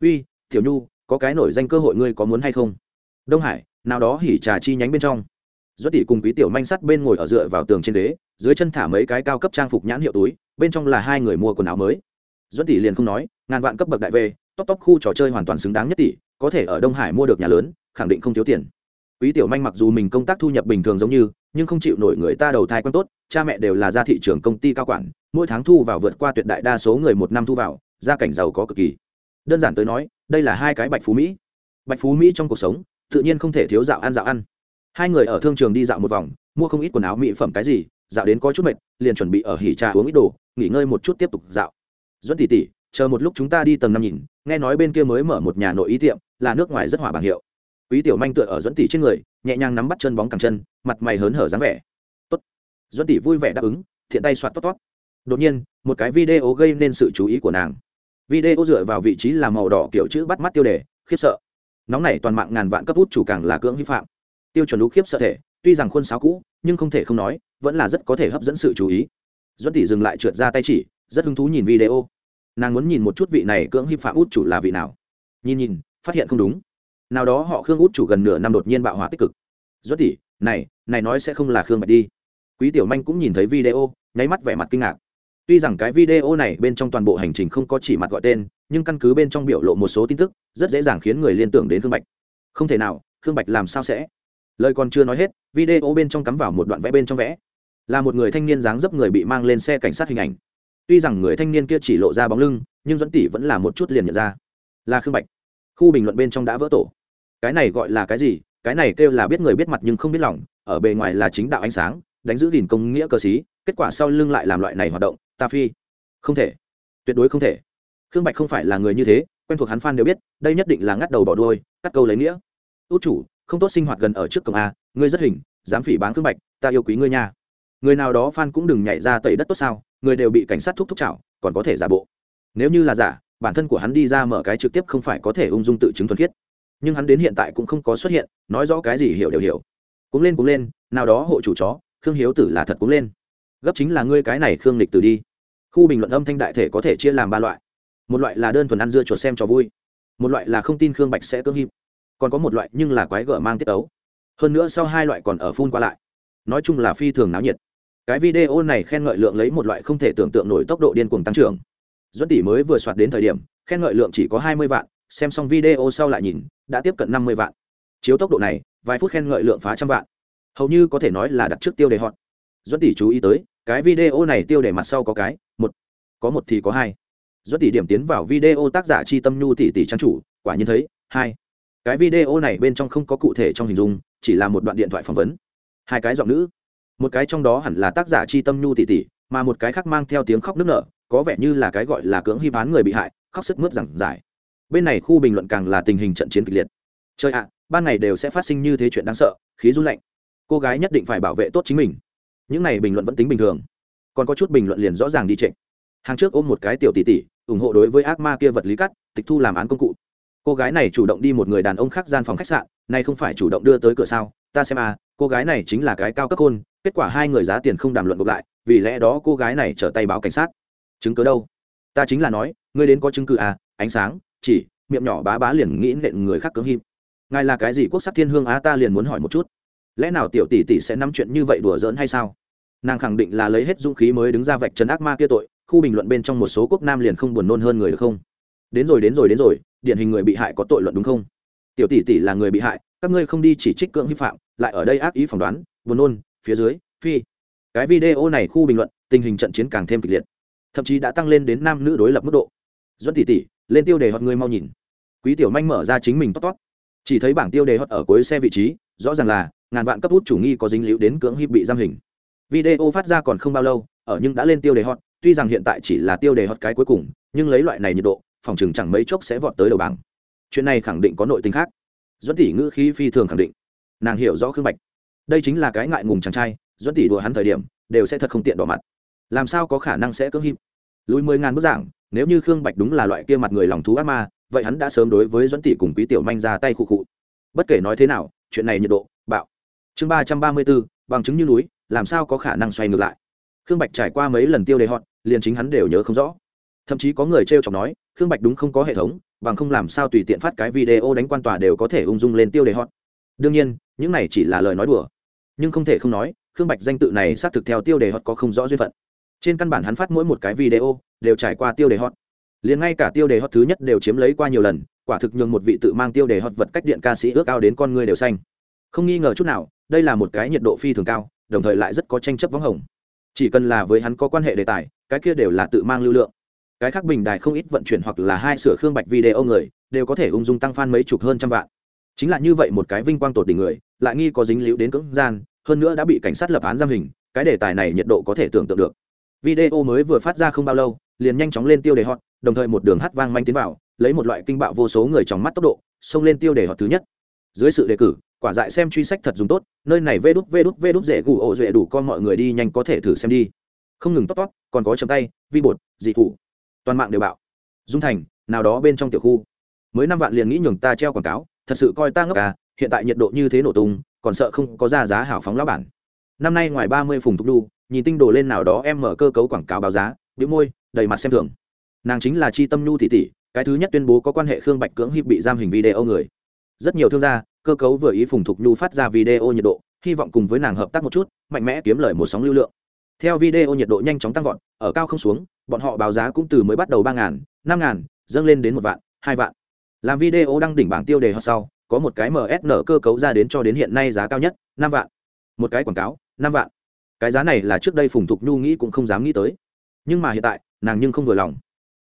uy, tiểu nhu, có cái nổi danh cơ hội ngươi có muốn hay không? Đông hải, nào đó hỉ trà chi nhánh bên trong. Doãn tỷ cùng quý tiểu manh sắt bên ngồi ở dựa vào tường trên đế dưới chân thả mấy cái cao cấp trang phục nhãn hiệu túi, bên trong là hai người mua quần áo mới. Doãn tỷ liền không nói, ngàn vạn cấp bậc đại về, tóc tóc khu trò chơi hoàn toàn xứng đáng nhất tỷ, có thể ở đông hải mua được nhà lớn, khẳng định không thiếu tiền. Quý tiểu manh mặc dù mình công tác thu nhập bình thường giống như, nhưng không chịu nổi người ta đầu thai quan tốt, cha mẹ đều là ra thị trường công ty cao quản, mỗi tháng thu vào vượt qua tuyệt đại đa số người một năm thu vào, gia cảnh giàu có cực kỳ đơn giản tới nói, đây là hai cái bạch phú mỹ. Bạch phú mỹ trong cuộc sống, tự nhiên không thể thiếu dạo ăn dạo ăn. Hai người ở thương trường đi dạo một vòng, mua không ít quần áo mỹ phẩm cái gì, dạo đến có chút mệt, liền chuẩn bị ở hỉ trà uống ít đồ, nghỉ ngơi một chút tiếp tục dạo. Dẫn tỉ tỉ chờ một lúc chúng ta đi tầng năm nhìn, nghe nói bên kia mới mở một nhà nội ý tiệm, là nước ngoài rất hỏa bảng hiệu. Quý tiểu manh tựa ở dẫn tỷ trên người, nhẹ nhàng nắm bắt chân bóng cẳng chân, mặt mày hớn hở dáng vẻ. Tốt. Dẫn tỷ vui vẻ đáp ứng, thiện tay soạt tót tót. Đột nhiên, một cái video gây nên sự chú ý của nàng video dựa vào vị trí làm màu đỏ kiểu chữ bắt mắt tiêu đề, khiếp sợ. Nóng này toàn mạng ngàn vạn cấp hút chủ càng là cưỡng vi phạm. Tiêu chuẩn lũ khiếp sợ thể, tuy rằng khuôn sáo cũ, nhưng không thể không nói, vẫn là rất có thể hấp dẫn sự chú ý. Duẫn tỷ dừng lại trượt ra tay chỉ, rất hứng thú nhìn video. Nàng muốn nhìn một chút vị này cưỡng hiếp phạm út chủ là vị nào. Nhìn nhìn, phát hiện không đúng. Nào đó họ khương út chủ gần nửa năm đột nhiên bạo hỏa tích cực. Duẫn tỷ, này này nói sẽ không là khương bạch đi. Quý tiểu manh cũng nhìn thấy video, nháy mắt vẻ mặt kinh ngạc tuy rằng cái video này bên trong toàn bộ hành trình không có chỉ mặt gọi tên, nhưng căn cứ bên trong biểu lộ một số tin tức, rất dễ dàng khiến người liên tưởng đến khương bạch. Không thể nào, khương bạch làm sao sẽ? Lời còn chưa nói hết, video bên trong cắm vào một đoạn vẽ bên trong vẽ. Là một người thanh niên dáng dấp người bị mang lên xe cảnh sát hình ảnh. Tuy rằng người thanh niên kia chỉ lộ ra bóng lưng, nhưng dẫn tỷ vẫn là một chút liền nhận ra. Là khương bạch. Khu bình luận bên trong đã vỡ tổ. Cái này gọi là cái gì? Cái này kêu là biết người biết mặt nhưng không biết lòng, ở bề ngoài là chính đạo ánh sáng đánh giữ gìn công nghĩa cơ sĩ kết quả sau lưng lại làm loại này hoạt động, ta phi. Không thể. Tuyệt đối không thể. Khương bạch không phải là người như thế, quen thuộc hắn fan đều biết, đây nhất định là ngắt đầu bỏ đuôi, cắt câu lấy nghĩa. Út chủ, không tốt sinh hoạt gần ở trước cổng a, ngươi rất hình, dám phỉ báng khương bạch, ta yêu quý ngươi nha. Người nào đó fan cũng đừng nhảy ra tẩy đất tốt sao, người đều bị cảnh sát thúc thúc chảo, còn có thể giả bộ. Nếu như là giả, bản thân của hắn đi ra mở cái trực tiếp không phải có thể ung dung tự chứng thuần khiết. Nhưng hắn đến hiện tại cũng không có xuất hiện, nói rõ cái gì hiểu đều hiểu. Cũng lên cũng lên, nào đó hộ chủ chó khương hiếu tử là thật cũng lên. Gấp chính là ngươi cái này khương lịch tử đi. Khu bình luận âm thanh đại thể có thể chia làm ba loại. Một loại là đơn thuần ăn dưa chuột xem cho vui. Một loại là không tin khương bạch sẽ cưỡng hiệp còn có một loại nhưng là quái gở mang tiết ấu hơn nữa sau hai loại còn ở phun qua lại. Nói chung là phi thường náo nhiệt. Cái video này khen ngợi lượng lấy một loại không thể tưởng tượng nổi tốc độ điên cuồng tăng trưởng. Dẫn tỷ mới vừa soạt đến thời điểm, khen ngợi lượng chỉ có hai mươi vạn, xem xong video sau lại nhìn, đã tiếp cận năm mươi vạn. Chiếu tốc độ này, vài phút khen ngợi lượng phá trăm vạn hầu như có thể nói là đặt trước tiêu đề hot. Duẫn tỷ chú ý tới, cái video này tiêu đề mặt sau có cái, một. Có một thì có hai. Duẫn tỷ điểm tiến vào video tác giả chi tâm nhu tỷ tỷ trang chủ, quả nhiên thấy, hai. Cái video này bên trong không có cụ thể trong hình dung, chỉ là một đoạn điện thoại phỏng vấn. Hai cái giọng nữ. Một cái trong đó hẳn là tác giả chi tâm nhu tỷ tỷ, mà một cái khác mang theo tiếng khóc nức nở, có vẻ như là cái gọi là cưỡng hy ván người bị hại, khóc sức mướt rằng giải. Bên này khu bình luận càng là tình hình trận chiến kịch liệt. Chơi ạ, ban ngày đều sẽ phát sinh như thế chuyện đáng sợ, khí run lạnh cô gái nhất định phải bảo vệ tốt chính mình. Những này bình luận vẫn tính bình thường. Còn có chút bình luận liền rõ ràng đi trịnh. Hàng trước ôm một cái tiểu tỷ tỷ, ủng hộ đối với ác ma kia vật lý cắt, tịch thu làm án công cụ. Cô gái này chủ động đi một người đàn ông khác gian phòng khách sạn, nay không phải chủ động đưa tới cửa sao? Ta xem à cô gái này chính là cái cao cấp hôn, kết quả hai người giá tiền không đàm luận ngược lại, vì lẽ đó cô gái này trở tay báo cảnh sát. Chứng cứ đâu? Ta chính là nói, ngươi đến có chứng cứ à ánh sáng, chỉ, miệng nhỏ bá bá liền nghĩ nện người khác cưỡng hiếp. Ngài là cái gì quốc sắc thiên hương á, ta liền muốn hỏi một chút lẽ nào tiểu tỷ tỷ sẽ nắm chuyện như vậy đùa giỡn hay sao? Nàng khẳng định là lấy hết dũng khí mới đứng ra vạch trần ác ma kia tội, khu bình luận bên trong một số quốc nam liền không buồn nôn hơn người được không? Đến rồi đến rồi đến rồi, điển hình người bị hại có tội luận đúng không? Tiểu tỷ tỷ là người bị hại, các ngươi không đi chỉ trích cưỡng vi phạm, lại ở đây ác ý phỏng đoán, buồn nôn, phía dưới, phi. Cái video này khu bình luận, tình hình trận chiến càng thêm kịch liệt. Thậm chí đã tăng lên đến nam nữ đối lập mức độ. Dẫn tỷ tỷ, lên tiêu đề hoặc người mau nhìn. Quý tiểu manh mở ra chính mình tốt tốt chỉ thấy bảng tiêu đề hot ở cuối xe vị trí, rõ ràng là ngàn vạn cấp hút chủ nghi có dính líu đến cưỡng hiếp bị giam hình. Video phát ra còn không bao lâu, ở nhưng đã lên tiêu đề hot, tuy rằng hiện tại chỉ là tiêu đề hot cái cuối cùng, nhưng lấy loại này nhiệt độ, phòng chừng chẳng mấy chốc sẽ vọt tới đầu bảng. Chuyện này khẳng định có nội tình khác. Dẫn tỷ ngữ khí phi thường khẳng định. Nàng hiểu rõ khương bạch. Đây chính là cái ngại ngùng chàng trai dẫn tỷ đùa hắn thời điểm, đều sẽ thật không tiện đỏ mặt. Làm sao có khả năng sẽ cưỡng hiếp? Lùi mười ngàn bức giảng, nếu như khương bạch đúng là loại kia mặt người lòng thú ác ma, vậy hắn đã sớm đối với dẫn tỷ cùng quý tiểu manh ra tay khụ khụ. Bất kể nói thế nào, chuyện này nhiệt độ, bạo chương ba trăm ba mươi bốn bằng chứng như núi làm sao có khả năng xoay ngược lại? Khương bạch trải qua mấy lần tiêu đề họ, liền chính hắn đều nhớ không rõ. Thậm chí có người t r e o chọc nói khương bạch đúng không có hệ thống bằng không làm sao tùy tiện phát cái video đánh quan tòa đều có thể ung dung lên tiêu đề hot. Đương nhiên những này chỉ là lời nói đùa. Nhưng không thể không nói khương bạch danh tự này xác thực theo tiêu đề hot có không rõ duyên phận. Trên căn bản hắn phát mỗi một cái video đều trải qua tiêu đề hot. Liền ngay cả tiêu đề hot thứ nhất đều chiếm lấy qua nhiều lần quả thực nhường một vị tự mang tiêu đề hot vật cách điện ca sĩ ước ao đến con người đều xanh. Không nghi ngờ chút nào đây là một cái nhiệt độ phi thường cao, đồng thời lại rất có tranh chấp vắng hồng. Chỉ cần là với hắn có quan hệ đề tài, cái kia đều là tự mang lưu lượng. Cái khác bình đài không ít vận chuyển hoặc là hai sửa khương bạch video người, đều có thể ung dung tăng fan mấy chục hơn trăm vạn. Chính là như vậy một cái vinh quang tột đỉnh người, lại nghi có dính líu đến cưỡng gian, hơn nữa đã bị cảnh sát lập án giam hình, cái đề tài này nhiệt độ có thể tưởng tượng được. Video mới vừa phát ra không bao lâu, liền nhanh chóng lên tiêu đề hot, đồng thời một đường hát vang manh tiến vào, lấy một loại kinh bạo vô số người trong mắt tốc độ, xông lên tiêu đề hot thứ nhất. Dưới sự đề cử quả dại xem truy sách thật dùng tốt, nơi này vê đút vê đút vê đút dễ gù ổ duệ đủ con mọi người đi nhanh có thể thử xem đi. Không ngừng tót tót, còn có chầm tay, vi bột, dị thủ. Toàn mạng đều bạo dung thành, nào đó bên trong tiểu khu. Mới năm vạn liền nghĩ nhường ta treo quảng cáo, thật sự coi ta ngốc à hiện tại nhiệt độ như thế nổ tung, còn sợ không có ra giá hảo phóng lão bản. Năm nay ngoài ba mươi phùng thúc đu, nhìn tinh đồ lên nào đó em mở cơ cấu quảng cáo báo giá biểu môi, đầy mặt xem thường. Nàng chính là chi tâm nhu tỷ tỷ, cái thứ nhất tuyên bố có quan hệ khương bạch cưỡng hiệp bị giam hình video người. Rất nhiều thương gia cơ cấu vừa ý phùng thục nhu phát ra video nhiệt độ, hy vọng cùng với nàng hợp tác một chút, mạnh mẽ kiếm lời một sóng lưu lượng. Theo video nhiệt độ nhanh chóng tăng vọt, ở cao không xuống, bọn họ báo giá cũng từ mới bắt đầu ba ngàn, năm ngàn, dâng lên đến một vạn, hai vạn. Làm video đăng đỉnh bảng tiêu đề họ sau, có một cái msn cơ cấu ra đến cho đến hiện nay giá cao nhất, năm vạn. Một cái quảng cáo, năm vạn. Cái giá này là trước đây phùng thục nhu nghĩ cũng không dám nghĩ tới. Nhưng mà hiện tại, nàng nhưng không vừa lòng.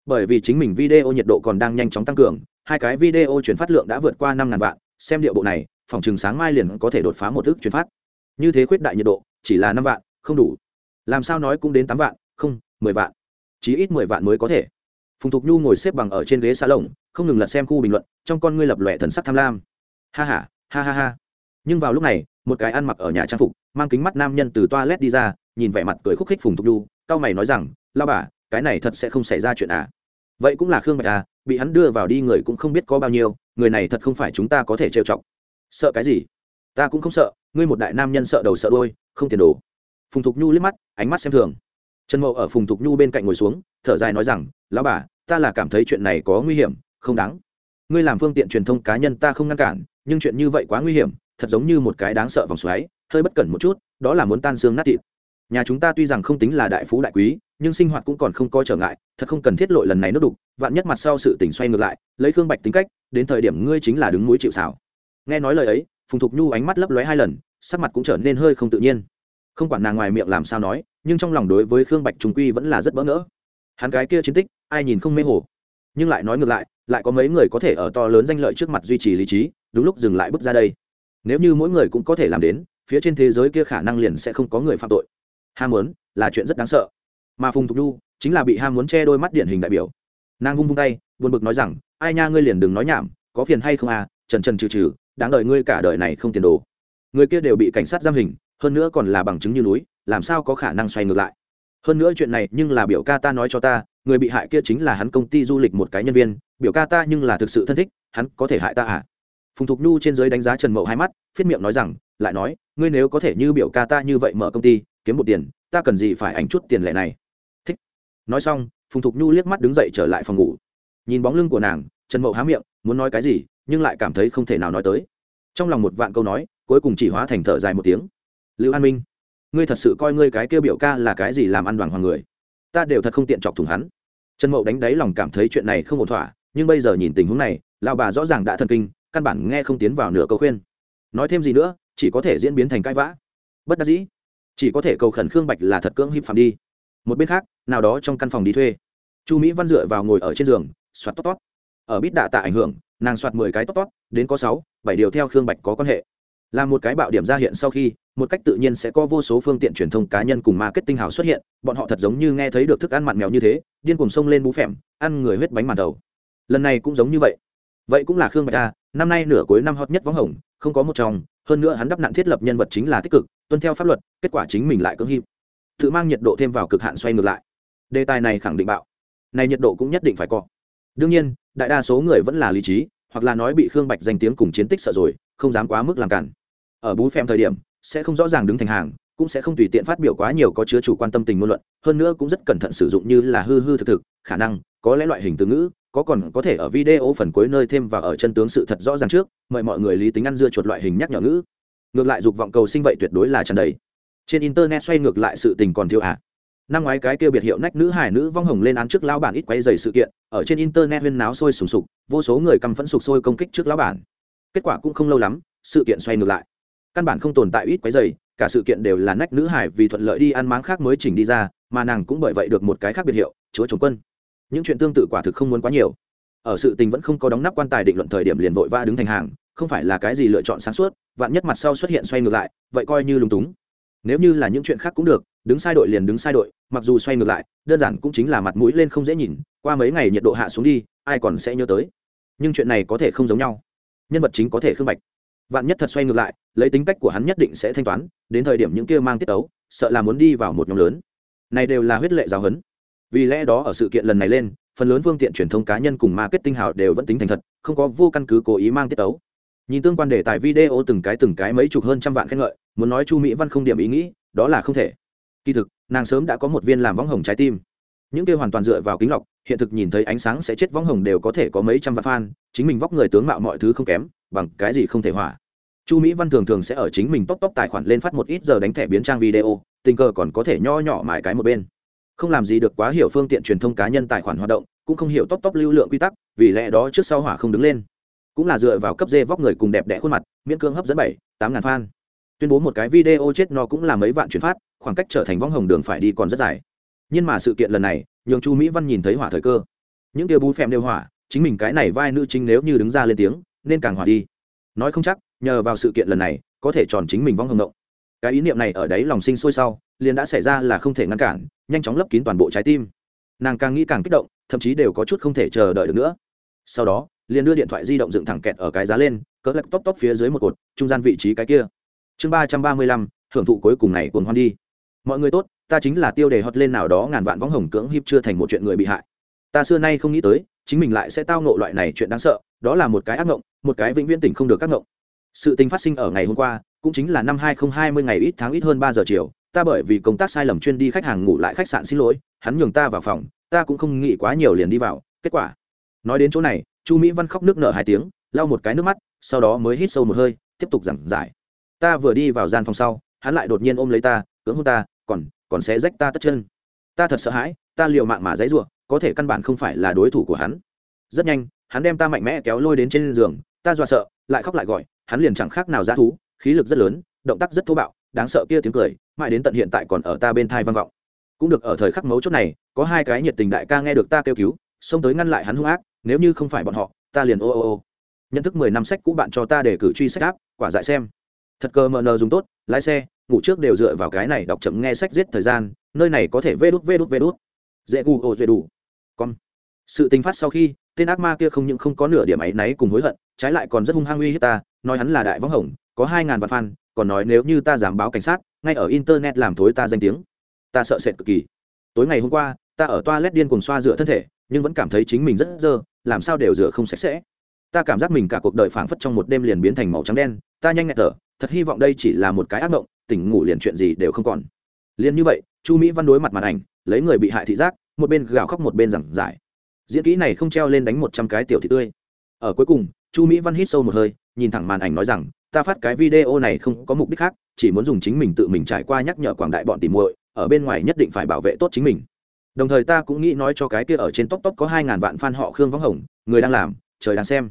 Bởi vì chính mình video nhiệt độ còn đang nhanh chóng tăng cường, hai cái video chuyển phát lượng đã vượt qua năm ngàn vạn xem điệu bộ này, phòng chừng sáng mai liền có thể đột phá một thức chuyển phát. Như thế khuyết đại nhiệt độ, chỉ là năm vạn, không đủ. Làm sao nói cũng đến tám vạn, không, mười vạn. Chí ít mười vạn mới có thể. Phùng thục nhu ngồi xếp bằng ở trên ghế xa lồng, không ngừng lật xem khu bình luận, trong con ngươi lập lòe thần sắc tham lam. Ha h a ha ha ha. Nhưng vào lúc này, một cái ăn mặc ở nhà trang phục, mang kính mắt nam nhân từ toilet đi ra, nhìn vẻ mặt cười khúc khích phùng thục nhu cao mày nói rằng lao bà, cái này thật sẽ không xảy ra chuyện à? Vậy cũng là khương bạch à bị hắn đưa vào đi người cũng không biết có bao nhiêu người này thật không phải chúng ta có thể trêu chọc. Sợ cái gì? Ta cũng không sợ, ngươi một đại nam nhân sợ đầu sợ đôi không tiền đồ. Phùng thục nhu liếc mắt, ánh mắt xem thường. Trần mậu ở phùng thục nhu bên cạnh ngồi xuống, thở dài nói rằng, lão bà, ta là cảm thấy chuyện này có nguy hiểm, không đáng. Ngươi làm phương tiện truyền thông cá nhân ta không ngăn cản, nhưng chuyện như vậy quá nguy hiểm, thật giống như một cái đáng sợ vòng xoáy, hơi bất cẩn một chút, đó là muốn tan xương nát thịt. Nhà chúng ta tuy rằng không tính là đại phú đại quý nhưng sinh hoạt cũng còn không có trở ngại, thật không cần thiết lội lần này nước đục, vạn nhất mặt sau sự tình xoay ngược lại, lấy khương bạch tính cách, đến thời điểm ngươi chính là đứng mũi chịu xảo nghe nói lời ấy, phùng thục nhu ánh mắt lấp lóe hai lần, sắc mặt cũng trở nên hơi không tự nhiên. Không quản nàng ngoài miệng làm sao nói, nhưng trong lòng đối với khương bạch trung quy vẫn là rất bỡ ngỡ. Hắn cái kia chiến tích, ai nhìn không mê hồ. Nhưng lại nói ngược lại lại có mấy người có thể ở to lớn danh lợi trước mặt duy trì lý trí, đúng lúc dừng lại bước ra đây. Nếu như mỗi người cũng có thể làm đến, phía trên thế giới kia khả năng liền sẽ không có người phạm tội. Ham muốn là chuyện rất đáng sợ mà phùng thục nhu chính là bị ham muốn che đôi mắt điển hình đại biểu nàng vung vung tay buồn bực nói rằng ai nha ngươi liền đừng nói nhảm có phiền hay không à trần trần trừ trừ đáng đợi ngươi cả đời này không tiền đồ người kia đều bị cảnh sát giam hình hơn nữa còn là bằng chứng như núi làm sao có khả năng xoay ngược lại hơn nữa chuyện này nhưng là biểu ca ta nói cho ta người bị hại kia chính là hắn công ty du lịch một cái nhân viên biểu ca ta nhưng là thực sự thân thích hắn có thể hại ta à phùng thục nhu trên giới đánh giá trần mậu hai mắt phiết miệng nói rằng lại nói ngươi nếu có thể như biểu ca ta như vậy mở công ty kiếm một tiền ta cần gì phải ảnh chút tiền lệ này nói xong, phùng thục nhu liếc mắt đứng dậy trở lại phòng ngủ. Nhìn bóng lưng của nàng, trần mậu há miệng, muốn nói cái gì, nhưng lại cảm thấy không thể nào nói tới. Trong lòng một vạn câu nói, cuối cùng chỉ hóa thành thở dài một tiếng. Lưu an minh, ngươi thật sự coi ngươi cái kêu biểu ca là cái gì làm ăn đoàn hoàng người? Ta đều thật không tiện chọc thủng hắn. Trần mậu đánh đáy lòng cảm thấy chuyện này không ổn thỏa, nhưng bây giờ nhìn tình huống này lao bà rõ ràng đã thần kinh, căn bản nghe không tiến vào nửa câu khuyên. Nói thêm gì nữa, chỉ có thể diễn biến thành cãi vã. Bất đắc dĩ. Chỉ có thể cầu khẩn khương bạch là thật cưỡng hiếp phạm đi một bên khác, nào đó trong căn phòng đi thuê. Chu mỹ văn dựa vào ngồi ở trên giường, soạt tót tót. Ở bít đạ tạ ảnh hưởng, nàng soạt mười cái tót tót, đến có sáu, bảy điều theo khương bạch có quan hệ. Là một cái bạo điểm ra hiện sau khi, một cách tự nhiên sẽ có vô số phương tiện truyền thông cá nhân cùng marketing hào xuất hiện, bọn họ thật giống như nghe thấy được thức ăn mặn mèo như thế, điên cùng sông lên bú phèm, ăn người huyết bánh màn đầu. Lần này cũng giống như vậy. Vậy cũng là khương bạch a, năm nay nửa cuối năm hot nhất võng hồng, không có một chồng, hơn nữa hắn đắp nặn thiết lập nhân vật chính là tích cực, tuân theo pháp luật, kết quả chính mình lại cưỡng hiệp tự mang nhiệt độ thêm vào cực hạn xoay ngược lại. Đề tài này khẳng định bạo. Này nhiệt độ cũng nhất định phải có. Đương nhiên, đại đa số người vẫn là lý trí, hoặc là nói bị khương bạch danh tiếng cùng chiến tích sợ rồi, không dám quá mức làm cản. Ở bú phèm thời điểm, sẽ không rõ ràng đứng thành hàng, cũng sẽ không tùy tiện phát biểu quá nhiều có chứa chủ quan tâm tình ngôn luận, hơn nữa cũng rất cẩn thận sử dụng như là hư hư thực thực, khả năng, có lẽ loại hình từ ngữ, có còn có thể ở video phần cuối nơi thêm và ở chân tướng sự thật rõ ràng trước, mời mọi người lý tính ăn dưa chuột loại hình nhắc nhở ngữ. Ngược lại dục vọng cầu sinh vậy tuyệt đối là tràn đầy trên internet xoay ngược lại sự tình còn thiếu ạ à. năm ngoái cái kia biệt hiệu nách nữ hải nữ vong hồng lên án trước lão bản ít quay dày sự kiện, ở trên internet huyên náo sôi sùng sục, vô số người căm phẫn sục sôi công kích trước lão bản. Kết quả cũng không lâu lắm, sự kiện xoay ngược lại. Căn bản không tồn tại ít quấy dày cả sự kiện đều là nách nữ hải vì thuận lợi đi ăn máng khác mới chỉnh đi ra, mà nàng cũng bởi vậy được một cái khác biệt hiệu, chúa chống quân. Những chuyện tương tự quả thực không muốn quá nhiều. Ở sự tình vẫn không có đóng nắp quan tài định luận thời điểm liền vội va đứng thành hàng, không phải là cái gì lựa chọn sáng suốt, vạn nhất mặt sau xuất hiện xoay ngược lại, vậy coi như lúng túng nếu như là những chuyện khác cũng được, đứng sai đội liền đứng sai đội, mặc dù xoay ngược lại, đơn giản cũng chính là mặt mũi lên không dễ nhìn, qua mấy ngày nhiệt độ hạ xuống đi, ai còn sẽ nhớ tới. Nhưng chuyện này có thể không giống nhau. Nhân vật chính có thể khương bạch. Vạn nhất thật xoay ngược lại, lấy tính cách của hắn nhất định sẽ thanh toán, đến thời điểm những kia mang tiết ấu, sợ là muốn đi vào một nhóm lớn. Này đều là huyết lệ giáo huấn. Vì lẽ đó ở sự kiện lần này lên, phần lớn phương tiện truyền thông cá nhân cùng marketing hào đều vẫn tính thành thật, không có vô căn cứ cố ý mang tiết ấu nhìn tương quan đề tài video từng cái từng cái mấy chục hơn trăm vạn khen ngợi, muốn nói chu mỹ văn không điểm ý nghĩ, đó là không thể. Kỳ thực, nàng sớm đã có một viên làm võng hồng trái tim. Những kia hoàn toàn dựa vào kính lọc, hiện thực nhìn thấy ánh sáng sẽ chết võng hồng đều có thể có mấy trăm vạn fan, chính mình vóc người tướng mạo mọi thứ không kém, bằng cái gì không thể hỏa. Chu mỹ văn thường thường sẽ ở chính mình tóc tóc tài khoản lên phát một ít giờ đánh thẻ biến trang video, tình cờ còn có thể nho nhỏ mãi cái một bên. Không làm gì được quá hiểu phương tiện truyền thông cá nhân tài khoản hoạt động, cũng không hiểu tóc tóc lưu lượng quy tắc, vì lẽ đó trước sau hỏa không đứng lên cũng là dựa vào cấp dê vóc người cùng đẹp đẽ khuôn mặt, miễn cưỡng hấp dẫn bảy, tám ngàn fan. Tuyên bố một cái video chết no cũng là mấy vạn chuyển phát, khoảng cách trở thành vong hồng đường phải đi còn rất dài. Nhưng mà sự kiện lần này, nhường chu mỹ văn nhìn thấy hỏa thời cơ. Những tiêu bú phèm đều hỏa, chính mình cái này vai nữ chính nếu như đứng ra lên tiếng, nên càng hỏa đi. Nói không chắc, nhờ vào sự kiện lần này, có thể tròn chính mình vong hồng động. Cái ý niệm này ở đấy lòng sinh sôi sau, liền đã xảy ra là không thể ngăn cản, nhanh chóng lấp kín toàn bộ trái tim. Nàng càng nghĩ càng kích động, thậm chí đều có chút không thể chờ đợi được nữa. Sau đó liền đưa điện thoại di động dựng thẳng kẹt ở cái giá lên, cỡ lạch tóc tóc phía dưới một cột, trung gian vị trí cái kia. Chương ba trăm ba mươi lăm, hưởng thụ cuối cùng này cuồng hoan đi. Mọi người tốt, ta chính là tiêu đề hot lên nào đó ngàn vạn võng hồng cưỡng hiếp chưa thành một chuyện người bị hại. Ta xưa nay không nghĩ tới, chính mình lại sẽ tao nộ loại này chuyện đáng sợ, đó là một cái ác ngộng, một cái vĩnh viễn tỉnh không được ác ngộng. Sự tình phát sinh ở ngày hôm qua, cũng chính là năm hai nghìn hai mươi ngày ít tháng ít hơn ba giờ chiều, ta bởi vì công tác sai lầm chuyên đi khách hàng ngủ lại khách sạn xin lỗi, hắn nhường ta vào phòng, ta cũng không nghĩ quá nhiều liền đi vào, kết quả. Nói đến chỗ này chu mỹ văn khóc nước nở hai tiếng, lau một cái nước mắt, sau đó mới hít sâu một hơi, tiếp tục giảng giải. Ta vừa đi vào gian phòng sau, hắn lại đột nhiên ôm lấy ta, cưỡng hôn ta, còn còn sẽ rách ta tất chân. Ta thật sợ hãi, ta liều mạng mà dãy ruộng có thể căn bản không phải là đối thủ của hắn. Rất nhanh, hắn đem ta mạnh mẽ kéo lôi đến trên giường, ta dọa sợ, lại khóc lại gọi, hắn liền chẳng khác nào ra thú, khí lực rất lớn, động tác rất thô bạo, đáng sợ kia tiếng cười, mãi đến tận hiện tại còn ở ta bên thai vang vọng. Cũng được ở thời khắc mấu chốt này, có hai cái nhiệt tình đại ca nghe được ta kêu cứu, xông tới ngăn lại hắn hung ác nếu như không phải bọn họ, ta liền ô ô ô. Nhận thức mười năm sách cũ bạn cho ta để cử truy sách áp, quả dại xem. Thật cơ mờ nờ dùng tốt, lái xe, ngủ trước đều dựa vào cái này đọc chậm nghe sách giết thời gian, nơi này có thể vê đút vê đút vê đút. Dễ gu ô dễ đủ. Con. Sự tình phát sau khi, tên ác ma kia không những không có nửa điểm áy náy cùng hối hận, trái lại còn rất hung hăng uy hiếp ta, nói hắn là đại võng hồng, có hai ngàn vạn fan, còn nói nếu như ta dám báo cảnh sát, ngay ở internet làm thối ta danh tiếng. Ta sợ sệt cực kỳ. Tối ngày hôm qua ta ở toilet điên cuồng xoa rửa thân thể, nhưng vẫn cảm thấy chính mình rất dơ, làm sao đều rửa không sạch sẽ. Ta cảm giác mình cả cuộc đời phảng phất trong một đêm liền biến thành màu trắng đen, ta nhanh nhẹn thở, thật hy vọng đây chỉ là một cái ác mộng, tỉnh ngủ liền chuyện gì đều không còn. Liền như vậy, chu mỹ văn đối mặt màn ảnh, lấy người bị hại thị giác, một bên gào khóc một bên giảng giải. Diễn kỹ này không treo lên đánh một trăm cái tiểu thị tươi. Ở cuối cùng, chu mỹ văn hít sâu một hơi, nhìn thẳng màn ảnh nói rằng, ta phát cái video này không có mục đích khác, chỉ muốn dùng chính mình tự mình trải qua nhắc nhở quảng đại bọn tìm muội, ở bên ngoài nhất định phải bảo vệ tốt chính mình đồng thời ta cũng nghĩ nói cho cái kia ở trên tóc tóc có hai ngàn vạn fan họ khương võng hồng, người đang làm, trời đang xem.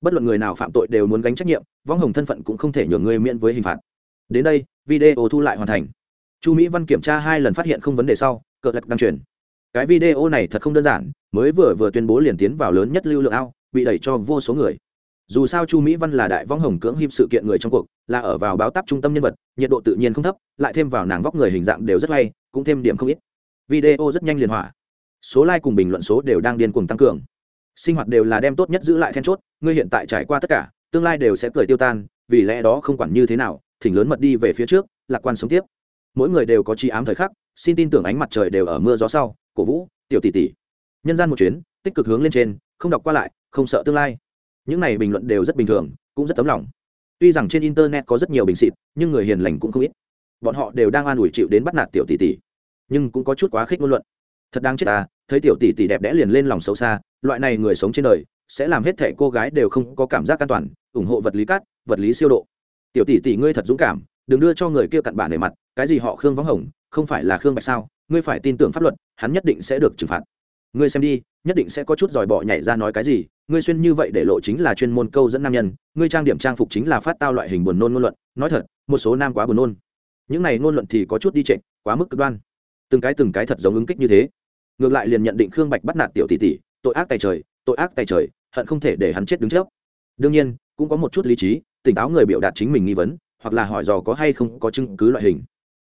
Bất luận người nào phạm tội đều muốn gánh trách nhiệm, võng hồng thân phận cũng không thể nhường người miễn với hình phạt. Đến đây, video thu lại hoàn thành. Chu mỹ văn kiểm tra hai lần phát hiện không vấn đề sau, cờ lạch đăng truyền. Cái video này thật không đơn giản, mới vừa vừa tuyên bố liền tiến vào lớn nhất lưu lượng ao, bị đẩy cho vô số người. Dù sao chu mỹ văn là đại võng hồng cưỡng hiệp sự kiện người trong cuộc, là ở vào báo tắp trung tâm nhân vật, nhiệt độ tự nhiên không thấp, lại thêm vào nàng vóc người hình dạng đều rất hay cũng thêm điểm không ít video rất nhanh liền hỏa. Số like cùng bình luận số đều đang điên cuồng tăng cường. Sinh hoạt đều là đem tốt nhất giữ lại then chốt, ngươi hiện tại trải qua tất cả, tương lai đều sẽ cười tiêu tan, vì lẽ đó không quản như thế nào, thỉnh lớn mật đi về phía trước, lạc quan sống tiếp. Mỗi người đều có chi ám thời khắc, xin tin tưởng ánh mặt trời đều ở mưa gió sau, cổ vũ, tiểu tỷ tỷ. Nhân gian một chuyến, tích cực hướng lên trên, không đọc qua lại, không sợ tương lai. Những này bình luận đều rất bình thường, cũng rất tấm lòng. Tuy rằng trên internet có rất nhiều bình xịt nhưng người hiền lành cũng không ít. Bọn họ đều đang an ủi chịu đến bắt nạt tiểu tỷ tỷ nhưng cũng có chút quá khích ngôn luận. Thật đáng chết ta thấy tiểu tỷ tỷ đẹp đẽ liền lên lòng xấu xa, loại này người sống trên đời, sẽ làm hết thẻ cô gái đều không có cảm giác an toàn, ủng hộ vật lý cát, vật lý siêu độ. Tiểu tỷ tỷ ngươi thật dũng cảm, đừng đưa cho người kia cặn bản để mặt, cái gì họ khương võng hồng, không phải là khương bạch sao, ngươi phải tin tưởng pháp luật, hắn nhất định sẽ được trừng phạt. Ngươi xem đi, nhất định sẽ có chút dòi bỏ nhảy ra nói cái gì, ngươi xuyên như vậy để lộ chính là chuyên môn câu dẫn nam nhân, ngươi trang điểm trang phục chính là phát tao loại hình buồn nôn ngôn luận, nói thật, một số nam quá buồn nôn. Những này ngôn luận thì có chút đi trệch quá mức cực đoan từng cái từng cái thật giống ứng kích như thế. Ngược lại liền nhận định khương bạch bắt nạt tiểu tỷ tỷ, tội ác tay trời, tội ác tay trời, hận không thể để hắn chết đứng trước. Đương nhiên, cũng có một chút lý trí, tỉnh táo người biểu đạt chính mình nghi vấn, hoặc là hỏi dò có hay không có chứng cứ loại hình.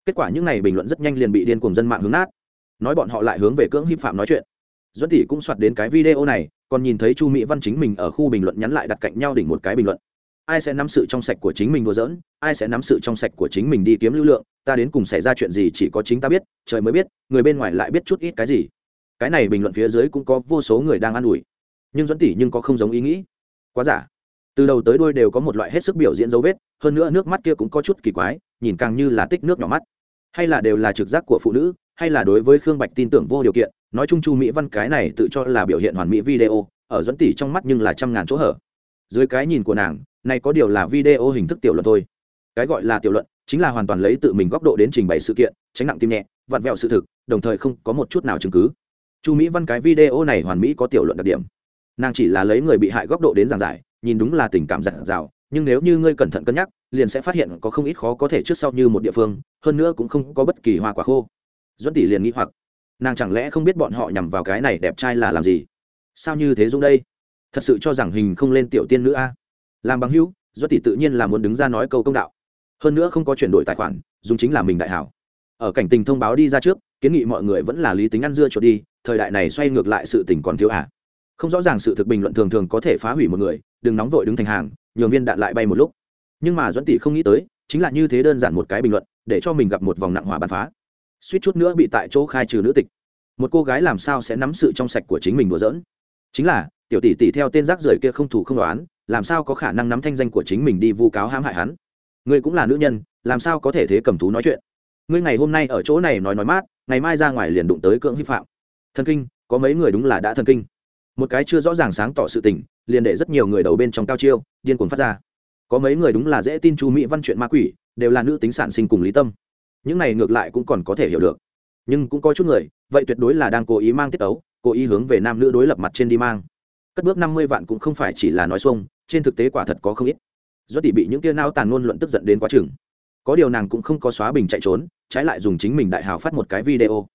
Kết quả những này bình luận rất nhanh liền bị điên cùng dân mạng hướng nát. Nói bọn họ lại hướng về cưỡng hiếp phạm nói chuyện. Duẫn tỷ cũng soạt đến cái video này, còn nhìn thấy chu mỹ văn chính mình ở khu bình luận nhắn lại đặt cạnh nhau đỉnh một cái bình luận ai sẽ nắm sự trong sạch của chính mình đùa giỡn, ai sẽ nắm sự trong sạch của chính mình đi kiếm lưu lượng, ta đến cùng xảy ra chuyện gì chỉ có chính ta biết, trời mới biết, người bên ngoài lại biết chút ít cái gì. Cái này bình luận phía dưới cũng có vô số người đang an ủi. Nhưng dẫn tỷ nhưng có không giống ý nghĩ. Quá giả. Từ đầu tới đuôi đều có một loại hết sức biểu diễn dấu vết, hơn nữa nước mắt kia cũng có chút kỳ quái, nhìn càng như là tích nước nhỏ mắt. Hay là đều là trực giác của phụ nữ, hay là đối với khương bạch tin tưởng vô điều kiện, nói chung chu mỹ văn cái này tự cho là biểu hiện hoàn mỹ video, ở dẫn tỷ trong mắt nhưng là trăm ngàn chỗ hở. Dưới cái nhìn của nàng này có điều là video hình thức tiểu luận thôi. Cái gọi là tiểu luận chính là hoàn toàn lấy tự mình góc độ đến trình bày sự kiện, tránh nặng tim nhẹ, vặn vẹo sự thực, đồng thời không có một chút nào chứng cứ. Chu mỹ văn cái video này hoàn mỹ có tiểu luận đặc điểm. Nàng chỉ là lấy người bị hại góc độ đến giảng giải, nhìn đúng là tình cảm giặt rào nhưng nếu như ngươi cẩn thận cân nhắc, liền sẽ phát hiện có không ít khó có thể trước sau như một địa phương, hơn nữa cũng không có bất kỳ hoa quả khô. Dẫn tỷ liền nghĩ hoặc, nàng chẳng lẽ không biết bọn họ nhằm vào cái này đẹp trai là làm gì? Sao như thế dũng đây? Thật sự cho rằng hình không lên tiểu tiên nữ a? Làm bằng hữu, do tỷ tự nhiên là muốn đứng ra nói câu công đạo. Hơn nữa không có chuyển đổi tài khoản, dùng chính là mình đại hảo. Ở cảnh tình thông báo đi ra trước, kiến nghị mọi người vẫn là lý tính ăn dưa chuột đi, thời đại này xoay ngược lại sự tình còn thiếu à. Không rõ ràng sự thực bình luận thường thường có thể phá hủy một người, đừng nóng vội đứng thành hàng, nhường viên đạn lại bay một lúc. Nhưng mà doãn tỷ không nghĩ tới, chính là như thế đơn giản một cái bình luận, để cho mình gặp một vòng nặng hỏa bắn phá. Suýt chút nữa bị tại chỗ khai trừ nữ tịch. Một cô gái làm sao sẽ nắm sự trong sạch của chính mình đùa giỡn? Chính là, tiểu tỷ tỷ theo tên rác rưởi kia không thủ không đoán làm sao có khả năng nắm thanh danh của chính mình đi vu cáo hãm hại hắn? Ngươi cũng là nữ nhân, làm sao có thể thế cầm thú nói chuyện? Ngươi ngày hôm nay ở chỗ này nói nói mát, ngày mai ra ngoài liền đụng tới cưỡng hy phạm. Thần kinh, có mấy người đúng là đã thần kinh. Một cái chưa rõ ràng sáng tỏ sự tình, liền để rất nhiều người đầu bên trong cao chiêu, điên cuồng phát ra. Có mấy người đúng là dễ tin chu mỹ văn chuyện ma quỷ, đều là nữ tính sản sinh cùng lý tâm. Những này ngược lại cũng còn có thể hiểu được. Nhưng cũng có chút người, vậy tuyệt đối là đang cố ý mang tiết ấu cố ý hướng về nam nữ đối lập mặt trên đi mang. Cất bước năm mươi vạn cũng không phải chỉ là nói xuông trên thực tế quả thật có không ít. Do tỷ bị những kia nao tàn ngôn luận tức giận đến quá chừng. Có điều nàng cũng không có xóa bình chạy trốn, trái lại dùng chính mình đại hào phát một cái video.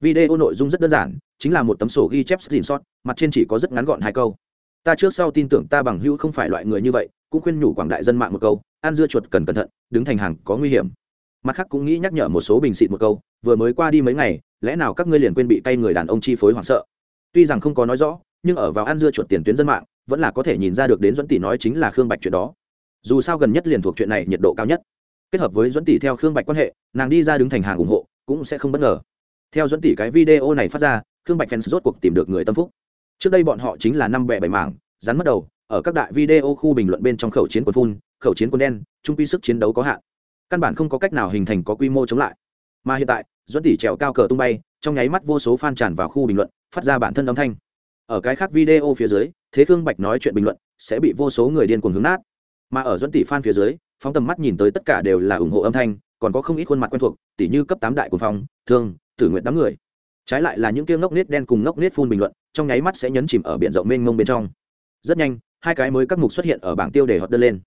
Video nội dung rất đơn giản, chính là một tấm sổ ghi chép dình sót, mặt trên chỉ có rất ngắn gọn hai câu. Ta trước sau tin tưởng ta bằng hữu không phải loại người như vậy, cũng khuyên nhủ quảng đại dân mạng một câu, ăn dưa chuột cần cẩn thận, đứng thành hàng có nguy hiểm. Mặt khác cũng nghĩ nhắc nhở một số bình xịt một câu, vừa mới qua đi mấy ngày, lẽ nào các ngươi liền quên bị tay người đàn ông chi phối hoảng sợ? Tuy rằng không có nói rõ, nhưng ở vào ăn dưa chuột tiền tuyến dân mạng vẫn là có thể nhìn ra được đến dẫn tỷ nói chính là khương bạch chuyện đó. Dù sao gần nhất liền thuộc chuyện này nhiệt độ cao nhất. Kết hợp với dẫn tỷ theo khương bạch quan hệ, nàng đi ra đứng thành hàng ủng hộ, cũng sẽ không bất ngờ. Theo dẫn tỷ cái video này phát ra, khương bạch fans rốt cuộc tìm được người tâm phúc. Trước đây bọn họ chính là năm bẻ bảy mảng, rắn mất đầu, ở các đại video khu bình luận bên trong khẩu chiến quân phun, khẩu chiến quân đen, trung quy sức chiến đấu có hạn. Căn bản không có cách nào hình thành có quy mô chống lại. Mà hiện tại dẫn tỷ trèo cao cờ tung bay, trong nháy mắt vô số fan tràn vào khu bình luận, phát ra bản thân âm thanh. Ở cái khác video phía dưới thế khương bạch nói chuyện bình luận, sẽ bị vô số người điên cuồng hướng nát. Mà ở dẫn tỷ fan phía dưới, phóng tầm mắt nhìn tới tất cả đều là ủng hộ âm thanh, còn có không ít khuôn mặt quen thuộc tỷ như cấp tám đại quân phong, thương, tử nguyện đám người. Trái lại là những kia ngốc nết đen cùng ngốc nết phun bình luận, trong nháy mắt sẽ nhấn chìm ở biển rộng mênh mông bên trong. Rất nhanh, hai cái mới các mục xuất hiện ở bảng tiêu đề hot đơn lên.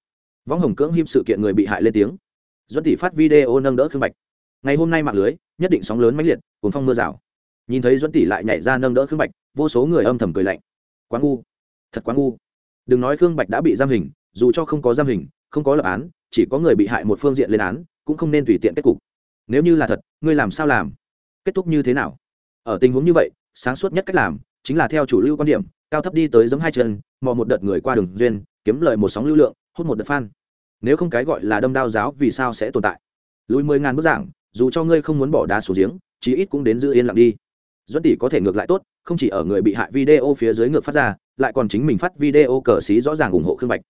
Võng hồng cưỡng hiêm sự kiện người bị hại lên tiếng. Dẫn tỷ phát video nâng đỡ khương bạch. Ngày hôm nay mạng lưới, nhất định sóng lớn mãnh liệt cuốn phong mưa rào. Nhìn thấy dẫn tỷ lại nhảy ra nâng đỡ khương bạch, vô số người âm thầm cười lạnh. Quá ngu thật quá ngu. Đừng nói khương bạch đã bị giam hình, dù cho không có giam hình, không có lập án, chỉ có người bị hại một phương diện lên án, cũng không nên tùy tiện kết cục. Nếu như là thật, ngươi làm sao làm? Kết thúc như thế nào? Ở tình huống như vậy, sáng suốt nhất cách làm, chính là theo chủ lưu quan điểm, cao thấp đi tới giống hai chân, mò một đợt người qua đường duyên, kiếm lời một sóng lưu lượng, hút một đợt phan nếu không cái gọi là đâm đao giáo vì sao sẽ tồn tại? Lùi mười ngàn bức giảng dù cho ngươi không muốn bỏ đá xuống giếng, chí ít cũng đến giữ yên lặng đi. Duẫn tỷ có thể ngược lại tốt, không chỉ ở người bị hại video phía dưới ngược phát ra lại còn chính mình phát video cờ xí rõ ràng ủng hộ khương bạch.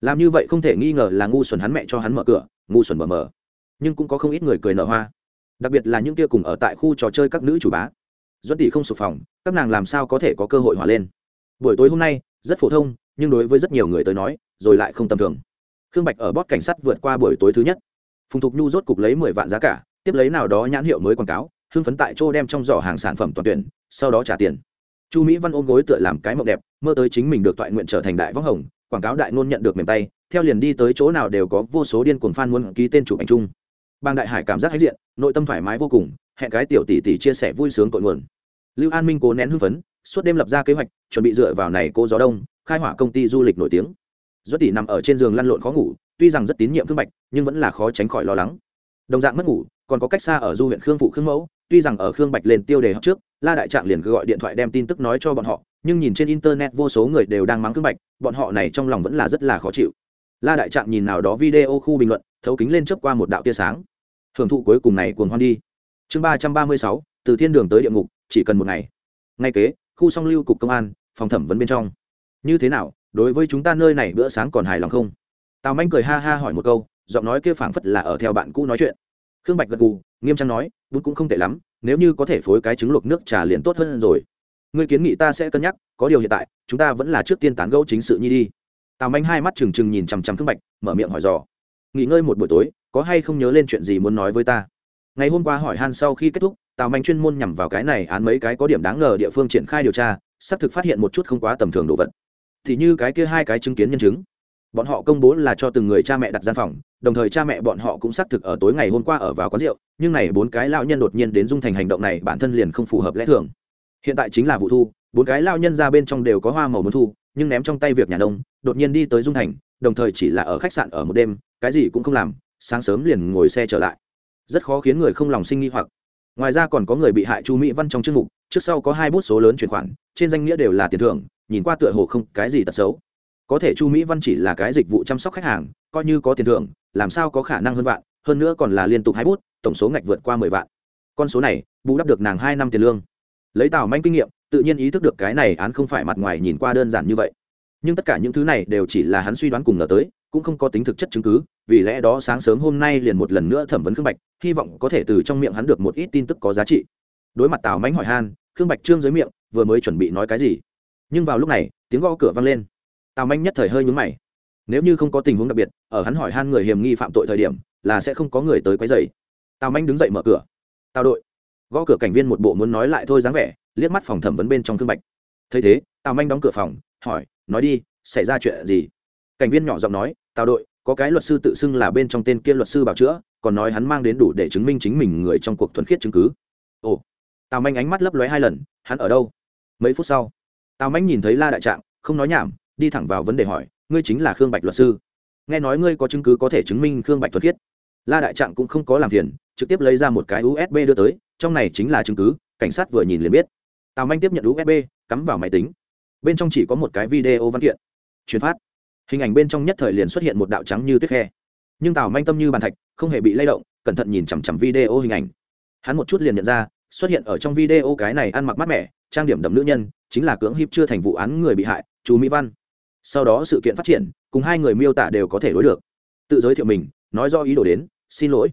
Làm như vậy không thể nghi ngờ là ngu xuẩn hắn mẹ cho hắn mở cửa, ngu xuẩn mở mở. Nhưng cũng có không ít người cười nở hoa. Đặc biệt là những kia cùng ở tại khu trò chơi các nữ chủ bá. Duẫn tỷ không sụp phòng, các nàng làm sao có thể có cơ hội hòa lên? Buổi tối hôm nay, rất phổ thông, nhưng đối với rất nhiều người tới nói, rồi lại không tầm thường. Khương bạch ở bót cảnh sát vượt qua buổi tối thứ nhất. Phùng thục nhu rốt cục lấy mười vạn giá cả, tiếp lấy nào đó nhãn hiệu mới quảng cáo, hưng phấn tại chỗ đem trong giỏ hàng sản phẩm toàn tuyển, sau đó trả tiền chu mỹ văn ôm gối tựa làm cái mộng đẹp, mơ tới chính mình được toại nguyện trở thành đại võng hồng, quảng cáo đại ngôn nhận được mềm tay, theo liền đi tới chỗ nào đều có vô số điên cuồng fan muốn ký tên chụp ảnh chung. Bang đại hải cảm giác hãnh diện, nội tâm thoải mái vô cùng, hẹn cái tiểu tỷ tỷ chia sẻ vui sướng cội nguồn. Lưu an minh cố nén hưng phấn, suốt đêm lập ra kế hoạch, chuẩn bị dựa vào này cô gió đông, khai hỏa công ty du lịch nổi tiếng. Do tỷ nằm ở trên giường lăn lộn khó ngủ, tuy rằng rất tín nhiệm thương bạch, nhưng vẫn là khó tránh khỏi lo lắng. Đồng dạng mất ngủ, còn có cách xa ở du huyện khương phụ khương mẫu, tuy rằng ở khương bạch lên tiêu đề học trước la đại trạng liền gọi điện thoại đem tin tức nói cho bọn họ, nhưng nhìn trên internet vô số người đều đang mắng cưng bạch, bọn họ này trong lòng vẫn là rất là khó chịu. La đại trạng nhìn nào đó video khu bình luận, thấu kính lên chớp qua một đạo tia sáng. Hưởng thụ cuối cùng này cuồng hoan đi. Chương ba trăm ba mươi sáu, từ thiên đường tới địa ngục, chỉ cần một ngày. Ngay kế, khu song lưu cục công an, phòng thẩm vấn bên trong. Như thế nào, đối với chúng ta nơi này bữa sáng còn hài lòng không? Tào manh cười ha ha hỏi một câu, giọng nói kia phảng phất là ở theo bạn cũ nói chuyện. Khương bạch gật gù, nghiêm trang nói, bút cũng không tệ lắm nếu như có thể phối cái trứng luộc nước trà liền tốt hơn rồi. Ngươi kiến nghị ta sẽ cân nhắc, có điều hiện tại, chúng ta vẫn là trước tiên tán gẫu chính sự nhi đi. Tào manh hai mắt trừng trừng nhìn chằm chằm thương bạch, mở miệng hỏi dò. Nghỉ ngơi một buổi tối, có hay không nhớ lên chuyện gì muốn nói với ta? Ngày hôm qua hỏi han sau khi kết thúc, tào manh chuyên môn nhằm vào cái này án mấy cái có điểm đáng ngờ địa phương triển khai điều tra, xác thực phát hiện một chút không quá tầm thường đồ vật. Thì như cái kia hai cái chứng kiến nhân chứng bọn họ công bố là cho từng người cha mẹ đặt gian phòng, đồng thời cha mẹ bọn họ cũng xác thực ở tối ngày hôm qua ở vào quán rượu, nhưng này bốn cái lao nhân đột nhiên đến dung thành hành động này bản thân liền không phù hợp lẽ thường. Hiện tại chính là vụ thu, bốn cái lao nhân ra bên trong đều có hoa màu muốn thu, nhưng ném trong tay việc nhà nông, đột nhiên đi tới dung thành, đồng thời chỉ là ở khách sạn ở một đêm, cái gì cũng không làm, sáng sớm liền ngồi xe trở lại. Rất khó khiến người không lòng sinh nghi hoặc. Ngoài ra còn có người bị hại chu mỹ văn trong chương mục, trước sau có hai bút số lớn chuyển khoản, trên danh nghĩa đều là tiền thưởng, nhìn qua tựa hồ không cái gì tật xấu có thể chu mỹ văn chỉ là cái dịch vụ chăm sóc khách hàng, coi như có tiền thưởng, làm sao có khả năng hơn vạn, hơn nữa còn là liên tục hai bút, tổng số ngạch vượt qua mười vạn. Con số này, bù đắp được nàng hai năm tiền lương. Lấy tào manh kinh nghiệm, tự nhiên ý thức được cái này án không phải mặt ngoài nhìn qua đơn giản như vậy. Nhưng tất cả những thứ này đều chỉ là hắn suy đoán cùng ngờ tới, cũng không có tính thực chất chứng cứ, vì lẽ đó sáng sớm hôm nay liền một lần nữa thẩm vấn khương bạch, hy vọng có thể từ trong miệng hắn được một ít tin tức có giá trị. Đối mặt tào mánh hỏi han, khương bạch trương dưới miệng, vừa mới chuẩn bị nói cái gì. Nhưng vào lúc này, tiếng gõ cửa vang lên tào manh nhất thời hơi nhúng mày. Nếu như không có tình huống đặc biệt, ở hắn hỏi han người hiểm nghi phạm tội thời điểm, là sẽ không có người tới quấy dày tào manh đứng dậy mở cửa. Tào đội. Gõ cửa cảnh viên một bộ muốn nói lại thôi dáng vẻ, liếc mắt phòng thẩm vấn bên trong thương bạch. Thấy thế, tào manh đóng cửa phòng, hỏi, nói đi, xảy ra chuyện gì? Cảnh viên nhỏ giọng nói, tào đội, có cái luật sư tự xưng là bên trong tên kia luật sư bảo chữa, còn nói hắn mang đến đủ để chứng minh chính mình người trong cuộc thuần khiết chứng cứ. Ồ. Tào manh ánh mắt lấp lóe hai lần, hắn ở đâu? Mấy phút sau, tào manh nhìn thấy la đại trạng, không nói nhảm đi thẳng vào vấn đề hỏi, ngươi chính là khương bạch luật sư. Nghe nói ngươi có chứng cứ có thể chứng minh khương bạch thuật khiết. La đại trạng cũng không có làm phiền, trực tiếp lấy ra một cái usb đưa tới, trong này chính là chứng cứ, cảnh sát vừa nhìn liền biết. Tào manh tiếp nhận usb cắm vào máy tính. Bên trong chỉ có một cái video văn kiện. Chuyển phát. Hình ảnh bên trong nhất thời liền xuất hiện một đạo trắng như tuyết khe. Nhưng tào manh tâm như bàn thạch, không hề bị lay động, cẩn thận nhìn chằm chằm video hình ảnh. Hắn một chút liền nhận ra, xuất hiện ở trong video cái này ăn mặc mát mẻ, trang điểm đậm nữ nhân, chính là cưỡng hiếp chưa thành vụ án người bị hại chú mỹ văn sau đó sự kiện phát triển, cùng hai người miêu tả đều có thể đối được. Tự giới thiệu mình, nói do ý đồ đến, xin lỗi.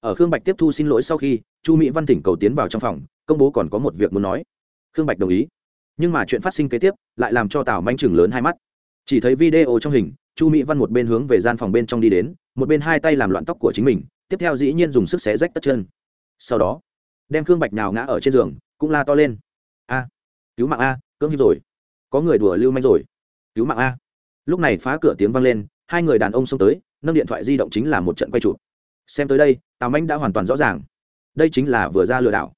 Ở khương bạch tiếp thu xin lỗi sau khi, chu mỹ văn tỉnh cầu tiến vào trong phòng, công bố còn có một việc muốn nói. Khương bạch đồng ý. Nhưng mà chuyện phát sinh kế tiếp, lại làm cho tào manh chừng lớn hai mắt. Chỉ thấy video trong hình, chu mỹ văn một bên hướng về gian phòng bên trong đi đến, một bên hai tay làm loạn tóc của chính mình, tiếp theo dĩ nhiên dùng sức xé rách tất chân. Sau đó, đem khương bạch nào ngã ở trên giường, cũng la to lên. A, cứu mạng a, cưỡng hiếp rồi. Có người đùa lưu manh rồi cứu mạng a. Lúc này phá cửa tiếng vang lên, hai người đàn ông xông tới, nâng điện thoại di động chính là một trận quay chụp. Xem tới đây, tào manh đã hoàn toàn rõ ràng. Đây chính là vừa ra lừa đảo.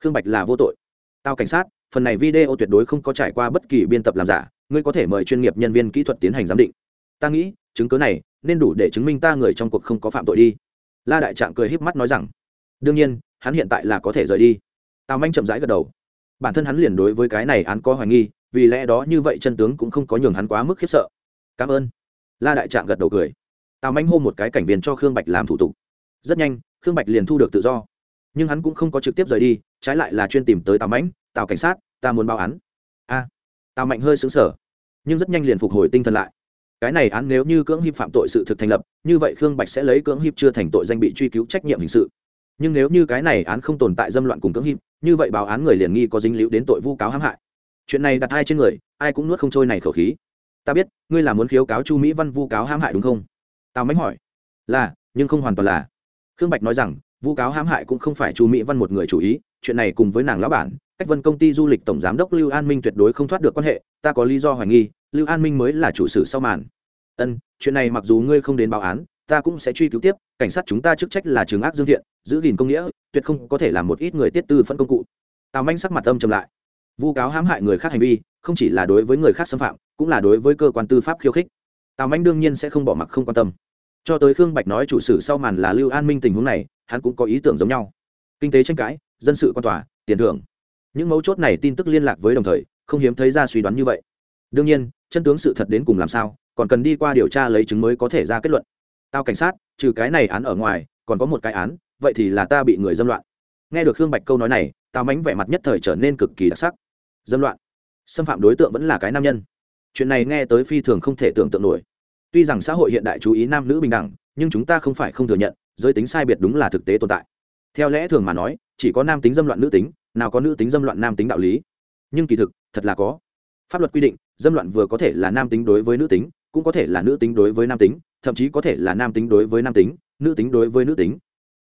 Khương bạch là vô tội. Tao cảnh sát, phần này video tuyệt đối không có trải qua bất kỳ biên tập làm giả, ngươi có thể mời chuyên nghiệp nhân viên kỹ thuật tiến hành giám định. Ta nghĩ, chứng cứ này nên đủ để chứng minh ta người trong cuộc không có phạm tội đi. La đại trạng cười híp mắt nói rằng, đương nhiên, hắn hiện tại là có thể rời đi. Tào manh chậm rãi gật đầu. Bản thân hắn liền đối với cái này án có hoài nghi vì lẽ đó như vậy chân tướng cũng không có nhường hắn quá mức khiếp sợ. Cảm ơn. La đại trạng gật đầu cười. Tào manh hô một cái cảnh viên cho khương bạch làm thủ tục. Rất nhanh, khương bạch liền thu được tự do. Nhưng hắn cũng không có trực tiếp rời đi, trái lại là chuyên tìm tới tào mãnh tào cảnh sát, ta muốn báo án. A. Tào mạnh hơi xứng sở nhưng rất nhanh liền phục hồi tinh thần lại. Cái này án nếu như cưỡng hiếp phạm tội sự thực thành lập, như vậy khương bạch sẽ lấy cưỡng hiếp chưa thành tội danh bị truy cứu trách nhiệm hình sự. Nhưng nếu như cái này án không tồn tại dâm loạn cùng cưỡng hiếp như vậy báo án người liền nghi có dính líu đến tội vu cáo hãm hại chuyện này đặt hai trên người, ai cũng nuốt không trôi này khẩu khí. Ta biết, ngươi là muốn khiếu cáo chu mỹ văn vu cáo hãm hại đúng không? Tào mánh hỏi. Là, nhưng không hoàn toàn là. Khương bạch nói rằng, vu cáo hãm hại cũng không phải chu mỹ văn một người chủ ý, chuyện này cùng với nàng lão bản, cách vân công ty du lịch tổng giám đốc lưu an minh tuyệt đối không thoát được quan hệ, ta có lý do hoài nghi, lưu an minh mới là chủ sử sau màn. Ân, chuyện này mặc dù ngươi không đến báo án, ta cũng sẽ truy cứu tiếp, cảnh sát chúng ta chức trách là trường ác dương thiện, giữ gìn công nghĩa, tuyệt không có thể làm một ít người tiết tư phân công cụ. Tào manh sắc mặt âm trầm lại vu cáo hãm hại người khác hành vi, không chỉ là đối với người khác xâm phạm, cũng là đối với cơ quan tư pháp khiêu khích. Tào manh đương nhiên sẽ không bỏ mặc, không quan tâm. Cho tới khương bạch nói chủ sử sau màn là lưu an minh tình huống này, hắn cũng có ý tưởng giống nhau. Kinh tế tranh cãi, dân sự quan tòa, tiền thưởng. Những mấu chốt này tin tức liên lạc với đồng thời, không hiếm thấy ra suy đoán như vậy. Đương nhiên, chân tướng sự thật đến cùng làm sao, còn cần đi qua điều tra lấy chứng mới có thể ra kết luận. Tao cảnh sát, trừ cái này án ở ngoài, còn có một cái án, vậy thì là ta bị người dâm loạn. Nghe được khương bạch câu nói này Tào mánh vẻ mặt nhất thời trở nên cực kỳ đặc sắc. Dâm loạn. Xâm phạm đối tượng vẫn là cái nam nhân. Chuyện này nghe tới phi thường không thể tưởng tượng nổi. Tuy rằng xã hội hiện đại chú ý nam nữ bình đẳng, nhưng chúng ta không phải không thừa nhận, giới tính sai biệt đúng là thực tế tồn tại. Theo lẽ thường mà nói, chỉ có nam tính dâm loạn nữ tính, nào có nữ tính dâm loạn nam tính đạo lý. Nhưng kỳ thực, thật là có. Pháp luật quy định, dâm loạn vừa có thể là nam tính đối với nữ tính, cũng có thể là nữ tính đối với nam tính, thậm chí có thể là nam tính đối với nam tính, nữ tính đối với nữ tính.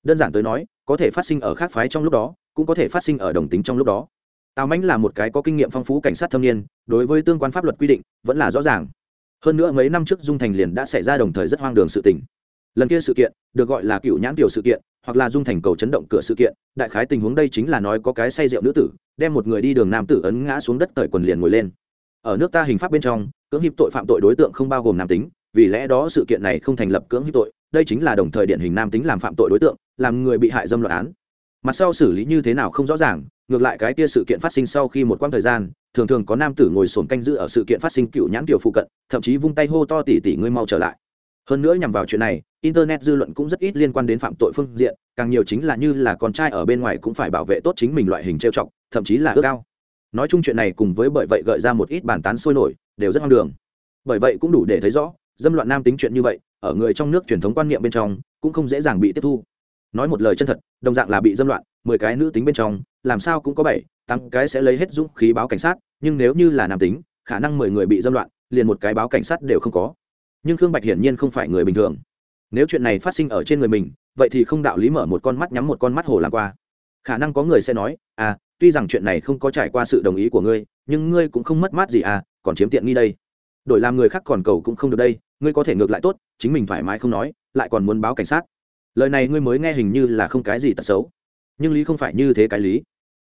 Đơn giản tới nói có thể phát sinh ở khác phái trong lúc đó, cũng có thể phát sinh ở đồng tính trong lúc đó. Tào mãnh là một cái có kinh nghiệm phong phú cảnh sát thâm niên, đối với tương quan pháp luật quy định vẫn là rõ ràng. Hơn nữa mấy năm trước dung thành liền đã xảy ra đồng thời rất hoang đường sự tình. Lần kia sự kiện, được gọi là cựu nhãn tiểu sự kiện, hoặc là dung thành cầu chấn động cửa sự kiện, đại khái tình huống đây chính là nói có cái say rượu nữ tử, đem một người đi đường nam tử ấn ngã xuống đất cởi quần liền ngồi lên. Ở nước ta hình pháp bên trong, cưỡng hiệp tội phạm tội đối tượng không bao gồm nam tính vì lẽ đó sự kiện này không thành lập cưỡng hiếp tội, đây chính là đồng thời điển hình nam tính làm phạm tội đối tượng, làm người bị hại dâm loạn án. Mặt sau xử lý như thế nào không rõ ràng, ngược lại cái kia sự kiện phát sinh sau khi một quãng thời gian, thường thường có nam tử ngồi sồn canh giữ ở sự kiện phát sinh cựu nhãn tiểu phụ cận, thậm chí vung tay hô to tỉ tỉ ngươi mau trở lại. Hơn nữa nhằm vào chuyện này, internet dư luận cũng rất ít liên quan đến phạm tội phương diện, càng nhiều chính là như là con trai ở bên ngoài cũng phải bảo vệ tốt chính mình loại hình trêu chọc, thậm chí là ước ao. Nói chung chuyện này cùng với bởi vậy gợi ra một ít bàn tán sôi nổi, đều rất ngang đường. Bởi vậy cũng đủ để thấy rõ dâm loạn nam tính chuyện như vậy, ở người trong nước truyền thống quan niệm bên trong, cũng không dễ dàng bị tiếp thu. Nói một lời chân thật, đồng dạng là bị dâm loạn, mười cái nữ tính bên trong, làm sao cũng có bảy, tám cái sẽ lấy hết dũng khí báo cảnh sát, nhưng nếu như là nam tính, khả năng mười người bị dâm loạn, liền một cái báo cảnh sát đều không có. Nhưng khương bạch hiển nhiên không phải người bình thường. Nếu chuyện này phát sinh ở trên người mình, vậy thì không đạo lý mở một con mắt nhắm một con mắt hồ làm qua. Khả năng có người sẽ nói à tuy rằng chuyện này không có trải qua sự đồng ý của ngươi, nhưng ngươi cũng không mất mát gì à còn chiếm tiện nghi đây. Đổi làm người khác còn cầu cũng không được đây ngươi có thể ngược lại tốt, chính mình thoải mái không nói, lại còn muốn báo cảnh sát. Lời này ngươi mới nghe hình như là không cái gì tật xấu. Nhưng lý không phải như thế cái lý.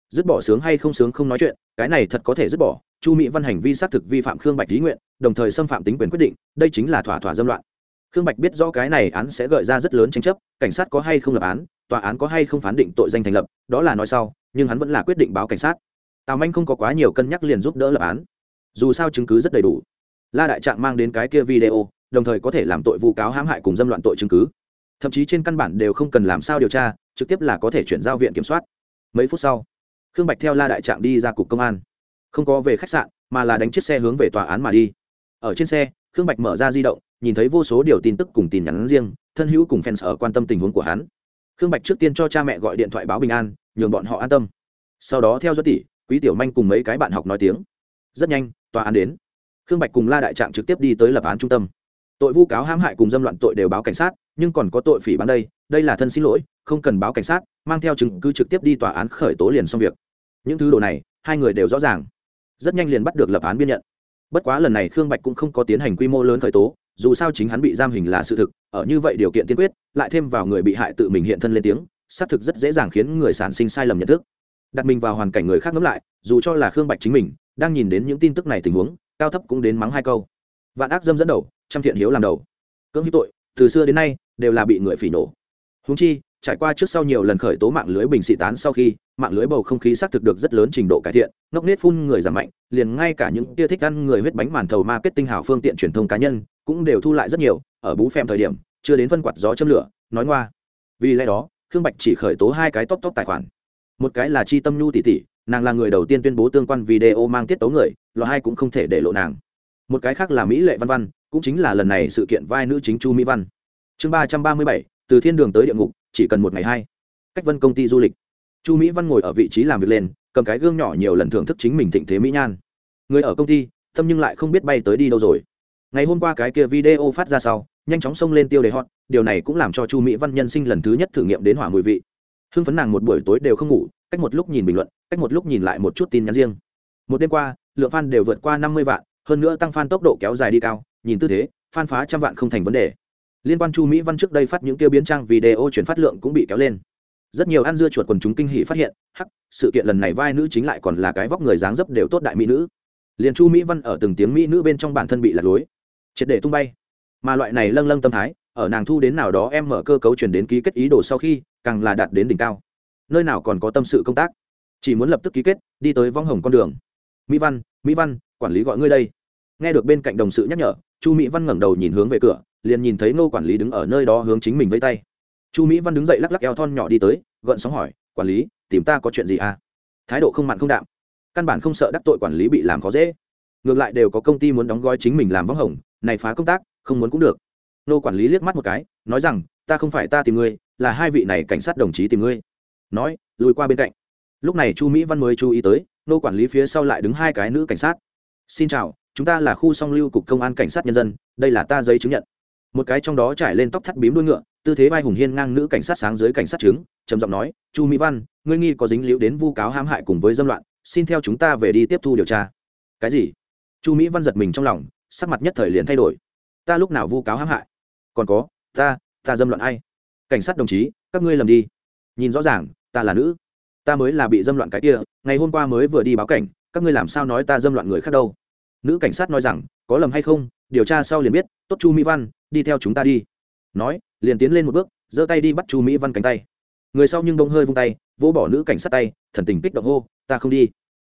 Dứt bỏ sướng hay không sướng không nói chuyện, cái này thật có thể dứt bỏ. Chu mỹ văn hành vi xác thực vi phạm khương bạch lý nguyện, đồng thời xâm phạm tính quyền quyết định, đây chính là thỏa thỏa dâm loạn. Khương bạch biết rõ cái này án sẽ gợi ra rất lớn tranh chấp, cảnh sát có hay không lập án, tòa án có hay không phán định tội danh thành lập, đó là nói sau, nhưng hắn vẫn là quyết định báo cảnh sát. Tào manh không có quá nhiều cân nhắc liền giúp đỡ lập án. Dù sao chứng cứ rất đầy đủ. La đại trạng mang đến cái kia video đồng thời có thể làm tội vu cáo hãm hại cùng dâm loạn tội chứng cứ. Thậm chí trên căn bản đều không cần làm sao điều tra, trực tiếp là có thể chuyển giao viện kiểm soát. Mấy phút sau, khương bạch theo la đại trạng đi ra cục công an. Không có về khách sạn, mà là đánh chiếc xe hướng về tòa án mà đi. Ở trên xe, khương bạch mở ra di động, nhìn thấy vô số điều tin tức cùng tin nhắn riêng, thân hữu cùng fans ở quan tâm tình huống của hắn. Khương bạch trước tiên cho cha mẹ gọi điện thoại báo bình an, nhường bọn họ an tâm. Sau đó theo dõi tỷ, quý tiểu manh cùng mấy cái bạn học nói tiếng. Rất nhanh, tòa án đến. Khương bạch cùng la đại trạng trực tiếp đi tới lập án trung tâm tội vu cáo hãm hại cùng dâm loạn tội đều báo cảnh sát, nhưng còn có tội phỉ bán đây đây là thân xin lỗi, không cần báo cảnh sát, mang theo chứng cứ trực tiếp đi tòa án khởi tố liền xong việc. Những thứ đồ này, hai người đều rõ ràng. Rất nhanh liền bắt được lập án biên nhận. Bất quá lần này khương bạch cũng không có tiến hành quy mô lớn khởi tố, dù sao chính hắn bị giam hình là sự thực, ở như vậy điều kiện tiên quyết, lại thêm vào người bị hại tự mình hiện thân lên tiếng, xác thực rất dễ dàng khiến người sản sinh sai lầm nhận thức. Đặt mình vào hoàn cảnh người khác ngẫm lại, dù cho là khương bạch chính mình, đang nhìn đến những tin tức này tình huống, cao thấp cũng đến mắng hai câu. Vạn ác dâm dẫn đầu trăm thiện hiếu làm đầu. Cưỡng hiếu tội, từ xưa đến nay, đều là bị người phỉ nổ. Húng chi, trải qua trước sau nhiều lần khởi tố mạng lưới bình xị tán sau khi, mạng lưới bầu không khí xác thực được rất lớn trình độ cải thiện, ngốc nết phun người giảm mạnh, liền ngay cả những tia thích ăn người huyết bánh màn thầu marketing hào phương tiện truyền thông cá nhân, cũng đều thu lại rất nhiều, ở bú phèm thời điểm, chưa đến phân quạt gió châm lửa, nói ngoa. Vì lẽ đó, khương bạch chỉ khởi tố hai cái top top tài khoản. Một cái là chi tâm nhu tỷ tỷ, nàng là người đầu tiên tuyên bố tương quan video mang tiết tấu người, lò hai cũng không thể để lộ nàng. Một cái khác là mỹ lệ văn văn cũng chính là lần này sự kiện vai nữ chính chu mỹ văn. Chương ba trăm ba mươi bảy, từ thiên đường tới địa ngục, chỉ cần một ngày hai. Cách vân công ty du lịch. Chu mỹ văn ngồi ở vị trí làm việc lên, cầm cái gương nhỏ nhiều lần thưởng thức chính mình thịnh thế mỹ nhan. Người ở công ty, tâm nhưng lại không biết bay tới đi đâu rồi. Ngày hôm qua cái kia video phát ra sau, nhanh chóng xông lên tiêu đề hot, điều này cũng làm cho chu mỹ văn nhân sinh lần thứ nhất thử nghiệm đến hỏa mùi vị. Hưng phấn nàng một buổi tối đều không ngủ, cách một lúc nhìn bình luận, cách một lúc nhìn lại một chút tin nhắn riêng. Một đêm qua, lượng fan đều vượt qua năm mươi vạn, hơn nữa tăng fan tốc độ kéo dài đi cao nhìn tư thế, phan phá trăm vạn không thành vấn đề. Liên quan chu mỹ văn trước đây phát những tiêu biến trang video chuyển phát lượng cũng bị kéo lên. Rất nhiều ăn dưa chuột quần chúng kinh hỉ phát hiện, hắc, sự kiện lần này vai nữ chính lại còn là cái vóc người dáng dấp đều tốt đại mỹ nữ. Liền chu mỹ văn ở từng tiếng mỹ nữ bên trong bản thân bị lạc lối. Triệt để tung bay. Mà loại này lâng lâng tâm thái, ở nàng thu đến nào đó em mở cơ cấu chuyển đến ký kết ý đồ sau khi, càng là đạt đến đỉnh cao. Nơi nào còn có tâm sự công tác. Chỉ muốn lập tức ký kết, đi tới vong hồng con đường. Mỹ văn mỹ văn, quản lý gọi ngươi đây. Nghe được bên cạnh đồng sự nhắc nhở chu mỹ văn ngẩng đầu nhìn hướng về cửa, liền nhìn thấy nô quản lý đứng ở nơi đó hướng chính mình với tay. Chu mỹ văn đứng dậy lắc lắc eo thon nhỏ đi tới, gợn sóng hỏi, quản lý, tìm ta có chuyện gì à? Thái độ không mặn không đạm. Căn bản không sợ đắc tội quản lý bị làm khó dễ. Ngược lại đều có công ty muốn đóng gói chính mình làm vắng hồng, này phá công tác, không muốn cũng được. Nô quản lý liếc mắt một cái, nói rằng, ta không phải ta tìm ngươi, là hai vị này cảnh sát đồng chí tìm ngươi. Nói, lùi qua bên cạnh. Lúc này chu mỹ văn mới chú ý tới nô quản lý phía sau lại đứng hai cái nữ cảnh sát. Xin chào chúng ta là khu song lưu cục công an cảnh sát nhân dân, đây là ta giấy chứng nhận. Một cái trong đó trải lên tóc thắt bím đuôi ngựa, tư thế vai hùng hiên ngang nữ cảnh sát sáng dưới cảnh sát chứng trầm giọng nói, chu mỹ văn, ngươi nghi có dính liễu đến vu cáo hãm hại cùng với dâm loạn, xin theo chúng ta về đi tiếp thu điều tra. Cái gì? Chu mỹ văn giật mình trong lòng, sắc mặt nhất thời liền thay đổi. Ta lúc nào vu cáo hãm hại? Còn có, ta ta dâm loạn ai? Cảnh sát đồng chí, các ngươi lầm đi. Nhìn rõ ràng, ta là nữ. Ta mới là bị dâm loạn cái kia, ngày hôm qua mới vừa đi báo cảnh, các ngươi làm sao nói ta dâm loạn người khác đâu? Nữ cảnh sát nói rằng, có lầm hay không, điều tra sau liền biết, tốt chu mỹ văn, đi theo chúng ta đi. Nói, liền tiến lên một bước, giơ tay đi bắt chu mỹ văn cánh tay. Người sau nhưng bông hơi vung tay, vỗ bỏ nữ cảnh sát tay, thần tình kích động hô, ta không đi.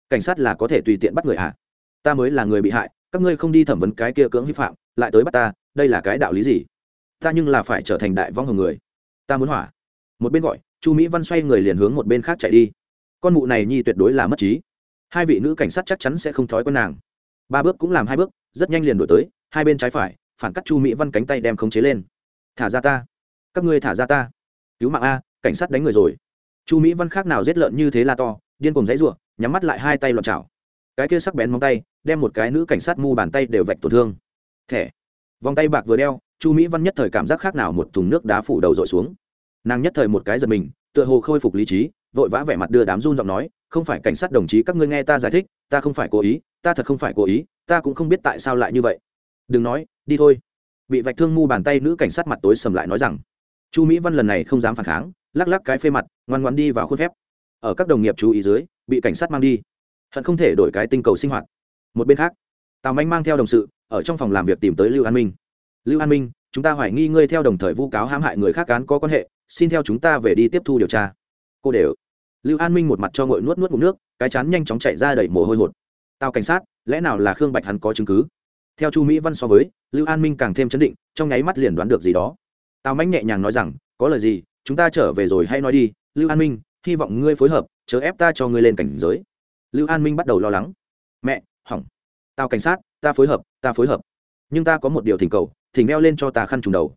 Cảnh sát là có thể tùy tiện bắt người à ta mới là người bị hại, các ngươi không đi thẩm vấn cái kia cưỡng vi phạm, lại tới bắt ta, đây là cái đạo lý gì? Ta nhưng là phải trở thành đại vong hồng người. Ta muốn hỏa. Một bên gọi, chu mỹ văn xoay người liền hướng một bên khác chạy đi. Con mụ này nhi tuyệt đối là mất trí. Hai vị nữ cảnh sát chắc chắn sẽ không thói quen nàng ba bước cũng làm hai bước, rất nhanh liền đổi tới, hai bên trái phải, phản cắt chu mỹ văn cánh tay đem khống chế lên. Thả ra ta. Các ngươi thả ra ta. Cứu mạng a, cảnh sát đánh người rồi. Chu mỹ văn khác nào giết lợn như thế là to, điên cùng dãy r u ộ nhắm mắt lại hai tay loạn chảo cái kia sắc bén móng tay, đem một cái nữ cảnh sát mu bàn tay đều vạch tổn thương. Thẻ. Vòng tay bạc vừa đeo, chu mỹ văn nhất thời cảm giác khác nào một thùng nước đá phủ đầu dội xuống. Nàng nhất thời một cái giật mình, tựa hồ khôi phục lý trí, vội vã vẻ mặt đưa đám run giọng nói, không phải cảnh sát đồng chí các ngươi nghe ta giải thích, ta không phải cố ý ta thật không phải cố ý, ta cũng không biết tại sao lại như vậy. Đừng nói, đi thôi. Bị vạch thương mu bàn tay nữ cảnh sát mặt tối sầm lại nói rằng, chu mỹ văn lần này không dám phản kháng, lắc lắc cái phê mặt, ngoan ngoan đi vào khuôn phép. Ở các đồng nghiệp chú ý dưới, bị cảnh sát mang đi. Hận không thể đổi cái tinh cầu sinh hoạt. Một bên khác, tào manh mang theo đồng sự, ở trong phòng làm việc tìm tới lưu an minh. Lưu an minh, chúng ta hoài nghi ngươi theo đồng thời vu cáo hãm hại người khác cán có quan hệ, xin theo chúng ta về đi tiếp thu điều tra. Cô đều. Lưu an minh một mặt cho ngội nuốt nuốt ngụm nước, cái chán nhanh chóng chạy ra đẩy mồ hôi hột tao cảnh sát, lẽ nào là khương bạch hắn có chứng cứ? Theo chu mỹ văn so với, lưu an minh càng thêm chấn định, trong nháy mắt liền đoán được gì đó. Tao mánh nhẹ nhàng nói rằng, có lời gì, chúng ta trở về rồi hay nói đi, lưu an minh, hy vọng ngươi phối hợp, chớ ép ta cho ngươi lên cảnh giới. Lưu an minh bắt đầu lo lắng. Mẹ, hỏng. Tao cảnh sát, ta phối hợp, ta phối hợp. Nhưng ta có một điều thỉnh cầu, thỉnh đeo lên cho ta khăn trùng đầu.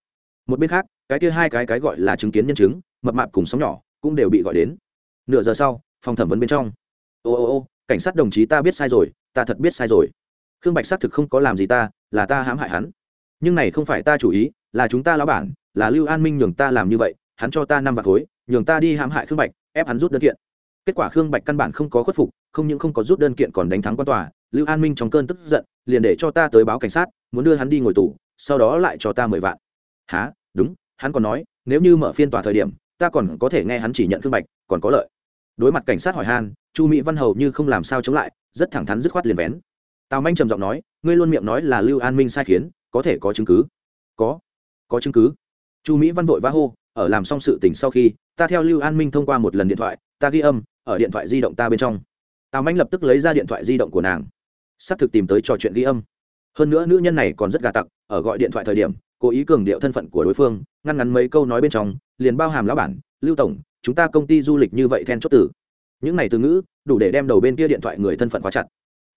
Một bên khác, cái kia hai cái cái gọi là chứng kiến nhân chứng, mập mạp cùng sóng nhỏ, cũng đều bị gọi đến. Nửa giờ sau, phòng thẩm vấn bên trong. Ô ô ô cảnh sát đồng chí ta biết sai rồi, ta thật biết sai rồi. Khương bạch xác thực không có làm gì ta, là ta hãm hại hắn. Nhưng này không phải ta chủ ý, là chúng ta lão bản, là lưu an minh nhường ta làm như vậy, hắn cho ta năm vạt khối, nhường ta đi hãm hại khương bạch, ép hắn rút đơn kiện. Kết quả khương bạch căn bản không có khuất phục, không những không có rút đơn kiện còn đánh thắng quan tòa, lưu an minh trong cơn tức giận, liền để cho ta tới báo cảnh sát, muốn đưa hắn đi ngồi tù, sau đó lại cho ta mười vạn. Há đúng, hắn còn nói, nếu như mở phiên tòa thời điểm, ta còn có thể nghe hắn chỉ nhận khương bạch, còn có lợi. Đối mặt cảnh sát hỏi han chu mỹ văn hầu như không làm sao chống lại, rất thẳng thắn dứt khoát liền vén. Tào manh trầm giọng nói, ngươi luôn miệng nói là lưu an minh sai khiến, có thể có chứng cứ. Có. Có chứng cứ. Chu mỹ văn vội vã hô, ở làm xong sự tình sau khi, ta theo lưu an minh thông qua một lần điện thoại, ta ghi âm, ở điện thoại di động ta bên trong. Tào manh lập tức lấy ra điện thoại di động của nàng. Xác thực tìm tới trò chuyện ghi âm. Hơn nữa nữ nhân này còn rất gà tặc, ở gọi điện thoại thời điểm, cố ý cường điệu thân phận của đối phương, ngăn ngắn mấy câu nói bên trong, liền bao hàm lão bản, lưu tổng, chúng ta công ty du lịch như vậy then chốt tử những này từ ngữ, đủ để đem đầu bên kia điện thoại người thân phận khóa chặt.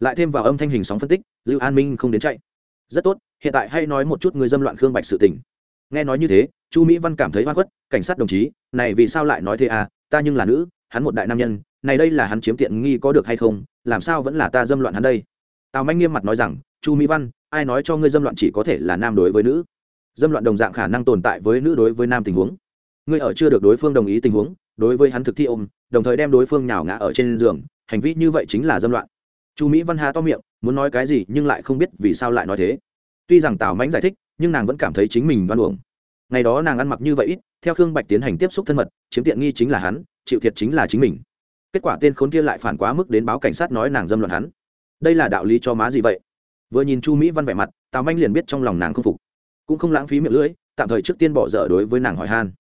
Lại thêm vào âm thanh hình sóng phân tích, lưu an minh không đến chạy. Rất tốt, hiện tại hay nói một chút người dâm loạn khương bạch sự tình. Nghe nói như thế, chu mỹ văn cảm thấy hoa khuất, cảnh sát đồng chí, này vì sao lại nói thế à ta nhưng là nữ, hắn một đại nam nhân, này đây là hắn chiếm tiện nghi có được hay không, làm sao vẫn là ta dâm loạn hắn đây? Tào manh nghiêm mặt nói rằng, chu mỹ văn, ai nói cho ngươi dâm loạn chỉ có thể là nam đối với nữ? Dâm loạn đồng dạng khả năng tồn tại với nữ đối với nam tình huống ngươi ở chưa được đối phương đồng ý tình huống, đối với hắn thực thi ôm, đồng thời đem đối phương nhào ngã ở trên giường, hành vi như vậy chính là dâm loạn. Chu mỹ văn hà to miệng, muốn nói cái gì nhưng lại không biết vì sao lại nói thế. Tuy rằng tào mãnh giải thích, nhưng nàng vẫn cảm thấy chính mình văn uổng. Ngày đó nàng ăn mặc như vậy ít, theo khương bạch tiến hành tiếp xúc thân mật, chiếm tiện nghi chính là hắn, chịu thiệt chính là chính mình. Kết quả tên khốn kia lại phản quá mức đến báo cảnh sát nói nàng dâm loạn hắn. Đây là đạo lý cho má gì vậy? Vừa nhìn chu mỹ văn vẻ mặt, tào manh liền biết trong lòng nàng không phục. Cũng không lãng phí miệng lưỡi, tạm thời trước tiên bỏ dở đối với nàng hỏi han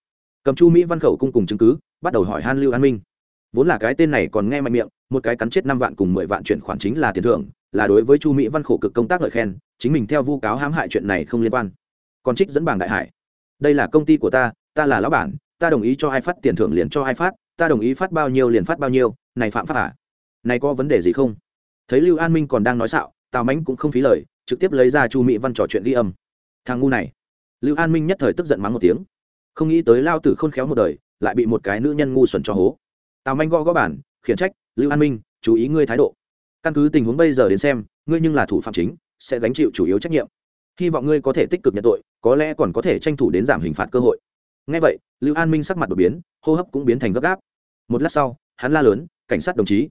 cầm chu mỹ văn khẩu cung cùng chứng cứ, bắt đầu hỏi han lưu an minh. Vốn là cái tên này còn nghe mạnh miệng, một cái cắn chết năm vạn cùng mười vạn chuyển khoản chính là tiền thưởng, là đối với chu mỹ văn khổ cực công tác lợi khen, chính mình theo vu cáo hãm hại chuyện này không liên quan. Còn trích dẫn bảng đại hải. Đây là công ty của ta ta là lão bản, ta đồng ý cho ai phát tiền thưởng liền cho ai phát, ta đồng ý phát bao nhiêu liền phát bao nhiêu, này phạm pháp à? Này có vấn đề gì không? Thấy lưu an minh còn đang nói xạo, tào mánh cũng không phí lời, trực tiếp lấy ra chu mỹ văn trò chuyện ghi âm. Thằng ngu này. Lưu an minh nhất thời tức giận mắng một tiếng không nghĩ tới lao tử khôn khéo một đời, lại bị một cái nữ nhân ngu xuẩn cho hố. Tào manh gõ gõ bản, khiển trách, lưu an minh, chú ý ngươi thái độ. Căn cứ tình huống bây giờ đến xem, ngươi nhưng là thủ phạm chính, sẽ gánh chịu chủ yếu trách nhiệm. Hy vọng ngươi có thể tích cực nhận tội, có lẽ còn có thể tranh thủ đến giảm hình phạt cơ hội. Ngay vậy, lưu an minh sắc mặt đột biến, hô hấp cũng biến thành gấp gáp. Một lát sau, hắn la lớn, cảnh sát đồng chí,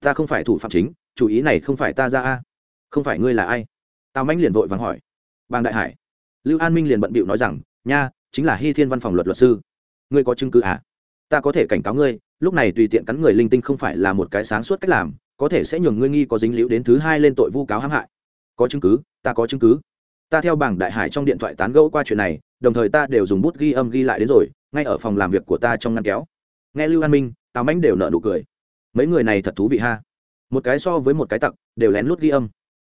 ta không phải thủ phạm chính chủ ý này không phải ta ra a, không phải ngươi là ai? Tào manh liền vội vàng hỏi. Bàng đại hải. Lưu an minh liền bận bịu nói rằng, nha chính là hy thiên văn phòng luật luật sư. Ngươi có chứng cứ à? Ta có thể cảnh cáo ngươi, lúc này tùy tiện cắn người linh tinh không phải là một cái sáng suốt cách làm, có thể sẽ nhường ngươi nghi có dính liễu đến thứ hai lên tội vu cáo hãm hại. Có chứng cứ, ta có chứng cứ. Ta theo bảng đại hải trong điện thoại tán gẫu qua chuyện này, đồng thời ta đều dùng bút ghi âm ghi lại đến rồi, ngay ở phòng làm việc của ta trong ngăn kéo. Nghe lưu an minh, tào mãnh đều nợ nụ cười. Mấy người này thật thú vị ha. Một cái so với một cái tặc, đều lén lút ghi âm.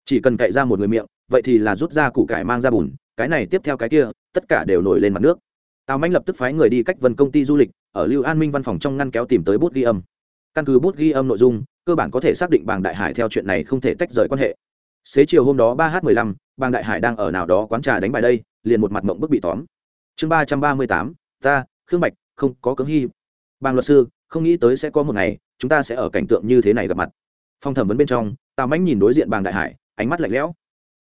Chỉ cần cậy ra một người miệng, vậy thì là rút ra củ cải mang ra bùn cái này tiếp theo cái kia, tất cả đều nổi lên mặt nước. Tào mãnh lập tức phái người đi cách vân công ty du lịch, ở lưu an minh văn phòng trong ngăn kéo tìm tới bút ghi âm. Căn cứ bút ghi âm nội dung, cơ bản có thể xác định bàng đại hải theo chuyện này không thể tách rời quan hệ. Xế chiều hôm đó ba h mười lăm, bàng đại hải đang ở nào đó quán trà đánh bài đây, liền một mặt mộng bức bị tóm. Chương ba trăm ba mươi tám, ta, khương bạch, không có cứng hy bàng luật sư, không nghĩ tới sẽ có một ngày, chúng ta sẽ ở cảnh tượng như thế này gặp mặt. Phong thẩm vấn bên trong, tào mãnh nhìn đối diện bàng đại hải, ánh mắt lạnh lẽo.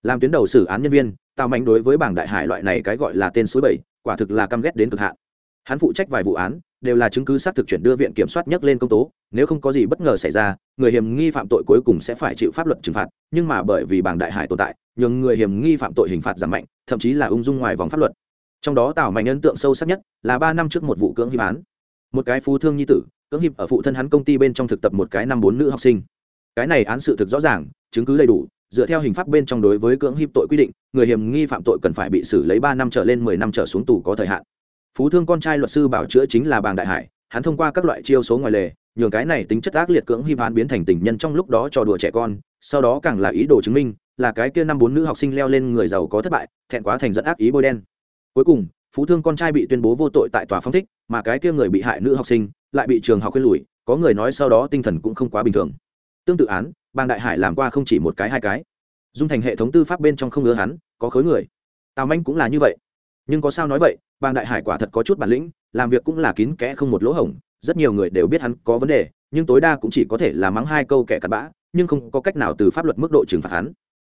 Làm tuyến đầu xử án nhân viên tào mạnh đối với bảng đại hải loại này cái gọi là tên suối bảy, quả thực là căm ghét đến cực hạn. Hắn phụ trách vài vụ án, đều là chứng cứ xác thực chuyển đưa viện kiểm soát nhắc lên công tố, nếu không có gì bất ngờ xảy ra, người hiểm nghi phạm tội cuối cùng sẽ phải chịu pháp luật trừng phạt, nhưng mà bởi vì bảng đại hải tồn tại, nhường người hiểm nghi phạm tội hình phạt giảm mạnh, thậm chí là ung dung ngoài vòng pháp luật. Trong đó tào mạnh ấn tượng sâu sắc nhất là ba năm trước một vụ cưỡng hiếp án. Một cái phú thương nhi tử, cưỡng hiếp ở phụ thân hắn công ty bên trong thực tập một cái năm bốn nữ học sinh. Cái này án sự thực rõ ràng, chứng cứ đầy đủ dựa theo hình pháp bên trong đối với cưỡng hiếp tội quy định, người hiểm nghi phạm tội cần phải bị xử lấy ba năm trở lên mười năm trở xuống tù có thời hạn. Phú thương con trai luật sư bảo chữa chính là bàng đại hải, hắn thông qua các loại chiêu số ngoài lề, nhường cái này tính chất ác liệt cưỡng hiếp án biến thành tình nhân trong lúc đó trò đùa trẻ con, sau đó càng là ý đồ chứng minh, là cái kia năm bốn nữ học sinh leo lên người giàu có thất bại, thẹn quá thành dẫn ác ý bôi đen. Cuối cùng, phú thương con trai bị tuyên bố vô tội tại tòa phong thích, mà cái kia người bị hại nữ học sinh lại bị trường học khuyên lùi, có người nói sau đó tinh thần cũng không quá bình thường. Tương tự án bang đại hải làm qua không chỉ một cái hai cái. Dung thành hệ thống tư pháp bên trong không ngứa hắn, có khối người. Tào manh cũng là như vậy. Nhưng có sao nói vậy bang đại hải quả thật có chút bản lĩnh, làm việc cũng là kín kẽ không một lỗ hổng, rất nhiều người đều biết hắn có vấn đề, nhưng tối đa cũng chỉ có thể là mắng hai câu kẻ cặn bã, nhưng không có cách nào từ pháp luật mức độ trừng phạt hắn.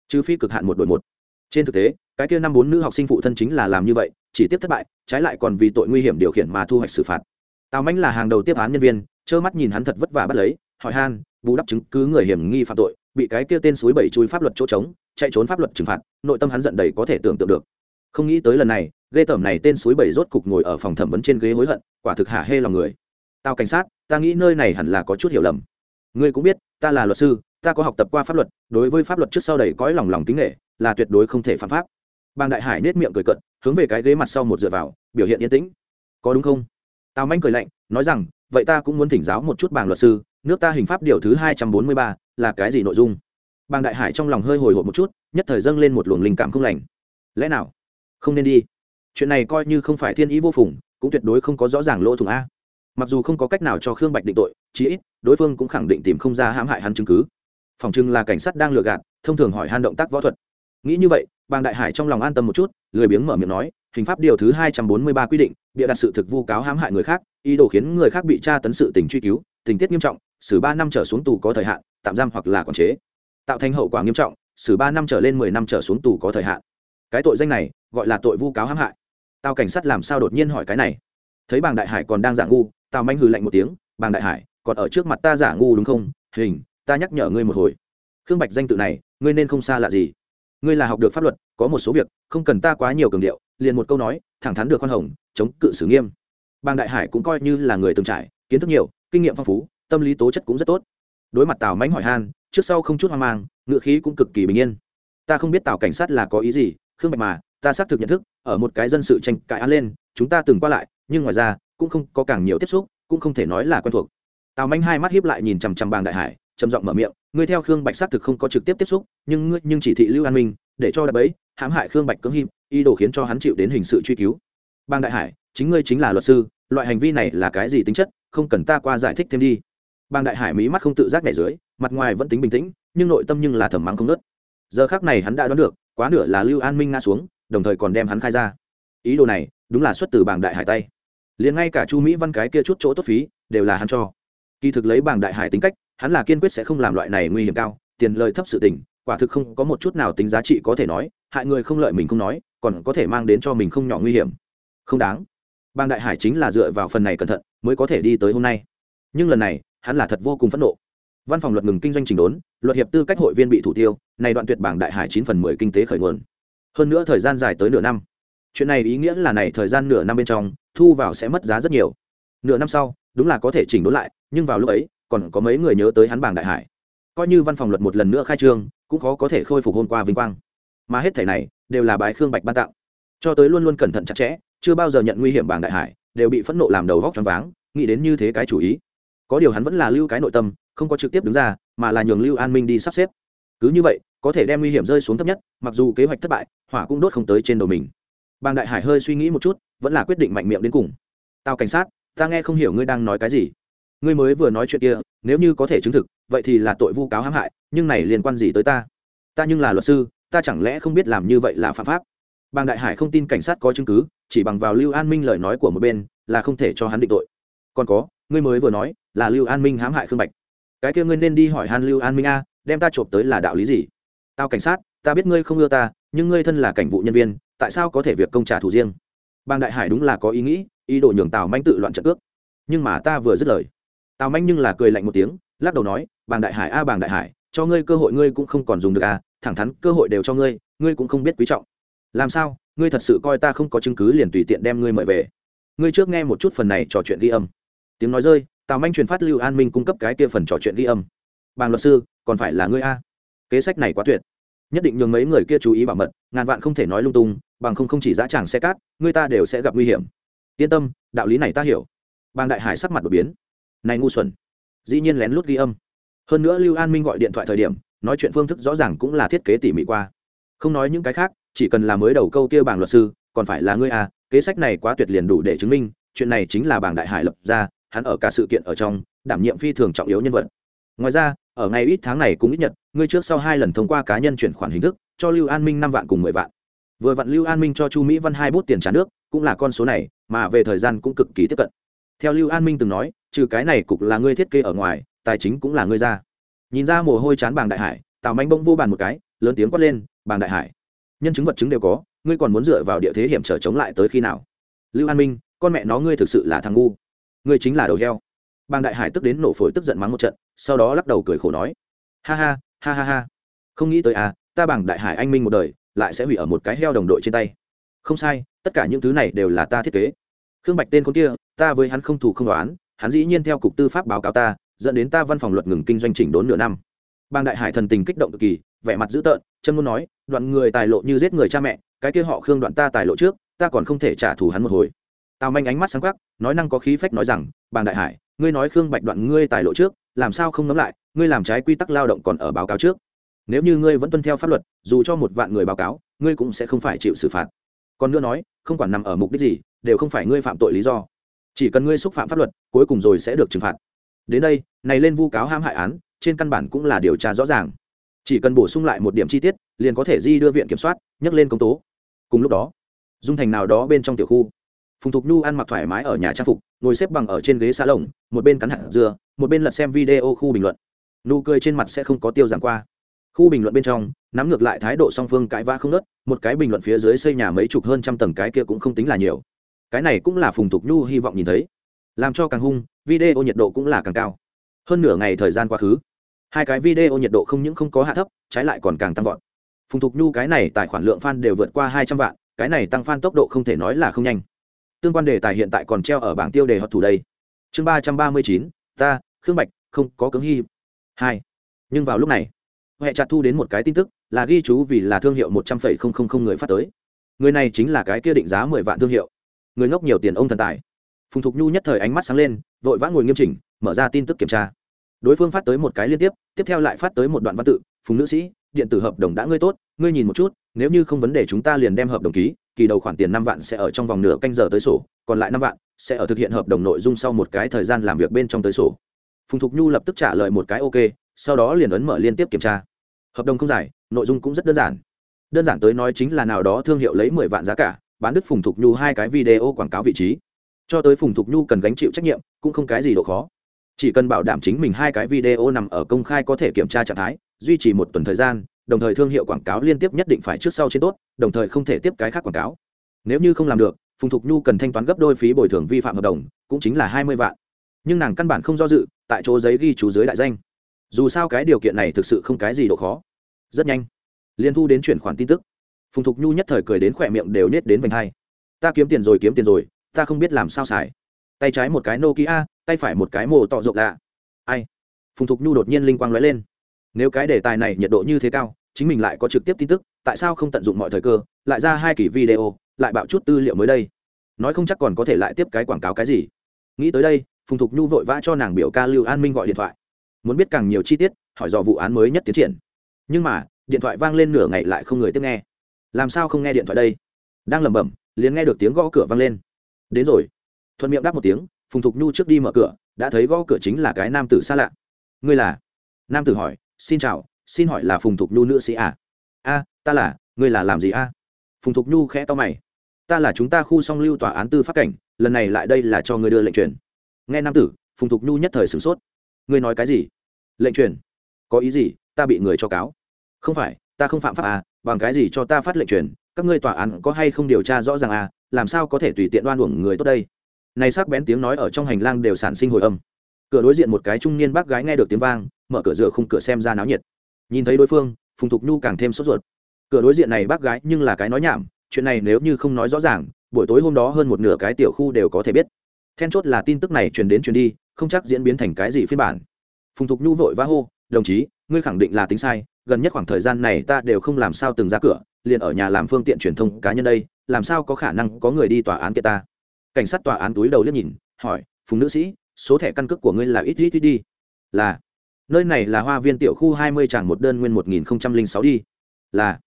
Trừ phi cực hạn một đội một. Trên thực tế, cái kia năm bốn nữ học sinh phụ thân chính là làm như vậy, chỉ tiếp thất bại, trái lại còn vì tội nguy hiểm điều khiển mà thu hoạch xử phạt. Tào mãnh là hàng đầu tiếp án nhân viên, trơ mắt nhìn hắn thật vất vả bắt lấy hỏi han, bù đắp chứng cứ người hiểm nghi phạm tội, bị cái kia tên suối bảy chui pháp luật chỗ trống, chạy trốn pháp luật trừng phạt, nội tâm hắn giận đầy có thể tưởng tượng được. Không nghĩ tới lần này, ghê tởm này tên suối bảy rốt cục ngồi ở phòng thẩm vấn trên ghế hối hận, quả thực hả hê lòng người. Tao cảnh sát, ta nghĩ nơi này hẳn là có chút hiểu lầm. Ngươi cũng biết, ta là luật sư, ta có học tập qua pháp luật, đối với pháp luật trước sau đầy cõi lòng lòng kính nghệ là tuyệt đối không thể phạm pháp. Bàng đại hải nết miệng cười cận hướng về cái ghế mặt sau một dựa vào, biểu hiện yên tĩnh. Có đúng không? Tao manh cười lạnh, nói rằng, vậy ta cũng muốn thỉnh giáo một chút bàng luật sư nước ta hình pháp điều thứ hai trăm bốn mươi ba, là cái gì nội dung? Bàng đại hải trong lòng hơi hồi hộp một chút, nhất thời dâng lên một luồng linh cảm không lành. Lẽ nào? Không nên đi. Chuyện này coi như không phải thiên ý vô phùng, cũng tuyệt đối không có rõ ràng lỗ thủng a. Mặc dù không có cách nào cho khương bạch định tội, chí ít, đối phương cũng khẳng định tìm không ra hãm hại hắn chứng cứ. Phòng chừng là cảnh sát đang lừa gạt, thông thường hỏi han động tác võ thuật. Nghĩ như vậy, bàng đại hải trong lòng an tâm một chút, lười biếng mở miệng nói, hình pháp điều thứ hai trăm bốn mươi ba quy định, bịa đặt sự thực vu cáo hãm hại người khác, ý đồ khiến người khác bị tra tấn sự tình truy cứu, tình tiết nghiêm trọng xử ba năm trở xuống tù có thời hạn, tạm giam hoặc là quản chế. Tạo thành hậu quả nghiêm trọng, xử ba năm trở lên mười năm trở xuống tù có thời hạn. Cái tội danh này, gọi là tội vu cáo hãm hại. Tao cảnh sát làm sao đột nhiên hỏi cái này? Thấy bàng đại hải còn đang giả ngu tao manh hừ lạnh một tiếng, bàng đại hải, còn ở trước mặt ta giả ngu đúng không? Hình, ta nhắc nhở ngươi một hồi. Khương bạch danh tự này, ngươi nên không xa lạ gì. Ngươi là học được pháp luật, có một số việc, không cần ta quá nhiều cường điệu, liền một câu nói, thẳng thắn được khoan hồng, chống cự xử nghiêm. Bàng đại hải cũng coi như là người từng trải, kiến thức nhiều, kinh nghiệm phong phú tâm lý tố chất cũng rất tốt. Đối mặt tào mánh hỏi han, trước sau không chút hoang mang, ngựa khí cũng cực kỳ bình yên. Ta không biết tào cảnh sát là có ý gì, khương bạch mà, ta xác thực nhận thức, ở một cái dân sự tranh cãi án lên, chúng ta từng qua lại, nhưng ngoài ra, cũng không có càng nhiều tiếp xúc, cũng không thể nói là quen thuộc. Tào manh hai mắt hiếp lại nhìn chằm chằm bàng đại hải, trầm giọng mở miệng, ngươi theo khương bạch xác thực không có trực tiếp tiếp xúc, nhưng ngươi, nhưng chỉ thị lưu an minh, để cho đập ấy, hãm hại khương bạch cưỡng hiệp, ý đồ khiến cho hắn chịu đến hình sự truy cứu. Bang đại hải, chính ngươi chính là luật sư, loại hành vi này là cái gì tính chất, không cần ta qua giải thích thêm đi bang đại hải mí mắt không tự giác nhảy dưới, mặt ngoài vẫn tính bình tĩnh, nhưng nội tâm nhưng là thầm mắng không nớt giờ khác này hắn đã đoán được, quá nửa là lưu an minh ngã xuống, đồng thời còn đem hắn khai ra. Ý đồ này, đúng là xuất từ bảng đại hải tay. Liền ngay cả chu mỹ văn cái kia chút chỗ tốt phí, đều là hắn cho. Kỳ thực lấy bảng đại hải tính cách, hắn là kiên quyết sẽ không làm loại này nguy hiểm cao, tiền lợi thấp sự tình, quả thực không có một chút nào tính giá trị có thể nói, hại người không lợi mình không nói, còn có thể mang đến cho mình không nhỏ nguy hiểm. Không đáng. Bang đại hải chính là dựa vào phần này cẩn thận, mới có thể đi tới hôm nay. Nhưng lần này hắn là thật vô cùng phẫn nộ. Văn phòng luật ngừng kinh doanh trình đốn, luật hiệp tư cách hội viên bị thủ tiêu, này đoạn tuyệt bảng đại hải chín phần mười kinh tế khởi nguồn. Hơn nữa thời gian dài tới nửa năm. Chuyện này ý nghĩa là này thời gian nửa năm bên trong, thu vào sẽ mất giá rất nhiều. Nửa năm sau, đúng là có thể chỉnh đốn lại, nhưng vào lúc ấy, còn có mấy người nhớ tới hắn bảng đại hải. Coi như văn phòng luật một lần nữa khai trương, cũng khó có thể khôi phục hôm qua vinh quang. Mà hết thảy này, đều là bái khương bạch ban tặng. Cho tới luôn luôn cẩn thận chặt chẽ, chưa bao giờ nhận nguy hiểm bảng đại hải, đều bị phẫn nộ làm đầu vóc choáng váng, nghĩ đến như thế cái chủ ý có điều hắn vẫn là lưu cái nội tâm, không có trực tiếp đứng ra, mà là nhường lưu an minh đi sắp xếp. Cứ như vậy, có thể đem nguy hiểm rơi xuống thấp nhất, mặc dù kế hoạch thất bại, hỏa cũng đốt không tới trên đầu mình. Bàng đại hải hơi suy nghĩ một chút, vẫn là quyết định mạnh miệng đến cùng. Tao cảnh sát, ta nghe không hiểu ngươi đang nói cái gì. Ngươi mới vừa nói chuyện kia, nếu như có thể chứng thực, vậy thì là tội vu cáo hãm hại, nhưng này liên quan gì tới ta? Ta nhưng là luật sư, ta chẳng lẽ không biết làm như vậy là phạm pháp? Bàng đại hải không tin cảnh sát có chứng cứ, chỉ bằng vào lưu an minh lời nói của một bên, là không thể cho hắn định tội. Còn có ngươi mới vừa nói là lưu an minh hãm hại khương bạch cái kia ngươi nên đi hỏi han lưu an minh a, đem ta trộm tới là đạo lý gì? Tao cảnh sát, ta biết ngươi không ưa ta, nhưng ngươi thân là cảnh vụ nhân viên, tại sao có thể việc công trả thù riêng? Bang đại hải đúng là có ý nghĩ, ý đồ nhường tào manh tự loạn trận ước. Nhưng mà ta vừa dứt lời. Tào manh nhưng là cười lạnh một tiếng, lắc đầu nói bàng đại hải a bàng đại hải, cho ngươi cơ hội ngươi cũng không còn dùng được à thẳng thắn cơ hội đều cho ngươi ngươi cũng không biết quý trọng. Làm sao, ngươi thật sự coi ta không có chứng cứ liền tùy tiện đem ngươi mời về? Ngươi trước nghe một chút phần này trò chuyện ghi âm tiếng nói rơi, tào manh truyền phát lưu an minh cung cấp cái kia phần trò chuyện ghi âm. Bàng luật sư, còn phải là ngươi a. Kế sách này quá tuyệt. Nhất định nhường mấy người kia chú ý bảo mật, ngàn vạn không thể nói lung tung, bằng không không chỉ dã tràng xe cát, người ta đều sẽ gặp nguy hiểm. Yên tâm, đạo lý này ta hiểu. Bàng đại hải sắc mặt đột biến. Này ngu xuẩn. Dĩ nhiên lén lút ghi âm. Hơn nữa lưu an minh gọi điện thoại thời điểm, nói chuyện phương thức rõ ràng cũng là thiết kế tỉ mỉ qua. Không nói những cái khác, chỉ cần là mới đầu câu kia bảng luật sư, còn phải là ngươi à kế sách này quá tuyệt liền đủ để chứng minh, chuyện này chính là bảng đại hải lập ra hắn ở cả sự kiện ở trong, đảm nhiệm phi thường trọng yếu nhân vật. Ngoài ra, ở ngày ít tháng này cũng ít nhật, ngươi trước sau hai lần thông qua cá nhân chuyển khoản hình thức, cho lưu an minh năm vạn cùng mười vạn. Vừa vặn lưu an minh cho chu mỹ văn hai bút tiền trả nước, cũng là con số này, mà về thời gian cũng cực kỳ tiếp cận. Theo lưu an minh từng nói, trừ cái này cục là ngươi thiết kế ở ngoài, tài chính cũng là ngươi ra. Nhìn ra mồ hôi chán bàng đại hải, tào manh bông vô bàn một cái, lớn tiếng quát lên, bàng đại hải, nhân chứng vật chứng đều có, ngươi còn muốn dựa vào địa thế hiểm trở chống lại tới khi nào? Lưu an minh, con mẹ nó, ngươi thực sự là thằng ngu ngươi chính là đầu heo. Bàng đại hải tức đến nổ phổi tức giận mắng một trận, sau đó lắc đầu cười khổ nói, ha ha ha ha ha. Không nghĩ tới à ta bàng đại hải anh minh một đời, lại sẽ hủy ở một cái heo đồng đội trên tay. Không sai, tất cả những thứ này đều là ta thiết kế. Khương bạch tên con kia, ta với hắn không thù không đoán hắn dĩ nhiên theo cục tư pháp báo cáo ta, dẫn đến ta văn phòng luật ngừng kinh doanh chỉnh đốn nửa năm. Bang đại hải thần tình kích động cực kỳ, vẻ mặt dữ tợn, chân muốn nói, đoạn người tài lộ như giết người cha mẹ, cái kia họ khương đoạn ta tài lộ trước, ta còn không thể trả thù hắn một hồi tào manh ánh mắt sáng quắc, nói năng có khí phách nói rằng bang đại hải, ngươi nói khương bạch đoạn ngươi tài lộ trước, làm sao không nắm lại, ngươi làm trái quy tắc lao động còn ở báo cáo trước. Nếu như ngươi vẫn tuân theo pháp luật, dù cho một vạn người báo cáo, ngươi cũng sẽ không phải chịu xử phạt. Còn nữa nói, không quản nằm ở mục đích gì, đều không phải ngươi phạm tội lý do. Chỉ cần ngươi xúc phạm pháp luật, cuối cùng rồi sẽ được trừng phạt. Đến đây, này lên vu cáo ham hại án, trên căn bản cũng là điều tra rõ ràng. Chỉ cần bổ sung lại một điểm chi tiết, liền có thể di đưa viện kiểm soát nhắc lên công tố. Cùng lúc đó, dung thành nào đó bên trong tiểu khu phùng thục nhu ăn mặc thoải mái ở nhà trang phục ngồi xếp bằng ở trên ghế xa lồng một bên cắn hạt dừa, một bên lật xem video khu bình luận. Nụ cười trên mặt sẽ không có tiêu giảm qua. Khu bình luận bên trong nắm ngược lại thái độ song phương cãi vã không nớt một cái bình luận phía dưới xây nhà mấy chục hơn trăm tầng cái kia cũng không tính là nhiều. Cái này cũng là phùng thục nhu hy vọng nhìn thấy. Làm cho càng hung video nhiệt độ cũng là càng cao. Hơn nửa ngày thời gian quá khứ hai cái video nhiệt độ không những không có hạ thấp trái lại còn càng tăng vọt. Phùng thục nhu cái này tài khoản lượng f a n đều vượt qua hai trăm vạn cái này tăng f a n tốc độ không thể nói là không nhanh tương quan đề tài hiện tại còn treo ở bảng tiêu đề hoặc thủ đây. Chương ba trăm ba mươi chín, ta, khương bạch, không có cứng hy hai. Nhưng vào lúc này, huệ chặt thu đến một cái tin tức, là ghi chú vì là thương hiệu một trăm phẩy không không không người phát tới. Người này chính là cái kia định giá mười vạn thương hiệu. Người ngốc nhiều tiền ông thần tài. Phùng thục nhu nhất thời ánh mắt sáng lên, vội vã ngồi nghiêm chỉnh, mở ra tin tức kiểm tra. Đối phương phát tới một cái liên tiếp tiếp theo lại phát tới một đoạn văn tự, phùng nữ sĩ điện tử hợp đồng đã ngươi tốt, ngươi nhìn một chút, nếu như không vấn đề chúng ta liền đem hợp đồng ký, kỳ đầu khoản tiền năm vạn sẽ ở trong vòng nửa canh giờ tới sổ, còn lại năm vạn sẽ ở thực hiện hợp đồng nội dung sau một cái thời gian làm việc bên trong tới sổ. Phùng thục nhu lập tức trả lời một cái ok, sau đó liền ấn mở liên tiếp kiểm tra. Hợp đồng không dài, nội dung cũng rất đơn giản. Đơn giản tới nói chính là nào đó thương hiệu lấy mười vạn giá cả, bán đứt phùng thục nhu hai cái video quảng cáo vị trí. Cho tới phùng thục nhu cần gánh chịu trách nhiệm, cũng không cái gì độ khó chỉ cần bảo đảm chính mình hai cái video nằm ở công khai có thể kiểm tra trạng thái, duy trì một tuần thời gian, đồng thời thương hiệu quảng cáo liên tiếp nhất định phải trước sau trên tốt, đồng thời không thể tiếp cái khác quảng cáo. Nếu như không làm được, phùng thục nhu cần thanh toán gấp đôi phí bồi thường vi phạm hợp đồng, cũng chính là hai mươi vạn. Nhưng nàng căn bản không do dự, tại chỗ giấy ghi chú dưới đại danh. Dù sao cái điều kiện này thực sự không cái gì độ khó. Rất nhanh liên thu đến chuyển khoản tin tức. Phùng thục nhu nhất thời cười đến khỏe miệng đều nết đến vành hai. Ta kiếm tiền rồi, kiếm tiền rồi, ta không biết làm sao xài. Tay trái một cái nokia tay phải một cái mồ tọ rộng lạ. Ai? Phùng thục nhu đột nhiên linh quang lóe lên. Nếu cái đề tài này nhiệt độ như thế cao, chính mình lại có trực tiếp tin tức, tại sao không tận dụng mọi thời cơ, lại ra hai kỳ video, lại bạo chút tư liệu mới đây? Nói không chắc còn có thể lại tiếp cái quảng cáo cái gì. Nghĩ tới đây, phùng thục nhu vội vã cho nàng biểu ca lưu an minh gọi điện thoại. Muốn biết càng nhiều chi tiết, hỏi dò vụ án mới nhất tiến triển. Nhưng mà, điện thoại vang lên nửa ngày lại không người tiếp nghe. Làm sao không nghe điện thoại đây? Đang lẩm bẩm, liền nghe được tiếng gõ cửa vang lên. Đến rồi. Thuận miệng đáp một tiếng phùng thục nhu trước đi mở cửa, đã thấy gõ cửa chính là cái nam tử xa lạ. Ngươi là? Nam tử hỏi, xin chào, xin hỏi là phùng thục nhu nữ sĩ à? A, ta là, ngươi là làm gì a? Phùng thục nhu khẽ to mày. Ta là chúng ta khu song lưu tòa án tư pháp cảnh, lần này lại đây là cho ngươi đưa lệnh truyền. Nghe nam tử, phùng thục nhu nhất thời sửng sốt. Ngươi nói cái gì? Lệnh truyền. Có ý gì? Ta bị người cho cáo. Không phải, ta không phạm pháp à bằng cái gì cho ta phát lệnh truyền? Các ngươi tòa án có hay không điều tra rõ ràng à làm sao có thể tùy tiện đoan uổng người tốt đây? Này sắc bén tiếng nói ở trong hành lang đều sản sinh hồi âm. Cửa đối diện một cái trung niên bác gái nghe được tiếng vang, mở cửa rửa khung cửa xem ra náo nhiệt. Nhìn thấy đối phương, phùng thục nhu càng thêm sốt ruột. Cửa đối diện này bác gái nhưng là cái nói nhảm, chuyện này nếu như không nói rõ ràng, buổi tối hôm đó hơn một nửa cái tiểu khu đều có thể biết. Then chốt là tin tức này truyền đến truyền đi, không chắc diễn biến thành cái gì phiên bản. Phùng thục nhu vội vã hô, đồng chí, ngươi khẳng định là tính sai, gần nhất khoảng thời gian này ta đều không làm sao từng ra cửa, liền ở nhà làm phương tiện truyền thông cá nhân đây, làm sao có khả năng có người đi tòa án kia ta? Cảnh sát tòa án túi đầu liếc nhìn, hỏi, phùng nữ sĩ, số thẻ căn cước của ngươi là ít ít ít đi? Là. Nơi này là hoa viên tiểu khu hai mươi tràng một đơn nguyên một nghìn sáu đi. Là.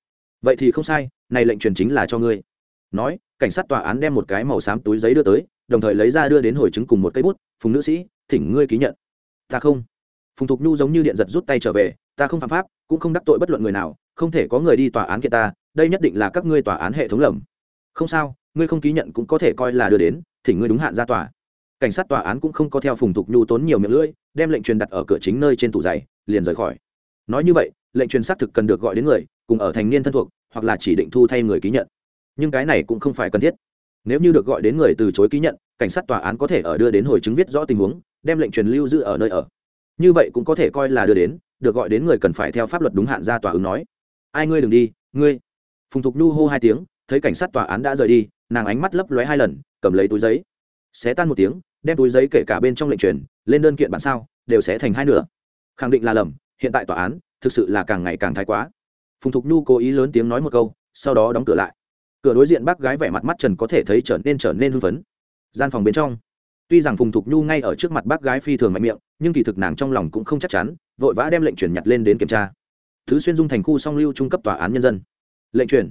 Vậy thì không sai, này lệnh truyền chính là cho ngươi. Nói, cảnh sát tòa án đem một cái màu xám túi giấy đưa tới, đồng thời lấy ra đưa đến hồi chứng cùng một cây bút, phùng nữ sĩ, thỉnh ngươi ký nhận. Ta không. Phùng thục nhu giống như điện giật rút tay trở về, ta không phạm pháp, cũng không đắc tội bất luận người nào, không thể có người đi tòa án kiện ta, đây nhất định là các ngươi tòa án hệ thống lầm. Không sao ngươi không ký nhận cũng có thể coi là đưa đến thì ngươi đúng hạn ra tòa. Cảnh sát tòa án cũng không có theo phùng thục nhu tốn nhiều miệng lưỡi, đem lệnh truyền đặt ở cửa chính nơi trên tủ giày, liền rời khỏi. Nói như vậy, lệnh truyền xác thực cần được gọi đến người, cùng ở thành niên thân thuộc, hoặc là chỉ định thu thay người ký nhận. Nhưng cái này cũng không phải cần thiết. Nếu như được gọi đến người từ chối ký nhận, cảnh sát tòa án có thể ở đưa đến hồi chứng viết rõ tình huống, đem lệnh truyền lưu giữ ở nơi ở. Như vậy cũng có thể coi là đưa đến, được gọi đến người cần phải theo pháp luật đúng hạn ra tòa ứng nói. Ai ngươi đừng đi, ngươi. Phùng thục nhu hô hai tiếng, thấy cảnh sát tòa án đã rời đi nàng ánh mắt lấp lóe hai lần, cầm lấy túi giấy. Xé tan một tiếng, đem túi giấy kể cả bên trong lệnh truyền, lên đơn kiện bản sao, đều sẽ thành hai nửa. Khẳng định là lầm, hiện tại tòa án, thực sự là càng ngày càng thái quá. Phùng thục nhu cố ý lớn tiếng nói một câu, sau đó đóng cửa lại. Cửa đối diện bác gái vẻ mặt mắt trần có thể thấy trở nên trở nên hưng phấn. Gian phòng bên trong, tuy rằng phùng thục nhu ngay ở trước mặt bác gái phi thường mạnh miệng, nhưng kỳ thực nàng trong lòng cũng không chắc chắn, vội vã đem lệnh truyền nhặt lên đến kiểm tra. Thứ xuyên dung thành khu song lưu trung cấp tòa án nhân dân. Lệnh truyền.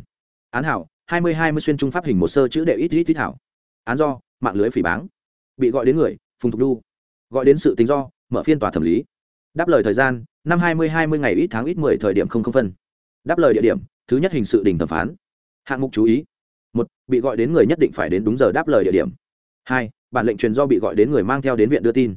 Án hảo hai mươi hai mươi xuyên trung pháp hình một sơ chữ đệ ít ít ít hảo. Án do, mạng lưới phỉ báng. Bị gọi đến người, phùng thục du. Gọi đến sự tính do, mở phiên tòa thẩm lý. Đáp lời thời gian, năm hai mươi hai mươi ngày ít tháng ít mười thời điểm không không phân. Đáp lời địa điểm, thứ nhất hình sự đình thẩm phán. Hạng mục chú ý. Một, bị gọi đến người nhất định phải đến đúng giờ đáp lời địa điểm. Hai, bản lệnh truyền do bị gọi đến người mang theo đến viện đưa tin.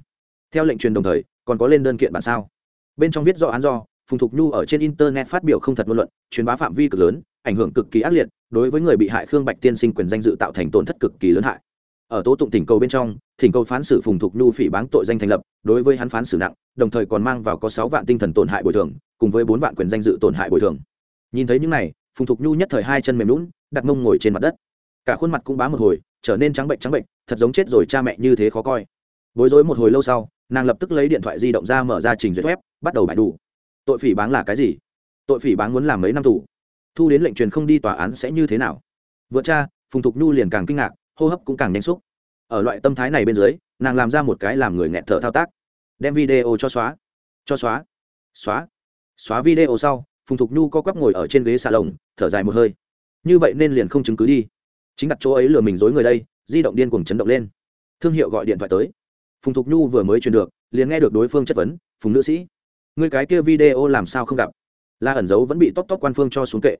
Theo lệnh truyền đồng thời, còn có lên đơn kiện bản sao. Bên trong viết rõ án do, phùng thục nhu ở trên internet phát biểu không thật ngôn luận, truyền bá phạm vi cực lớn ảnh hưởng cực kỳ ác liệt, đối với người bị hại khương bạch tiên sinh quyền danh dự tạo thành tổn thất cực kỳ lớn hại. Ở tố tụng Thỉnh cầu bên trong, thỉnh cầu phán xử phùng thục nhu phỉ báng tội danh thành lập, đối với hắn phán xử nặng, đồng thời còn mang vào có sáu vạn tinh thần tổn hại bồi thường, cùng với bốn vạn quyền danh dự tổn hại bồi thường. Nhìn thấy những này, phùng thục nhu nhất thời hai chân mềm lún đặt mông ngồi trên mặt đất. Cả khuôn mặt cũng bá một hồi, trở nên trắng bệnh trắng bệnh, thật giống chết rồi cha mẹ như thế khó coi. Bối rối một hồi lâu sau, nàng lập tức lấy điện thoại di động ra mở ra trình duyệt web, bắt đầu bài đủ. Tội phỉ báng là cái gì? Tội phỉ báng muốn làm mấy năm tù? Thu đến lệnh truyền không đi tòa án sẽ như thế nào? Vượt cha, phùng thục nhu liền càng kinh ngạc, hô hấp cũng càng nhanh xúc. Ở loại tâm thái này bên dưới, nàng làm ra một cái làm người nghẹn thở thao tác. Đem video cho xóa. Cho xóa. Xóa. Xóa video sau, phùng thục nhu co quắp ngồi ở trên ghế xà lồng thở dài một hơi. Như vậy nên liền không chứng cứ đi. Chính đặt chỗ ấy lừa mình dối người đây, di động điên cuồng chấn động lên. Thương hiệu gọi điện thoại tới. Phùng thục nhu vừa mới truyền được, liền nghe được đối phương chất vấn, phùng nữ sĩ người cái kia video làm sao không gặp? Là ẩn dấu vẫn bị tóc tóc quan phương cho xuống kệ.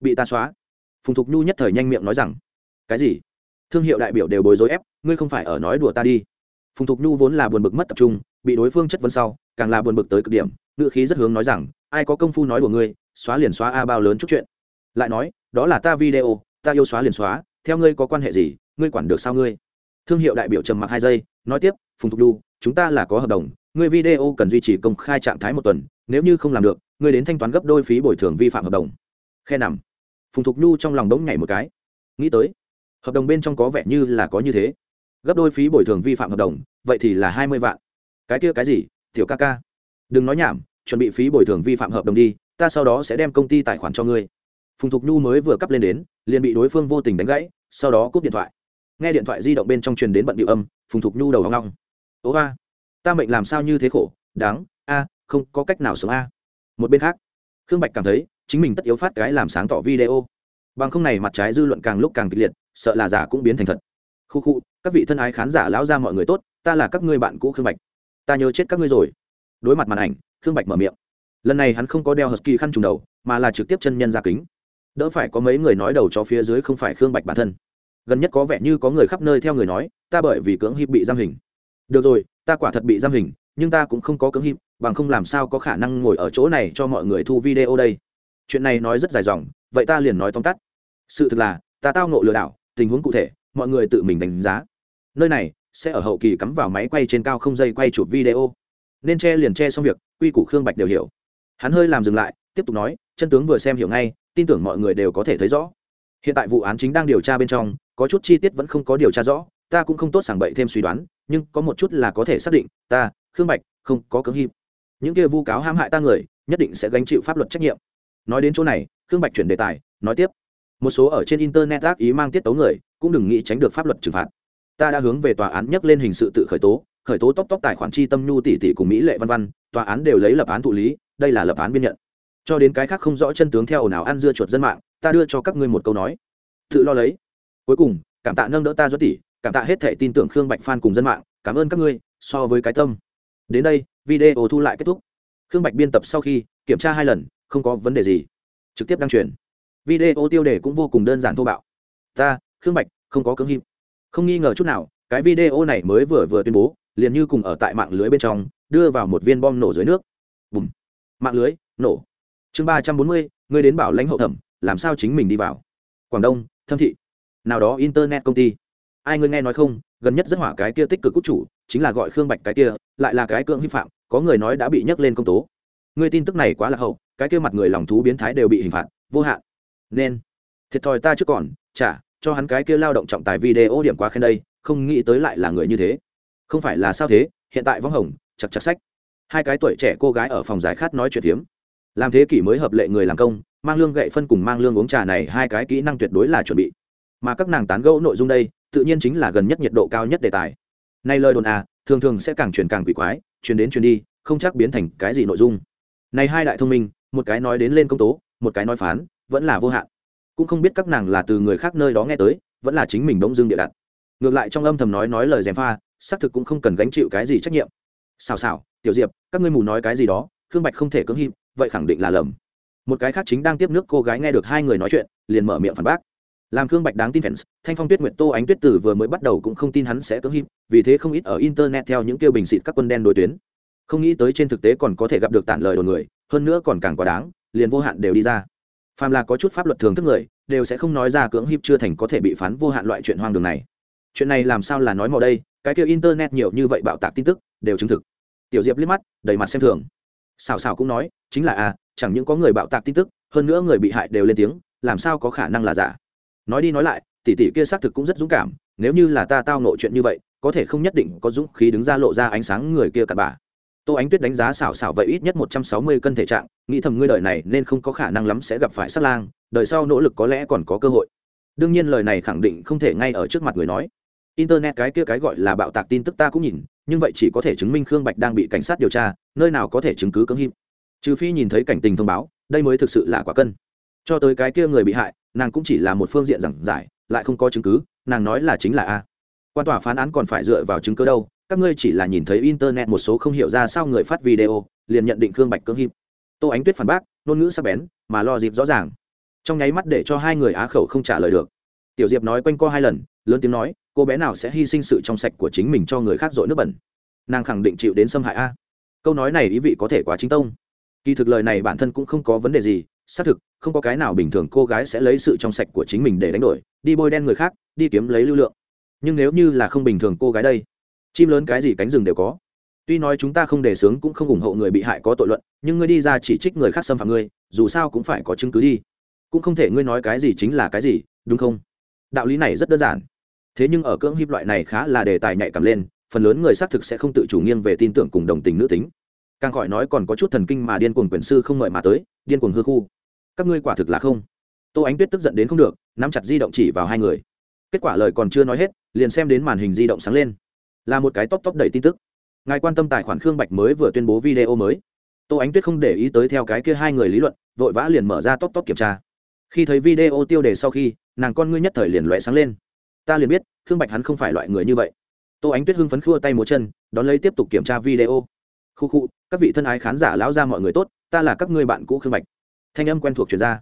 Bị ta xóa. Phùng thục nhu nhất thời nhanh miệng nói rằng, cái gì? Thương hiệu đại biểu đều bối rối ép, ngươi không phải ở nói đùa ta đi. Phùng thục nhu vốn là buồn bực mất tập trung, bị đối phương chất vấn sau, càng là buồn bực tới cực điểm ngựa khí rất hướng nói rằng, ai có công phu nói đùa ngươi, xóa liền xóa a bao lớn chút chuyện. Lại nói, đó là ta video, ta yêu xóa liền xóa, theo ngươi có quan hệ gì, ngươi quản được sao ngươi? Thương hiệu đại biểu trầm mặc hai giây, nói tiếp, phùng thục nhu, chúng ta là có hợp đồng, ngươi video cần duy trì công khai trạng thái một tuần, nếu như không làm được ngươi đến thanh toán gấp đôi phí bồi thường vi phạm hợp đồng. Khe nằm. Phùng thục nhu trong lòng đống nhảy một cái. Nghĩ tới, hợp đồng bên trong có vẻ như là có như thế. Gấp đôi phí bồi thường vi phạm hợp đồng, vậy thì là hai mươi vạn. Cái kia cái gì? Tiểu ca ca. Đừng nói nhảm, chuẩn bị phí bồi thường vi phạm hợp đồng đi, ta sau đó sẽ đem công ty tài khoản cho ngươi. Phùng thục nhu mới vừa cắp lên đến, liền bị đối phương vô tình đánh gãy, sau đó cúp điện thoại. Nghe điện thoại di động bên trong truyền đến bận điệu âm, phùng thục nhu đầu hoang long ố a, ta mệnh làm sao như thế khổ? Đáng, a, không có cách nào sống a một bên khác, khương bạch cảm thấy chính mình tất yếu phát cái làm sáng tỏ video. Bằng không này mặt trái dư luận càng lúc càng kịch liệt, sợ là giả cũng biến thành thật. Khu khu, các vị thân ái khán giả lão ra mọi người tốt, ta là các ngươi bạn cũ khương bạch. Ta nhớ chết các ngươi rồi. Đối mặt màn ảnh, khương bạch mở miệng. Lần này hắn không có đeo husky khăn trùng đầu, mà là trực tiếp chân nhân ra kính. Đỡ phải có mấy người nói đầu cho phía dưới không phải khương bạch bản thân. Gần nhất có vẻ như có người khắp nơi theo người nói, ta bởi vì cưỡng hiệp bị giam hình. Được rồi, ta quả thật bị giam hình, nhưng ta cũng không có cưỡng hiệp bằng không làm sao có khả năng ngồi ở chỗ này cho mọi người thu video đây. Chuyện này nói rất dài dòng, vậy ta liền nói tóm tắt. Sự thực là, ta tao nộ lừa đảo, tình huống cụ thể, mọi người tự mình đánh giá. Nơi này, sẽ ở hậu kỳ cắm vào máy quay trên cao không dây quay chụp video. Nên che liền che xong việc, quy củ khương bạch đều hiểu. Hắn hơi làm dừng lại, tiếp tục nói, chân tướng vừa xem hiểu ngay, tin tưởng mọi người đều có thể thấy rõ. Hiện tại vụ án chính đang điều tra bên trong, có chút chi tiết vẫn không có điều tra rõ, ta cũng không tốt sảng bậy thêm suy đoán, nhưng có một chút là có thể xác định, ta, khương bạch, không có cưỡng hiệp những kia vu cáo hãm hại ta người, nhất định sẽ gánh chịu pháp luật trách nhiệm. Nói đến chỗ này, khương bạch chuyển đề tài, nói tiếp. Một số ở trên internet ác ý mang tiết tấu người, cũng đừng nghĩ tránh được pháp luật trừng phạt. Ta đã hướng về tòa án nhắc lên hình sự tự khởi tố khởi tố tóc tóc tài khoản chi tâm nhu tỷ tỷ cùng mỹ lệ văn văn, tòa án đều lấy lập án thụ lý, đây là lập án biên nhận. Cho đến cái khác không rõ chân tướng theo ồn ào ăn dưa chuột dân mạng, ta đưa cho các ngươi một câu nói. Tự lo lấy. Cuối cùng, cảm tạ nâng đỡ ta do tỷ cảm tạ hết thể tin tưởng khương bạch phan cùng dân mạng, cảm ơn các ngươi, so với cái tâm. Đến đây video thu lại kết thúc. Khương bạch biên tập sau khi kiểm tra hai lần, không có vấn đề gì. Trực tiếp đăng truyền. Video tiêu đề cũng vô cùng đơn giản thô bạo. Ta, khương bạch, không có cưỡng hiệp không nghi ngờ chút nào, cái video này mới vừa vừa tuyên bố, liền như cùng ở tại mạng lưới bên trong, đưa vào một viên bom nổ dưới nước. Bùm. Mạng lưới, nổ. Chương ba trăm bốn mươi, ngươi đến bảo lãnh hậu thẩm, làm sao chính mình đi vào? Quảng đông, thâm thị. Nào đó internet công ty. Ai ngươi nghe nói không, gần nhất rất hỏa cái kia tích cực quốc chủ, chính là gọi khương bạch cái kia, lại là cái cưỡng vi phạm có người nói đã bị nhắc lên công tố. Người tin tức này quá là hậu, cái kia mặt người lòng thú biến thái đều bị hình phạt, vô hạn. Nên, thiệt thòi ta trước còn, chả, cho hắn cái kia lao động trọng tài video điểm quá khen đây, không nghĩ tới lại là người như thế. Không phải là sao thế, hiện tại võng hồng, chặt chặt sách. Hai cái tuổi trẻ cô gái ở phòng giải khát nói chuyện hiếm làm thế kỷ mới hợp lệ người làm công, mang lương gậy phân cùng mang lương uống trà này hai cái kỹ năng tuyệt đối là chuẩn bị. Mà các nàng tán gẫu nội dung đây, tự nhiên chính là gần nhất nhiệt độ cao nhất đề tài nay lời đồn à thường thường sẽ càng truyền càng quỷ quái, truyền đến truyền đi, không chắc biến thành cái gì nội dung. Này hai đại thông minh, một cái nói đến lên công tố, một cái nói phán, vẫn là vô hạn. Cũng không biết các nàng là từ người khác nơi đó nghe tới, vẫn là chính mình bỗng dưng địa đặt. Ngược lại trong âm thầm nói nói lời dèm pha, xác thực cũng không cần gánh chịu cái gì trách nhiệm. Xào xào, tiểu diệp, các ngươi mù nói cái gì đó, khương bạch không thể cưỡng hiệp vậy khẳng định là lầm. Một cái khác chính đang tiếp nước cô gái nghe được hai người nói chuyện, liền mở miệng phản bác làm khương bạch đáng tin fans thanh phong tuyết nguyện tô ánh tuyết tử vừa mới bắt đầu cũng không tin hắn sẽ cưỡng hiệp vì thế không ít ở internet theo những kêu bình xịt các quân đen đối tuyến. Không nghĩ tới trên thực tế còn có thể gặp được tản lời đồn người hơn nữa còn càng quá đáng liền vô hạn đều đi ra. Phàm là có chút pháp luật thường thức người đều sẽ không nói ra cưỡng hiếp chưa thành có thể bị phán vô hạn loại chuyện hoang đường này. Chuyện này làm sao là nói mò đây cái kia internet nhiều như vậy bạo tạc tin tức đều chứng thực. Tiểu diệp liếc mắt đầy mặt xem thường. Xào xào cũng nói chính là a à, chẳng những có người bạo tạc tin tức hơn nữa người bị hại đều lên tiếng làm sao có khả năng là giả? Nói đi nói lại, tỷ tỷ kia xác thực cũng rất dũng cảm, nếu như là ta tao nội chuyện như vậy, có thể không nhất định có dũng khí đứng ra lộ ra ánh sáng người kia cặn bà. Tô ánh tuyết đánh giá xảo xảo vậy ít nhất một trăm sáu mươi cân thể trạng, nghĩ thầm ngươi đời này nên không có khả năng lắm sẽ gặp phải sát lang, đời sau nỗ lực có lẽ còn có cơ hội. Đương nhiên lời này khẳng định không thể ngay ở trước mặt người nói. Internet cái kia cái gọi là bạo tạc tin tức ta cũng nhìn, nhưng vậy chỉ có thể chứng minh khương bạch đang bị cảnh sát điều tra, nơi nào có thể chứng cứ cấm hiệp trừ phi nhìn thấy cảnh tình thông báo, đây mới thực sự là quả cân. Cho tới cái kia người bị hại nàng cũng chỉ là một phương diện giảng giải, lại không có chứng cứ, nàng nói là chính là a. Quan tòa phán án còn phải dựa vào chứng cứ đâu, các ngươi chỉ là nhìn thấy internet một số không hiểu ra sao người phát video, liền nhận định khương bạch cưỡng hiếp. Tô ánh tuyết phản bác, ngôn ngữ sắc bén, mà lo dịp rõ ràng. Trong nháy mắt để cho hai người á khẩu không trả lời được. Tiểu diệp nói quanh co hai lần, lớn tiếng nói, cô bé nào sẽ hy sinh sự trong sạch của chính mình cho người khác dội nước bẩn. Nàng khẳng định chịu đến xâm hại a. Câu nói này ý vị có thể quá chính tông. Kỳ thực lời này bản thân cũng không có vấn đề gì xác thực, không có cái nào bình thường cô gái sẽ lấy sự trong sạch của chính mình để đánh đổi, đi bôi đen người khác, đi kiếm lấy lưu lượng. Nhưng nếu như là không bình thường cô gái đây, chim lớn cái gì cánh rừng đều có. Tuy nói chúng ta không đề xướng cũng không ủng hộ người bị hại có tội luận, nhưng ngươi đi ra chỉ trích người khác xâm phạm ngươi, dù sao cũng phải có chứng cứ đi. Cũng không thể ngươi nói cái gì chính là cái gì, đúng không? Đạo lý này rất đơn giản. Thế nhưng ở cưỡng hiếp loại này khá là đề tài nhạy cảm lên, phần lớn người xác thực sẽ không tự chủ nghiêng về tin tưởng cùng đồng tình nữ tính càng khỏi nói còn có chút thần kinh mà điên cuồng quyền sư không mời mà tới, điên cuồng hư khu. Các ngươi quả thực là không. Tô ánh tuyết tức giận đến không được, nắm chặt di động chỉ vào hai người. Kết quả lời còn chưa nói hết, liền xem đến màn hình di động sáng lên. Là một cái top top đầy tin tức. Ngài quan tâm tài khoản khương bạch mới vừa tuyên bố video mới. Tô ánh tuyết không để ý tới theo cái kia hai người lý luận, vội vã liền mở ra top top kiểm tra. Khi thấy video tiêu đề sau khi, nàng con ngươi nhất thời liền loẹ sáng lên. Ta liền biết, khương bạch hắn không phải loại người như vậy. Tô ánh tuyết hưng phấn khua tay múa chân, đón lấy tiếp tục kiểm tra video khu khu, các vị thân ái khán giả lão ra mọi người tốt, ta là các ngươi bạn cũ khương bạch. Thanh âm quen thuộc truyền ra.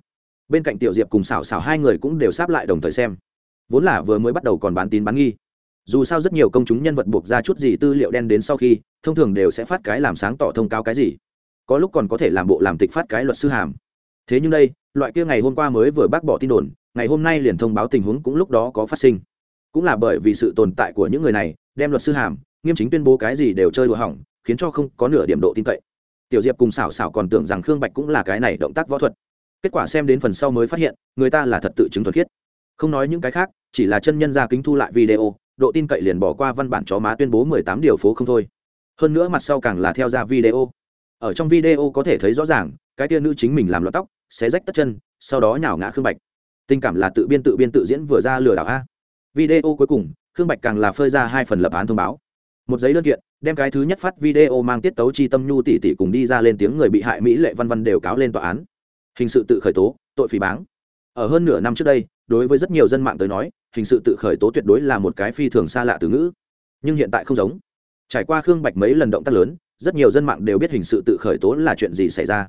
Bên cạnh tiểu diệp cùng xảo xảo hai người cũng đều sáp lại đồng thời xem. Vốn là vừa mới bắt đầu còn bán tín bán nghi. Dù sao rất nhiều công chúng nhân vật buộc ra chút gì tư liệu đen đến sau khi, thông thường đều sẽ phát cái làm sáng tỏ thông cáo cái gì. Có lúc còn có thể làm bộ làm tịch phát cái luật sư hàm. Thế nhưng đây, loại kia ngày hôm qua mới vừa bác bỏ tin đồn, ngày hôm nay liền thông báo tình huống cũng lúc đó có phát sinh. Cũng là bởi vì sự tồn tại của những người này, đem luật sư hàm, nghiêm chính tuyên bố cái gì đều chơi đùa hỏng khiến cho không có nửa điểm độ tin cậy. Tiểu diệp cùng xảo xảo còn tưởng rằng khương bạch cũng là cái này động tác võ thuật. Kết quả xem đến phần sau mới phát hiện, người ta là thật tự chứng thuật khiết. Không nói những cái khác, chỉ là chân nhân ra kính thu lại video, độ tin cậy liền bỏ qua văn bản chó má tuyên bố mười tám điều phố không thôi. Hơn nữa mặt sau càng là theo ra video. Ở trong video có thể thấy rõ ràng, cái tia nữ chính mình làm lọt tóc, xé rách tất chân, sau đó nhào ngã khương bạch. Tình cảm là tự biên tự biên tự diễn vừa ra lừa đảo a. Video cuối cùng, khương bạch càng là phơi ra hai phần lập án thông báo. Một giấy đơn kiện đem cái thứ nhất phát video mang tiết tấu chi tâm nhu tỷ tỷ cùng đi ra lên tiếng người bị hại mỹ lệ văn văn đều cáo lên tòa án. Hình sự tự khởi tố, tội phỉ báng. Ở hơn nửa năm trước đây, đối với rất nhiều dân mạng tới nói, hình sự tự khởi tố tuyệt đối là một cái phi thường xa lạ từ ngữ. Nhưng hiện tại không giống. Trải qua khương bạch mấy lần động tác lớn, rất nhiều dân mạng đều biết hình sự tự khởi tố là chuyện gì xảy ra.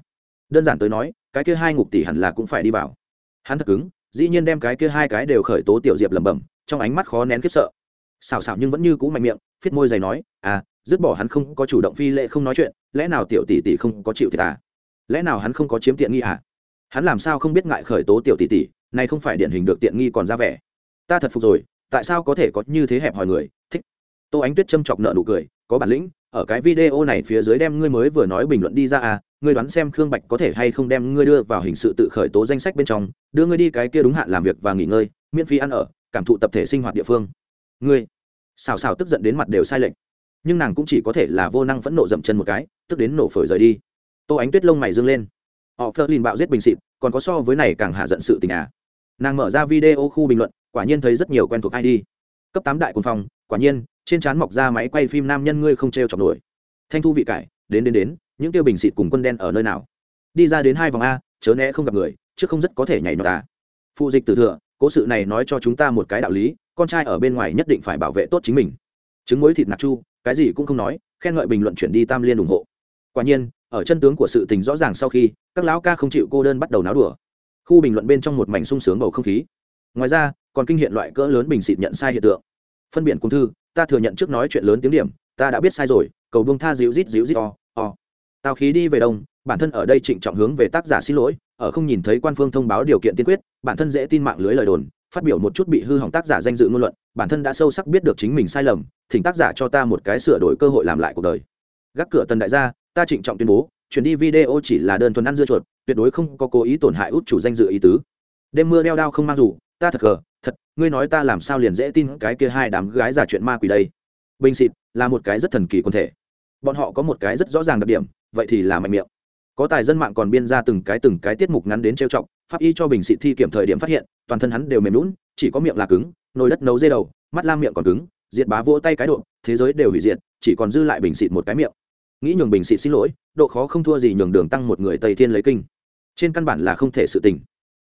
Đơn giản tới nói, cái kia hai ngục tỷ hẳn là cũng phải đi vào. Hắn thật cứng, dĩ nhiên đem cái kia hai cái đều khởi tố tiểu diệp lẩm bẩm, trong ánh mắt khó nén khiếp sợ. Xào xào nhưng vẫn như cũ mạnh miệng phiết môi dày nói à dứt bỏ hắn không có chủ động phi lệ không nói chuyện, lẽ nào tiểu tỷ tỷ không có chịu thiệt à? Lẽ nào hắn không có chiếm tiện nghi à? Hắn làm sao không biết ngại khởi tố tiểu tỷ tỷ, này không phải điển hình được tiện nghi còn ra vẻ. Ta thật phục rồi, tại sao có thể có như thế hẹp hòi người? Thích. Tô ánh tuyết châm chọc nợ nụ cười, có bản lĩnh, ở cái video này phía dưới đem ngươi mới vừa nói bình luận đi ra à ngươi đoán xem khương bạch có thể hay không đem ngươi đưa vào hình sự tự khởi tố danh sách bên trong, đưa ngươi đi cái kia đúng hạn làm việc và nghỉ ngơi, miễn phí ăn ở, cảm thụ tập thể sinh hoạt địa phương. Ngươi. Xào xào tức giận đến mặt đều sai lệch nhưng nàng cũng chỉ có thể là vô năng phẫn nộ dậm chân một cái, tức đến nổ phổi rời đi. Tô ánh tuyết lông mày dâng lên. Họ phớt lìn bạo giết bình xịt còn có so với này càng hạ giận sự tình à. Nàng mở ra video khu bình luận, quả nhiên thấy rất nhiều quen thuộc id cấp tám đại quân phòng quả nhiên, trên trán mọc ra máy quay phim nam nhân ngươi không t r e o chọc nổi. Thanh thu vị cải, đến đến đến, những tiêu bình xịt cùng quân đen ở nơi nào? Đi ra đến hai vòng a, chớ né không gặp người, chứ không rất có thể nhảy nhọt ta. À. phụ dịch tử thừa cố sự này nói cho chúng ta một cái đạo lý, con trai ở bên ngoài nhất định phải bảo vệ tốt chính mình. Trứng muối thịt nạc chu cái gì cũng không nói, khen ngợi bình luận chuyển đi tam liên ủng hộ. Quả nhiên, ở chân tướng của sự tình rõ ràng sau khi, các lão ca không chịu cô đơn bắt đầu náo đùa. Khu bình luận bên trong một mảnh sung sướng bầu không khí. Ngoài ra, còn kinh hiện loại cỡ lớn bình xịt nhận sai hiện tượng. Phân biện cung thư, ta thừa nhận trước nói chuyện lớn tiếng điểm, ta đã biết sai rồi, cầu bông tha dịu rít dịu rít o o. Tào khí đi về đông, bản thân ở đây trịnh trọng hướng về tác giả xin lỗi, ở không nhìn thấy quan phương thông báo điều kiện tiên quyết, bản thân dễ tin mạng lưới lời đồn phát biểu một chút bị hư hỏng tác giả danh dự ngôn luận, bản thân đã sâu sắc biết được chính mình sai lầm, thỉnh tác giả cho ta một cái sửa đổi cơ hội làm lại cuộc đời. Gác cửa tần đại gia, ta trịnh trọng tuyên bố, chuyển đi video chỉ là đơn thuần ăn dưa chuột, tuyệt đối không có cố ý tổn hại út chủ danh dự ý tứ. Đêm mưa đeo đao không mang dù, ta thật gờ, thật, ngươi nói ta làm sao liền dễ tin cái kia hai đám gái giả chuyện ma quỷ đây. Bình xịt, là một cái rất thần kỳ quân thể. Bọn họ có một cái rất rõ ràng đặc điểm, vậy thì là mạnh miệng có tài dân mạng còn biên ra từng cái từng cái tiết mục ngắn đến trêu chọc, pháp y cho bình xịt thi kiểm thời điểm phát hiện, toàn thân hắn đều mềm lún chỉ có miệng là cứng, nồi đất nấu dây đầu, mắt lam miệng còn cứng, diệt bá vỗ tay cái độ, thế giới đều hủy diệt, chỉ còn dư lại bình xịt một cái miệng. Nghĩ nhường bình xịt xin lỗi, độ khó không thua gì nhường đường tăng một người tây thiên lấy kinh. Trên căn bản là không thể sự tình.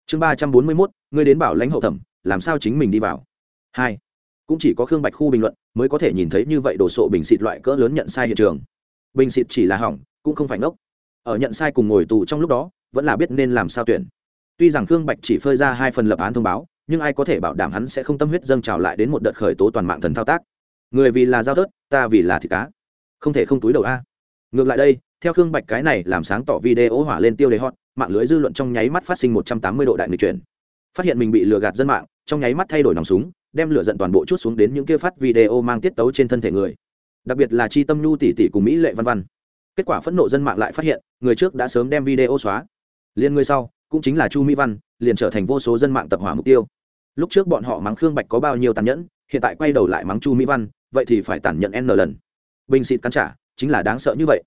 Chương ba trăm bốn mươi mốt, ngươi đến bảo lãnh hậu thẩm, làm sao chính mình đi vào? Hai, cũng chỉ có khương bạch khu bình luận mới có thể nhìn thấy như vậy đồ sộ bình xịt loại cỡ lớn nhận sai hiện trường. Bình xịt chỉ là hỏng, cũng không phải ngốc ở nhận sai cùng ngồi tù trong lúc đó, vẫn là biết nên làm sao tuyển. Tuy rằng khương bạch chỉ phơi ra hai phần lập án thông báo, nhưng ai có thể bảo đảm hắn sẽ không tâm huyết dâng trào lại đến một đợt khởi tố toàn mạng thần thao tác? Người vì là giao tớt ta vì là thịt cá. Không thể không túi đầu a. Ngược lại đây, theo khương bạch cái này làm sáng tỏ video hỏa lên tiêu đề hot, mạng lưới dư luận trong nháy mắt phát sinh một trăm tám mươi độ đại người chuyển. Phát hiện mình bị lừa gạt dân mạng, trong nháy mắt thay đổi nòng súng, đem lửa giận toàn bộ chút xuống đến những kia phát video mang tiết tấu trên thân thể người. Đặc biệt là chi tâm nhu tỷ tỷ cùng mỹ lệ văn văn kết quả phẫn nộ dân mạng lại phát hiện, người trước đã sớm đem video xóa. Liên người sau, cũng chính là chu mỹ văn, liền trở thành vô số dân mạng tập hỏa mục tiêu. Lúc trước bọn họ mắng khương bạch có bao nhiêu tàn nhẫn, hiện tại quay đầu lại mắng chu mỹ văn, vậy thì phải tàn nhẫn n lần. Bình xịt cắn trả, chính là đáng sợ như vậy.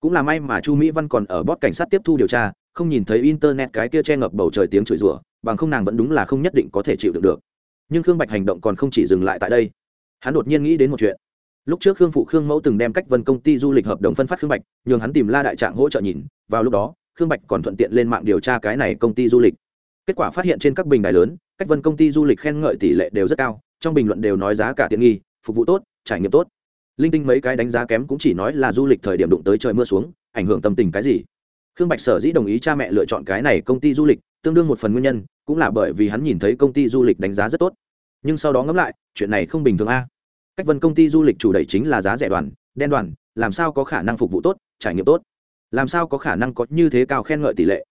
Cũng là may mà chu mỹ văn còn ở bót cảnh sát tiếp thu điều tra, không nhìn thấy internet cái kia che ngập bầu trời tiếng chửi rủa, bằng không nàng vẫn đúng là không nhất định có thể chịu được được. Nhưng khương bạch hành động còn không chỉ dừng lại tại đây. Hắn đột nhiên nghĩ đến một chuyện lúc trước khương phụ khương mẫu từng đem cách vân công ty du lịch hợp đồng phân phát khương bạch, nhường hắn tìm la đại trạng hỗ trợ nhìn, vào lúc đó, khương bạch còn thuận tiện lên mạng điều tra cái này công ty du lịch. Kết quả phát hiện trên các bình đài lớn, cách vân công ty du lịch khen ngợi tỷ lệ đều rất cao, trong bình luận đều nói giá cả tiện nghi, phục vụ tốt, trải nghiệm tốt. Linh tinh mấy cái đánh giá kém cũng chỉ nói là du lịch thời điểm đụng tới trời mưa xuống, ảnh hưởng tâm tình cái gì. Khương bạch sở dĩ đồng ý cha mẹ lựa chọn cái này công ty du lịch, tương đương một phần nguyên nhân, cũng là bởi vì hắn nhìn thấy công ty du lịch đánh giá rất tốt. Nhưng sau đó ngẫm lại, chuyện này không bình thường a cách vân công ty du lịch chủ đẩy chính là giá rẻ đoàn, đen đoàn, làm sao có khả năng phục vụ tốt, trải nghiệm tốt? Làm sao có khả năng có như thế cao khen ngợi tỷ lệ?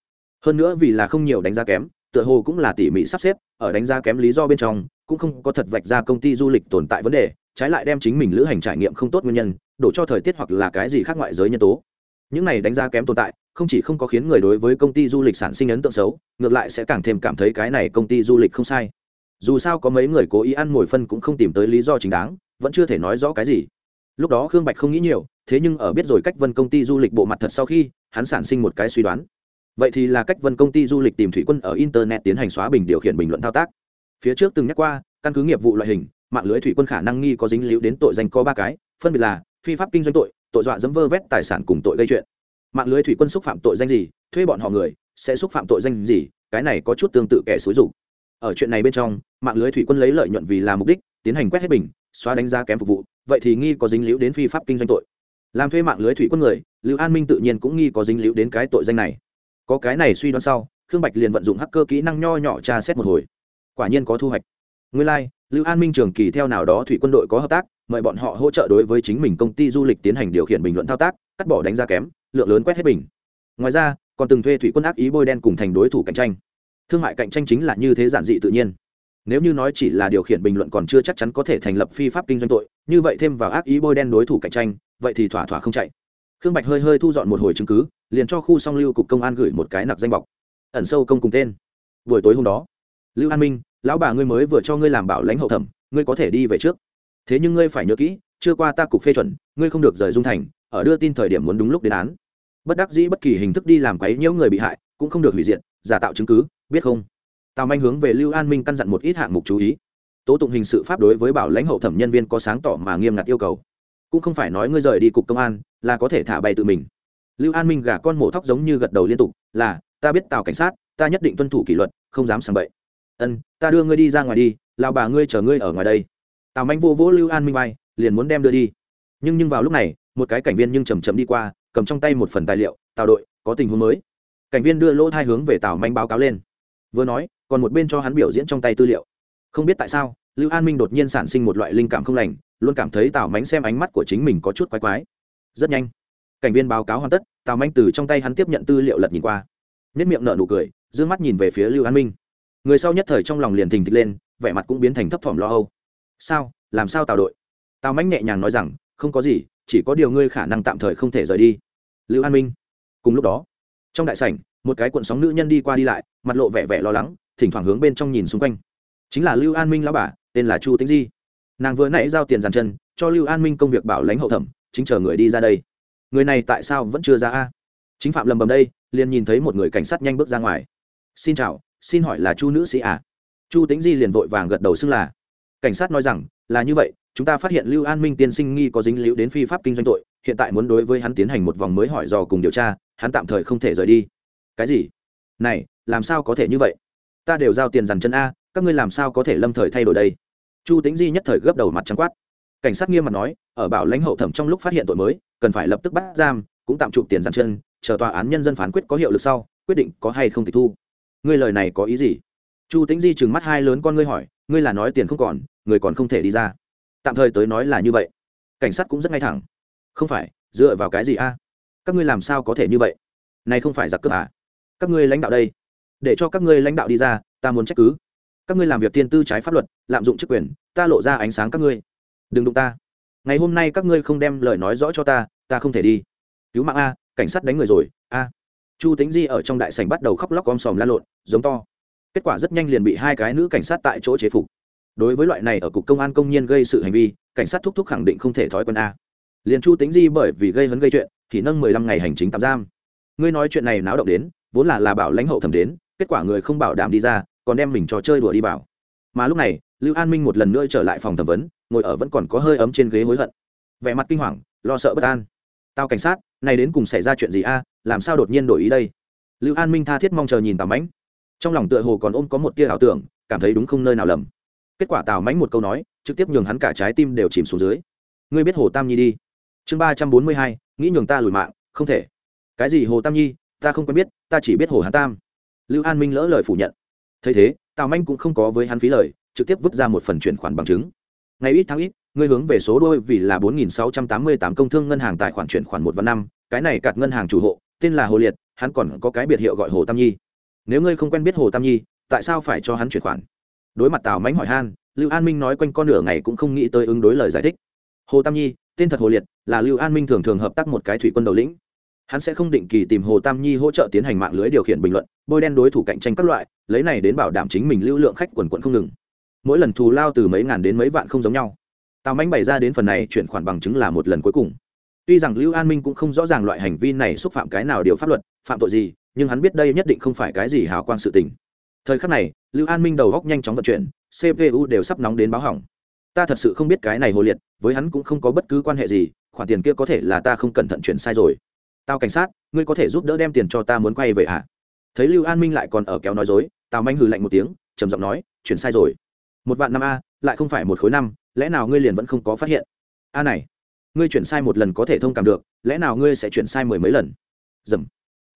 Hơn nữa vì là không nhiều đánh giá kém, tựa hồ cũng là tỉ mỉ sắp xếp, ở đánh giá kém lý do bên trong, cũng không có thật vạch ra công ty du lịch tồn tại vấn đề, trái lại đem chính mình lữ hành trải nghiệm không tốt nguyên nhân, đổ cho thời tiết hoặc là cái gì khác ngoại giới nhân tố. Những này đánh giá kém tồn tại, không chỉ không có khiến người đối với công ty du lịch sản sinh ấn tượng xấu, ngược lại sẽ càng thêm cảm thấy cái này công ty du lịch không sai. Dù sao có mấy người cố ý ăn mồi phân cũng không tìm tới lý do chính đáng vẫn chưa thể nói rõ cái gì. Lúc đó khương bạch không nghĩ nhiều, thế nhưng ở biết rồi cách vân công ty du lịch bộ mặt thật sau khi, hắn sản sinh một cái suy đoán. Vậy thì là cách vân công ty du lịch tìm thủy quân ở internet tiến hành xóa bình điều khiển bình luận thao tác. Phía trước từng nhắc qua, căn cứ nghiệp vụ loại hình, mạng lưới thủy quân khả năng nghi có dính líu đến tội danh có ba cái, phân biệt là phi pháp kinh doanh tội tội dọa dẫm vơ vét tài sản cùng tội gây chuyện. Mạng lưới thủy quân xúc phạm tội danh gì, thuê bọn họ người, sẽ xúc phạm tội danh gì, cái này có chút tương tự kẻ xúi rục ở chuyện này bên trong, mạng lưới thủy quân lấy lợi nhuận vì là mục đích tiến hành quét hết bình xóa đánh giá kém phục vụ vậy thì nghi có dính liễu đến phi pháp kinh doanh tội. Làm thuê mạng lưới thủy quân người lưu an minh tự nhiên cũng nghi có dính liễu đến cái tội danh này. Có cái này suy đoán sau khương bạch liền vận dụng hacker kỹ năng nho nhỏ tra xét một hồi. Quả nhiên có thu hoạch. Nguyên lai、like, lưu an minh trường kỳ theo nào đó thủy quân đội có hợp tác mời bọn họ hỗ trợ đối với chính mình công ty du lịch tiến hành điều khiển bình luận thao tác cắt bỏ đánh giá kém lượng lớn quét hết bình. Ngoài ra còn từng thuê thủy quân ác ý bôi đen cùng thành đối thủ cạnh tranh. Thương mại cạnh tranh chính là như thế giản dị tự nhiên nếu như nói chỉ là điều khiển bình luận còn chưa chắc chắn có thể thành lập phi pháp kinh doanh tội, như vậy thêm vào ác ý bôi đen đối thủ cạnh tranh, vậy thì thỏa thỏa không chạy. Khương bạch hơi hơi thu dọn một hồi chứng cứ, liền cho khu song lưu cục công an gửi một cái nặc danh bọc. Ẩn sâu công cùng tên. Buổi tối hôm đó, lưu an minh, lão bà ngươi mới vừa cho ngươi làm bảo lãnh hậu thẩm, ngươi có thể đi về trước. Thế nhưng ngươi phải nhớ kỹ, chưa qua ta cục phê chuẩn, ngươi không được rời dung thành, ở đưa tin thời điểm muốn đúng lúc đến án. Bất đắc dĩ bất kỳ hình thức đi làm quấy nhiễu người bị hại, cũng không được hủy diệt, giả tạo chứng cứ, biết không? Tào manh hướng về lưu an minh căn dặn một ít hạng mục chú ý. Tố tụng hình sự pháp đối với bảo lãnh hậu thẩm nhân viên có sáng tỏ mà nghiêm ngặt yêu cầu. Cũng không phải nói ngươi rời đi cục công an, là có thể thả bay tự mình. Lưu an minh gả con mổ thóc giống như gật đầu liên tục, là, ta biết tào cảnh sát, ta nhất định tuân thủ kỷ luật, không dám sàng bậy. Ân, ta đưa ngươi đi ra ngoài đi lào bà ngươi chờ ngươi ở ngoài đây. Tào manh vô vỗ lưu an minh bay liền muốn đem đưa đi. Nhưng nhưng vào lúc này, một cái cảnh viên nhưng chầm chậm đi qua, cầm trong tay một phần tài liệu, tào đội, có tình huống mới. Cảnh viên đưa lỗ thai hướng về tào manh báo cáo lên. Vừa nói còn một bên cho hắn biểu diễn trong tay tư liệu. Không biết tại sao, lưu an minh đột nhiên sản sinh một loại linh cảm không lành, luôn cảm thấy tào mánh xem ánh mắt của chính mình có chút quái quái. Rất nhanh, cảnh viên báo cáo hoàn tất, tào manh từ trong tay hắn tiếp nhận tư liệu lật nhìn qua. Nếp miệng nở nụ cười d ư ơ n g mắt nhìn về phía lưu an minh. Người sau nhất thời trong lòng liền thình thịch lên, vẻ mặt cũng biến thành thấp thỏm lo âu. Sao, làm sao tào đội? Tào manh nhẹ nhàng nói rằng, không có gì, chỉ có điều ngươi khả năng tạm thời không thể rời đi. Lưu an minh, cùng lúc đó, trong đại sảnh, một cái cuộn sóng nữ nhân đi qua đi lại, mặt lộ vẻ vẻ lo lắng thỉnh thoảng hướng bên trong nhìn xung quanh. Chính là lưu an minh lão bà, tên là chu tĩnh di. Nàng vừa nãy giao tiền dàn chân, cho lưu an minh công việc bảo lãnh hậu thẩm, chính chờ người đi ra đây. Người này tại sao vẫn chưa ra a? Chính phạm lầm bầm đây, liền nhìn thấy một người cảnh sát nhanh bước ra ngoài. Xin chào, xin hỏi là chu nữ sĩ à? Chu Tĩnh di liền vội vàng gật đầu xưng là. Cảnh sát nói rằng, là như vậy, chúng ta phát hiện lưu an minh tiên sinh nghi có dính líu đến phi pháp kinh doanh tội, hiện tại muốn đối với hắn tiến hành một vòng mới hỏi dò cùng điều tra, hắn tạm thời không thể rời đi. Cái gì? Này, làm sao có thể như vậy? Ta đều giao tiền dằn chân a, các ngươi làm sao có thể lâm thời thay đổi đây? Chu tính di nhất thời gấp đầu mặt trắng quát. Cảnh sát nghiêm mặt nói, ở bảo lãnh hậu thẩm trong lúc phát hiện tội mới, cần phải lập tức bắt giam, cũng tạm chụp tiền dằn chân, chờ tòa án nhân dân phán quyết có hiệu lực sau, quyết định có hay không tịch thu. Ngươi lời này có ý gì? Chu tính di trừng mắt hai lớn con ngươi hỏi, ngươi là nói tiền không còn, người còn không thể đi ra. Tạm thời tới nói là như vậy. Cảnh sát cũng rất ngay thẳng. Không phải, dựa vào cái gì a? Các ngươi làm sao có thể như vậy? Này không phải giặc cướp à? Các ngươi lãnh đạo đây để cho các ngươi lãnh đạo đi ra, ta muốn trách cứ. Các ngươi làm việc thiên tư trái pháp luật, lạm dụng chức quyền, ta lộ ra ánh sáng các ngươi. Đừng đụng ta. Ngày hôm nay các ngươi không đem lời nói rõ cho ta ta không thể đi. Cứu mạng a, cảnh sát đánh người rồi. A. Chu tính di ở trong đại sảnh bắt đầu khóc lóc om sòm lan lộn, giống to. Kết quả rất nhanh liền bị hai cái nữ cảnh sát tại chỗ chế phục. Đối với loại này ở cục công an công nhân gây sự hành vi, cảnh sát thúc thúc khẳng định không thể thói quen a. Liền chu tính di bởi vì gây hấn gây chuyện, thì nâng mười lăm ngày hành chính tạm giam. Ngươi nói chuyện này náo động đến, vốn là là bảo lãnh hậu thẩm đến kết quả người không bảo đảm đi ra, còn đem mình trò chơi đùa đi vào. Mà lúc này, lưu an minh một lần nữa trở lại phòng thẩm vấn, ngồi ở vẫn còn có hơi ấm trên ghế hối hận. Vẻ mặt kinh hoàng, lo sợ bất an. Tao cảnh sát, này đến cùng xảy ra chuyện gì a? Làm sao đột nhiên đổi ý đây? Lưu an minh tha thiết mong chờ nhìn tào mãnh. Trong lòng tựa hồ còn ôm có một tia ảo tưởng, cảm thấy đúng không nơi nào lầm. Kết quả tào mãnh một câu nói, trực tiếp nhường hắn cả trái tim đều chìm xuống dưới. Ngươi biết hồ tam nhi đi. Chương ba trăm bốn mươi hai, nghĩ nhường ta lùi mạng, không thể. Cái gì hồ tam nhi? Ta không quen biết, ta chỉ biết hồ hán tam lưu an minh lỡ lời phủ nhận. Thấy thế, tào manh cũng không có với hắn phí lời, trực tiếp vứt ra một phần chuyển khoản bằng chứng. Ngày ít tháng ít, ngươi hướng về số đôi vì là bốn nghìn sáu trăm tám mươi tám công thương ngân hàng tài khoản chuyển khoản một và năm, cái này cạt ngân hàng chủ hộ, tên là hồ liệt, hắn còn có cái biệt hiệu gọi hồ tam nhi. Nếu ngươi không quen biết hồ tam nhi, tại sao phải cho hắn chuyển khoản? Đối mặt tào mánh hỏi han, lưu an minh nói quanh con nửa ngày cũng không nghĩ tới ứng đối lời giải thích. Hồ tam nhi, tên thật hồ liệt, là lưu an minh thường thường hợp tác một cái thủy quân đầu lĩnh hắn sẽ không định kỳ tìm hồ tam nhi hỗ trợ tiến hành mạng lưới điều khiển bình luận, bôi đen đối thủ cạnh tranh các loại, lấy này đến bảo đảm chính mình lưu lượng khách quần quận không ngừng. Mỗi lần thù lao từ mấy ngàn đến mấy vạn không giống nhau. Tào mánh bày ra đến phần này chuyển khoản bằng chứng là một lần cuối cùng. Tuy rằng lưu an minh cũng không rõ ràng loại hành vi này xúc phạm cái nào điều pháp luật, phạm tội gì, nhưng hắn biết đây nhất định không phải cái gì hào quang sự tình. Thời khắc này, lưu an minh đầu góc nhanh chóng vận chuyển cpu đều sắp nóng đến báo hỏng. Ta thật sự không biết cái này hồ liệt, với hắn cũng không có bất cứ quan hệ gì, khoản tiền kia có thể là ta không cẩn thận chuyển sai rồi tao cảnh sát, ngươi có thể giúp đỡ đem tiền cho ta muốn quay về ạ à? thấy lưu an minh lại còn ở kéo nói dối, tào manh hừ lạnh một tiếng, trầm giọng nói, chuyển sai rồi. Một vạn năm a, lại không phải một khối năm, lẽ nào ngươi liền vẫn không có phát hiện? A này, ngươi chuyển sai một lần có thể thông cảm được, lẽ nào ngươi sẽ chuyển sai mười mấy lần? Dầm.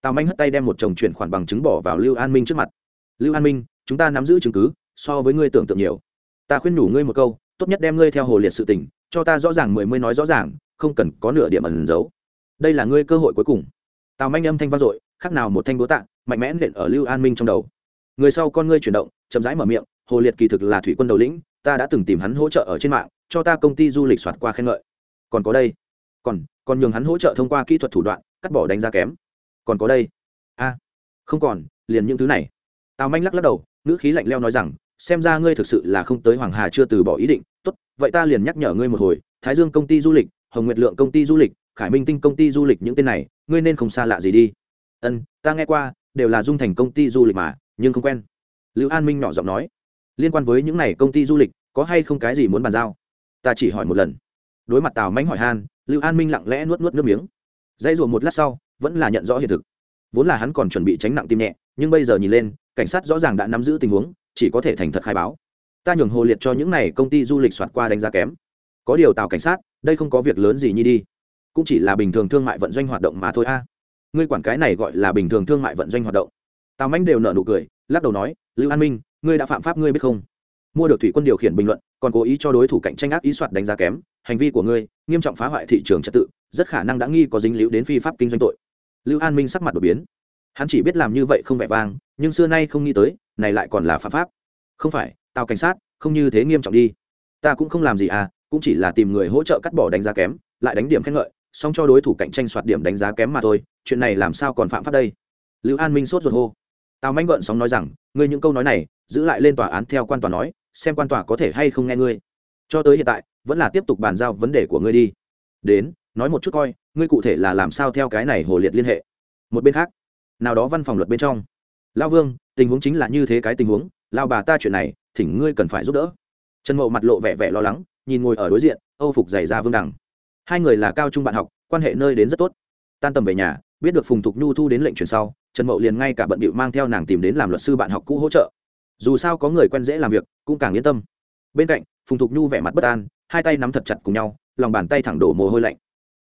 Tào manh hất tay đem một chồng chuyển khoản bằng chứng bỏ vào lưu an minh trước mặt. Lưu an minh, chúng ta nắm giữ chứng cứ, so với ngươi tưởng tượng nhiều. Ta khuyên nhủ ngươi một câu, tốt nhất đem ngươi theo hồ liệt sự tình, cho ta rõ ràng mười mươi nói rõ ràng, không cần có nửa điểm ẩn giấu đây là ngươi cơ hội cuối cùng. Tào manh âm thanh vang dội, khác nào một thanh búa tạ, mạnh mẽ nện ở lưu an minh trong đầu. Người sau con ngươi chuyển động, chậm rãi mở miệng, hồ liệt kỳ thực là thủy quân đầu lĩnh, ta đã từng tìm hắn hỗ trợ ở trên mạng, cho ta công ty du lịch soạt qua khen ngợi. Còn có đây, còn còn nhường hắn hỗ trợ thông qua kỹ thuật thủ đoạn, cắt bỏ đánh giá kém. Còn có đây. A, không còn, liền những thứ này. Tào manh lắc lắc đầu, ngữ khí lạnh leo nói rằng, xem ra ngươi thực sự là không tới hoàng hà chưa từ bỏ ý định, tốt, vậy ta liền nhắc nhở ngươi một hồi, thái dương công ty du lịch, hồng nguyệt lượng công ty du lịch khải minh tinh công ty du lịch những tên này, ngươi nên không xa lạ gì đi. Ân, ta nghe qua, đều là dung thành công ty du lịch mà, nhưng không quen. Lưu an minh nhỏ giọng nói. Liên quan với những này công ty du lịch, có hay không cái gì muốn bàn giao? Ta chỉ hỏi một lần. Đối mặt tào mánh hỏi han, lưu an minh lặng lẽ nuốt nuốt nước miếng. Dãy rùa một lát sau, vẫn là nhận rõ hiện thực. Vốn là hắn còn chuẩn bị tránh nặng tim nhẹ, nhưng bây giờ nhìn lên, cảnh sát rõ ràng đã nắm giữ tình huống, chỉ có thể thành thật khai báo. Ta nhường hồ liệt cho những này công ty du lịch soạt qua đánh giá kém. Có điều tào cảnh sát, đây không có việc lớn gì nhi đi cũng chỉ là bình thường thương mại vận doanh hoạt động mà thôi a. Ngươi quản cái này gọi là bình thường thương mại vận doanh hoạt động. Tào manh đều nở nụ cười, lắc đầu nói, lưu an minh, ngươi đã phạm pháp ngươi biết không? Mua được thủy quân điều khiển bình luận, còn cố ý cho đối thủ cạnh tranh ác ý soạt đánh giá kém, hành vi của ngươi, nghiêm trọng phá hoại thị trường trật tự, rất khả năng đã nghi có dính líu đến phi pháp kinh doanh tội. Lưu an minh sắc mặt đột biến. Hắn chỉ biết làm như vậy không vẻ vang, nhưng xưa nay không nghĩ tới, này lại còn là phạm pháp. Không phải tao cảnh sát, không như thế nghiêm trọng đi. Ta cũng không làm gì à cũng chỉ là tìm người hỗ trợ cắt bỏ đánh giá kém, lại đánh điểm khen ngợi xong cho đối thủ cạnh tranh soạt điểm đánh giá kém mà thôi, chuyện này làm sao còn phạm pháp đây? Lưu an minh sốt ruột hô. Tào manh gợn sóng nói rằng, ngươi những câu nói này, giữ lại lên tòa án theo quan tòa nói, xem quan tòa có thể hay không nghe ngươi. Cho tới hiện tại, vẫn là tiếp tục bàn giao vấn đề của ngươi đi. Đến, nói một chút coi, ngươi cụ thể là làm sao theo cái này hồ liệt liên hệ? Một bên khác, nào đó văn phòng luật bên trong. Lao vương, tình huống chính là như thế cái tình huống, lao bà ta chuyện này, thỉnh ngươi cần phải giúp đỡ. Trần mậu mặt lộ vẻ vẻ lo lắng, nhìn ngồi ở đối diện, âu phục giày ra vương đằng hai người là cao trung bạn học quan hệ nơi đến rất tốt. Tan tầm về nhà biết được phùng thục nhu thu đến lệnh truyền sau trần mậu liền ngay cả bận bịu mang theo nàng tìm đến làm luật sư bạn học cũ hỗ trợ. Dù sao có người quen dễ làm việc cũng càng yên tâm. Bên cạnh phùng thục nhu vẻ mặt bất an hai tay nắm thật chặt cùng nhau lòng bàn tay thẳng đổ mồ hôi lạnh.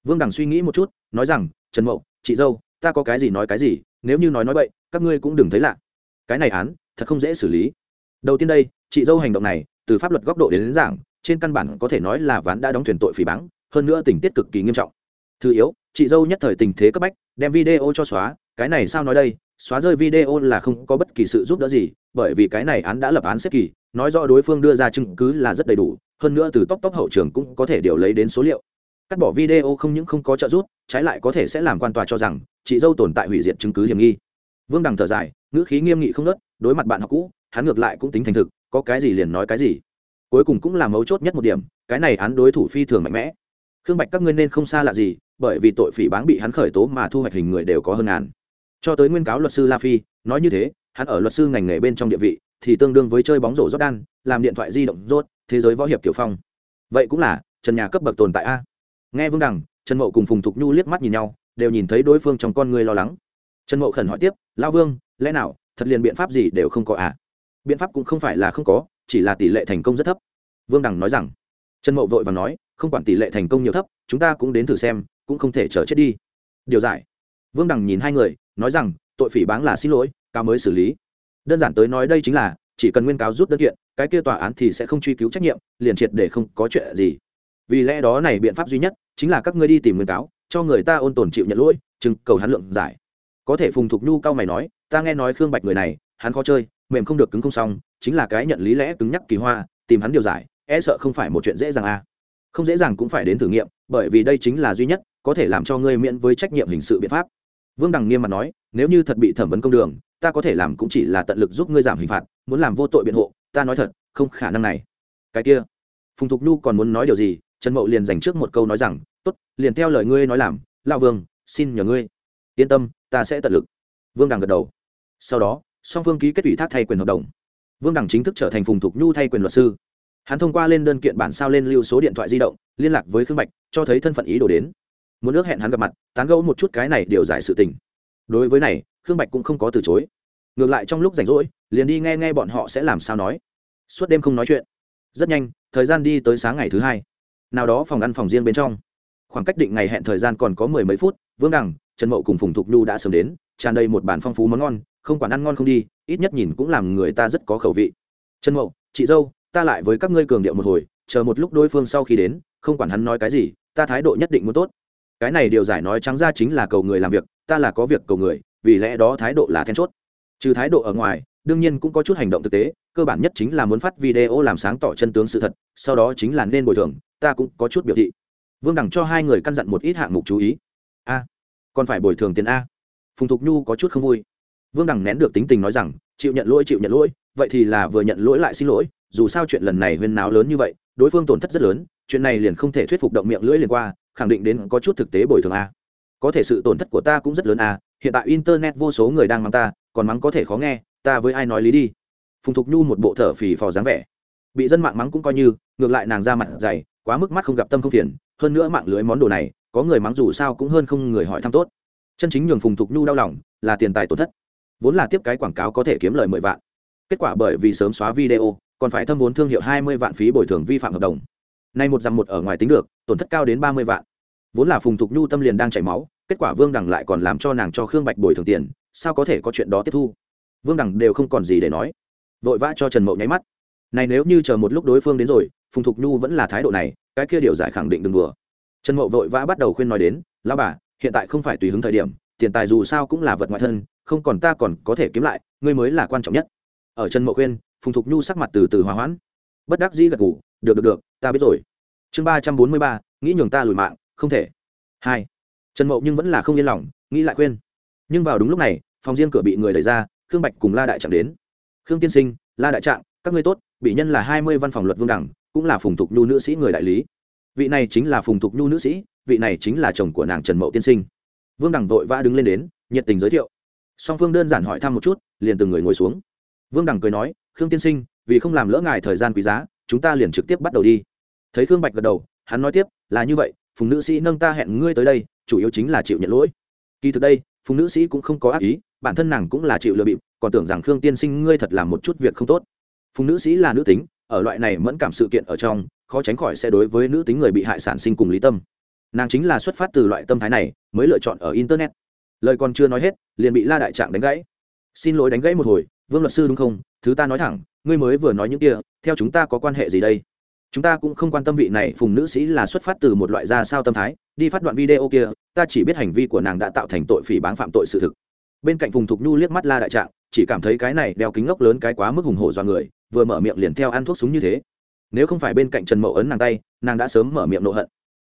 Vương đằng suy nghĩ một chút nói rằng trần mậu chị dâu ta có cái gì nói cái gì nếu như nói nói vậy các ngươi cũng đừng thấy lạ. Cái này án thật không dễ xử lý. Đầu tiên đây chị dâu hành động này từ pháp luật góc độ đến, đến giảng trên căn bản có thể nói là ván đã đóng thuyền tội phỉ báng hơn nữa tình tiết cực kỳ nghiêm trọng. Thứ yếu, chị dâu nhất thời tình thế cấp bách, đem video cho xóa. Cái này sao nói đây? Xóa rơi video là không có bất kỳ sự giúp đỡ gì, bởi vì cái này án đã lập án xếp kỳ. Nói rõ đối phương đưa ra chứng cứ là rất đầy đủ, hơn nữa từ tóc tóc hậu trường cũng có thể điều lấy đến số liệu. Cắt bỏ video không những không có trợ giúp, trái lại có thể sẽ làm quan tòa cho rằng, chị dâu tồn tại hủy diệt chứng cứ hiểm nghi. Vương đằng thở dài, ngữ khí nghiêm nghị không nớt đối mặt bạn học cũ, hắn ngược lại cũng tính thành thực, có cái gì liền nói cái gì. Cuối cùng cũng là mấu chốt nhất một điểm, cái này án đối thủ phi thường mạnh mẽ khương bạch các ngươi nên không xa lạ gì, bởi vì tội phỉ báng bị hắn khởi tố mà thu hoạch hình người đều có hơn ngàn. Cho tới nguyên cáo luật sư la phi, nói như thế, hắn ở luật sư ngành nghề bên trong địa vị thì tương đương với chơi bóng rổ jordan làm điện thoại di động rốt, thế giới võ hiệp tiểu phong. Vậy cũng là, trần nhà cấp bậc tồn tại a. Nghe vương đằng, trần mậu cùng phùng thục nhu liếc mắt nhìn nhau, đều nhìn thấy đối phương trong con người lo lắng. Trần mậu khẩn hỏi tiếp lao vương, lẽ nào thật liền biện pháp gì đều không có à? Biện pháp cũng không phải là không có, chỉ là tỷ lệ thành công rất thấp. Vương đằng nói rằng. Trần mậu vội và nói không quản tỷ lệ thành công nhiều thấp, chúng ta cũng đến thử xem, cũng không thể chờ chết đi. Điều giải. Vương đằng nhìn hai người, nói rằng, tội phỉ báng là xin lỗi, cáo mới xử lý. Đơn giản tới nói đây chính là, chỉ cần nguyên cáo rút đơn kiện, cái kia tòa án thì sẽ không truy cứu trách nhiệm, liền triệt để không có chuyện gì. Vì lẽ đó này biện pháp duy nhất, chính là các ngươi đi tìm nguyên cáo, cho người ta ôn tồn chịu nhận lỗi, chừng cầu hắn lượng giải. Có thể phùng thục nhu cao mày nói, ta nghe nói khương bạch người này, hắn khó chơi, mềm không được cứng không xong, chính là cái nhận lý lẽ cứng nhắc kỳ hoa, tìm hắn điều giải e sợ không phải một chuyện dễ dàng a à không dễ dàng cũng phải đến thử nghiệm, bởi vì đây chính là duy nhất có thể làm cho ngươi miễn với trách nhiệm hình sự biện pháp. Vương đằng nghiêm mặt nói, nếu như thật bị thẩm vấn công đường, ta có thể làm cũng chỉ là tận lực giúp ngươi giảm hình phạt, muốn làm vô tội biện hộ, ta nói thật, không khả năng này. Cái kia. Phùng thục nhu còn muốn nói điều gì, trần mậu liền dành trước một câu nói rằng, tốt, liền theo lời ngươi nói làm lao vương, xin nhờ ngươi. Yên tâm, ta sẽ tận lực. Vương đằng gật đầu. Sau đó, song phương ký kết ủy thác thay quyền hợp đồng. Vương đằng chính thức trở thành phùng thục nhu thay quyền luật sư hắn thông qua lên đơn kiện bản sao lên lưu số điện thoại di động, liên lạc với khương bạch, cho thấy thân phận ý đồ đến. Muốn ước hẹn hắn gặp mặt, tán gẫu một chút cái này điều giải sự tình. Đối với này, khương bạch cũng không có từ chối. Ngược lại trong lúc rảnh rỗi, liền đi nghe nghe bọn họ sẽ làm sao nói. Suốt đêm không nói chuyện. Rất nhanh, thời gian đi tới sáng ngày thứ hai. Nào đó phòng ăn phòng riêng bên trong. Khoảng cách định ngày hẹn thời gian còn có mười mấy phút, vương đằng, trần mậu cùng phùng thục nhu đã sớm đến, tràn đầy một bàn phong phú món ngon, không quản ăn ngon không đi, ít nhất nhìn cũng làm người ta rất có khẩu vị. Trần mậu, chị dâu ta lại với các ngươi cường điệu một hồi, chờ một lúc đối phương sau khi đến, không quản hắn nói cái gì, ta thái độ nhất định muốn tốt. Cái này điều giải nói trắng ra chính là cầu người làm việc, ta là có việc cầu người, vì lẽ đó thái độ là then chốt. Trừ thái độ ở ngoài, đương nhiên cũng có chút hành động thực tế, cơ bản nhất chính là muốn phát video làm sáng tỏ chân tướng sự thật, sau đó chính là nên bồi thường, ta cũng có chút biểu thị. Vương đẳng cho hai người căn dặn một ít hạng mục chú ý. A, còn phải bồi thường tiền a. Phùng thục nhu có chút không vui. Vương đẳng nén được tính tình nói rằng, chịu nhận lỗi, chịu nhận lỗi, vậy thì là vừa nhận lỗi lại xin lỗi dù sao chuyện lần này huyên náo lớn như vậy, đối phương tổn thất rất lớn, chuyện này liền không thể thuyết phục động miệng lưỡi liền qua, khẳng định đến có chút thực tế bồi thường a. Có thể sự tổn thất của ta cũng rất lớn a, hiện tại internet vô số người đang mắng ta, còn mắng có thể khó nghe, ta với ai nói lý đi. Phùng thục nhu một bộ thở phì phò dáng vẻ. Bị dân mạng mắng cũng coi như, ngược lại nàng ra mặt dày, quá mức mắt không gặp tâm không phiền, hơn nữa mạng lưới món đồ này, có người mắng dù sao cũng hơn không người hỏi thăm tốt. Chân chính nhường phùng thục nhu đau lòng, là tiền tài tổn thất. Vốn là tiếp cái quảng cáo có thể kiếm lời mười vạn. Kết quả bởi vì sớm xóa video còn phải thâm vốn thương hiệu hai mươi vạn phí bồi thường vi phạm hợp đồng. Nay một dặm một ở ngoài tính được, tổn thất cao đến ba mươi vạn. Vốn là phùng thục nhu tâm liền đang chảy máu, kết quả vương đằng lại còn làm cho nàng cho khương bạch bồi thường tiền, sao có thể có chuyện đó tiếp thu? Vương đằng đều không còn gì để nói. Vội vã cho trần mậu nháy mắt. Này nếu như chờ một lúc đối phương đến rồi, phùng thục nhu vẫn là thái độ này, cái kia điều giải khẳng định đừng đùa. Trần mậu vội vã bắt đầu khuyên nói đến lao bà, hiện tại không phải tùy hứng thời điểm, tiền tài dù sao cũng là vật ngoại thân, không còn ta còn có thể kiếm lại, ngươi mới là quan trọng nhất ở trần mậu khuyên, phùng thục nhu sắc mặt từ từ hòa hoãn. Bất đắc dĩ gật ngủ được được được, ta biết rồi. Chương ba trăm bốn mươi ba, nghĩ nhường ta lùi mạng, không thể. Hai, trần mậu nhưng vẫn là không yên lòng, nghĩ lại khuyên. Nhưng vào đúng lúc này, phòng riêng cửa bị người đẩy ra, khương bạch cùng la đại trạng đến. Khương tiên sinh, la đại trạng, các ngươi tốt bị nhân là hai mươi văn phòng luật vương đẳng, cũng là phùng thục nhu nữ sĩ người đại lý. Vị này chính là phùng thục nhu nữ sĩ, vị này chính là chồng của nàng trần mậu tiên sinh. Vương đẳng vội vã đứng lên đến, nhiệt tình giới thiệu. Song phương đơn giản hỏi thăm một chút, liền từng người ngồi xuống vương đẳng cười nói, khương tiên sinh, vì không làm lỡ ngài thời gian quý giá, chúng ta liền trực tiếp bắt đầu đi. Thấy khương bạch gật đầu, hắn nói tiếp, là như vậy, phùng nữ sĩ nâng ta hẹn ngươi tới đây, chủ yếu chính là chịu nhận lỗi. Kỳ thực đây, phùng nữ sĩ cũng không có ác ý, bản thân nàng cũng là chịu lừa bịp, còn tưởng rằng khương tiên sinh ngươi thật làm một chút việc không tốt. Phùng nữ sĩ là nữ tính, ở loại này mẫn cảm sự kiện ở trong, khó tránh khỏi sẽ đối với nữ tính người bị hại sản sinh cùng lý tâm. Nàng chính là xuất phát từ loại tâm thái này, mới lựa chọn ở internet. Lời còn chưa nói hết, liền bị la đại trạng đánh gãy. Xin lỗi đánh gãy một hồi vương luật sư đúng không? Thứ ta nói thẳng, ngươi mới vừa nói những kia, theo chúng ta có quan hệ gì đây? Chúng ta cũng không quan tâm vị này phùng nữ sĩ là xuất phát từ một loại ra sao tâm thái, đi phát đoạn video kia, ta chỉ biết hành vi của nàng đã tạo thành tội phỉ báng phạm tội sự thực. Bên cạnh phùng thục nhu liếc mắt la đại trạng, chỉ cảm thấy cái này đeo kính ngốc lớn cái quá mức hùng hổ do người, vừa mở miệng liền theo ăn thuốc súng như thế. Nếu không phải bên cạnh trần mậu ấn nàng tay, nàng đã sớm mở miệng nộ hận.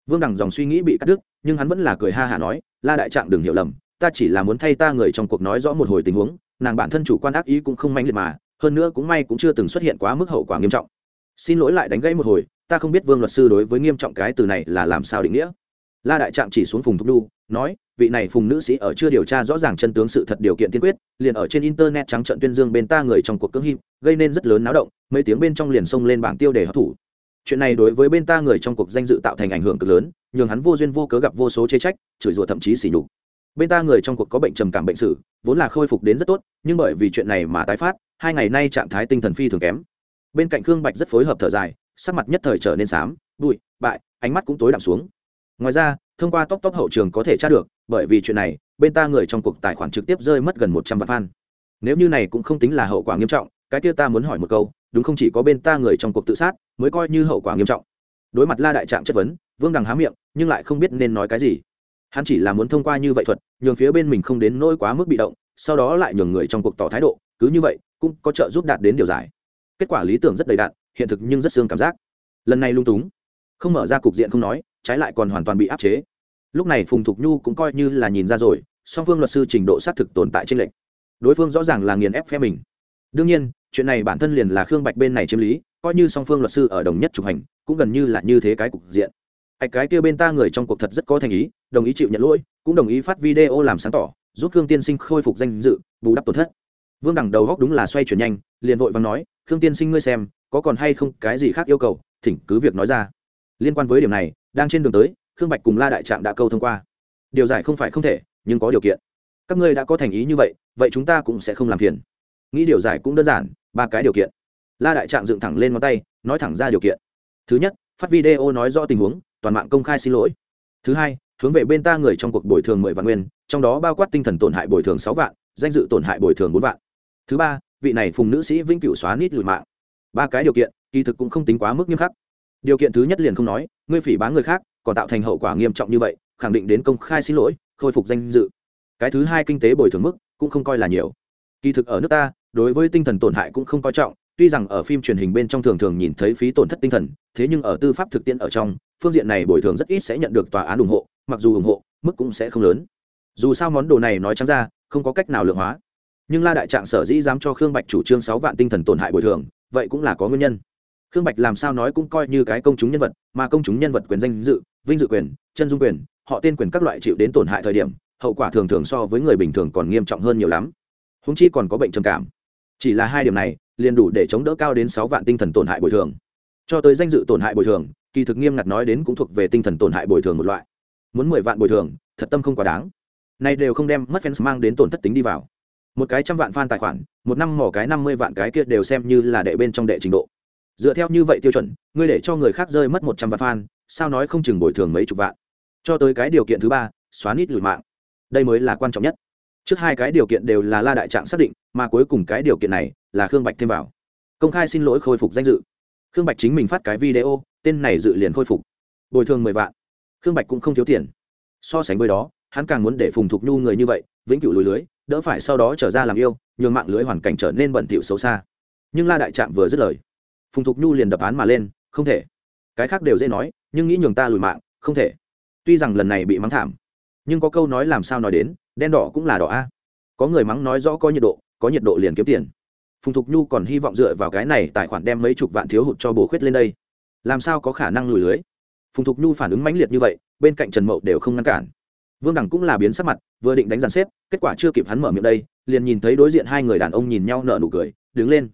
Vương đằng dòng suy nghĩ bị cắt đứt, nhưng hắn vẫn là cười ha hả nói, la đại trạng đừng hiểu lầm, ta chỉ là muốn thay ta người trong cuộc nói rõ một hồi tình huống nàng bản thân chủ quan ác ý cũng không manh liệt mà, hơn nữa cũng may cũng chưa từng xuất hiện quá mức hậu quả nghiêm trọng. Xin lỗi lại đánh gãy một hồi, ta không biết vương luật sư đối với nghiêm trọng cái từ này là làm sao định nghĩa. La đại trạng chỉ xuống phùng thúc đu, nói, vị này phùng nữ sĩ ở chưa điều tra rõ ràng chân tướng sự thật điều kiện tiên quyết, liền ở trên internet trắng trận tuyên dương bên ta người trong cuộc cưỡng hiệp gây nên rất lớn náo động, mấy tiếng bên trong liền xông lên bảng tiêu để hấp thủ. Chuyện này đối với bên ta người trong cuộc danh dự tạo thành ảnh hưởng cực lớn, nhường hắn vô duyên vô cớ gặp vô số chê trách, chửi rủa thậm chí xỉ nhục bên ta người trong cuộc có bệnh trầm cảm bệnh sử, vốn là khôi phục đến rất tốt, nhưng bởi vì chuyện này mà tái phát, hai ngày nay trạng thái tinh thần phi thường kém. Bên cạnh khương bạch rất phối hợp thở dài, sắc mặt nhất thời trở nên xám, bụi, bại, ánh mắt cũng tối đậm xuống. Ngoài ra, thông qua tóc tóc hậu trường có thể tra được, bởi vì chuyện này, bên ta người trong cuộc tài khoản trực tiếp rơi mất gần một trăm vạn fan. Nếu như này cũng không tính là hậu quả nghiêm trọng, cái kia ta muốn hỏi một câu, đúng không chỉ có bên ta người trong cuộc tự sát, mới coi như hậu quả nghiêm trọng. Đối mặt la đại trạng chất vấn, vương đằng há miệng, nhưng lại không biết nên nói cái gì hắn chỉ là muốn thông qua như vậy thuật, nhường phía bên mình không đến nỗi quá mức bị động, sau đó lại nhường người trong cuộc tỏ thái độ, cứ như vậy, cũng có trợ giúp đạt đến điều giải. Kết quả lý tưởng rất đầy đạn hiện thực nhưng rất xương cảm giác. Lần này lung túng, không mở ra cục diện không nói, trái lại còn hoàn toàn bị áp chế. Lúc này phùng thục nhu cũng coi như là nhìn ra rồi, song phương luật sư trình độ xác thực tồn tại trên lệnh đối phương rõ ràng là nghiền ép phe mình. Đương nhiên, chuyện này bản thân liền là khương bạch bên này chiếm lý, coi như song phương luật sư ở đồng nhất trục hành cũng gần như là như thế cái cục diện. Ạch cái kia bên ta người trong cuộc thật rất có thành ý đồng ý chịu nhận lỗi, cũng đồng ý phát video làm sáng tỏ, giúp khương tiên sinh khôi phục danh dự, bù đắp tổn thất. Vương đẳng đầu góc đúng là xoay chuyển nhanh, liền vội và nói, khương tiên sinh ngươi xem, có còn hay không cái gì khác yêu cầu? Thỉnh cứ việc nói ra. Liên quan với điểm này, đang trên đường tới, khương bạch cùng la đại trạm đã câu thông qua. Điều giải không phải không thể, nhưng có điều kiện. Các ngươi đã có thành ý như vậy vậy chúng ta cũng sẽ không làm phiền. Nghĩ điều giải cũng đơn giản, ba cái điều kiện. La đại trạng dựng thẳng lên ngón tay, nói thẳng ra điều kiện. Thứ nhất, phát video nói rõ tình huống, toàn mạng công khai xin lỗi. Thứ hai hướng về bên ta người trong cuộc bồi thường mười vạn nguyên, trong đó bao quát tinh thần tổn hại bồi thường sáu vạn, danh dự tổn hại bồi thường bốn vạn. Thứ ba, vị này phùng nữ sĩ vĩnh cửu xóa nít lùi mạng. Ba cái điều kiện, kỳ thực cũng không tính quá mức nghiêm khắc. Điều kiện thứ nhất liền không nói, ngươi phỉ báng người khác, còn tạo thành hậu quả nghiêm trọng như vậy, khẳng định đến công khai xin lỗi, khôi phục danh dự. Cái thứ hai kinh tế bồi thường mức cũng không coi là nhiều. Kỳ thực ở nước ta, đối với tinh thần tổn hại cũng không coi trọng, tuy rằng ở phim truyền hình bên trong thường thường nhìn thấy phí tổn thất tinh thần, thế nhưng ở tư pháp thực tiễn ở trong, phương diện này bồi thường rất ít sẽ nhận được tòa án ủng hộ mặc dù ủng hộ, mức cũng sẽ không lớn. Dù sao món đồ này nói trắng ra, không có cách nào lượng hóa. Nhưng la đại trạng sở dĩ dám cho khương bạch chủ trương sáu vạn tinh thần tổn hại bồi thường, vậy cũng là có nguyên nhân. Khương bạch làm sao nói cũng coi như cái công chúng nhân vật, mà công chúng nhân vật quyền danh dự, vinh dự quyền, chân dung quyền, họ tên quyền các loại chịu đến tổn hại thời điểm, hậu quả thường thường so với người bình thường còn nghiêm trọng hơn nhiều lắm. Húng chi còn có bệnh trầm cảm. Chỉ là hai điểm này, liền đủ để chống đỡ cao đến sáu vạn tinh thần tổn hại bồi thường. Cho tới danh dự tổn hại bồi thường, kỳ thực nghiêm ngặt nói đến cũng thuộc về tinh thần tổn hại bồi thường một loại muốn mười vạn bồi thường, thật tâm không quá đáng. Này đều không đem mất fans mang đến tổn thất tính đi vào. Một cái trăm vạn fan tài khoản, một năm mỏ cái năm mươi vạn cái kia đều xem như là đệ bên trong đệ trình độ. Dựa theo như vậy tiêu chuẩn, ngươi để cho người khác rơi mất một trăm vạn fan, sao nói không chừng bồi thường mấy chục vạn? Cho tới cái điều kiện thứ ba, xóa nít lùi mạng. Đây mới là quan trọng nhất. Trước hai cái điều kiện đều là la đại trạng xác định, mà cuối cùng cái điều kiện này là khương bạch thêm vào. Công khai xin lỗi khôi phục danh dự. Khương bạch chính mình phát cái video, tên này dự liền khôi phục. Bồi thường mười vạn khương bạch cũng không thiếu tiền. So sánh với đó, hắn càng muốn để phùng thục nhu người như vậy, vĩnh cửu lùi lưới, đỡ phải sau đó trở ra làm yêu, nhường mạng lưới hoàn cảnh trở nên bẩn thỉu xấu xa. Nhưng la đại trạm vừa dứt lời, phùng thục nhu liền đập án mà lên, không thể. Cái khác đều dễ nói, nhưng nghĩ nhường ta lùi mạng, không thể. Tuy rằng lần này bị mắng thảm, nhưng có câu nói làm sao nói đến, đen đỏ cũng là đỏ a. Có người mắng nói rõ có nhiệt độ, có nhiệt độ liền kiếm tiền. Phùng thục nhu còn hy vọng dựa vào cái này tài khoản đem mấy chục vạn thiếu hụt cho bổ khuyết lên đây. Làm sao có khả năng lùi lưới? Phùng thục nhu phản ứng mãnh liệt như vậy, bên cạnh trần mậu đều không ngăn cản. Vương đẳng cũng là biến sắc mặt, vừa định đánh dàn xếp, kết quả chưa kịp hắn mở miệng đây, liền nhìn thấy đối diện hai người đàn ông nhìn nhau nợ nụ cười, đứng lên.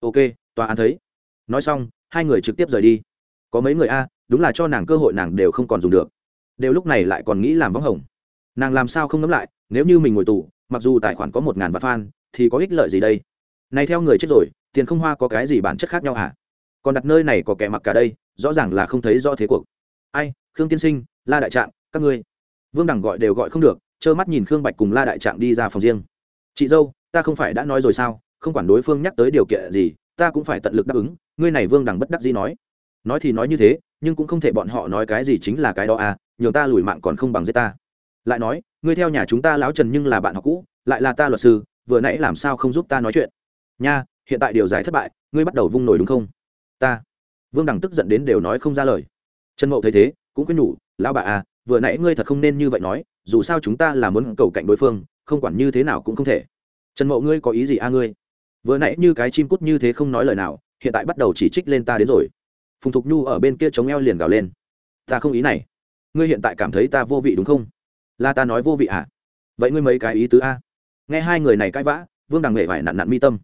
Ok, tòa án thấy. Nói xong, hai người trực tiếp rời đi. Có mấy người a, đúng là cho nàng cơ hội nàng đều không còn dùng được. Đều lúc này lại còn nghĩ làm võng hồng. Nàng làm sao không ngẫm lại, nếu như mình ngồi tù, mặc dù tài khoản có một ngàn vạn fan, thì có ích lợi gì đây? Này theo người chết rồi, tiền không hoa có cái gì bản chất khác nhau hả? Còn đặt nơi này có kẻ mặc cả đây, rõ ràng là không thấy rõ thế cuộc ai, khương tiên sinh, la đại trạng, các ngươi. Vương đẳng gọi đều gọi không được, trơ mắt nhìn khương bạch cùng la đại trạng đi ra phòng riêng. Chị dâu, ta không phải đã nói rồi sao? Không quản đối phương nhắc tới điều kiện gì, ta cũng phải tận lực đáp ứng. Ngươi này vương đẳng bất đắc dĩ nói. Nói thì nói như thế, nhưng cũng không thể bọn họ nói cái gì chính là cái đó à nhường ta lùi mạng còn không bằng giết ta. Lại nói, ngươi theo nhà chúng ta láo trần nhưng là bạn học cũ, lại là ta luật sư, vừa nãy làm sao không giúp ta nói chuyện? Nha, hiện tại điều giải thất bại, ngươi bắt đầu vung nổi đúng không? Ta. Vương đằng tức giận đến đều nói không ra lời trần mậu thấy thế, cũng quyết nhủ, lão bà à vừa nãy ngươi thật không nên như vậy nói, dù sao chúng ta là muốn cầu cạnh đối phương, không quản như thế nào cũng không thể. Trần mậu ngươi có ý gì a ngươi? Vừa nãy như cái chim cút như thế không nói lời nào, hiện tại bắt đầu chỉ trích lên ta đến rồi. Phùng thục nhu ở bên kia chống eo liền gào lên. Ta không ý này. Ngươi hiện tại cảm thấy ta vô vị đúng không? Là ta nói vô vị à? Vậy ngươi mấy cái ý tứ a? Nghe hai người này cãi vã, vương đằng nghệ phải nặn nặn mi tâm.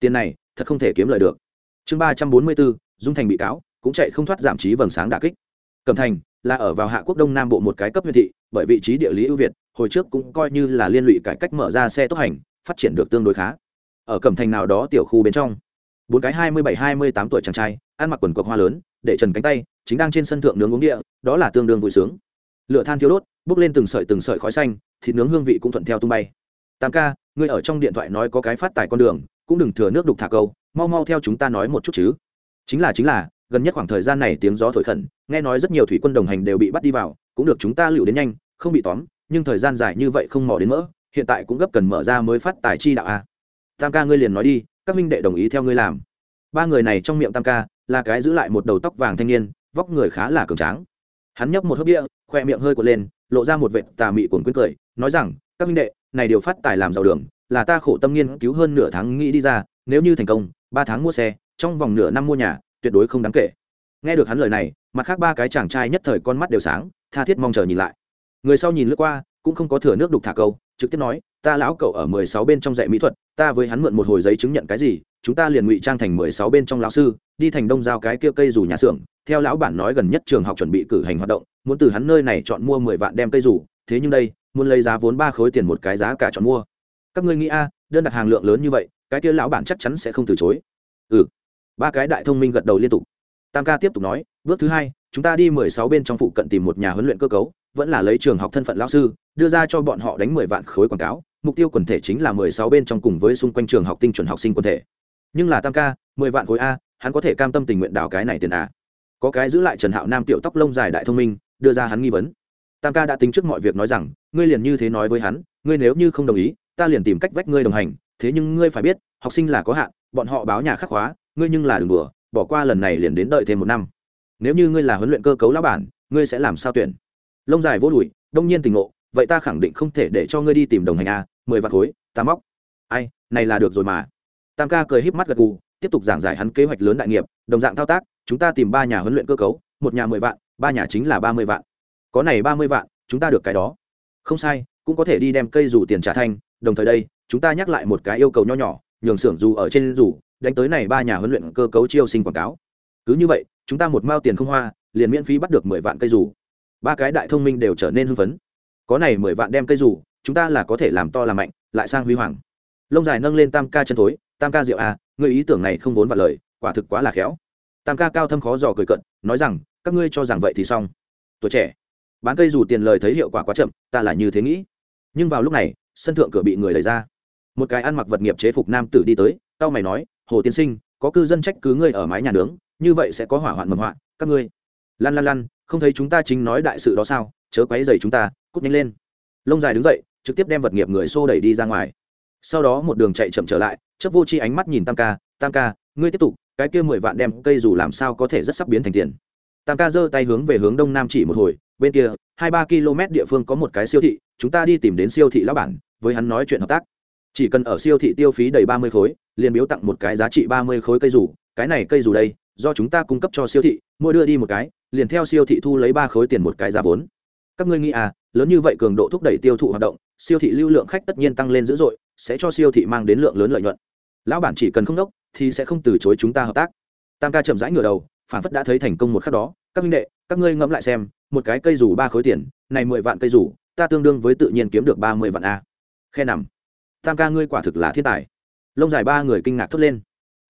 Tiền này, thật không thể kiếm lời được. Chương ba trăm bốn mươi bốn, dung thành bị cáo, cũng chạy không thoát giảm trí vầng sáng đà kích cẩm thành là ở vào hạ quốc đông nam bộ một cái cấp huyện thị, bởi vị trí địa lý ưu việt, hồi trước cũng coi như là liên lụy cải cách mở ra xe tốc hành, phát triển được tương đối khá. Ở cẩm thành nào đó tiểu khu bên trong, bốn cái hai mươi bảy, hai mươi tám tuổi chàng trai, ăn mặc quần cộc hoa lớn, để trần cánh tay, chính đang trên sân thượng nướng uống địa, đó là tương đương vui sướng. Lửa than thiếu đốt, bốc lên từng sợi từng sợi khói xanh, thịt nướng hương vị cũng thuận theo tung bay. Tam ca, ngươi ở trong điện thoại nói có cái phát tài con đường, cũng đừng thừa nước đục thả câu, mau mau theo chúng ta nói một chút chứ. Chính là chính là gần nhất khoảng thời gian này tiếng gió thổi khẩn, nghe nói rất nhiều thủy quân đồng hành đều bị bắt đi vào, cũng được chúng ta lựu đến nhanh, không bị tóm, nhưng thời gian dài như vậy không mò đến mỡ, hiện tại cũng gấp cần mở ra mới phát tài chi đạo a. Tam ca ngươi liền nói đi, các minh đệ đồng ý theo ngươi làm. Ba người này trong miệng tam ca là cái giữ lại một đầu tóc vàng thanh niên, vóc người khá là cường tráng. Hắn nhấp một hớp bia, khoe miệng hơi quật lên, lộ ra một vệt tà mị cuồng quyến cười, nói rằng, các minh đệ, này điều phát tài làm giàu đường, là ta khổ tâm nghiên cứu hơn nửa tháng nghĩ đi ra, nếu như thành công, ba tháng mua xe, trong vòng nửa năm mua nhà tuyệt đối không đáng kể. Nghe được hắn lời này, mặt khác ba cái chàng trai nhất thời con mắt đều sáng, tha thiết mong chờ nhìn lại. Người sau nhìn lướt qua, cũng không có thừa nước đục thả câu, trực tiếp nói, ta lão cậu ở mười sáu bên trong dạy mỹ thuật, ta với hắn mượn một hồi giấy chứng nhận cái gì, chúng ta liền ngụy trang thành mười sáu bên trong lão sư, đi thành đông giao cái kia cây dù nhà xưởng, theo lão bản nói gần nhất trường học chuẩn bị cử hành hoạt động, muốn từ hắn nơi này chọn mua mười vạn đem cây dù, thế nhưng đây, muốn lấy giá vốn ba khối tiền một cái giá cả chọn mua. Các ngươi nghĩ a, đơn đặt hàng lượng lớn như vậy, cái kia lão bản chắc chắn sẽ không từ chối. Ừ ba cái đại thông minh gật đầu liên tục. Tam ca tiếp tục nói, bước thứ hai, chúng ta đi mười sáu bên trong phụ cận tìm một nhà huấn luyện cơ cấu, vẫn là lấy trường học thân phận lao sư, đưa ra cho bọn họ đánh mười vạn khối quảng cáo, mục tiêu quần thể chính là mười sáu bên trong cùng với xung quanh trường học tinh chuẩn học sinh quần thể. Nhưng là tam ca, mười vạn khối a, hắn có thể cam tâm tình nguyện đào cái này tiền à có cái giữ lại trần hạo nam tiểu tóc lông dài đại thông minh, đưa ra hắn nghi vấn. Tam ca đã tính trước mọi việc nói rằng, ngươi liền như thế nói với hắn, ngươi nếu như không đồng ý, ta liền tìm cách vách ngươi đồng hành, thế nhưng ngươi phải biết, học sinh là có hạn, bọn họ báo nhà khắc hóa ngươi nhưng là đừng đùa, bỏ qua lần này liền đến đợi thêm một năm. Nếu như ngươi là huấn luyện cơ cấu lão bản, ngươi sẽ làm sao tuyển? Lông dài vô đùi, đông nhiên tình ngộ, vậy ta khẳng định không thể để cho ngươi đi tìm đồng hành a, mười vạn khối, ta móc. Ai, này là được rồi mà. Tam ca cười híp mắt gật gù, tiếp tục giảng giải hắn kế hoạch lớn đại nghiệp, đồng dạng thao tác, chúng ta tìm ba nhà huấn luyện cơ cấu, một nhà mười vạn, ba nhà chính là ba mươi vạn. Có này ba mươi vạn, chúng ta được cái đó. Không sai, cũng có thể đi đem cây rủ tiền trả thanh đồng thời đây, chúng ta nhắc lại một cái yêu cầu nho nhỏ, nhường xưởng dù ở trên rủ đánh tới này ba nhà huấn luyện cơ cấu chiêu sinh quảng cáo. Cứ như vậy, chúng ta một mao tiền không hoa, liền miễn phí bắt được mười vạn cây rủ ba cái đại thông minh đều trở nên hưng phấn. Có này mười vạn đem cây rủ chúng ta là có thể làm to làm mạnh, lại sang huy hoàng. Lông dài nâng lên tam ca chân thối, tam ca rượu à người ý tưởng này không vốn vặt lời, quả thực quá là khéo. Tam ca cao thâm khó dò cười cận nói rằng, các ngươi cho rằng vậy thì xong. Tuổi trẻ, bán cây dù tiền lời thấy hiệu quả quá chậm, ta là như thế nghĩ. Nhưng vào lúc này, sân thượng cửa bị người đẩy ra. Một cái ăn mặc vật nghiệp chế phục nam tử đi tới tao mày nói hồ tiên sinh có cư dân trách cứ ngươi ở mái nhà nướng như vậy sẽ có hỏa hoạn mầm hoạn, các ngươi. Lăn lăn lăn không thấy chúng ta chính nói đại sự đó sao? Chớ quấy dày chúng ta cút nhanh lên. Lông dài đứng dậy trực tiếp đem vật nghiệp người xô đẩy đi ra ngoài. Sau đó một đường chạy chậm trở lại chấp vô chi ánh mắt nhìn tam ca tam ca ngươi tiếp tục cái kia mười vạn đem cây dù làm sao có thể rất sắp biến thành tiền. Tam ca giơ tay hướng về hướng đông nam chỉ một hồi bên kia hai ba km địa phương có một cái siêu thị chúng ta đi tìm đến siêu thị lão bản với hắn nói chuyện hợp tác chỉ cần ở siêu thị tiêu phí đầy ba mươi khối liền biếu tặng một cái giá trị ba mươi khối cây rủ. cái này cây rủ đây do chúng ta cung cấp cho siêu thị mỗi đưa đi một cái liền theo siêu thị thu lấy ba khối tiền một cái giá vốn. Các ngươi nghĩ à lớn như vậy cường độ thúc đẩy tiêu thụ hoạt động siêu thị lưu lượng khách tất nhiên tăng lên dữ dội sẽ cho siêu thị mang đến lượng lớn lợi nhuận. Lão bản chỉ cần không đốc thì sẽ không từ chối chúng ta hợp tác. Tam ca chậm rãi ngửa đầu phản phất đã thấy thành công một khắc đó. Các minh đệ các ngươi ngẫm lại xem một cái cây rủ ba khối tiền này mười vạn cây rủ, ta tương đương với tự nhiên kiếm được ba mươi vạn a. Khe nằm tam ca ngươi quả thực là thiên tài. Lông dài ba người kinh ngạc thốt lên.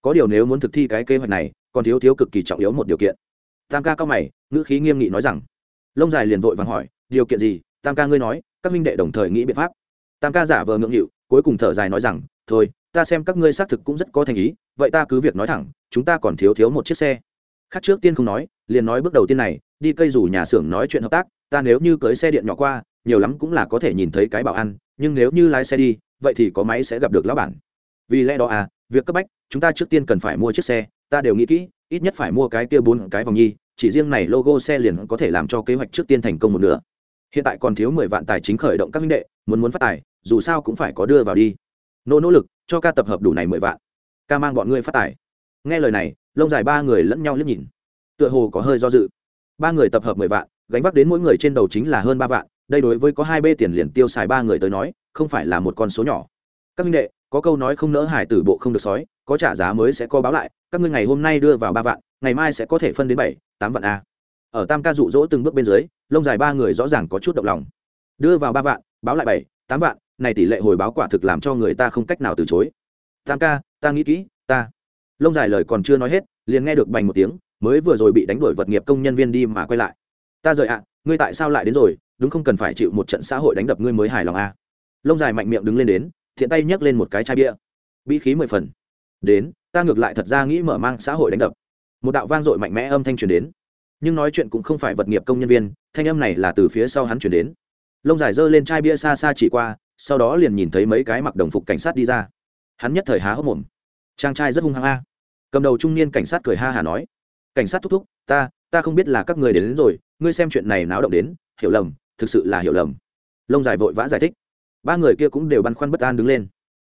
Có điều nếu muốn thực thi cái kế hoạch này, còn thiếu thiếu cực kỳ trọng yếu một điều kiện. Tam ca cao mày, ngữ khí nghiêm nghị nói rằng, lông dài liền vội vàng hỏi, điều kiện gì? Tam ca ngươi nói, các minh đệ đồng thời nghĩ biện pháp. Tam ca giả vờ ngượng nghịu, cuối cùng thở dài nói rằng, thôi, ta xem các ngươi xác thực cũng rất có thành ý, vậy ta cứ việc nói thẳng, chúng ta còn thiếu thiếu một chiếc xe. Khác trước tiên không nói, liền nói bước đầu tiên này, đi cây rủ nhà xưởng nói chuyện hợp tác, ta nếu như cưới xe điện nhỏ qua, nhiều lắm cũng là có thể nhìn thấy cái bảo ăn, nhưng nếu như lái xe đi vậy thì có máy sẽ gặp được lão bản. Vì lẽ đó à việc cấp bách, chúng ta trước tiên cần phải mua chiếc xe, ta đều nghĩ kỹ, ít nhất phải mua cái kia bốn cái vòng nhi, chỉ riêng này logo xe liền có thể làm cho kế hoạch trước tiên thành công một nửa. Hiện tại còn thiếu mười vạn tài chính khởi động các minh đệ, muốn muốn phát tài, dù sao cũng phải có đưa vào đi. Nỗ nỗ lực, cho ca tập hợp đủ này mười vạn. Ca mang bọn ngươi phát tài. Nghe lời này, lông dài ba người lẫn nhau liếc nhìn. Tựa hồ có hơi do dự. Ba người tập hợp mười vạn, gánh vác đến mỗi người trên đầu chính là hơn ba vạn đây đối với có hai bê tiền liền tiêu xài ba người tới nói, không phải là một con số nhỏ. Các minh đệ, có câu nói không nỡ hải tử bộ không được sói, có trả giá mới sẽ có báo lại, các ngươi ngày hôm nay đưa vào ba vạn, ngày mai sẽ có thể phân đến bảy, tám vạn a. Ở tam ca dụ dỗ từng bước bên dưới, lông dài ba người rõ ràng có chút động lòng. Đưa vào ba vạn, báo lại bảy, tám vạn, này tỷ lệ hồi báo quả thực làm cho người ta không cách nào từ chối. Tam ca, ta nghĩ kỹ, ta. Lông dài lời còn chưa nói hết, liền nghe được bành một tiếng, mới vừa rồi bị đánh đuổi vật nghiệp công nhân viên đi mà quay lại. Ta rời ạ, ngươi tại sao lại đến rồi đúng không cần phải chịu một trận xã hội đánh đập ngươi mới hài lòng à. lông dài mạnh miệng đứng lên đến thiện tay nhấc lên một cái chai bia. Bị khí mười phần. Đến ta ngược lại thật ra nghĩ mở mang xã hội đánh đập. Một đạo vang dội mạnh mẽ âm thanh truyền đến. Nhưng nói chuyện cũng không phải vật nghiệp công nhân viên thanh âm này là từ phía sau hắn chuyển đến. Lông dài giơ lên chai bia xa xa chỉ qua sau đó liền nhìn thấy mấy cái mặc đồng phục cảnh sát đi ra. Hắn nhất thời há hốc mồm. Trang trai rất hung hăng a. Cầm đầu trung niên cảnh sát cười ha hà nói. Cảnh sát thúc thúc ta ta không biết là các người đến, đến rồi ngươi xem chuyện này náo động đến hiểu lầm thực sự là hiểu lầm. Lông dài vội vã giải thích. Ba người kia cũng đều băn khoăn bất an đứng lên.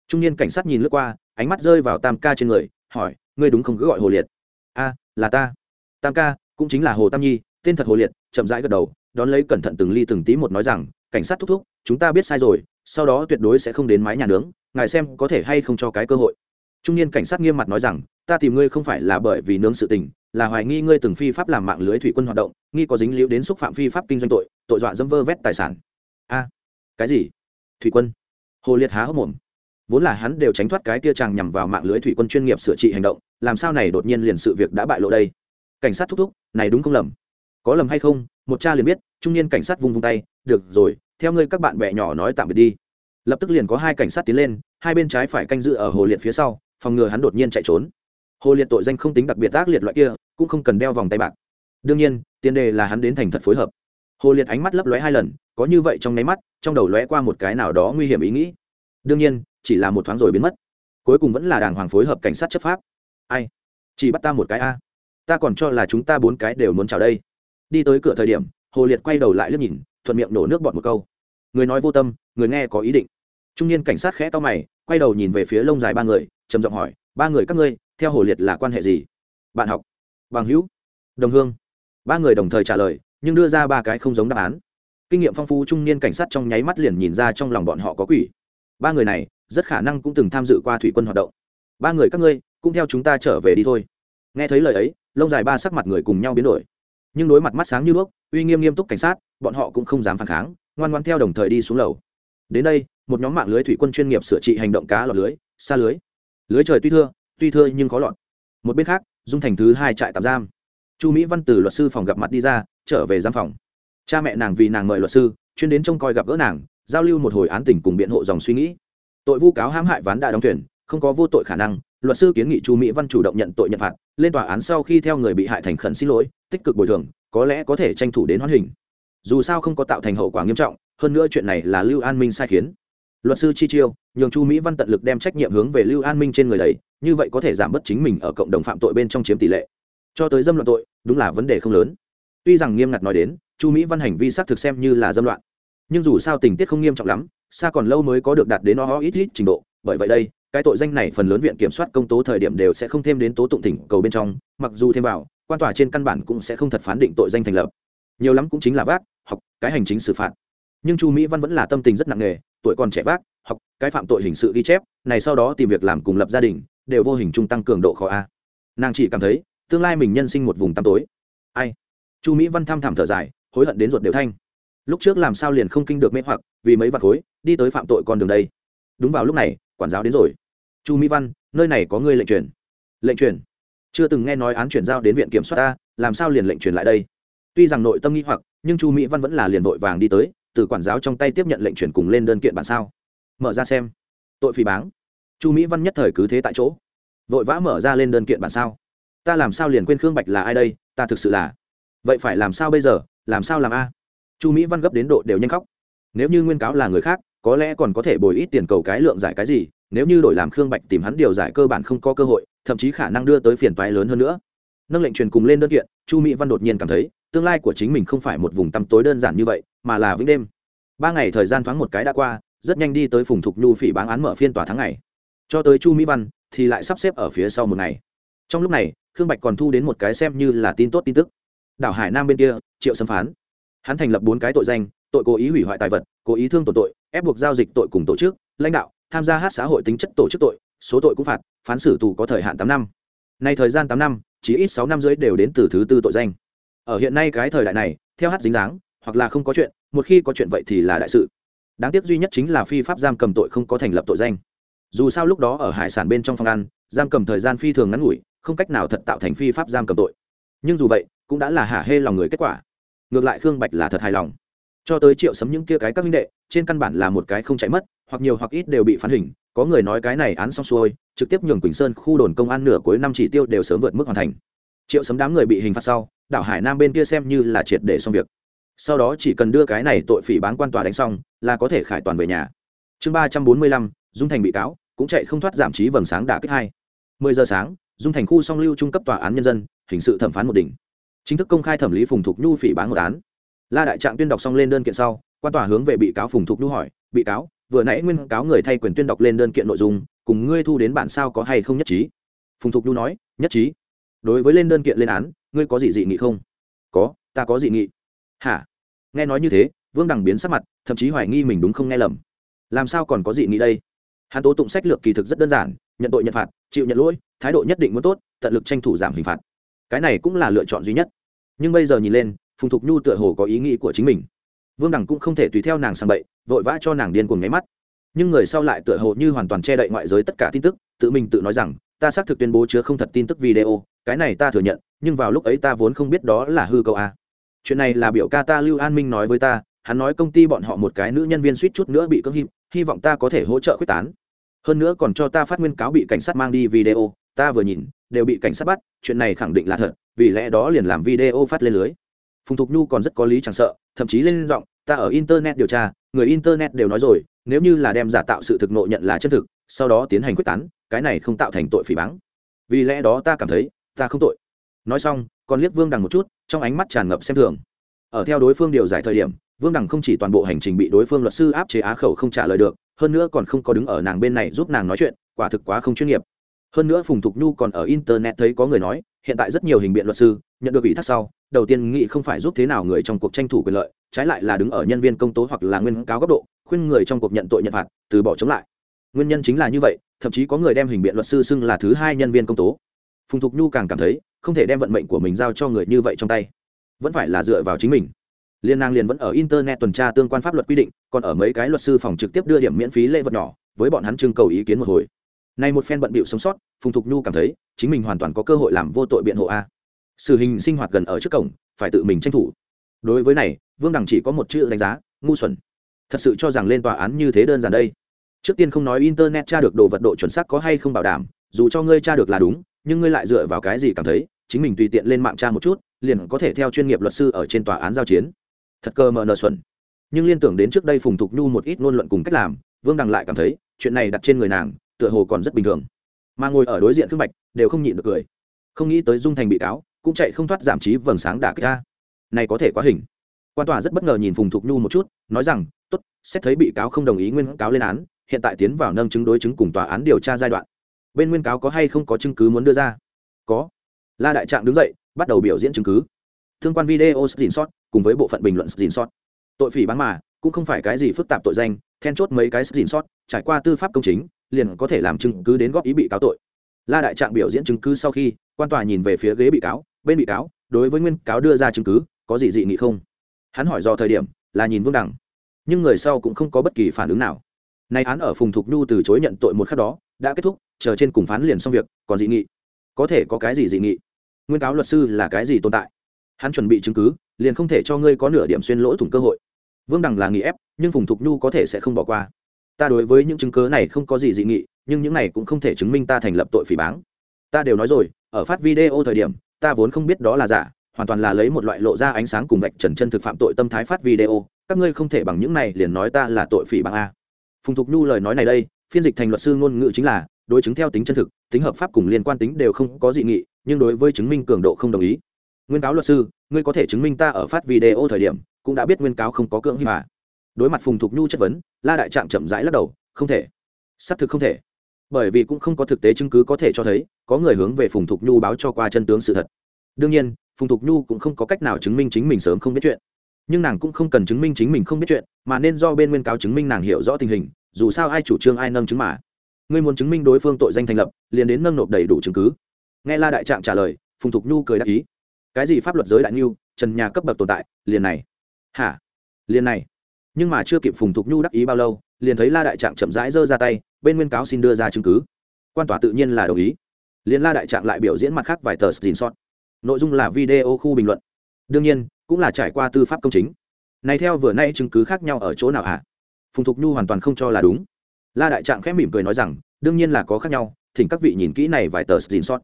Trung niên cảnh sát nhìn lướt qua, ánh mắt rơi vào tam ca trên người, hỏi, ngươi đúng không cứ gọi hồ liệt? A, là ta. Tam ca, cũng chính là hồ tam nhi, tên thật hồ liệt, chậm rãi gật đầu, đón lấy cẩn thận từng ly từng tí một nói rằng, cảnh sát thúc thúc, chúng ta biết sai rồi, sau đó tuyệt đối sẽ không đến mái nhà nướng, ngài xem có thể hay không cho cái cơ hội. Trung niên cảnh sát nghiêm mặt nói rằng, ta tìm ngươi không phải là bởi vì nướng sự tình là hoài nghi ngươi từng phi pháp làm mạng lưới thủy quân hoạt động, nghi có dính liễu đến xúc phạm phi pháp kinh doanh tội tội dọa dâm vơ vét tài sản. A, cái gì? Thủy quân. Hồ liệt há hốc mồm. Vốn là hắn đều tránh thoát cái kia chàng nhằm vào mạng lưới thủy quân chuyên nghiệp sửa trị hành động, làm sao này đột nhiên liền sự việc đã bại lộ đây? Cảnh sát thúc thúc, này đúng không lầm? Có lầm hay không? Một cha liền biết, trung niên cảnh sát vung vung tay, được rồi, theo ngươi các bạn bè nhỏ nói tạm biệt đi. Lập tức liền có hai cảnh sát tiến lên, hai bên trái phải canh giữ ở hồ liệt phía sau, phòng ngừa hắn đột nhiên chạy trốn. Hồ liệt tội danh không tính đặc biệt ác liệt loại kia cũng không cần đeo vòng tay bạc. Đương nhiên, tiền đề là hắn đến thành thật phối hợp. Hồ liệt ánh mắt lấp lóe hai lần, có như vậy trong nháy mắt, trong đầu lóe qua một cái nào đó nguy hiểm ý nghĩ. Đương nhiên, chỉ là một thoáng rồi biến mất. Cuối cùng vẫn là đàng hoàng phối hợp cảnh sát chấp pháp. Ai? Chỉ bắt ta một cái a. Ta còn cho là chúng ta bốn cái đều muốn chào đây. Đi tới cửa thời điểm, hồ liệt quay đầu lại liếc nhìn, thuận miệng nổ nước bọt một câu. Người nói vô tâm, người nghe có ý định. Trung niên cảnh sát khẽ to mày, quay đầu nhìn về phía lông dài ba người, trầm giọng hỏi, ba người các ngươi, theo hồ liệt là quan hệ gì? Bạn học bằng hữu. Đồng hương. Ba người đồng thời trả lời, nhưng đưa ra ba cái không giống đáp án. Kinh nghiệm phong phú trung niên cảnh sát trong nháy mắt liền nhìn ra trong lòng bọn họ có quỷ. Ba người này, rất khả năng cũng từng tham dự qua thủy quân hoạt động. Ba người các ngươi, cũng theo chúng ta trở về đi thôi. Nghe thấy lời ấy, lông dài ba sắc mặt người cùng nhau biến đổi. Nhưng đối mặt mắt sáng như đuốc, uy nghiêm nghiêm túc cảnh sát, bọn họ cũng không dám phản kháng, ngoan ngoan theo đồng thời đi xuống lầu. Đến đây, một nhóm mạng lưới thủy quân chuyên nghiệp sửa trị hành động cá lọt lưới, xa lưới. Lưới trời tuy thưa tuy thưa nhưng khó lọt. Một bên khác dung thành thứ hai trại tạm giam. Chu mỹ văn từ luật sư phòng gặp mặt đi ra, trở về giam phòng. Cha mẹ nàng vì nàng mời luật sư, chuyên đến trông coi gặp gỡ nàng, giao lưu một hồi án tình cùng biện hộ dòng suy nghĩ. Tội vu cáo hãm hại ván đã đóng thuyền, không có vô tội khả năng, luật sư kiến nghị chu mỹ văn chủ động nhận tội nhận phạt, lên tòa án sau khi theo người bị hại thành khẩn xin lỗi, tích cực bồi thường, có lẽ có thể tranh thủ đến hoãn hình. Dù sao không có tạo thành hậu quả nghiêm trọng, hơn nữa chuyện này là lưu an minh sai khiến. Luật sư chi chiêu nhường chu mỹ văn tận lực đem trách nhiệm hướng về lưu an minh trên người đấy như vậy có thể giảm bớt chính mình ở cộng đồng phạm tội bên trong chiếm tỷ lệ. Cho tới dâm loạn tội, đúng là vấn đề không lớn. Tuy rằng nghiêm ngặt nói đến, chu mỹ văn hành vi xác thực xem như là dâm loạn. Nhưng dù sao tình tiết không nghiêm trọng lắm, xa còn lâu mới có được đạt đến nó ít ít trình độ. Bởi vậy đây, cái tội danh này phần lớn viện kiểm soát công tố thời điểm đều sẽ không thêm đến tố tụng thỉnh cầu bên trong, mặc dù thêm vào, quan tòa trên căn bản cũng sẽ không thật phán định tội danh thành lập. Nhiều lắm cũng chính là vác, học, cái hành chính xử phạt. Nhưng chu mỹ văn vẫn là tâm tình rất nặng nề tuổi còn trẻ vác, học, cái phạm tội hình sự ghi chép, này sau đó tìm việc làm cùng lập gia đình, đều vô hình trung tăng cường độ khó a. Nàng chỉ cảm thấy, tương lai mình nhân sinh một vùng tăm tối. Ai? Chu mỹ văn thăm thảm thở dài, hối hận đến ruột đều thanh. Lúc trước làm sao liền không kinh được mê hoặc, vì mấy vạt khối, đi tới phạm tội con đường đây. Đúng vào lúc này, quản giáo đến rồi. Chu mỹ văn, nơi này có ngươi lệnh truyền. Lệnh truyền? Chưa từng nghe nói án chuyển giao đến viện kiểm soát ta, làm sao liền lệnh truyền lại đây? Tuy rằng nội tâm nghi hoặc, nhưng chu mỹ văn vẫn là liền vội vàng đi tới từ quản giáo trong tay tiếp nhận lệnh chuyển cùng lên đơn kiện bản sao? Mở ra xem. Tội phỉ báng. Chu mỹ văn nhất thời cứ thế tại chỗ. Vội vã mở ra lên đơn kiện bản sao. Ta làm sao liền quên khương bạch là ai đây? Ta thực sự là. Vậy phải làm sao bây giờ? Làm sao làm a? Chu mỹ văn gấp đến độ đều nhanh khóc. Nếu như nguyên cáo là người khác, có lẽ còn có thể bồi ít tiền cầu cái lượng giải cái gì. Nếu như đổi làm khương bạch tìm hắn điều giải cơ bản không có cơ hội, thậm chí khả năng đưa tới phiền toái lớn hơn nữa. Nâng lệnh truyền cùng lên đơn kiện, chu mỹ văn đột nhiên cảm thấy tương lai của chính mình không phải một vùng tăm tối đơn giản như vậy, mà là vĩnh đêm. Ba ngày thời gian thoáng một cái đã qua, rất nhanh đi tới phùng thục nhu phỉ bán án mở phiên tòa tháng ngày. Cho tới chu mỹ văn thì lại sắp xếp ở phía sau một ngày. Trong lúc này, khương bạch còn thu đến một cái xem như là tin tốt tin tức. Đảo hải nam bên kia, triệu xâm phán. Hắn thành lập bốn cái tội danh, tội cố ý hủy hoại tài vật, cố ý thương tổn tội, ép buộc giao dịch tội cùng tổ chức, lãnh đạo, tham gia hát xã hội tính chất tổ chức tội, số tội cũng phạt, phán xử tù có thời hạn tám năm. Nay thời gian tám năm, chỉ ít sáu năm dưới đều đến từ thứ tư tội danh ở hiện nay cái thời đại này, theo hát dính dáng, hoặc là không có chuyện, một khi có chuyện vậy thì là đại sự. Đáng tiếc duy nhất chính là phi pháp giam cầm tội không có thành lập tội danh. Dù sao lúc đó ở hải sản bên trong phòng ăn, giam cầm thời gian phi thường ngắn ngủi, không cách nào thật tạo thành phi pháp giam cầm tội. Nhưng dù vậy, cũng đã là hả hê lòng người kết quả. Ngược lại khương bạch là thật hài lòng. Cho tới triệu sấm những kia cái các minh đệ, trên căn bản là một cái không chạy mất, hoặc nhiều hoặc ít đều bị phán hình. Có người nói cái này án xong xuôi, trực tiếp nhường quỳnh sơn khu đồn công an nửa cuối năm chỉ tiêu đều sớm vượt mức hoàn thành. Triệu sấm đám người bị hình phạt sau đảo hải nam bên kia xem như là triệt để xong việc. Sau đó chỉ cần đưa cái này tội phỉ bán quan tòa đánh xong, là có thể khải toàn về nhà. Chương ba trăm bốn mươi lăm, dung thành bị cáo, cũng chạy không thoát giảm trí vầng sáng đả kích hai. Mười giờ sáng, dung thành khu song lưu trung cấp tòa án nhân dân, hình sự thẩm phán một đỉnh. Chính thức công khai thẩm lý phùng thục nhu phỉ bán một án. La đại trạng tuyên đọc xong lên đơn kiện sau, quan tòa hướng về bị cáo phùng thục nhu hỏi, bị cáo, vừa nãy nguyên cáo người thay quyền tuyên đọc lên đơn kiện nội dung, cùng ngươi thu đến bản sao có hay không nhất trí? Phùng thục nhu nói, nhất trí. Đối với lên đơn kiện lên án ngươi có gì dị nghị không? Có, ta có dị nghị. Hả? Nghe nói như thế, vương đằng biến sắc mặt, thậm chí hoài nghi mình đúng không nghe lầm. Làm sao còn có dị nghị đây? Hắn tố tụng sách lược kỳ thực rất đơn giản, nhận tội nhận phạt, chịu nhận lỗi, thái độ nhất định muốn tốt, tận lực tranh thủ giảm hình phạt. Cái này cũng là lựa chọn duy nhất. Nhưng bây giờ nhìn lên, phùng thục nhu tựa hồ có ý nghĩ của chính mình. Vương đằng cũng không thể tùy theo nàng sang bậy, vội vã cho nàng điên cuồng nháy mắt. Nhưng người sau lại tựa hồ như hoàn toàn che đậy ngoại giới tất cả tin tức, tự mình tự nói rằng ta xác thực tuyên bố chứa không thật tin tức video, cái này ta thừa nhận, nhưng vào lúc ấy ta vốn không biết đó là hư cầu a à. chuyện này là biểu ca ta lưu an minh nói với ta, hắn nói công ty bọn họ một cái nữ nhân viên suýt chút nữa bị cưỡng hiếp hy vọng ta có thể hỗ trợ quyết tán. Hơn nữa còn cho ta phát nguyên cáo bị cảnh sát mang đi video, ta vừa nhìn, đều bị cảnh sát bắt, chuyện này khẳng định là thật, vì lẽ đó liền làm video phát lên lưới. Phùng thục nhu còn rất có lý chẳng sợ, thậm chí lên giọng, ta ở internet điều tra, người internet đều nói rồi, nếu như là đem giả tạo sự thực nộ nhận là chân thực, sau đó tiến hành quyết tán cái này không tạo thành tội phỉ báng. Vì lẽ đó ta cảm thấy, ta không tội. Nói xong, còn liếc vương đằng một chút, trong ánh mắt tràn ngập xem thường. Ở theo đối phương điều giải thời điểm, vương đằng không chỉ toàn bộ hành trình bị đối phương luật sư áp chế á khẩu không trả lời được, hơn nữa còn không có đứng ở nàng bên này giúp nàng nói chuyện, quả thực quá không chuyên nghiệp. Hơn nữa phùng thục nhu còn ở internet thấy có người nói, hiện tại rất nhiều hình biện luật sư, nhận được ủy thác sau, đầu tiên nghĩ không phải giúp thế nào người trong cuộc tranh thủ quyền lợi, trái lại là đứng ở nhân viên công tố hoặc là nguyên cáo góc độ, khuyên người trong cuộc nhận tội nhận phạt, từ bỏ chống lại nguyên nhân chính là như vậy, thậm chí có người đem hình biện luật sư xưng là thứ hai nhân viên công tố. Phùng thục nhu càng cảm thấy, không thể đem vận mệnh của mình giao cho người như vậy trong tay. Vẫn phải là dựa vào chính mình. Liên nàng liền vẫn ở internet tuần tra tương quan pháp luật quy định, còn ở mấy cái luật sư phòng trực tiếp đưa điểm miễn phí lễ vật nhỏ, với bọn hắn trưng cầu ý kiến một hồi. Nay một phen bận bịu sống sót, phùng thục nhu cảm thấy, chính mình hoàn toàn có cơ hội làm vô tội biện hộ a. Sự hình sinh hoạt gần ở trước cổng, phải tự mình tranh thủ. Đối với này, vương đằng chỉ có một chữ đánh giá, ngu xuẩn. Thật sự cho rằng lên tòa án như thế đơn giản đây trước tiên không nói internet tra được đồ vật độ chuẩn xác có hay không bảo đảm, dù cho ngươi tra được là đúng, nhưng ngươi lại dựa vào cái gì cảm thấy, chính mình tùy tiện lên mạng tra một chút, liền có thể theo chuyên nghiệp luật sư ở trên tòa án giao chiến. Thật cơ mờ nờ xuẩn. Nhưng liên tưởng đến trước đây phùng thục nhu một ít ngôn luận cùng cách làm, vương đằng lại cảm thấy, chuyện này đặt trên người nàng, tựa hồ còn rất bình thường. Mà ngồi ở đối diện thương bạch, đều không nhịn được cười. Không nghĩ tới dung thành bị cáo, cũng chạy không thoát giảm trí vầng sáng đả kích ra. Này có thể quá hình. Quan tòa rất bất ngờ nhìn phùng thục nhu một chút, nói rằng, tốt, xét thấy bị cáo không đồng ý nguyên cáo lên án hiện tại tiến vào nâng chứng đối chứng cùng tòa án điều tra giai đoạn. Bên nguyên cáo có hay không có chứng cứ muốn đưa ra? Có. La đại trạng đứng dậy, bắt đầu biểu diễn chứng cứ. Thương quan video xin sót cùng với bộ phận bình luận xin sót tội phỉ bán mà, cũng không phải cái gì phức tạp tội danh, then chốt mấy cái xin sót trải qua tư pháp công chính, liền có thể làm chứng cứ đến góp ý bị cáo tội. La đại trạng biểu diễn chứng cứ sau khi, quan tòa nhìn về phía ghế bị cáo, bên bị cáo, đối với nguyên cáo đưa ra chứng cứ, có gì dị nghị không? Hắn hỏi do thời điểm, là nhìn vương đẳng nhưng người sau cũng không có bất kỳ phản ứng nào nay án ở phùng thục nhu từ chối nhận tội một khắc đó, đã kết thúc, chờ trên cùng phán liền xong việc, còn dị nghị. Có thể có cái gì dị nghị? Nguyên cáo luật sư là cái gì tồn tại? Hắn chuẩn bị chứng cứ, liền không thể cho ngươi có nửa điểm xuyên lỗ thủng cơ hội. Vương đằng là nghị ép, nhưng phùng thục nhu có thể sẽ không bỏ qua. Ta đối với những chứng cứ này không có gì dị nghị, nhưng những này cũng không thể chứng minh ta thành lập tội phỉ báng. Ta đều nói rồi, ở phát video thời điểm, ta vốn không biết đó là giả, hoàn toàn là lấy một loại lộ ra ánh sáng cùng vạch trần chân thực phạm tội tâm thái phát video. Các ngươi không thể bằng những này liền nói ta là tội phỉ báng a phùng thục nhu lời nói này đây, phiên dịch thành luật sư ngôn ngữ chính là, đối chứng theo tính chân thực, tính hợp pháp cùng liên quan tính đều không có dị nghị, nhưng đối với chứng minh cường độ không đồng ý. Nguyên cáo luật sư, ngươi có thể chứng minh ta ở phát video thời điểm, cũng đã biết nguyên cáo không có cưỡng hiếp mà đối mặt phùng thục nhu chất vấn, la đại trạng chậm rãi lắc đầu, không thể. Xác thực không thể. Bởi vì cũng không có thực tế chứng cứ có thể cho thấy, có người hướng về phùng thục nhu báo cho qua chân tướng sự thật. Đương nhiên, phùng thục nhu cũng không có cách nào chứng minh chính mình sớm không biết chuyện nhưng nàng cũng không cần chứng minh chính mình không biết chuyện, mà nên do bên nguyên cáo chứng minh nàng hiểu rõ tình hình, dù sao ai chủ trương ai nâng chứng mà. Ngươi muốn chứng minh đối phương tội danh thành lập, liền đến nâng nộp đầy đủ chứng cứ. Nghe la đại trạng trả lời, phùng thục nhu cười đáp ý. Cái gì pháp luật giới đại nhu trần nhà cấp bậc tồn tại, liền này. Hả? Liền này. Nhưng mà chưa kịp phùng thục nhu đắc ý bao lâu, liền thấy la đại trạng chậm rãi giơ ra tay, bên nguyên cáo xin đưa ra chứng cứ. Quan tòa tự nhiên là đồng ý. Liền la đại trạng lại biểu diễn mặt khác vài tờ xin sót nội dung là video khu bình luận. Đương nhiên cũng là trải qua tư pháp công chính. Này theo vừa nay chứng cứ khác nhau ở chỗ nào hả? Phùng thục nhu hoàn toàn không cho là đúng. La đại trạng khẽ mỉm cười nói rằng, đương nhiên là có khác nhau, thỉnh các vị nhìn kỹ này vài tờ xin sót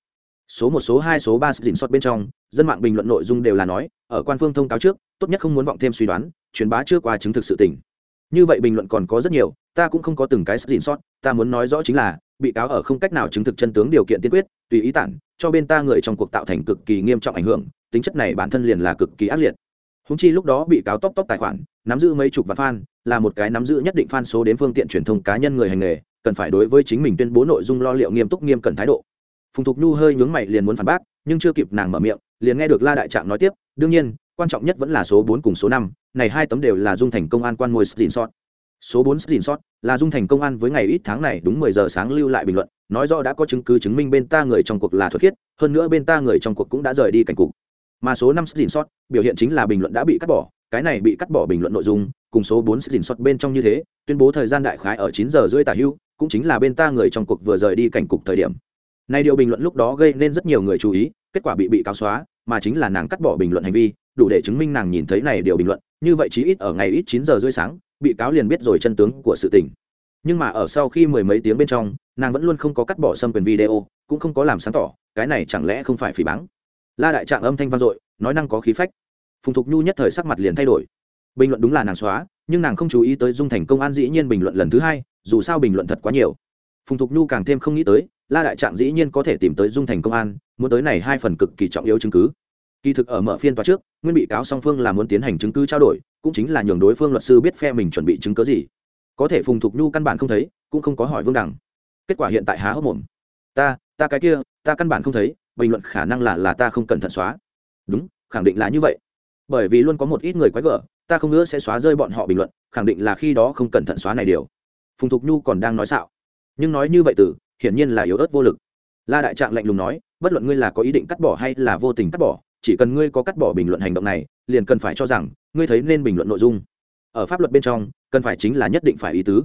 số một, số hai, số ba xin sót bên trong, dân mạng bình luận nội dung đều là nói, ở quan phương thông cáo trước, tốt nhất không muốn vọng thêm suy đoán, truyền bá chưa qua chứng thực sự tình. Như vậy bình luận còn có rất nhiều, ta cũng không có từng cái xin sót ta muốn nói rõ chính là, bị cáo ở không cách nào chứng thực chân tướng điều kiện tiên quyết, tùy ý tản, cho bên ta người trong cuộc tạo thành cực kỳ nghiêm trọng ảnh hưởng tính chất này bản thân liền là cực kỳ ác liệt. Húng chi lúc đó bị cáo tóc tóc tài khoản, nắm giữ mấy chục vạn fan, là một cái nắm giữ nhất định fan số đến phương tiện truyền thông cá nhân người hành nghề, cần phải đối với chính mình tuyên bố nội dung lo liệu nghiêm túc nghiêm cẩn thái độ. Phùng thục nhu hơi nhướng mày liền muốn phản bác, nhưng chưa kịp nàng mở miệng, liền nghe được la đại trạng nói tiếp, đương nhiên, quan trọng nhất vẫn là số bốn cùng số năm, này hai tấm đều là dung thành công an quan môi xin sót. Số bốn xin sót là dung thành công an với ngày ít tháng này đúng mười giờ sáng lưu lại bình luận, nói rõ đã có chứng cứ chứng minh bên ta người trong cuộc là thuật khiết, hơn nữa bên ta người trong cuộc cũng đã rời đi cảnh cục mà số năm xin sót biểu hiện chính là bình luận đã bị cắt bỏ, cái này bị cắt bỏ bình luận nội dung, cùng số bốn xin sót bên trong như thế, tuyên bố thời gian đại khái ở chín giờ rưỡi tả hưu, cũng chính là bên ta người trong cuộc vừa rời đi cảnh cục thời điểm. Này điều bình luận lúc đó gây nên rất nhiều người chú ý, kết quả bị bị cáo xóa, mà chính là nàng cắt bỏ bình luận hành vi, đủ để chứng minh nàng nhìn thấy này điều bình luận, như vậy chí ít ở ngày ít chín giờ rưỡi sáng, bị cáo liền biết rồi chân tướng của sự tình. Nhưng mà ở sau khi mười mấy tiếng bên trong, nàng vẫn luôn không có cắt bỏ xâm quyền video, cũng không có làm sáng tỏ, cái này chẳng lẽ không phải phỉ báng? La đại trạng âm thanh vang dội, nói năng có khí phách. Phùng thục nhu nhất thời sắc mặt liền thay đổi. Bình luận đúng là nàng xóa, nhưng nàng không chú ý tới dung thành công an dĩ nhiên bình luận lần thứ hai, dù sao bình luận thật quá nhiều. Phùng thục nhu càng thêm không nghĩ tới, la đại trạng dĩ nhiên có thể tìm tới dung thành công an, muốn tới này hai phần cực kỳ trọng yếu chứng cứ. Kỳ thực ở mở phiên tòa trước, nguyên bị cáo song phương là muốn tiến hành chứng cứ trao đổi, cũng chính là nhường đối phương luật sư biết phe mình chuẩn bị chứng cứ gì. Có thể phùng thục nhu căn bản không thấy, cũng không có hỏi vương đẳng. kết quả hiện tại há hốc mồm. Ta ta cái kia, ta căn bản không thấy bình luận khả năng là là ta không cẩn thận xóa. Đúng, khẳng định là như vậy. Bởi vì luôn có một ít người quái gở, ta không nữa sẽ xóa rơi bọn họ bình luận, khẳng định là khi đó không cẩn thận xóa này điều. Phùng thục nhu còn đang nói xạo. Nhưng nói như vậy từ, hiển nhiên là yếu ớt vô lực. La đại trạng lạnh lùng nói, bất luận ngươi là có ý định cắt bỏ hay là vô tình cắt bỏ, chỉ cần ngươi có cắt bỏ bình luận hành động này, liền cần phải cho rằng, ngươi thấy nên bình luận nội dung. Ở pháp luật bên trong, cần phải chính là nhất định phải ý tứ.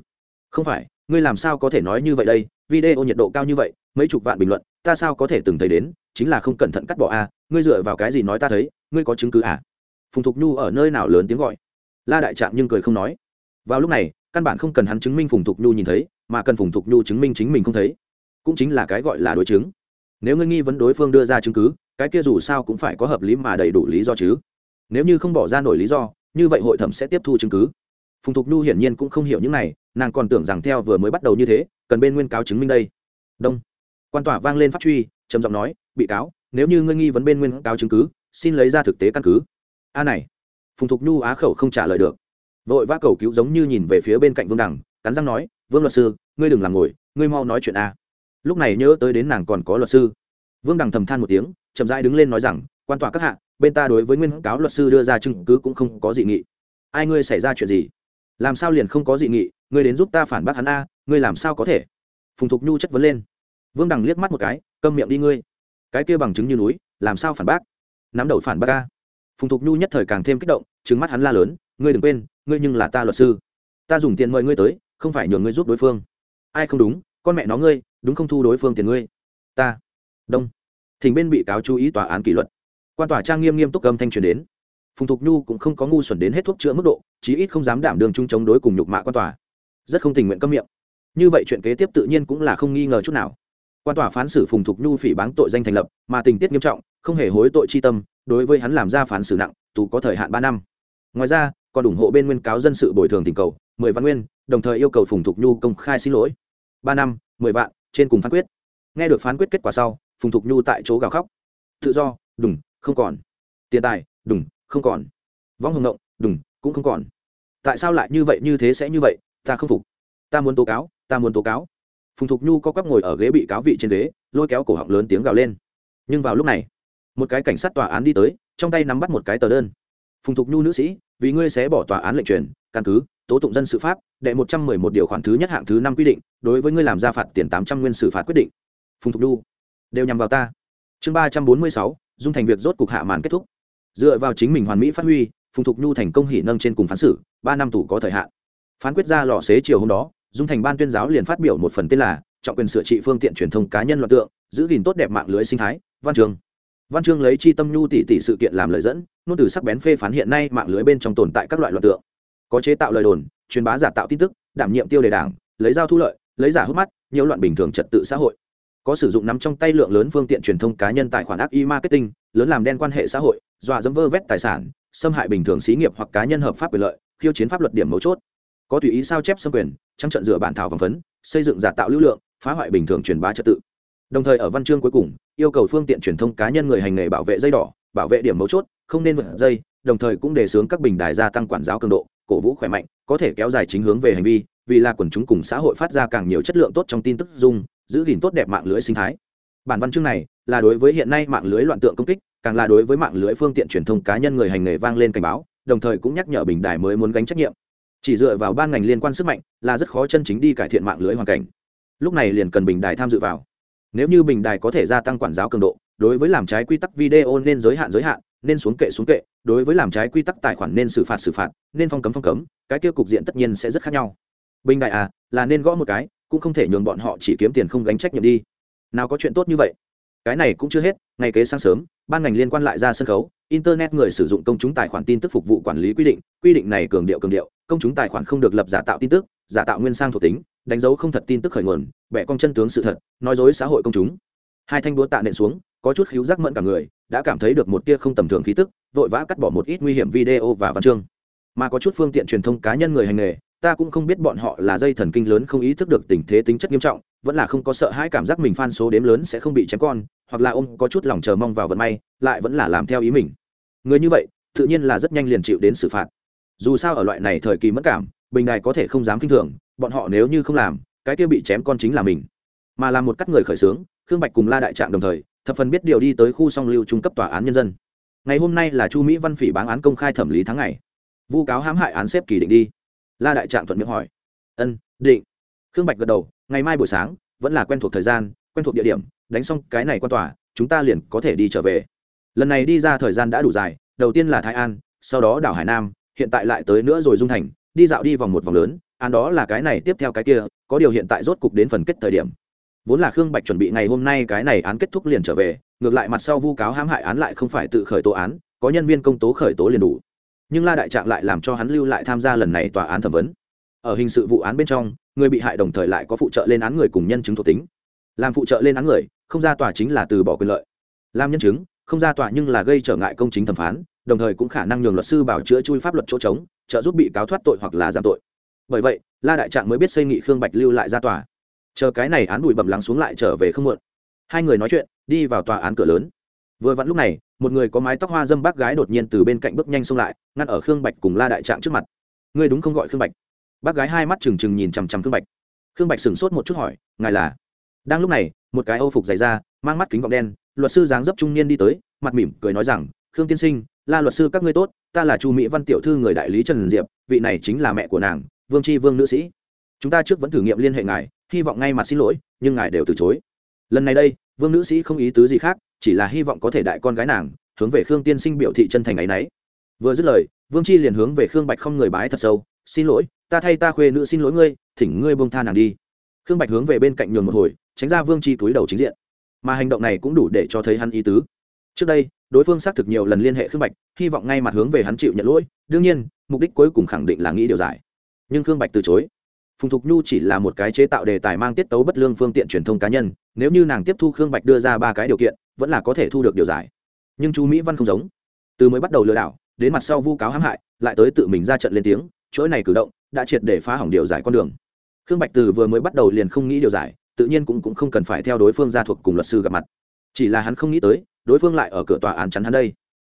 Không phải, ngươi làm sao có thể nói như vậy đây? Video nhiệt độ cao như vậy, mấy chục vạn bình luận, ta sao có thể từng thấy đến? Chính là không cẩn thận cắt bỏ a, ngươi dựa vào cái gì nói ta thấy, ngươi có chứng cứ à? Phùng thục nhu ở nơi nào lớn tiếng gọi? La đại trạng nhưng cười không nói. Vào lúc này, căn bản không cần hắn chứng minh phùng thục nhu nhìn thấy, mà cần phùng thục nhu chứng minh chính mình không thấy. Cũng chính là cái gọi là đối chứng. Nếu ngươi nghi vấn đối phương đưa ra chứng cứ, cái kia dù sao cũng phải có hợp lý mà đầy đủ lý do chứ. Nếu như không bỏ ra nổi lý do, như vậy hội thẩm sẽ tiếp thu chứng cứ. Phùng thục nhu hiển nhiên cũng không hiểu những này, nàng còn tưởng rằng theo vừa mới bắt đầu như thế, cần bên nguyên cáo chứng minh đây. Đông. Quan tòa vang lên phát truy, trầm giọng nói bị cáo, nếu như ngươi nghi vấn bên nguyên cáo chứng cứ, xin lấy ra thực tế căn cứ. A này, phùng thục nhu á khẩu không trả lời được. Vội vã cầu cứu giống như nhìn về phía bên cạnh vương đằng, cắn răng nói, vương luật sư, ngươi đừng làm ngồi, ngươi mau nói chuyện a. Lúc này nhớ tới đến nàng còn có luật sư. Vương đằng thầm than một tiếng, chậm rãi đứng lên nói rằng, quan tòa các hạ, bên ta đối với nguyên cáo luật sư đưa ra chứng cứ cũng không có dị nghị. Ai ngươi xảy ra chuyện gì? Làm sao liền không có dị nghị? Ngươi đến giúp ta phản bác hắn a, ngươi làm sao có thể? Phùng thục nhu chất vấn lên. Vương đằng liếc mắt một cái, câm miệng đi ngươi cái kia bằng chứng như núi, làm sao phản bác? Nắm đầu phản bác ca phùng thục nhu nhất thời càng thêm kích động trứng mắt hắn la lớn, ngươi đừng quên, ngươi nhưng là ta luật sư. Ta dùng tiền mời ngươi tới, không phải nhờ ngươi giúp đối phương. Ai không đúng, con mẹ nó ngươi, đúng không thu đối phương tiền ngươi? Ta. Đông. Thỉnh bên bị cáo chú ý tòa án kỷ luật. Quan tòa trang nghiêm nghiêm túc âm thanh truyền đến. Phùng thục nhu cũng không có ngu xuẩn đến hết thuốc chữa mức độ, chí ít không dám đảm đường chung chống đối cùng nhục mạ quan tòa. Rất không tình nguyện câm miệng. Như vậy chuyện kế tiếp tự nhiên cũng là không nghi ngờ chút nào quan tòa phán xử phùng thục nhu phỉ báng tội danh thành lập, mà tình tiết nghiêm trọng, không hề hối tội chi tâm, đối với hắn làm ra phán xử nặng, tù có thời hạn ba năm. Ngoài ra, còn ủng hộ bên nguyên cáo dân sự bồi thường tình cầu, mười văn nguyên, đồng thời yêu cầu phùng thục nhu công khai xin lỗi. Ba năm, mười vạn, trên cùng phán quyết. Nghe được phán quyết kết quả sau, phùng thục nhu tại chỗ gào khóc. Tự do, đùng, không còn. Tiền tài, đùng, không còn. Vong hồng ngộng, đùng, cũng không còn. Tại sao lại như vậy, như thế sẽ như vậy? Ta không phục. Ta muốn tố cáo, ta muốn tố cáo phùng thục nhu có quắp ngồi ở ghế bị cáo vị trên ghế, lôi kéo cổ họng lớn tiếng gào lên. Nhưng vào lúc này, một cái cảnh sát tòa án đi tới, trong tay nắm bắt một cái tờ đơn. Phùng thục nhu nữ sĩ, vì ngươi sẽ bỏ tòa án lệnh truyền, căn cứ, tố tụng dân sự pháp, đệ một trăm mười một điều khoản thứ nhất hạng thứ năm quy định, đối với ngươi làm ra phạt tiền tám trăm nguyên xử phạt quyết định. Phùng thục nhu, đều nhằm vào ta. Chương ba trăm bốn mươi sáu, dung thành việc rốt cục hạ màn kết thúc. Dựa vào chính mình hoàn mỹ phát huy, phùng thục nhu thành công hỉ nâng trên cùng phán xử, ba năm tù có thời hạn. Phán quyết ra lò xế chiều hôm đó dung thành ban tuyên giáo liền phát biểu một phần tên là trọng quyền sửa trị phương tiện truyền thông cá nhân loạn tượng, giữ gìn tốt đẹp mạng lưới sinh thái, văn trường văn chương lấy chi tâm nhu tỷ tỷ sự kiện làm lời dẫn nôn từ sắc bén phê phán hiện nay mạng lưới bên trong tồn tại các loại loạn tượng. Có chế tạo lời đồn, truyền bá giả tạo tin tức, đảm nhiệm tiêu đề đảng, lấy giao thu lợi, lấy giả hút mắt, nhiều loạn bình thường trật tự xã hội. Có sử dụng nắm trong tay lượng lớn phương tiện truyền thông cá nhân tài khoản ác e marketing, lớn làm đen quan hệ xã hội, dọa dẫm vơ vét tài sản, xâm hại bình thường xí nghiệp hoặc cá nhân hợp pháp quyền lợi, khiêu chiến pháp luật điểm mấu chốt có tùy ý sao chép xâm quyền trăng trận rửa bản thảo vòng phấn, xây dựng giả tạo lưu lượng, phá hoại bình thường truyền bá trật tự. Đồng thời ở văn chương cuối cùng, yêu cầu phương tiện truyền thông cá nhân người hành nghề bảo vệ dây đỏ, bảo vệ điểm mấu chốt, không nên vượt dây, đồng thời cũng đề xướng các bình đài gia tăng quản giáo cường độ, cổ vũ khỏe mạnh, có thể kéo dài chính hướng về hành vi, vì là quần chúng cùng xã hội phát ra càng nhiều chất lượng tốt trong tin tức dung, giữ gìn tốt đẹp mạng lưới sinh thái. Bản văn chương này là đối với hiện nay mạng lưới loạn tượng công kích, càng là đối với mạng lưới phương tiện truyền thông cá nhân người hành nghề vang lên cảnh báo, đồng thời cũng nhắc nhở bình đài mới muốn gánh trách nhiệm chỉ dựa vào ban ngành liên quan sức mạnh là rất khó chân chính đi cải thiện mạng lưới hoàn cảnh. Lúc này liền cần bình đài tham dự vào. Nếu như bình đài có thể gia tăng quản giáo cường độ, đối với làm trái quy tắc video nên giới hạn giới hạn, nên xuống kệ xuống kệ, đối với làm trái quy tắc tài khoản nên xử phạt xử phạt, nên phong cấm phong cấm, cái kia cục diện tất nhiên sẽ rất khác nhau. Bình đại à là nên gõ một cái, cũng không thể nhường bọn họ chỉ kiếm tiền không gánh trách nhiệm đi. Nào có chuyện tốt như vậy? Cái này cũng chưa hết, ngày kế sáng sớm, ban ngành liên quan lại ra sân khấu, internet người sử dụng công chúng tài khoản tin tức phục vụ quản lý quy định quy định này cường điệu cường điệu công chúng tài khoản không được lập giả tạo tin tức, giả tạo nguyên sang thuộc tính, đánh dấu không thật tin tức khởi nguồn, bẻ cong chân tướng sự thật, nói dối xã hội công chúng. Hai thanh đũa tạ nện xuống, có chút khiếu giác mẫn cả người, đã cảm thấy được một tia không tầm thường khí tức, vội vã cắt bỏ một ít nguy hiểm video và văn chương. Mà có chút phương tiện truyền thông cá nhân người hành nghề, ta cũng không biết bọn họ là dây thần kinh lớn không ý thức được tình thế tính chất nghiêm trọng, vẫn là không có sợ hãi cảm giác mình phan số đếm lớn sẽ không bị chém con, hoặc là ông có chút lòng chờ mong vào vận may, lại vẫn là làm theo ý mình. Người như vậy, tự nhiên là rất nhanh liền chịu đến xử phạt dù sao ở loại này thời kỳ mất cảm, bình đài có thể không dám k i n h thường, bọn họ nếu như không làm, cái kia bị chém con chính là mình. Mà là một cắt người khởi xướng, khương bạch cùng la đại trạng đồng thời, thập phần biết điều đi tới khu song lưu trung cấp tòa án nhân dân. Ngày hôm nay là chu mỹ văn phỉ bán án công khai thẩm lý tháng ngày. Vu cáo hãm hại án xếp kỳ định đi. La đại trạng thuận miệng hỏi. Ân, định. Khương bạch gật đầu, ngày mai buổi sáng, vẫn là quen thuộc thời gian, quen thuộc địa điểm, đánh xong cái này qua tòa, chúng ta liền có thể đi trở về. Lần này đi ra thời gian đã đủ dài, đầu tiên là thái an, sau đó đảo hải nam hiện tại lại tới nữa rồi dung thành, đi dạo đi vòng một vòng lớn án đó là cái này tiếp theo cái kia, có điều hiện tại rốt cục đến phần kết thời điểm. Vốn là khương bạch chuẩn bị ngày hôm nay cái này án kết thúc liền trở về, ngược lại mặt sau vu cáo hãm hại án lại không phải tự khởi tố án, có nhân viên công tố khởi tố liền đủ. Nhưng la đại trạng lại làm cho hắn lưu lại tham gia lần này tòa án thẩm vấn. Ở hình sự vụ án bên trong, người bị hại đồng thời lại có phụ trợ lên án người cùng nhân chứng thuộc tính. Làm phụ trợ lên án người, không ra tòa chính là từ bỏ quyền lợi. Làm nhân chứng, không ra tòa nhưng là gây trở ngại công chính thẩm phán đồng thời cũng khả năng nhường luật sư bảo chữa chui pháp luật chỗ trống trợ giúp bị cáo thoát tội hoặc là giảm tội. Bởi vậy la đại trạng mới biết xây nghị khương bạch lưu lại ra tòa. Chờ cái này án bụi bẩm lắng xuống lại trở về không muộn. Hai người nói chuyện đi vào tòa án cửa lớn. Vừa vặn lúc này một người có mái tóc hoa dâm bác gái đột nhiên từ bên cạnh bước nhanh xông lại ngăn ở khương bạch cùng la đại trạng trước mặt. Ngươi đúng không gọi khương bạch? Bác gái hai mắt trừng trừng nhìn chằm chằm khương bạch. Khương bạch sửng sốt một chút hỏi ngài là? Đang lúc này một cái âu phục dày ra, mang mắt kính gọng đen luật sư dáng dấp trung niên đi tới mặt mỉm cười nói rằng khương tiên sinh la luật sư các ngươi tốt, ta là chu mỹ văn tiểu thư người đại lý trần diệp, vị này chính là mẹ của nàng, vương tri vương nữ sĩ. Chúng ta trước vẫn thử nghiệm liên hệ ngài, hy vọng ngay mặt xin lỗi, nhưng ngài đều từ chối. Lần này đây, vương nữ sĩ không ý tứ gì khác, chỉ là hy vọng có thể đại con gái nàng, hướng về khương tiên sinh biểu thị chân thành ấ y n ấ y vừa dứt lời, vương chi liền hướng về khương bạch không người bái thật sâu, xin lỗi, ta thay ta khuê nữ xin lỗi ngươi, thỉnh ngươi bông tha nàng đi. Khương bạch hướng về bên cạnh nhường một hồi, tránh ra vương chi túi đầu chính diện. Mà hành động này cũng đủ để cho thấy hắn ý tứ. Trước đây đối phương xác thực nhiều lần liên hệ khương bạch hy vọng ngay mặt hướng về hắn chịu nhận lỗi đương nhiên mục đích cuối cùng khẳng định là nghĩ điều giải. Nhưng khương bạch từ chối. Phùng thục nhu chỉ là một cái chế tạo đề tài mang tiết tấu bất lương phương tiện truyền thông cá nhân nếu như nàng tiếp thu khương bạch đưa ra ba cái điều kiện vẫn là có thể thu được điều giải. Nhưng chú mỹ văn không giống. Từ mới bắt đầu lừa đảo đến mặt sau vu cáo hãm hại lại tới tự mình ra trận lên tiếng chuỗi này cử động đã triệt để phá hỏng điều giải con đường. Khương bạch từ vừa mới bắt đầu liền không nghĩ điều giải tự nhiên cũng, cũng không cần phải theo đối phương ra thuộc cùng luật sư gặp mặt. Chỉ là hắn không nghĩ tới đối phương lại ở cửa tòa án chắn hắn đây.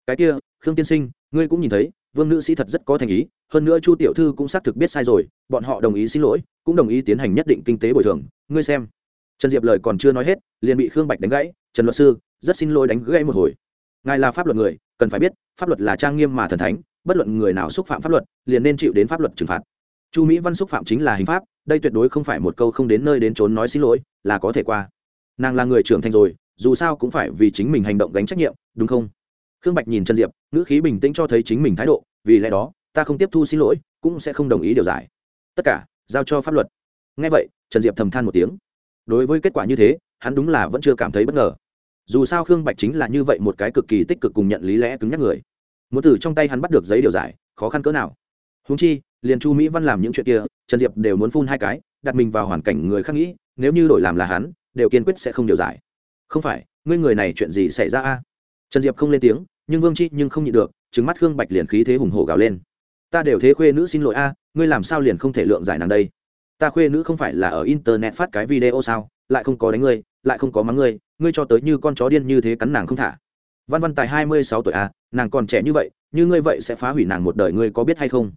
Cái kia, khương tiên sinh, ngươi cũng nhìn thấy, vương nữ sĩ thật rất có thành ý, hơn nữa chu tiểu thư cũng xác thực biết sai rồi, bọn họ đồng ý xin lỗi, cũng đồng ý tiến hành nhất định kinh tế bồi thường. Ngươi xem. Trần diệp lời còn chưa nói hết, liền bị khương bạch đánh gãy, trần luật sư, rất xin lỗi đánh gãy một hồi. Ngài là pháp luật người, cần phải biết, pháp luật là trang nghiêm mà thần thánh, bất luận người nào xúc phạm pháp luật, liền nên chịu đến pháp luật trừng phạt. Chu mỹ văn xúc phạm chính là hình pháp, đây tuyệt đối không phải một câu không đến nơi đến trốn nói xin lỗi, là có thể qua. Nàng là người trưởng thành rồi dù sao cũng phải vì chính mình hành động gánh trách nhiệm, đúng không? Khương bạch nhìn trần diệp, ngữ khí bình tĩnh cho thấy chính mình thái độ, vì lẽ đó, ta không tiếp thu xin lỗi, cũng sẽ không đồng ý điều giải. Tất cả, giao cho pháp luật. Ngay vậy, trần diệp thầm than một tiếng. Đối với kết quả như thế, hắn đúng là vẫn chưa cảm thấy bất ngờ. Dù sao khương bạch chính là như vậy một cái cực kỳ tích cực cùng nhận lý lẽ cứng nhắc người. Muốn từ trong tay hắn bắt được giấy điều giải, khó khăn cỡ nào. Húng chi, liền chu mỹ văn làm những chuyện kia, trần diệp đều muốn phun hai cái, đặt mình vào hoàn cảnh người khác nghĩ, nếu như đổi làm là hắn, đều kiên quyết sẽ không điều giải không phải, ngươi người này chuyện gì xảy ra a? Trần diệp không lên tiếng, nhưng vương chi nhưng không nhịn được trứng mắt khương bạch liền khí thế hùng hổ gào lên. Ta đều thế khuê nữ xin lỗi a, ngươi làm sao liền không thể lượng giải nàng đây? Ta khuê nữ không phải là ở internet phát cái video sao? Lại không có đánh ngươi, lại không có mắng ngươi ngươi cho tới như con chó điên như thế cắn nàng không thả. Văn văn tài hai mươi sáu tuổi a, nàng còn trẻ như vậy, như ngươi vậy sẽ phá hủy nàng một đời, ngươi có biết hay không?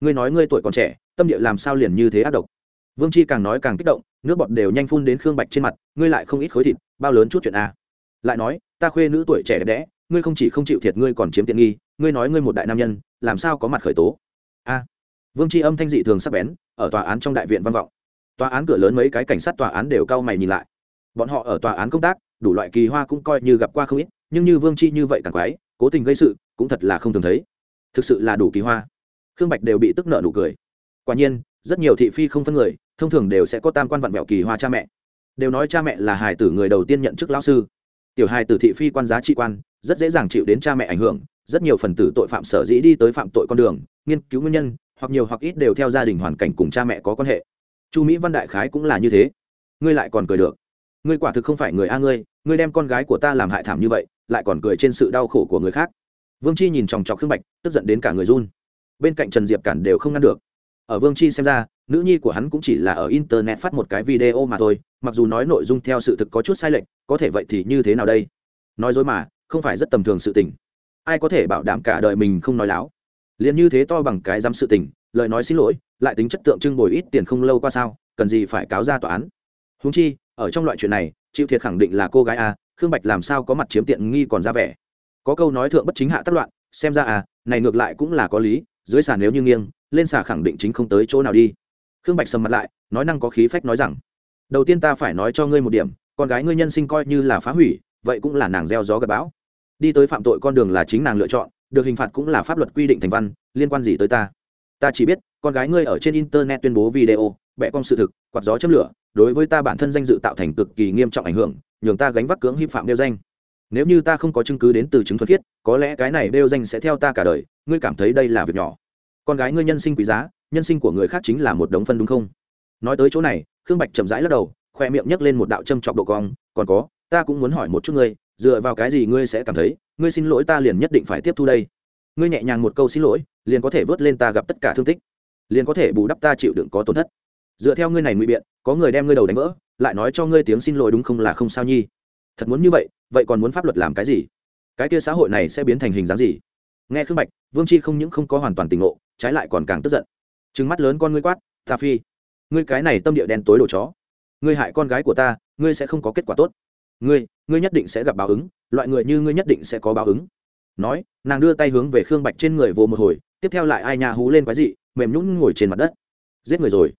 Ngươi nói ngươi tuổi còn trẻ, tâm địa làm sao liền như thế ác độc? Vương chi càng nói càng kích động, nước bọt đều nhanh phun đến khương bạch trên mặt, ngươi lại không ít khối thịt, bao lớn chút chuyện a lại nói, ta khuê nữ tuổi trẻ đẹp đẽ, ngươi không chỉ không chịu thiệt ngươi còn chiếm tiện nghi, ngươi nói ngươi một đại nam nhân, làm sao có mặt khởi tố. A vương Chi âm thanh dị thường sắp bén, ở tòa án trong đại viện văn vọng. Tòa án cửa lớn mấy cái cảnh sát tòa án đều cau mày nhìn lại. Bọn họ ở tòa án công tác, đủ loại kỳ hoa cũng coi như gặp qua không ít, nhưng như vương chi như vậy càng quái, cố tình gây sự, cũng thật là không thường thấy. Thực sự là đủ kỳ hoa. Khương bạch đều bị tức nợ nụ cười. Quả nhiên rất nhiều thị phi không phân người, thông thường đều sẽ có tam quan vặn mẹo kỳ hoa cha mẹ. Đều nói cha mẹ là hài tử người đầu tiên nhận chức lão sư. Tiểu hài tử thị phi quan giá trị quan, rất dễ dàng chịu đến cha mẹ ảnh hưởng, rất nhiều phần tử tội phạm sở dĩ đi tới phạm tội con đường, nghiên cứu nguyên nhân, hoặc nhiều hoặc ít đều theo gia đình hoàn cảnh cùng cha mẹ có quan hệ. Chu mỹ văn đại khái cũng là như thế. Ngươi lại còn cười được. Ngươi quả thực không phải người a ngươi ngươi đem con gái của ta làm hại thảm như vậy, lại còn cười trên sự đau khổ của người khác. Vương chi nhìn chòng chọc khương bạch, tức giận đến cả người run. Bên cạnh trần diệp cản đều không ngăn được ở vương chi xem ra, nữ nhi của hắn cũng chỉ là ở internet phát một cái video mà thôi, mặc dù nói nội dung theo sự thực có chút sai lệch, có thể vậy thì như thế nào đây? Nói dối mà, không phải rất tầm thường sự tình. Ai có thể bảo đảm cả đời mình không nói láo? Liền như thế to bằng cái dám sự tình, lời nói xin lỗi, lại tính chất tượng trưng bồi ít tiền không lâu qua sao, cần gì phải cáo ra tòa án? Húng chi, ở trong loại chuyện này, chịu thiệt khẳng định là cô gái a, khương bạch làm sao có mặt chiếm tiện nghi còn ra vẻ? Có câu nói thượng bất chính hạ tất loạn, xem ra à này ngược lại cũng là có lý, dưới sàn nếu như nghiêng lên xà khẳng định chính không tới chỗ nào đi. Khương bạch sầm mặt lại, nói năng có khí phách nói rằng, đầu tiên ta phải nói cho ngươi một điểm, con gái ngươi nhân sinh coi như là phá hủy, vậy cũng là nàng gieo gió gặp bão. Đi tới phạm tội con đường là chính nàng lựa chọn, được hình phạt cũng là pháp luật quy định thành văn, liên quan gì tới ta? Ta chỉ biết, con gái ngươi ở trên internet tuyên bố video bẹ con sự thực, quạt gió châm lửa, đối với ta bản thân danh dự tạo thành cực kỳ nghiêm trọng ảnh hưởng, nhường ta gánh vác cưỡng hi phạm đeo danh. Nếu như ta không có chứng cứ đến từ chứng thuật khiết có lẽ cái này đeo danh sẽ theo ta cả đời, ngươi cảm thấy đây là việc nhỏ con gái ngươi nhân sinh quý giá, nhân sinh của người khác chính là một đống phân đúng không? Nói tới chỗ này, khương bạch chậm rãi lắc đầu, khoe miệng nhấc lên một đạo châm chọc độ cong, còn có, ta cũng muốn hỏi một chút ngươi, dựa vào cái gì ngươi sẽ cảm thấy, ngươi xin lỗi ta liền nhất định phải tiếp thu đây? Ngươi nhẹ nhàng một câu xin lỗi, liền có thể vớt lên ta gặp tất cả thương tích, liền có thể bù đắp ta chịu đựng có tổn thất. Dựa theo ngươi này ngụy biện, có người đem ngươi đầu đánh vỡ, lại nói cho ngươi tiếng xin lỗi đúng không là không sao nhi. Thật muốn như vậy vậy còn muốn pháp luật làm cái gì? Cái kia xã hội này sẽ biến thành hình dáng gì? Nghe khương bạch, vương chi không những không có hoàn toàn tỉnh ngộ trái lại còn càng tức giận. Trừng mắt lớn con ngươi quát, ta phi, ngươi cái này tâm địa đen tối đồ chó. Ngươi hại con gái của ta, ngươi sẽ không có kết quả tốt. Ngươi ngươi nhất định sẽ gặp báo ứng, loại người như ngươi nhất định sẽ có báo ứng. Nói, nàng đưa tay hướng về khương bạch trên người vồ một hồi, tiếp theo lại ai nhà hú lên quái dị, mềm nhún ngồi trên mặt đất. Giết người rồi.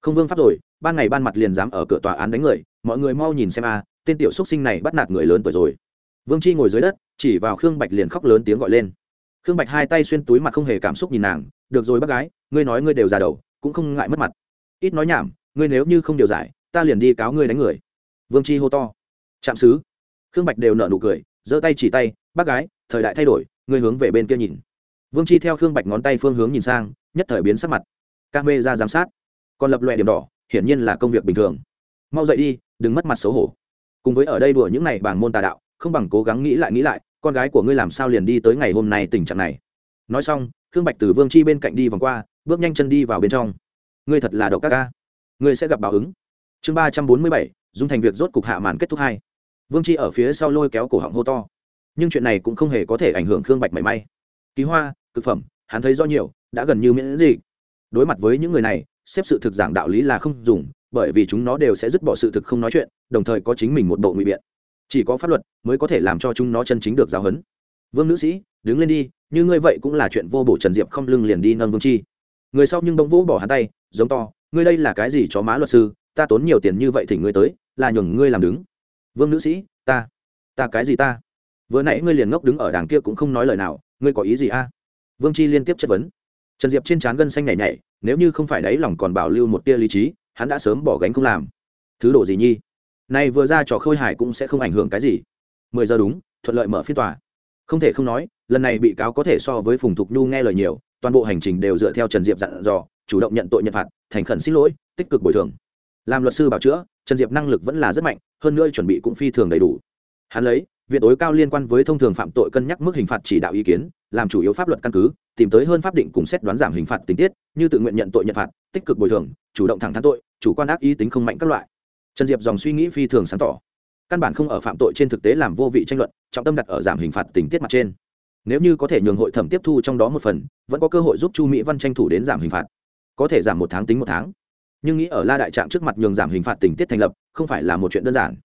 Không vương pháp rồi, ban ngày ban mặt liền dám ở cửa tòa án đánh người, mọi người mau nhìn xem a, tên tiểu xúc sinh này bắt nạt người lớn tuổi rồi. Vương chi ngồi dưới đất, chỉ vào khương bạch liền khóc lớn tiếng gọi lên khương bạch hai tay xuyên túi mặt không hề cảm xúc nhìn nàng, được rồi bác gái, ngươi nói ngươi đều già đầu, cũng không ngại mất mặt. Ít nói nhảm, ngươi nếu như không điều giải, ta liền đi cáo ngươi đánh người. Vương chi hô to. Trạm sứ. khương bạch đều nở nụ cười, giơ tay chỉ tay, bác gái, thời đại thay đổi, ngươi hướng về bên kia nhìn. Vương chi theo khương bạch ngón tay phương hướng nhìn sang, nhất thời biến sắc mặt. Ca mê ra giám sát. Còn lập loại điểm đỏ, hiển nhiên là công việc bình thường. Mau dậy đi, đừng mất mặt xấu hổ. Cùng với ở đây đùa những này bảng môn tà đạo, không bằng cố gắng nghĩ lại nghĩ lại con gái của ngươi làm sao liền đi tới ngày hôm nay tình trạng này? Nói xong, khương bạch từ vương chi bên cạnh đi vòng qua, bước nhanh chân đi vào bên trong. Ngươi thật là độc các ca ngươi sẽ gặp báo ứng. Chương ba trăm bốn mươi bảy, dung thành việc rốt cục hạ màn kết thúc hai. Vương chi ở phía sau lôi kéo cổ họng hô to. Nhưng chuyện này cũng không hề có thể ảnh hưởng khương bạch mảy may. Ký hoa thực phẩm, hắn thấy do nhiều, đã gần như miễn gì đối mặt với những người này, xếp sự thực giảng đạo lý là không dùng, bởi vì chúng nó đều sẽ dứt bỏ sự thực không nói chuyện, đồng thời có chính mình một bộ ngụy biện chỉ có pháp luật mới có thể làm cho chúng nó chân chính được giáo huấn. Vương nữ sĩ, đứng lên đi, như ngươi vậy cũng là chuyện vô bổ trần diệp không lưng liền đi nâng vương chi. Người sau nhưng bỗng vỗ bỏ hắn tay, giống to, ngươi đây là cái gì chó má luật sư, ta tốn nhiều tiền như vậy thì ngươi tới, là nhường ngươi làm đứng. Vương nữ sĩ, ta ta cái gì ta? Vừa nãy ngươi liền ngốc đứng ở đàng kia cũng không nói lời nào, ngươi có ý gì a? Vương chi liên tiếp chất vấn. Trần diệp trên trán gân xanh nhảy nhảy, nếu như không phải đấy lòng còn bảo lưu một tia lý trí, hắn đã sớm bỏ gánh không làm. Thứ đồ gì nhi? Nay vừa ra trò khôi hài cũng sẽ không ảnh hưởng cái gì. Mười giờ đúng, thuận lợi mở phiên tòa. Không thể không nói, lần này bị cáo có thể so với phùng thục nhu nghe lời nhiều, toàn bộ hành trình đều dựa theo trần diệp dặn dò, chủ động nhận tội nhận phạt, thành khẩn xin lỗi, tích cực bồi thường. Làm luật sư bảo chữa, trần diệp năng lực vẫn là rất mạnh, hơn nữa chuẩn bị cũng phi thường đầy đủ. Hắn lấy, viện tối cao liên quan với thông thường phạm tội cân nhắc mức hình phạt chỉ đạo ý kiến, làm chủ yếu pháp luật căn cứ, tìm tới hơn pháp định cùng xét đoán giảm hình phạt tình tiết, như tự nguyện nhận tội nhận phạt, tích cực bồi thường, chủ động thẳng thắn tội, chủ quan ác ý tính không mạnh các loại trần diệp dòng suy nghĩ phi thường sáng tỏ. Căn bản không ở phạm tội trên thực tế làm vô vị tranh luận, trọng tâm đặt ở giảm hình phạt tình tiết mặt trên. Nếu như có thể nhường hội thẩm tiếp thu trong đó một phần, vẫn có cơ hội giúp chu mỹ văn tranh thủ đến giảm hình phạt. Có thể giảm một tháng tính một tháng. Nhưng nghĩ ở la đại trạng trước mặt nhường giảm hình phạt tình tiết thành lập, không phải là một chuyện đơn giản.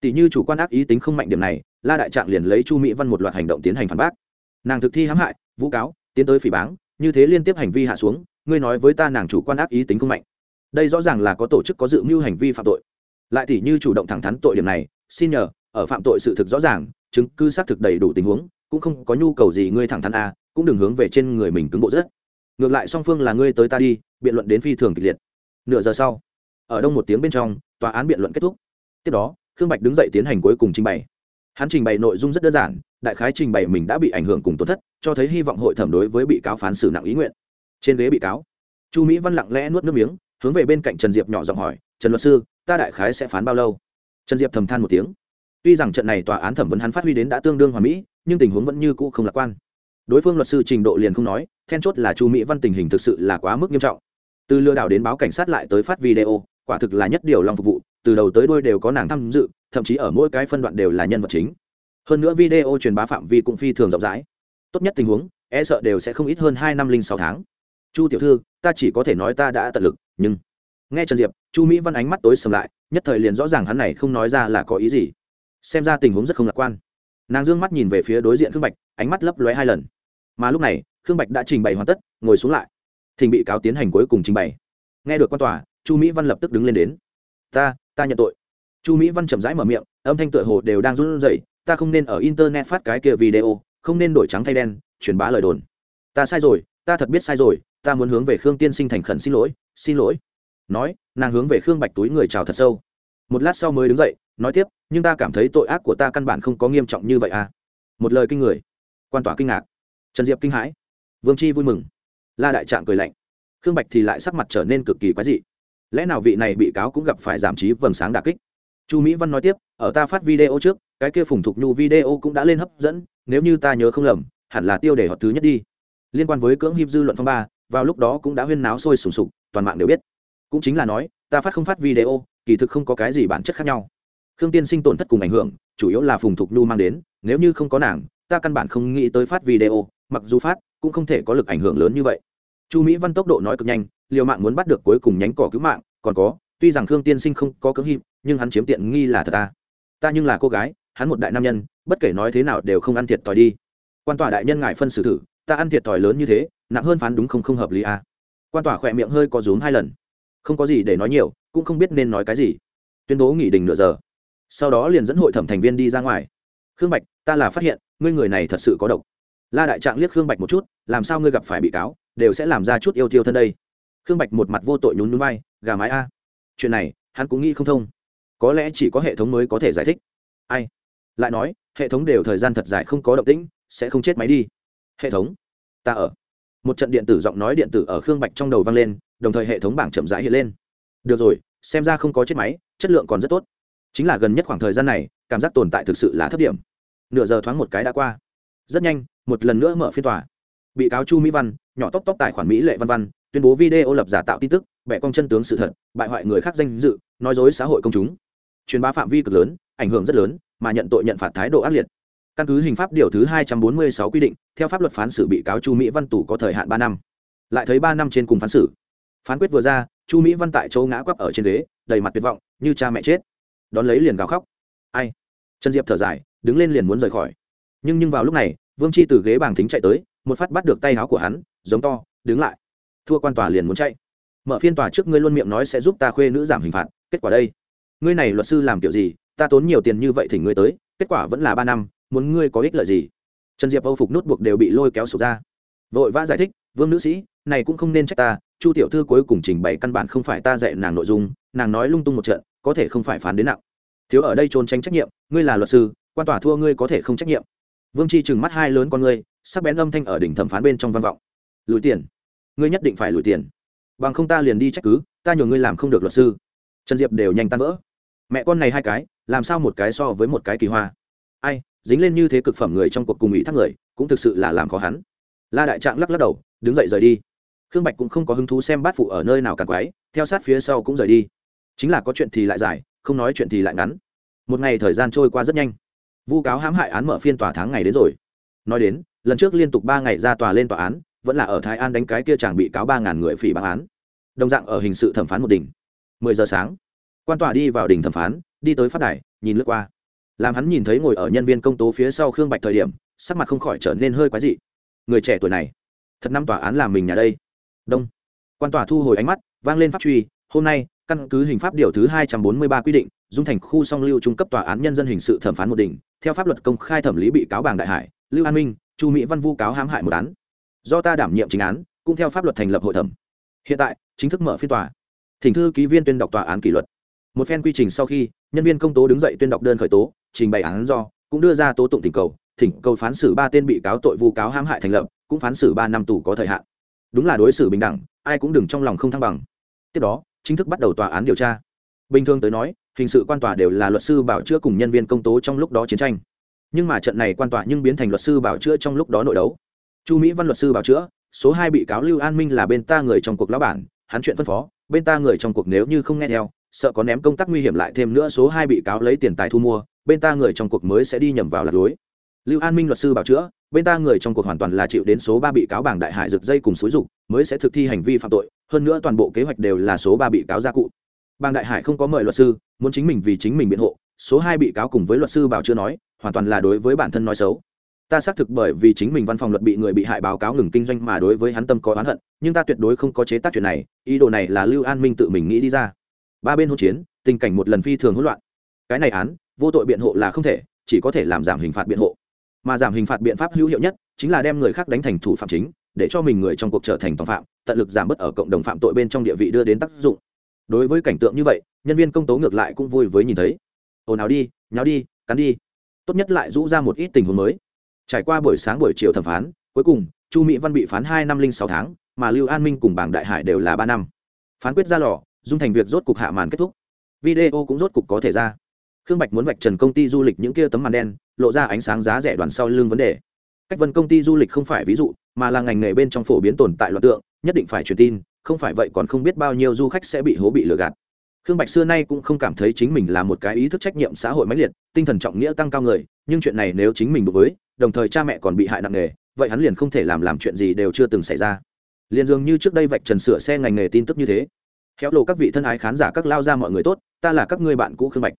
Tỷ như chủ quan ác ý tính không mạnh điểm này, la đại trạng liền lấy chu mỹ văn một loạt hành động tiến hành phản bác. Nàng thực thi hãm hại, vũ cáo, tiến tới phỉ báng, như thế liên tiếp hành vi hạ xuống, ngươi nói với ta nàng chủ quan ác ý tính không mạnh. Đây rõ ràng là có tổ chức có dự mưu hành vi phạm tội lại tỷ như chủ động thẳng thắn tội điểm này, xin nhờ, ở phạm tội sự thực rõ ràng, chứng cứ xác thực đầy đủ tình huống, cũng không có nhu cầu gì ngươi thẳng thắn a, cũng đừng hướng về trên người mình cứng bộ rất ngược lại song phương là ngươi tới ta đi, biện luận đến phi thường kịch liệt. Nửa giờ sau, ở đông một tiếng bên trong, tòa án biện luận kết thúc. Tiếp đó, khương bạch đứng dậy tiến hành cuối cùng trình bày. Hắn trình bày nội dung rất đơn giản, đại khái trình bày mình đã bị ảnh hưởng cùng tổn thất, cho thấy hy vọng hội thẩm đối với bị cáo phán xử nặng ý nguyện. Trên ghế bị cáo, chu mỹ văn lặng lẽ nuốt nước miếng, hướng về bên cạnh trần diệp nhỏ giọng hỏi, trần luật sư ta đại khái sẽ phán bao lâu? Trần diệp thầm than một tiếng. Tuy rằng trận này tòa án thẩm vấn hắn phát huy đến đã tương đương hòa mỹ, nhưng tình huống vẫn như cũ không lạc quan. Đối phương luật sư trình độ liền không nói, then chốt là chu mỹ văn tình hình thực sự là quá mức nghiêm trọng. Từ lừa đảo đến báo cảnh sát lại tới phát video, quả thực là nhất điều lòng phục vụ, từ đầu tới đuôi đều có nàng tham dự, thậm chí ở mỗi cái phân đoạn đều là nhân vật chính. Hơn nữa video truyền bá phạm vi cũng phi thường rộng rãi. Tốt nhất tình huống e sợ đều sẽ không ít hơn hai năm linh sáu tháng. Chu tiểu thư, ta chỉ có thể nói ta đã tận lực, nhưng nghe trần diệp, chu mỹ văn ánh mắt tối sầm lại, nhất thời liền rõ ràng hắn này không nói ra là có ý gì. Xem ra tình huống rất không lạc quan. Nàng d ư ơ n g mắt nhìn về phía đối diện khương bạch, ánh mắt lấp lóe hai lần. Mà lúc này, khương bạch đã trình bày hoàn tất, ngồi xuống lại. Thỉnh bị cáo tiến hành cuối cùng trình bày. Nghe được quan tòa, chu mỹ văn lập tức đứng lên đến. Ta ta nhận tội. Chu mỹ văn chậm rãi mở miệng, âm thanh tựa hồ đều đang run rẩy, ta không nên ở internet phát cái kia video, không nên đổi trắng thay đen, truyền bá lời đồn. Ta sai rồi, ta thật biết sai rồi, ta muốn hướng về khương tiên sinh thành khẩn xin lỗi xin lỗi nói, nàng hướng về khương bạch túi người chào thật sâu. Một lát sau mới đứng dậy, nói tiếp, nhưng ta cảm thấy tội ác của ta căn bản không có nghiêm trọng như vậy à. Một lời kinh người. Quan tỏa kinh ngạc. Trần diệp kinh hãi. Vương chi vui mừng. La đại trạng cười lạnh. Khương bạch thì lại sắc mặt trở nên cực kỳ quái dị. Lẽ nào vị này bị cáo cũng gặp phải giảm trí vầng sáng đà kích? Chu mỹ văn nói tiếp, ở ta phát video trước, cái kia phùng thục nhu video cũng đã lên hấp dẫn, nếu như ta nhớ không lầm, hẳn là tiêu đề họ thứ nhất đi. Liên quan với cưỡng hiếp dư luận phong ba, vào lúc đó cũng đã huyên náo sôi sùng sục, toàn mạng đều biết cũng chính là nói, ta phát không phát video, kỳ thực không có cái gì bản chất khác nhau. Khương tiên sinh tổn thất cùng ảnh hưởng, chủ yếu là phùng thục nhu mang đến, nếu như không có nàng, ta căn bản không nghĩ tới phát video, mặc dù phát, cũng không thể có lực ảnh hưởng lớn như vậy. Chu mỹ văn tốc độ nói cực nhanh, liều mạng muốn bắt được cuối cùng nhánh cỏ cứu mạng, còn có, tuy rằng khương tiên sinh không có cưỡng hiệp nhưng hắn chiếm tiện nghi là thật ta ta nhưng là cô gái, hắn một đại nam nhân, bất kể nói thế nào đều không ăn thiệt thòi đi. Quan tòa đại nhân ngại phân xử thử, ta ăn thiệt thòi lớn như thế, nặng hơn phán đúng không không hợp lý à. quan tòa khỏe miệng hơi có rúm hai lần không có gì để nói nhiều, cũng không biết nên nói cái gì. Tuyên bố nghỉ đình nửa giờ. Sau đó liền dẫn hội thẩm thành viên đi ra ngoài. Khương bạch, ta là phát hiện, ngươi người này thật sự có độc. La đại trạng liếc khương bạch một chút, làm sao ngươi gặp phải bị cáo, đều sẽ làm ra chút yêu tiêu thân đây. Khương bạch một mặt vô tội nhún núi vai, gà mái a. Chuyện này, hắn cũng nghĩ không thông. Có lẽ chỉ có hệ thống mới có thể giải thích. Ai? Lại nói, hệ thống đều thời gian thật dài không có động tĩnh, sẽ không chết máy đi. Hệ thống? Ta ở một trận điện tử giọng nói điện tử ở khương bạch trong đầu vang lên, đồng thời hệ thống bảng chậm rãi hiện lên. Được rồi, xem ra không có chết máy, chất lượng còn rất tốt. Chính là gần nhất khoảng thời gian này, cảm giác tồn tại thực sự là thấp điểm. Nửa giờ thoáng một cái đã qua. Rất nhanh, một lần nữa mở phiên tòa. Bị cáo chu mỹ văn, nhỏ tóc tóc tài khoản mỹ lệ văn văn, tuyên bố video lập giả tạo tin tức, bẻ cong chân tướng sự thật, bại hoại người khác danh dự, nói dối xã hội công chúng. Truyền bá phạm vi cực lớn, ảnh hưởng rất lớn, mà nhận tội nhận phạt thái độ ác liệt căn cứ hình pháp điều thứ hai trăm bốn mươi sáu quy định, theo pháp luật phán xử bị cáo chu mỹ văn tù có thời hạn ba năm. Lại thấy ba năm trên cùng phán xử. Phán quyết vừa ra, chu mỹ văn tại chỗ ngã quắp ở trên ghế, đầy mặt tuyệt vọng, như cha mẹ chết. Đón lấy liền gào khóc. Ai? Trần diệp thở dài, đứng lên liền muốn rời khỏi. Nhưng nhưng vào lúc này, vương chi từ ghế bảng thính chạy tới, một phát bắt được tay áo của hắn, giống to, đứng lại. Thua quan tòa liền muốn chạy. Mở phiên tòa trước ngươi luôn miệng nói sẽ giúp ta khuê nữ giảm hình phạt, kết quả đây. Ngươi này luật sư làm kiểu gì, ta tốn nhiều tiền như vậy thì ngươi tới, kết quả vẫn là ba năm muốn ngươi có ích lợi gì? Trần diệp âu phục nút buộc đều bị lôi kéo sụp ra. Vội vã giải thích, vương nữ sĩ, này cũng không nên trách ta, chu tiểu thư cuối cùng trình bày căn bản không phải ta dạy nàng nội dung, nàng nói lung tung một trận, có thể không phải phán đến nặng. Thiếu ở đây trốn tránh trách nhiệm, ngươi là luật sư, quan tòa thua ngươi có thể không trách nhiệm. Vương chi trừng mắt hai lớn con ngươi, sắc bén âm thanh ở đỉnh thẩm phán bên trong văn vọng. Lùi tiền, ngươi nhất định phải lùi tiền. Bằng không ta liền đi trách cứ, ta nhường ngươi làm không được luật sư. Trần diệp đều nhanh tan vỡ. Mẹ con này hai cái, làm sao một cái so với một cái kỳ hoa? Ai dính lên như thế cực phẩm người trong cuộc cùng ủy thác người, cũng thực sự là làm khó hắn. La đại trạng lắc lắc đầu, đứng dậy rời đi. Khương bạch cũng không có hứng thú xem bát phụ ở nơi nào càng quái, theo sát phía sau cũng rời đi. Chính là có chuyện thì lại dài không nói chuyện thì lại ngắn. Một ngày thời gian trôi qua rất nhanh. Vu cáo hãm hại án mở phiên tòa tháng ngày đến rồi. Nói đến, lần trước liên tục ba ngày ra tòa lên tòa án, vẫn là ở thái an đánh cái kia chàng bị cáo ba ngàn người phỉ bằng án. Đồng dạng ở hình sự thẩm phán một đỉnh. Mười giờ sáng, quan tòa đi vào đỉnh thẩm phán, đi tới phát đài, nhìn lướt qua làm hắn nhìn thấy ngồi ở nhân viên công tố phía sau khương bạch thời điểm, sắc mặt không khỏi trở nên hơi quái dị. Người trẻ tuổi này, thật năm tòa án làm mình nhà đây. Đông. Quan tòa thu hồi ánh mắt, vang lên pháp truy, hôm nay, căn cứ hình pháp điều thứ hai trăm bốn mươi ba quy định, dung thành khu song lưu trung cấp tòa án nhân dân hình sự thẩm phán một đỉnh, theo pháp luật công khai thẩm lý bị cáo bàng đại hải, lưu an minh, chu mỹ văn vu cáo hãm hại một án. Do ta đảm nhiệm chính án, cũng theo pháp luật thành lập hội thẩm. Hiện tại, chính thức mở phiên tòa. Thỉnh thư ký viên tuyên đọc tòa án kỷ luật một phen quy trình sau khi, nhân viên công tố đứng dậy tuyên đọc đơn khởi tố, trình bày án do, cũng đưa ra tố tụng thỉnh cầu thỉnh cầu phán xử ba tên bị cáo tội vu cáo hãm hại thành lập, cũng phán xử ba năm tù có thời hạn. Đúng là đối xử bình đẳng, ai cũng đừng trong lòng không thăng bằng. Tiếp đó, chính thức bắt đầu tòa án điều tra. Bình thường tới nói, hình sự quan tòa đều là luật sư bảo chữa cùng nhân viên công tố trong lúc đó chiến tranh. Nhưng mà trận này quan tòa nhưng biến thành luật sư bảo chữa trong lúc đó nội đấu. Chu mỹ văn luật sư bảo chữa, số hai bị cáo lưu an minh là bên ta người trong cuộc lão bản, hắn chuyện phân phó, bên ta người trong cuộc nếu như không nghe theo sợ có ném công tác nguy hiểm lại thêm nữa số hai bị cáo lấy tiền tài thu mua, bên ta người trong cuộc mới sẽ đi nhầm vào lạc lối. Lưu an minh luật sư bảo chữa, bên ta người trong cuộc hoàn toàn là chịu đến số ba bị cáo bảng đại hải rực dây cùng xúi dục, mới sẽ thực thi hành vi phạm tội, hơn nữa toàn bộ kế hoạch đều là số ba bị cáo gia cụ. Bang đại hải không có mời luật sư, muốn chính mình vì chính mình biện hộ, số hai bị cáo cùng với luật sư bảo chữa nói, hoàn toàn là đối với bản thân nói xấu. Ta xác thực bởi vì chính mình văn phòng luật bị người bị hại báo cáo ngừng kinh doanh mà đối với hắn tâm có oán hận, nhưng ta tuyệt đối không có chế tác chuyện này, ý đồ này là lưu an minh tự mình nghĩ đi ra ba bên hỗn chiến, tình cảnh một lần phi thường hỗn loạn. Cái này án, vô tội biện hộ là không thể, chỉ có thể làm giảm hình phạt biện hộ. Mà giảm hình phạt biện pháp hữu hiệu nhất chính là đem người khác đánh thành thủ phạm chính, để cho mình người trong cuộc trở thành tòng phạm, tận lực giảm bớt ở cộng đồng phạm tội bên trong địa vị đưa đến tác dụng. Đối với cảnh tượng như vậy, nhân viên công tố ngược lại cũng vui với nhìn thấy. Ồn ào đi, nháo đi, cắn đi. Tốt nhất lại rũ ra một ít tình huống mới. Trải qua buổi sáng buổi chiều thẩm phán, cuối cùng, chu mỹ văn bị phán hai năm linh sáu tháng, mà lưu an minh cùng bảng đại hải đều là ba năm. Phán quyết ra lò dung thành việc rốt cục hạ màn kết thúc. Video cũng rốt cục có thể ra. Khương bạch muốn vạch trần công ty du lịch những kia tấm màn đen, lộ ra ánh sáng giá rẻ đoàn sau lưng vấn đề. Cách vân công ty du lịch không phải ví dụ, mà là ngành nghề bên trong phổ biến tồn tại loạt tượng, nhất định phải truyền tin, không phải vậy còn không biết bao nhiêu du khách sẽ bị hố bị lừa gạt. Khương bạch xưa nay cũng không cảm thấy chính mình là một cái ý thức trách nhiệm xã hội mãnh liệt, tinh thần trọng nghĩa tăng cao người, nhưng chuyện này nếu chính mình đối với, đồng thời cha mẹ còn bị hại nặng nề, vậy hắn liền không thể làm làm chuyện gì đều chưa từng xảy ra. Liền dường như trước đây vạch trần sửa xe ngành nghề tin tức như thế khéo lộ các vị thân ái khán giả các lao ra mọi người tốt, ta là các ngươi bạn cũ khương bạch.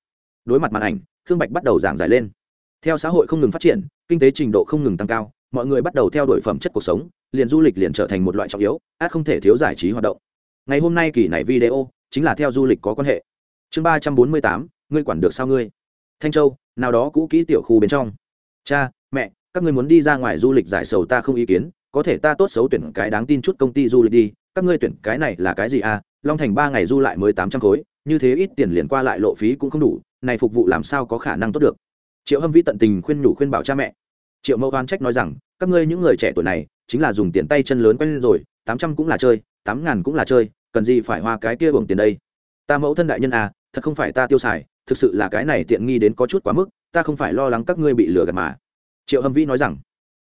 Đối mặt màn ảnh, khương bạch bắt đầu giảng giải lên. Theo xã hội không ngừng phát triển, kinh tế trình độ không ngừng tăng cao, mọi người bắt đầu theo đuổi phẩm chất cuộc sống, liền du lịch liền trở thành một loại trọng yếu, át không thể thiếu giải trí hoạt động. Ngày hôm nay kỳ này video, chính là theo du lịch có quan hệ. Chương ba trăm bốn mươi tám, ngươi quản được sao ngươi? Thanh châu, nào đó cũ kỹ tiểu khu bên trong. Cha, mẹ, các ngươi muốn đi ra ngoài du lịch giải sầu ta không ý kiến, có thể ta tốt xấu tuyển cái đáng tin chút công ty du lịch đi, các ngươi tuyển cái này là cái gì à? Long thành ba ngày du lại mới tám trăm khối, như thế ít tiền liền qua lại lộ phí cũng không đủ, này phục vụ làm sao có khả năng tốt được? Triệu hâm vĩ tận tình khuyên nhủ khuyên bảo cha mẹ. Triệu mẫu oan trách nói rằng, các ngươi những người trẻ tuổi này, chính là dùng tiền tay chân lớn quen lên rồi, tám trăm cũng là chơi, tám ngàn cũng là chơi, cần gì phải hoa cái kia bổng tiền đây? Ta mẫu thân đại nhân à thật không phải ta tiêu xài, thực sự là cái này tiện nghi đến có chút quá mức, ta không phải lo lắng các ngươi bị lừa gạt mà. Triệu hâm vĩ nói rằng,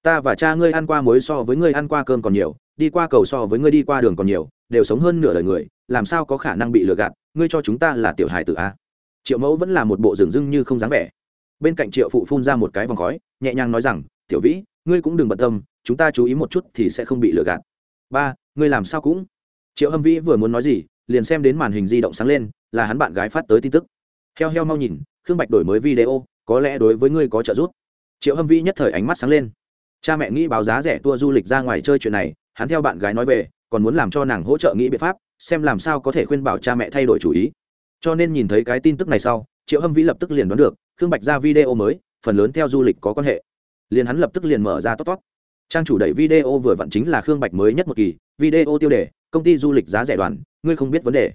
ta và cha ngươi ăn qua muối so với ngươi ăn qua cơm còn nhiều, đi qua cầu so với ngươi đi qua đường còn nhiều, đều sống hơn nửa đời người làm sao có khả năng bị lừa gạt, ngươi cho chúng ta là tiểu hài tử a triệu mẫu vẫn là một bộ rừng rưng như không dáng vẻ. Bên cạnh triệu phụ phun ra một cái vòng khói, nhẹ nhàng nói rằng, tiểu vĩ, ngươi cũng đừng bận tâm, chúng ta chú ý một chút thì sẽ không bị lừa gạt. Ba, ngươi làm sao cũng? Triệu hâm vĩ vừa muốn nói gì, liền xem đến màn hình di động sáng lên, là hắn bạn gái phát tới tin tức. Heo heo mau nhìn, khương bạch đổi mới video, có lẽ đối với ngươi có trợ giúp. Triệu hâm vĩ nhất thời ánh mắt sáng lên. Cha mẹ nghĩ báo giá rẻ tour du lịch ra ngoài chơi chuyện này, hắn theo bạn gái nói về còn muốn làm cho nàng hỗ trợ nghĩ biện pháp, xem làm sao có thể khuyên bảo cha mẹ thay đổi chủ ý. Cho nên nhìn thấy cái tin tức này sau, triệu hâm vĩ lập tức liền đoán được, khương bạch ra video mới, phần lớn theo du lịch có quan hệ. Liền hắn lập tức liền mở ra tốt tốt trang chủ đẩy video vừa vặn chính là khương bạch mới nhất một kỳ, video tiêu đề, công ty du lịch giá rẻ đoàn, ngươi không biết vấn đề.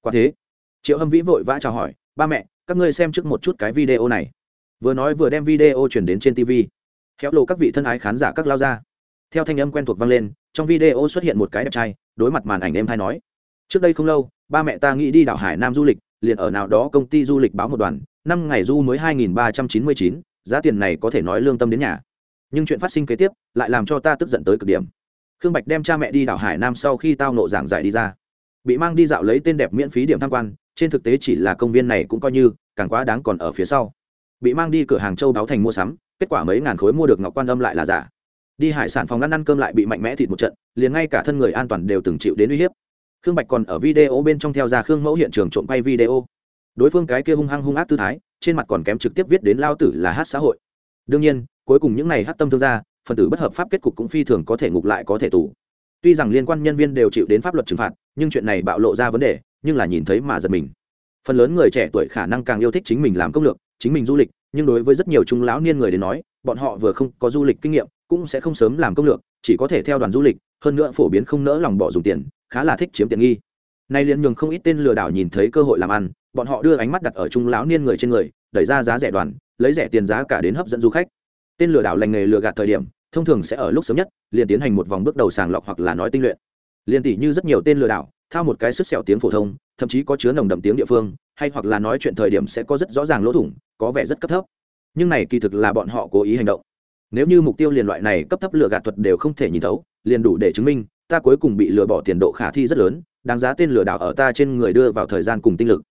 Quả thế, triệu hâm vĩ vội vã chào hỏi, ba mẹ, các ngươi xem trước một chút cái video này. Vừa nói vừa đem video chuyển đến trên tv khéo lộ các vị thân ái khán giả các lao ra. Theo thanh âm quen thuộc vang lên trong video xuất hiện một cái đẹp trai, đối mặt màn ảnh em thay nói, trước đây không lâu, ba mẹ ta nghĩ đi đảo hải nam du lịch, liền ở nào đó công ty du lịch báo một đoàn, năm ngày du mới hai nghìn ba trăm chín mươi chín, giá tiền này có thể nói lương tâm đến nhà. Nhưng chuyện phát sinh kế tiếp lại làm cho ta tức giận tới cực điểm. Khương bạch đem cha mẹ đi đảo hải nam sau khi tao nộ giảng giải đi ra. Bị mang đi dạo lấy tên đẹp miễn phí điểm tham quan, trên thực tế chỉ là công viên này cũng coi như, càng quá đáng còn ở phía sau. Bị mang đi cửa hàng châu đáo thành mua sắm, kết quả mấy ngàn khối mua được ngọc quan âm lại là giả đi hải sản phòng ăn ăn cơm lại bị mạnh mẽ thịt một trận, liền ngay cả thân người an toàn đều từng chịu đến uy hiếp. Khương bạch còn ở video bên trong theo ra khương mẫu hiện trường trộm quay video. Đối phương cái kia hung hăng hung ác tư thái, trên mặt còn kém trực tiếp viết đến lao tử là hát xã hội. Đương nhiên, cuối cùng những n à y hát tâm thương gia, phần tử bất hợp pháp kết cục cũng phi thường có thể ngục lại có thể tù. Tuy rằng liên quan nhân viên đều chịu đến pháp luật trừng phạt, nhưng chuyện này bạo lộ ra vấn đề, nhưng là nhìn thấy mà giật mình. Phần lớn người trẻ tuổi khả năng càng yêu thích chính mình làm công lược, chính mình du lịch nhưng đối với rất nhiều trung lão niên người đến nói, bọn họ vừa không có du lịch kinh nghiệm, cũng sẽ không sớm làm công lược, chỉ có thể theo đoàn du lịch, hơn nữa phổ biến không nỡ lòng bỏ dùng tiền, khá là thích chiếm tiện nghi. Nay liền nhường không ít tên lừa đảo nhìn thấy cơ hội làm ăn, bọn họ đưa ánh mắt đặt ở trung lão niên người trên người, đẩy ra giá rẻ đoàn, lấy rẻ tiền giá cả đến hấp dẫn du khách. Tên lừa đảo lành nghề lừa gạt thời điểm, thông thường sẽ ở lúc sớm nhất, liền tiến hành một vòng bước đầu sàng lọc hoặc là nói tinh luyện. Liền tỷ như rất nhiều tên lừa đảo, thao một cái sức sẹo tiếng phổ thông, thậm chí có chứa nồng đậm tiếng địa phương hay hoặc là nói chuyện thời điểm sẽ có rất rõ ràng lỗ thủng, có vẻ rất cấp thấp. Nhưng này kỳ thực là bọn họ cố ý hành động. Nếu như mục tiêu liền loại này cấp thấp lừa gạt thuật đều không thể nhìn thấu, liền đủ để chứng minh, ta cuối cùng bị lừa bỏ tiền độ khả thi rất lớn, đáng giá tên lừa đảo ở ta trên người đưa vào thời gian cùng tinh lực.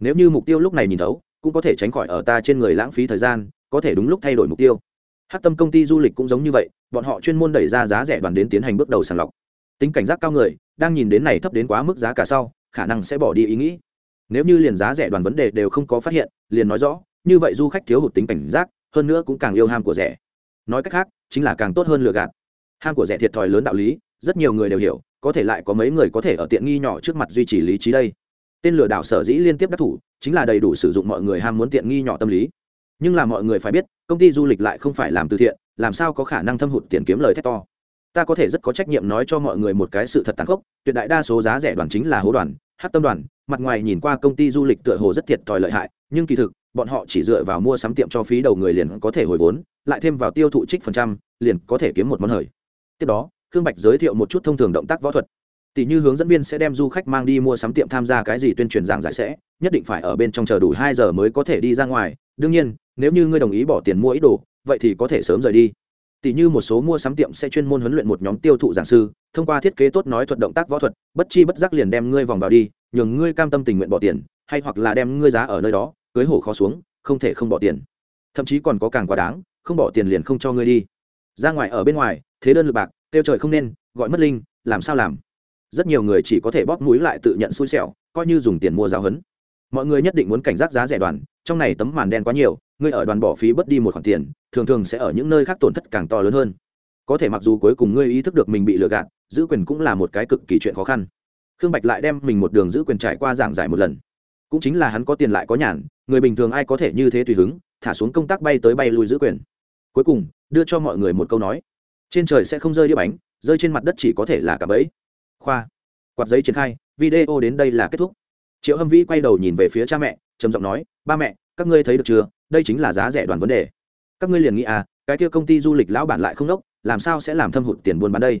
Nếu như mục tiêu lúc này nhìn thấu, cũng có thể tránh khỏi ở ta trên người lãng phí thời gian, có thể đúng lúc thay đổi mục tiêu. Hát tâm công ty du lịch cũng giống như vậy, bọn họ chuyên môn đẩy ra giá rẻ đoàn đến tiến hành bước đầu sàng lọc. Tính cảnh giác cao người, đang nhìn đến này thấp đến quá mức giá cả sau, khả năng sẽ bỏ đi ý nghĩ nếu như liền giá rẻ đoàn vấn đề đều không có phát hiện, liền nói rõ, như vậy du khách thiếu hụt tính cảnh giác, hơn nữa cũng càng yêu ham của rẻ. Nói cách khác, chính là càng tốt hơn lừa gạt. Ham của rẻ thiệt thòi lớn đạo lý, rất nhiều người đều hiểu, có thể lại có mấy người có thể ở tiện nghi nhỏ trước mặt duy trì lý trí đây. Tên lừa đảo sở dĩ liên tiếp đắc thủ, chính là đầy đủ sử dụng mọi người ham muốn tiện nghi nhỏ tâm lý. Nhưng là mọi người phải biết, công ty du lịch lại không phải làm từ thiện, làm sao có khả năng thâm hụt tiền kiếm lời thét to? Ta có thể rất có trách nhiệm nói cho mọi người một cái sự thật tàn khốc, tuyệt đại đa số giá rẻ đoàn chính là hố đoàn hát tâm đoàn, mặt ngoài nhìn qua công ty du lịch tựa hồ rất thiệt thòi lợi hại, nhưng kỳ thực, bọn họ chỉ dựa vào mua sắm tiệm cho phí đầu người liền có thể hồi vốn, lại thêm vào tiêu thụ trích phần trăm, liền có thể kiếm một món hời. Tiếp đó, khương bạch giới thiệu một chút thông thường động tác võ thuật. Tỷ như hướng dẫn viên sẽ đem du khách mang đi mua sắm tiệm tham gia cái gì tuyên truyền giảng giải sẽ, nhất định phải ở bên trong chờ đủ hai giờ mới có thể đi ra ngoài. Đương nhiên, nếu như ngươi đồng ý bỏ tiền mua ít đồ, vậy thì có thể sớm rời đi tỷ như một số mua sắm tiệm sẽ chuyên môn huấn luyện một nhóm tiêu thụ giảng sư, thông qua thiết kế tốt nói thuật động tác võ thuật, bất chi bất giác liền đem ngươi vòng vào đi, nhường ngươi cam tâm tình nguyện bỏ tiền, hay hoặc là đem ngươi giá ở nơi đó, cưới hổ khó xuống, không thể không bỏ tiền. Thậm chí còn có càng quá đáng, không bỏ tiền liền không cho ngươi đi. Ra ngoài ở bên ngoài, thế đơn lực bạc tiêu trời không nên, gọi mất linh, làm sao làm? Rất nhiều người chỉ có thể bóp mũi lại tự nhận xui xẻo, coi như dùng tiền mua giáo huấn. Mọi người nhất định muốn cảnh giác giá rẻ đoàn trong này tấm màn đen quá nhiều, ngươi ở đoàn bỏ phí bớt đi một khoản tiền, thường thường sẽ ở những nơi khác tổn thất càng to lớn hơn. Có thể mặc dù cuối cùng ngươi ý thức được mình bị lừa gạt, giữ quyền cũng là một cái cực kỳ chuyện khó khăn. Khương bạch lại đem mình một đường giữ quyền trải qua giảng giải một lần. Cũng chính là hắn có tiền lại có nhàn, người bình thường ai có thể như thế tùy hứng, thả xuống công tác bay tới bay lui giữ quyền. Cuối cùng, đưa cho mọi người một câu nói. Trên trời sẽ không rơi đĩa bánh, rơi trên mặt đất chỉ có thể là cả bẫy. Khoa. Quạt giấy triển khai, video đến đây là kết thúc. Triệu hâm vĩ quay đầu nhìn về phía cha mẹ trầm giọng nói, ba mẹ, các ngươi thấy được chưa? Đây chính là giá rẻ đoàn vấn đề. Các ngươi liền nghĩ à cái kia công ty du lịch lão bản lại không đốc, làm sao sẽ làm thâm hụt tiền buôn bán đây?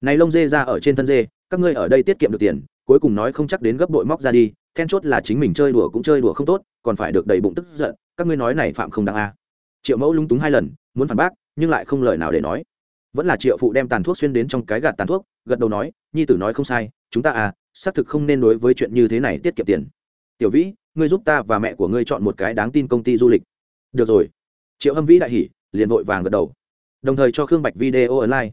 Này lông dê ra ở trên thân dê, các ngươi ở đây tiết kiệm được tiền, cuối cùng nói không chắc đến gấp đội móc ra đi, then chốt là chính mình chơi đùa cũng chơi đùa không tốt, còn phải được đầy bụng tức giận, các ngươi nói này phạm không đáng a. À. triệu mẫu lúng túng hai lần, muốn phản bác, nhưng lại không lời nào để nói. Vẫn là triệu phụ đem tàn thuốc xuyên đến trong cái gạt tàn thuốc, gật đầu nói, nhi tử nói không sai, chúng ta à xác thực không nên đối với chuyện như thế này tiết kiệm tiền. Tiểu vĩ ngươi giúp ta và mẹ của ngươi chọn một cái đáng tin công ty du lịch. Được rồi. Triệu hâm vĩ đại hỉ, liền vội vàng gật đầu. Đồng thời cho khương bạch video online.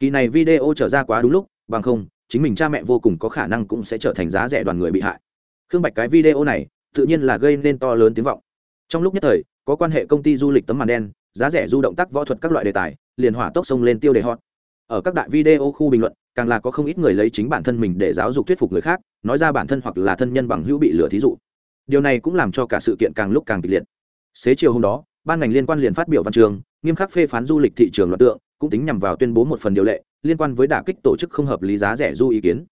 Kỳ này video trở ra quá đúng lúc, bằng không, chính mình cha mẹ vô cùng có khả năng cũng sẽ trở thành giá rẻ đoàn người bị hại. Khương bạch cái video này, tự nhiên là gây nên to lớn tiếng vọng. Trong lúc nhất thời, có quan hệ công ty du lịch tấm màn đen, giá rẻ du động tác võ thuật các loại đề tài, liền hỏa tốc sông lên tiêu đề hot. Ở các đại video khu bình luận, càng là có không ít người lấy chính bản thân mình để giáo dục thuyết phục người khác, nói ra bản thân hoặc là thân nhân bằng hữu bị lừa thí dụ điều này cũng làm cho cả sự kiện càng lúc càng kịch liệt. Xế chiều hôm đó, ban ngành liên quan liền phát biểu văn trường, nghiêm khắc phê phán du lịch thị trường loạt tượng, cũng tính nhằm vào tuyên bố một phần điều lệ, liên quan với đả kích tổ chức không hợp lý giá rẻ du ý kiến.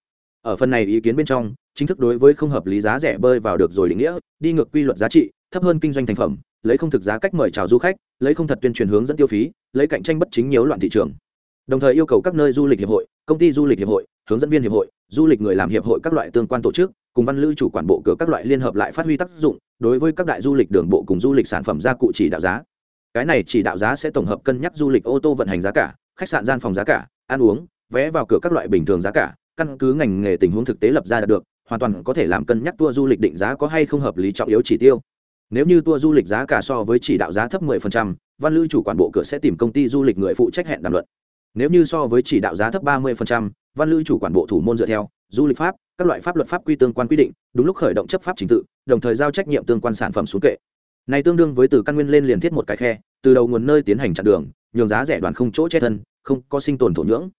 Ở phần này ý kiến bên trong, chính thức đối với không hợp lý giá rẻ bơi vào được rồi định nghĩa, đi ngược quy luật giá trị, thấp hơn kinh doanh thành phẩm, lấy không thực giá cách mời chào du khách, lấy không thật tuyên truyền hướng dẫn tiêu phí, lấy cạnh tranh bất chính nhiễu loạn thị trường. Đồng thời yêu cầu các nơi du lịch hiệp hội, công ty du lịch hiệp hội, hướng dẫn viên hiệp hội, du lịch người làm hiệp hội các loại tương quan tổ chức cùng văn lưu chủ quản bộ cửa các loại liên hợp lại phát huy tác dụng đối với các đại du lịch đường bộ cùng du lịch sản phẩm gia cụ chỉ đạo giá. Cái này chỉ đạo giá sẽ tổng hợp cân nhắc du lịch ô tô vận hành giá cả khách sạn gian phòng giá cả ăn uống vé vào cửa các loại bình thường giá cả căn cứ ngành nghề tình huống thực tế lập ra được hoàn toàn có thể làm cân nhắc tour du lịch định giá có hay không hợp lý trọng yếu chỉ tiêu. Nếu như tour du lịch giá cả so với chỉ đạo giá thấp 10%, văn lưu chủ quản bộ cửa sẽ tìm công ty du lịch người phụ trách hẹn đàm luận. Nếu như so với chỉ đạo giá thấp 30%, văn lưu chủ quản bộ thủ môn dựa theo du lịch pháp các loại pháp luật pháp quy tương quan quy định, đúng lúc khởi động chấp pháp trình tự, đồng thời giao trách nhiệm tương quan sản phẩm xuống kệ. Này tương đương với từ căn nguyên lên liền thiết một cái khe, từ đầu nguồn nơi tiến hành chặn đường, nhường giá rẻ đoàn không chỗ che thân, không có sinh tồn thổ nhưỡng.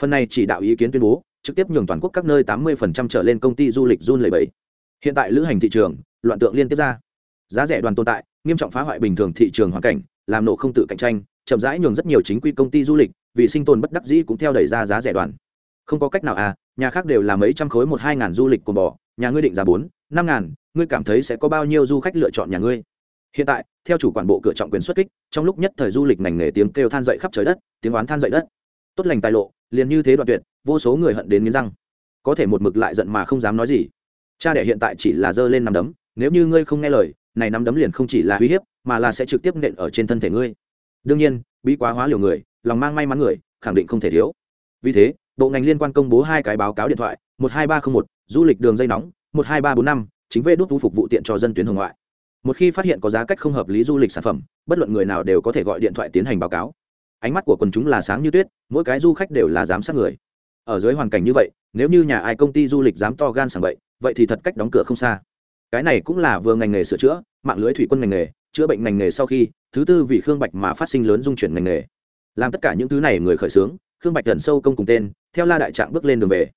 Phần này chỉ đạo ý kiến tuyên bố, trực tiếp nhường toàn quốc các nơi 80% trở lên công ty du lịch run lẩy bẩy. Hiện tại lữ hành thị trường, loạn tượng liên tiếp ra. Giá rẻ đoàn tồn tại, nghiêm trọng phá hoại bình thường thị trường hoàn cảnh, làm nổ không tự cạnh tranh, chậm rãi nhường rất nhiều chính quy công ty du lịch, vì sinh tồn bất đắc dĩ cũng theo đẩy ra giá rẻ đoàn. Không có cách nào à nhà khác đều là mấy trăm khối một hai ngàn du lịch cồn bò, nhà ngươi định giá bốn, năm ngàn, ngươi cảm thấy sẽ có bao nhiêu du khách lựa chọn nhà ngươi? Hiện tại, theo chủ quản bộ cửa trọng quyền xuất kích, trong lúc nhất thời du lịch ngành nghề tiếng kêu than dậy khắp trời đất, tiếng oán than dậy đất. Tốt lành tài lộ, liền như thế đoạn tuyệt, vô số người hận đến nghiến răng. Có thể một mực lại giận mà không dám nói gì. Cha đẻ hiện tại chỉ là giơ lên nằm đấm, nếu như ngươi không nghe lời, này nắm đấm liền không chỉ là uy hiếp, mà là sẽ trực tiếp nện ở trên thân thể ngươi. Đương nhiên, bí quá hóa liều người, lòng mang may mắn người, khẳng định không thể thiếu. Vì thế bộ ngành liên quan công bố hai cái báo cáo điện thoại, một hai ba t r ă n h một, du lịch đường dây nóng, một hai ba bốn năm, chính vê đốt phục vụ tiện cho dân tuyến hồng ngoại. Một khi phát hiện có giá cách không hợp lý du lịch sản phẩm, bất luận người nào đều có thể gọi điện thoại tiến hành báo cáo. Ánh mắt của quần chúng là sáng như tuyết, mỗi cái du khách đều là giám sát người. Ở dưới hoàn cảnh như vậy, nếu như nhà ai công ty du lịch dám to gan sảng bậy, vậy thì thật cách đóng cửa không xa. Cái này cũng là vừa ngành nghề sửa chữa, mạng lưới thủy quân ngành nghề, chữa bệnh ngành nghề sau khi, thứ tư vì khương bạch mà phát sinh lớn dung chuyển ngành nghề. Làm tất cả những thứ này người khởi xướng khương bạch thần sâu công cùng tên, theo la đại trạng bước lên đường về.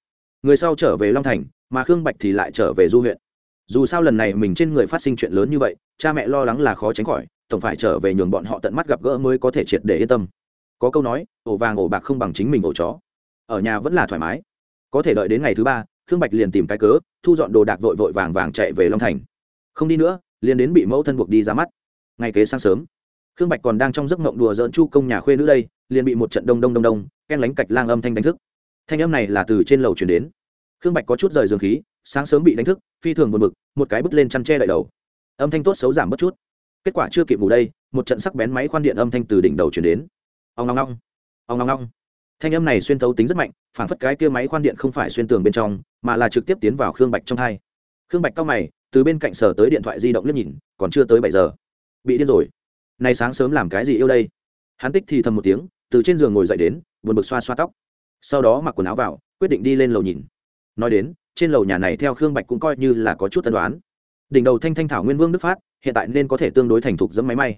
Người sau trở về long thành, mà khương bạch thì lại trở về du huyện. Dù sao lần này mình trên người phát sinh chuyện lớn như vậy, cha mẹ lo lắng là khó tránh khỏi, tổng phải trở về nhường bọn họ tận mắt gặp gỡ mới có thể triệt để yên tâm. Có câu nói, ổ vàng ổ bạc không bằng chính mình ổ chó. Ở nhà vẫn là thoải mái. Có thể đợi đến ngày thứ ba, khương bạch liền tìm cái cớ, thu dọn đồ đạc vội vội vàng vàng chạy về long thành. Không đi nữa, liền đến bị mẫu thân buộc đi ra mắt. Ngày kế sáng sớm, khương bạch còn đang trong giấc mộng đùa dỡn chu công nhà khuê nữ đây liền bị một trận đông đông đông đông, ken lánh cạch lang âm thanh đánh thức. Thanh âm này là từ trên lầu chuyển đến. Khương bạch có chút rời giường khí, sáng sớm bị đánh thức, phi thường buồn bực, một cái bứt lên chăn tre đậy đầu. Âm thanh tốt xấu giảm bất chút. Kết quả chưa kịp ngủ đây, một trận sắc bén máy khoan điện âm thanh từ đỉnh đầu chuyển đến. Ông long long ông long long thanh âm này xuyên thấu tính rất mạnh phản phất cái kia máy khoan điện không phải xuyên tường bên trong, mà là trực tiếp tiến vào khương bạch trong thai khương bạch cao mày, từ bên cạnh sở tới điện thoại di động liếc nhìn, còn chưa tới bảy giờ. Bị điên rồi. Này sáng sớm làm cái gì yêu đây? Hắn tích thì thầm một tiếng từ trên giường ngồi dậy đến, buồn bực xoa xoa tóc. Sau đó mặc quần áo vào, quyết định đi lên lầu nhìn. Nói đến, trên lầu nhà này theo khương bạch cũng coi như là có chút tân đoán đỉnh đầu thanh thanh thảo nguyên vương đức phát, hiện tại nên có thể tương đối thành thục dẫm máy may.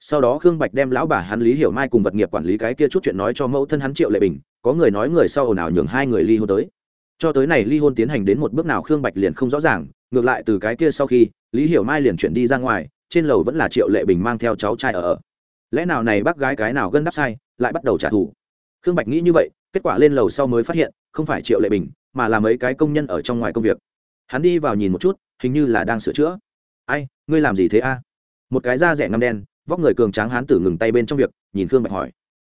Sau đó khương bạch đem lão bà hắn lý hiểu mai cùng vật nghiệp quản lý cái kia chút chuyện nói cho mẫu thân hắn triệu lệ bình, có người nói người sau ồn ào nhường hai người ly hôn tới. Cho tới này ly hôn tiến hành đến một bước nào khương bạch liền không rõ ràng, ngược lại từ cái kia sau khi, lý hiểu mai liền chuyển đi ra ngoài, trên lầu vẫn là triệu lệ bình mang theo cháu trai ở ở. Lẽ nào này bác gái cái nào gân đắp sai lại bắt đầu trả thù. Khương bạch nghĩ như vậy, kết quả lên lầu sau mới phát hiện, không phải triệu lệ bình, mà là mấy cái công nhân ở trong ngoài công việc. Hắn đi vào nhìn một chút, hình như là đang sửa chữa. Ai, ngươi làm gì thế a? Một cái da rẻ ngăm đen, vóc người cường tráng hán tử ngừng tay bên trong việc, nhìn khương bạch hỏi.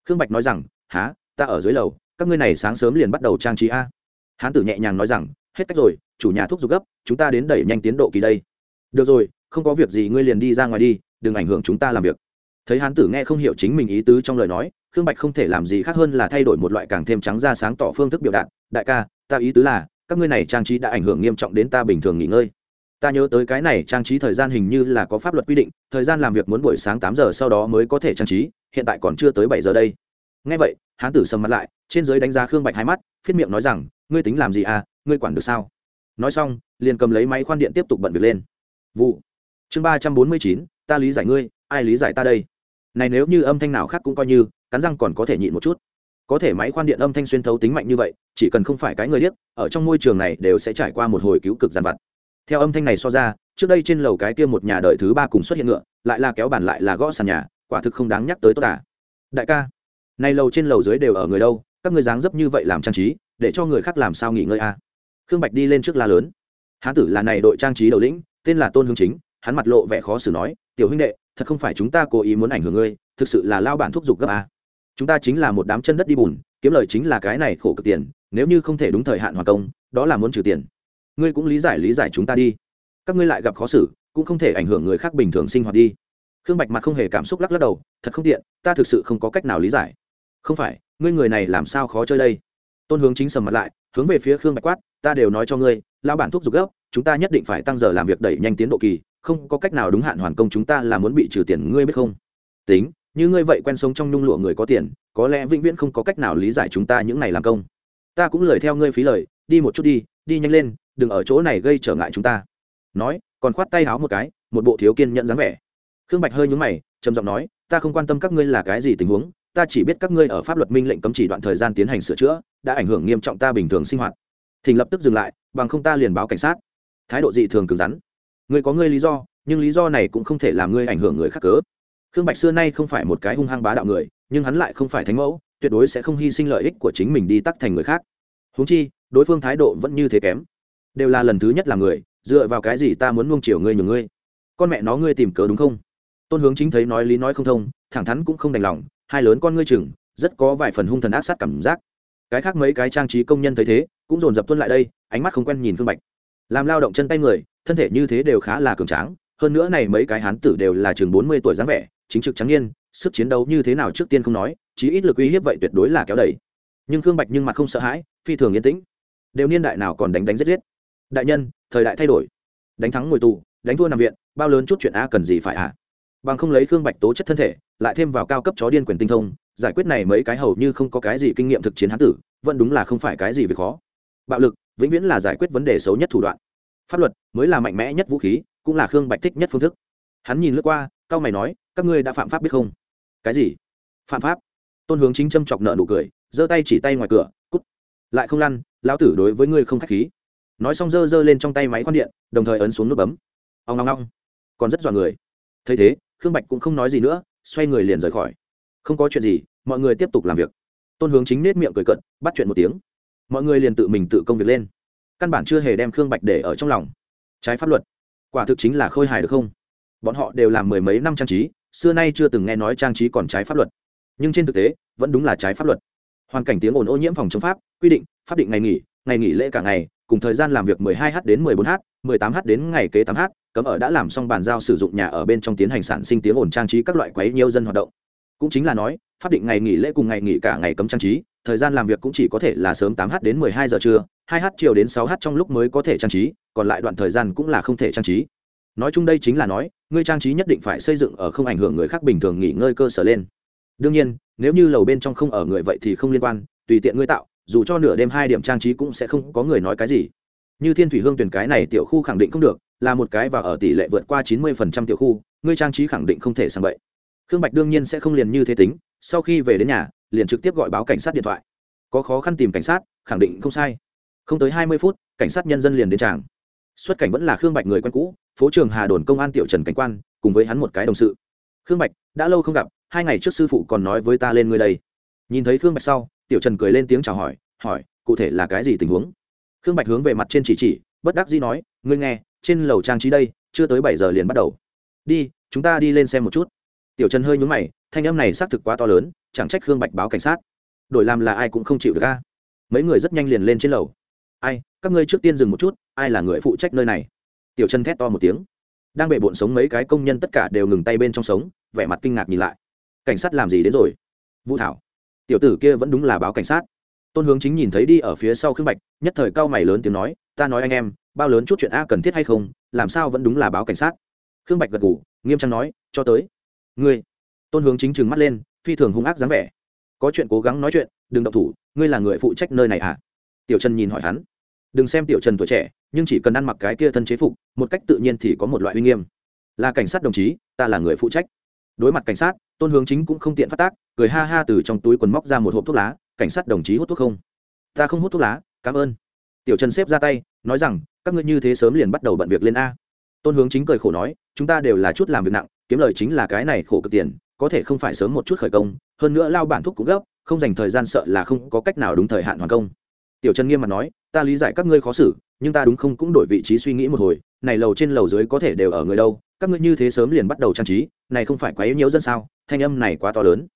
Khương bạch nói rằng há ta ở dưới lầu, các ngươi này sáng sớm liền bắt đầu trang trí a. Hán tử nhẹ nhàng nói rằng, hết cách rồi, chủ nhà thúc giục gấp, chúng ta đến đẩy nhanh tiến độ kỳ đây. Được rồi, không có việc gì ngươi liền đi ra ngoài đi, đừng ảnh hưởng chúng ta làm việc. Thấy hán tử nghe không hiểu chính mình ý tứ trong lời nói khương bạch không thể làm gì khác hơn là thay đổi một loại càng thêm trắng ra sáng tỏ phương thức biểu đạt, đại ca, ta ý tứ là, các ngươi này trang trí đã ảnh hưởng nghiêm trọng đến ta bình thường nghỉ ngơi. Ta nhớ tới cái này trang trí thời gian hình như là có pháp luật quy định, thời gian làm việc muốn buổi sáng tám giờ sau đó mới có thể trang trí, hiện tại còn chưa tới bảy giờ đây. Ngay vậy, hán tử sầm mặt lại, trên giới đánh giá khương bạch hai mắt, phiết miệng nói rằng, ngươi tính làm gì à ngươi quản được sao? Nói xong, liền cầm lấy máy khoan điện tiếp tục bận việc lên. Vụ, chương ba trăm bốn mươi chín, ta lý giải ngươi, ai lý giải ta đây? Này nếu như âm thanh nào khác cũng coi như cắn răng còn có thể nhịn một chút có thể máy khoan điện âm thanh xuyên thấu tính mạnh như vậy, chỉ cần không phải cái người điếc, ở trong môi trường này đều sẽ trải qua một hồi cứu cực giàn vặt theo âm thanh này so ra, trước đây trên lầu cái kia một nhà đợi thứ ba cùng xuất hiện ngựa, lại là kéo bàn lại là gõ sàn nhà, quả thực không đáng nhắc tới tốt cả. đại ca, này lầu trên lầu dưới đều ở người đâu, các người dáng dấp như vậy làm trang trí, để cho người khác làm sao nghỉ ngơi à. khương bạch đi lên trước la lớn hán tử là này đội trang trí đầu lĩnh, tên là tôn hương chính, hắn mặt lộ vẻ khó xử nói, tiểu huynh đệ, thật không phải chúng ta cố ý muốn ảnh hưởng ngươi, thực sự là lao bản thúc giục gấp à chúng ta chính là một đám chân đất đi bùn kiếm lời chính là cái này khổ cực tiền nếu như không thể đúng thời hạn hoàn công đó là muốn trừ tiền. Ngươi cũng lý giải lý giải chúng ta đi. Các ngươi lại gặp khó xử cũng không thể ảnh hưởng người khác bình thường sinh hoạt đi. Khương bạch mặt không hề cảm xúc lắc lắc đầu thật không tiện ta thực sự không có cách nào lý giải. Không phải ngươi người này làm sao khó chơi đây? Tôn hướng chính sầm mặt lại hướng về phía khương bạch quát ta đều nói cho ngươi lao bản thuốc giục gốc, chúng ta nhất định phải tăng giờ làm việc đẩy nhanh tiến độ kỳ không có cách nào đúng hạn hoàn công chúng ta là muốn bị trừ tiền ngươi biết không? Tính như ngươi vậy quen sống trong nhung lụa người có tiền, có lẽ vĩnh viễn không có cách nào lý giải chúng ta những này làm công. Ta cũng lời theo ngươi phí lời, đi một chút đi đi nhanh lên, đừng ở chỗ này gây trở ngại chúng ta. Nói, còn khoát tay háo một cái, một bộ thiếu kiên nhận dáng vẻ. Khương bạch hơi nhúng mày, trầm giọng nói, ta không quan tâm các ngươi là cái gì tình huống, ta chỉ biết các ngươi ở pháp luật minh lệnh cấm chỉ đoạn thời gian tiến hành sửa chữa, đã ảnh hưởng nghiêm trọng ta bình thường sinh hoạt. Thỉnh lập tức dừng lại, bằng không ta liền báo cảnh sát. Thái độ dị thường cứng rắn. Ngươi có ngươi lý do, nhưng lý do này cũng không thể làm ngươi ảnh hưởng người khác cớ khương bạch xưa nay không phải một cái hung hăng bá đạo người, nhưng hắn lại không phải thánh mẫu, tuyệt đối sẽ không hy sinh lợi ích của chính mình đi tắc thành người khác. Húng chi, đối phương thái độ vẫn như thế kém. Đều là lần thứ nhất là người, dựa vào cái gì ta muốn nuông chiều ngươi nhường ngươi? Con mẹ nó ngươi tìm cớ đúng không? Tôn hướng chính thấy nói lý nói không thông, thẳng thắn cũng không đành lòng, hai lớn con ngươi chừng, rất có vài phần hung thần ác sát cảm giác. Cái khác mấy cái trang trí công nhân thấy thế, cũng dồn dập tuân lại đây, ánh mắt không quen nhìn khương bạch. Làm lao động chân tay người, thân thể như thế đều khá là cường tráng, hơn nữa này mấy cái hán tử đều là chừng bốn mươi tuổi dáng vẻ chính trực trắng niên, sức chiến đấu như thế nào trước tiên không nói chí ít lực uy hiếp vậy tuyệt đối là kéo đẩy nhưng khương bạch nhưng mặt không sợ hãi phi thường yên tĩnh. Đều niên đại nào còn đánh đánh giết giết. Đại nhân thời đại thay đổi. Đánh thắng ngồi tù đánh thua nằm viện bao lớn chút chuyện a cần gì phải ạ? À? bằng không lấy khương bạch tố chất thân thể lại thêm vào cao cấp chó điên quyền tinh thông giải quyết này mấy cái hầu như không có cái gì kinh nghiệm thực chiến hán tử vẫn đúng là không phải cái gì việc khó. Bạo lực vĩnh viễn là giải quyết vấn đề xấu nhất thủ đoạn. Pháp luật mới là mạnh mẽ nhất vũ khí cũng là khương bạch thích nhất phương thức. Hắn nhìn lướt qua cao mày nói các ngươi đã phạm pháp biết không? Cái gì? Phạm pháp? Tôn hướng chính châm chọc nợ nụ cười, giơ tay chỉ tay ngoài cửa, cút. Lại không lăn, lão tử đối với ngươi không k h á c h khí. Nói xong giơ giơ lên trong tay máy khoan điện, đồng thời ấn xuống nút bấm. Ông ngong ngong còn rất dọa người. Thấy thế, khương bạch cũng không nói gì nữa, xoay người liền rời khỏi. Không có chuyện gì, mọi người tiếp tục làm việc. Tôn hướng chính nết miệng cười cận bắt chuyện một tiếng. Mọi người liền tự mình tự công việc lên. Căn bản chưa hề đem khương bạch để ở trong lòng. Trái pháp luật. Quả thực chính là khôi hài được không? Bọn họ đều làm mười mấy năm trang trí xưa nay chưa từng nghe nói trang trí còn trái pháp luật nhưng trên thực tế vẫn đúng là trái pháp luật hoàn cảnh tiếng ồn ô nhiễm phòng chống pháp quy định pháp định ngày nghỉ ngày nghỉ lễ cả ngày cùng thời gian làm việc 12h đến 14h, 18h đến ngày kế 8h, cấm ở đã làm xong bàn giao sử dụng nhà ở bên trong tiến hành sản sinh tiếng ồn trang trí các loại quấy nhiều dân hoạt động. cũng chính là nói pháp định ngày nghỉ lễ cùng ngày nghỉ cả ngày cấm trang trí thời gian làm việc cũng chỉ có thể là sớm tám h đến mười hai giờ trưa hai h chiều đến sáu h trong lúc mới có thể trang trí còn lại đoạn thời gian cũng là không thể trang trí nói chung đây chính là nói ngươi trang trí nhất định phải xây dựng ở không ảnh hưởng người khác bình thường nghỉ ngơi cơ sở lên. Đương nhiên, nếu như lầu bên trong không ở người vậy thì không liên quan, tùy tiện ngươi tạo, dù cho nửa đêm hai điểm trang trí cũng sẽ không có người nói cái gì. Như thiên thủy hương tuyển cái này tiểu khu khẳng định không được, là một cái và ở tỷ lệ vượt qua chín mươi phần trăm tiểu khu, ngươi trang trí khẳng định không thể sang vậy khương bạch đương nhiên sẽ không liền như thế tính, sau khi về đến nhà, liền trực tiếp gọi báo cảnh sát điện thoại. Có khó khăn tìm cảnh sát, khẳng định không sai. Không tới hai mươi phút, cảnh sát nhân dân liền đến tràng. Xuất cảnh vẫn là khương bạch người quen cũ phố trường hà đồn công an tiểu trần cảnh quan, cùng với hắn một cái đồng sự. Khương bạch, đã lâu không gặp, hai ngày trước sư phụ còn nói với ta lên ngươi đây. Nhìn thấy khương bạch sau, tiểu trần cười lên tiếng chào hỏi hỏi, cụ thể là cái gì tình huống? Khương bạch hướng về mặt trên chỉ chỉ, bất đắc dĩ nói, ngươi nghe, trên lầu trang trí đây, chưa tới bảy giờ liền bắt đầu. Đi, chúng ta đi lên xem một chút. Tiểu trần hơi nhúng mày, thanh âm này xác thực quá to lớn, chẳng trách khương bạch báo cảnh sát. Đổi làm là ai cũng không chịu được ca mấy người rất nhanh liền lên trên lầu. Ai, các ngươi trước tiên dừng một chút, ai là người phụ trách nơi này? Tiểu trần thét to một tiếng. Đang bệ bộn sống mấy cái công nhân tất cả đều ngừng tay bên trong sống, vẻ mặt kinh ngạc nhìn lại. Cảnh sát làm gì đến rồi? Vũ thảo. Tiểu tử kia vẫn đúng là báo cảnh sát. Tôn hướng chính nhìn thấy đi ở phía sau khương bạch, nhất thời cao mày lớn tiếng nói, ta nói anh em, bao lớn chút chuyện a cần thiết hay không, làm sao vẫn đúng là báo cảnh sát? Khương bạch gật ngủ nghiêm trang nói, cho tới. Ngươi? Tôn hướng chính trừng mắt lên, phi thường hung ác dáng vẻ. Có chuyện cố gắng nói chuyện, đừng động thủ, ngươi là người phụ trách nơi này à? Tiểu trần nhìn hỏi hắn đừng xem tiểu trần tuổi trẻ, nhưng chỉ cần ăn mặc cái kia thân chế phục, một cách tự nhiên thì có một loại uy nghiêm. Là cảnh sát đồng chí, ta là người phụ trách. Đối mặt cảnh sát, tôn hướng chính cũng không tiện phát tác, cười ha ha từ trong túi quần móc ra một hộp thuốc lá, cảnh sát đồng chí hút thuốc không? Ta không hút thuốc lá, cảm ơn. Tiểu trần xếp ra tay, nói rằng, các ngươi như thế sớm liền bắt đầu bận việc lên a. Tôn hướng chính cười khổ nói, chúng ta đều là chút làm việc nặng, kiếm lời chính là cái này khổ cực tiền, có thể không phải sớm một chút khởi công, hơn nữa lao bản thuốc cũng gấp, không dành thời gian sợ là không có cách nào đúng thời hạn hoàn công tiểu trần nghiêm mặt nói, ta lý giải các ngươi khó xử, nhưng ta đúng không cũng đổi vị trí suy nghĩ một hồi, này lầu trên lầu dưới có thể đều ở người đâu, các ngươi như thế sớm liền bắt đầu trang trí, này không phải quá yếu nhiễu dân sao, thanh âm này quá to lớn.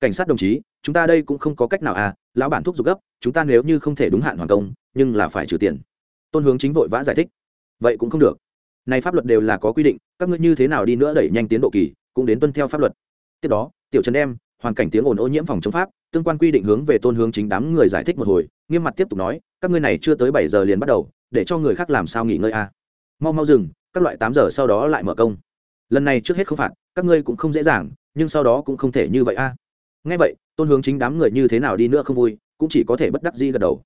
Cảnh sát đồng chí, chúng ta đây cũng không có cách nào à lão bản thuốc giục gấp, chúng ta nếu như không thể đúng hạn hoàn công, nhưng là phải trừ tiền. Tôn hướng chính vội vã giải thích, vậy cũng không được. Này pháp luật đều là có quy định, các ngươi như thế nào đi nữa đẩy nhanh tiến độ kỳ, cũng đến tuân theo pháp luật. Tiếp đó, tiểu trần đem hoàn cảnh tiếng ồn ô nhiễm phòng chống pháp, tương quan quy định hướng về tôn hướng chính đám người giải thích một hồi nghiêm mặt tiếp tục nói, các ngươi này chưa tới bảy giờ liền bắt đầu, để cho người khác làm sao nghỉ ngơi à. mau mau dừng, các loại tám giờ sau đó lại mở công lần này trước hết không phạt, các ngươi cũng không dễ dàng, nhưng sau đó cũng không thể như vậy a à. ngay vậy, tôn hướng chính đám người như thế nào đi nữa không vui, cũng chỉ có thể bất đắc di gật đầu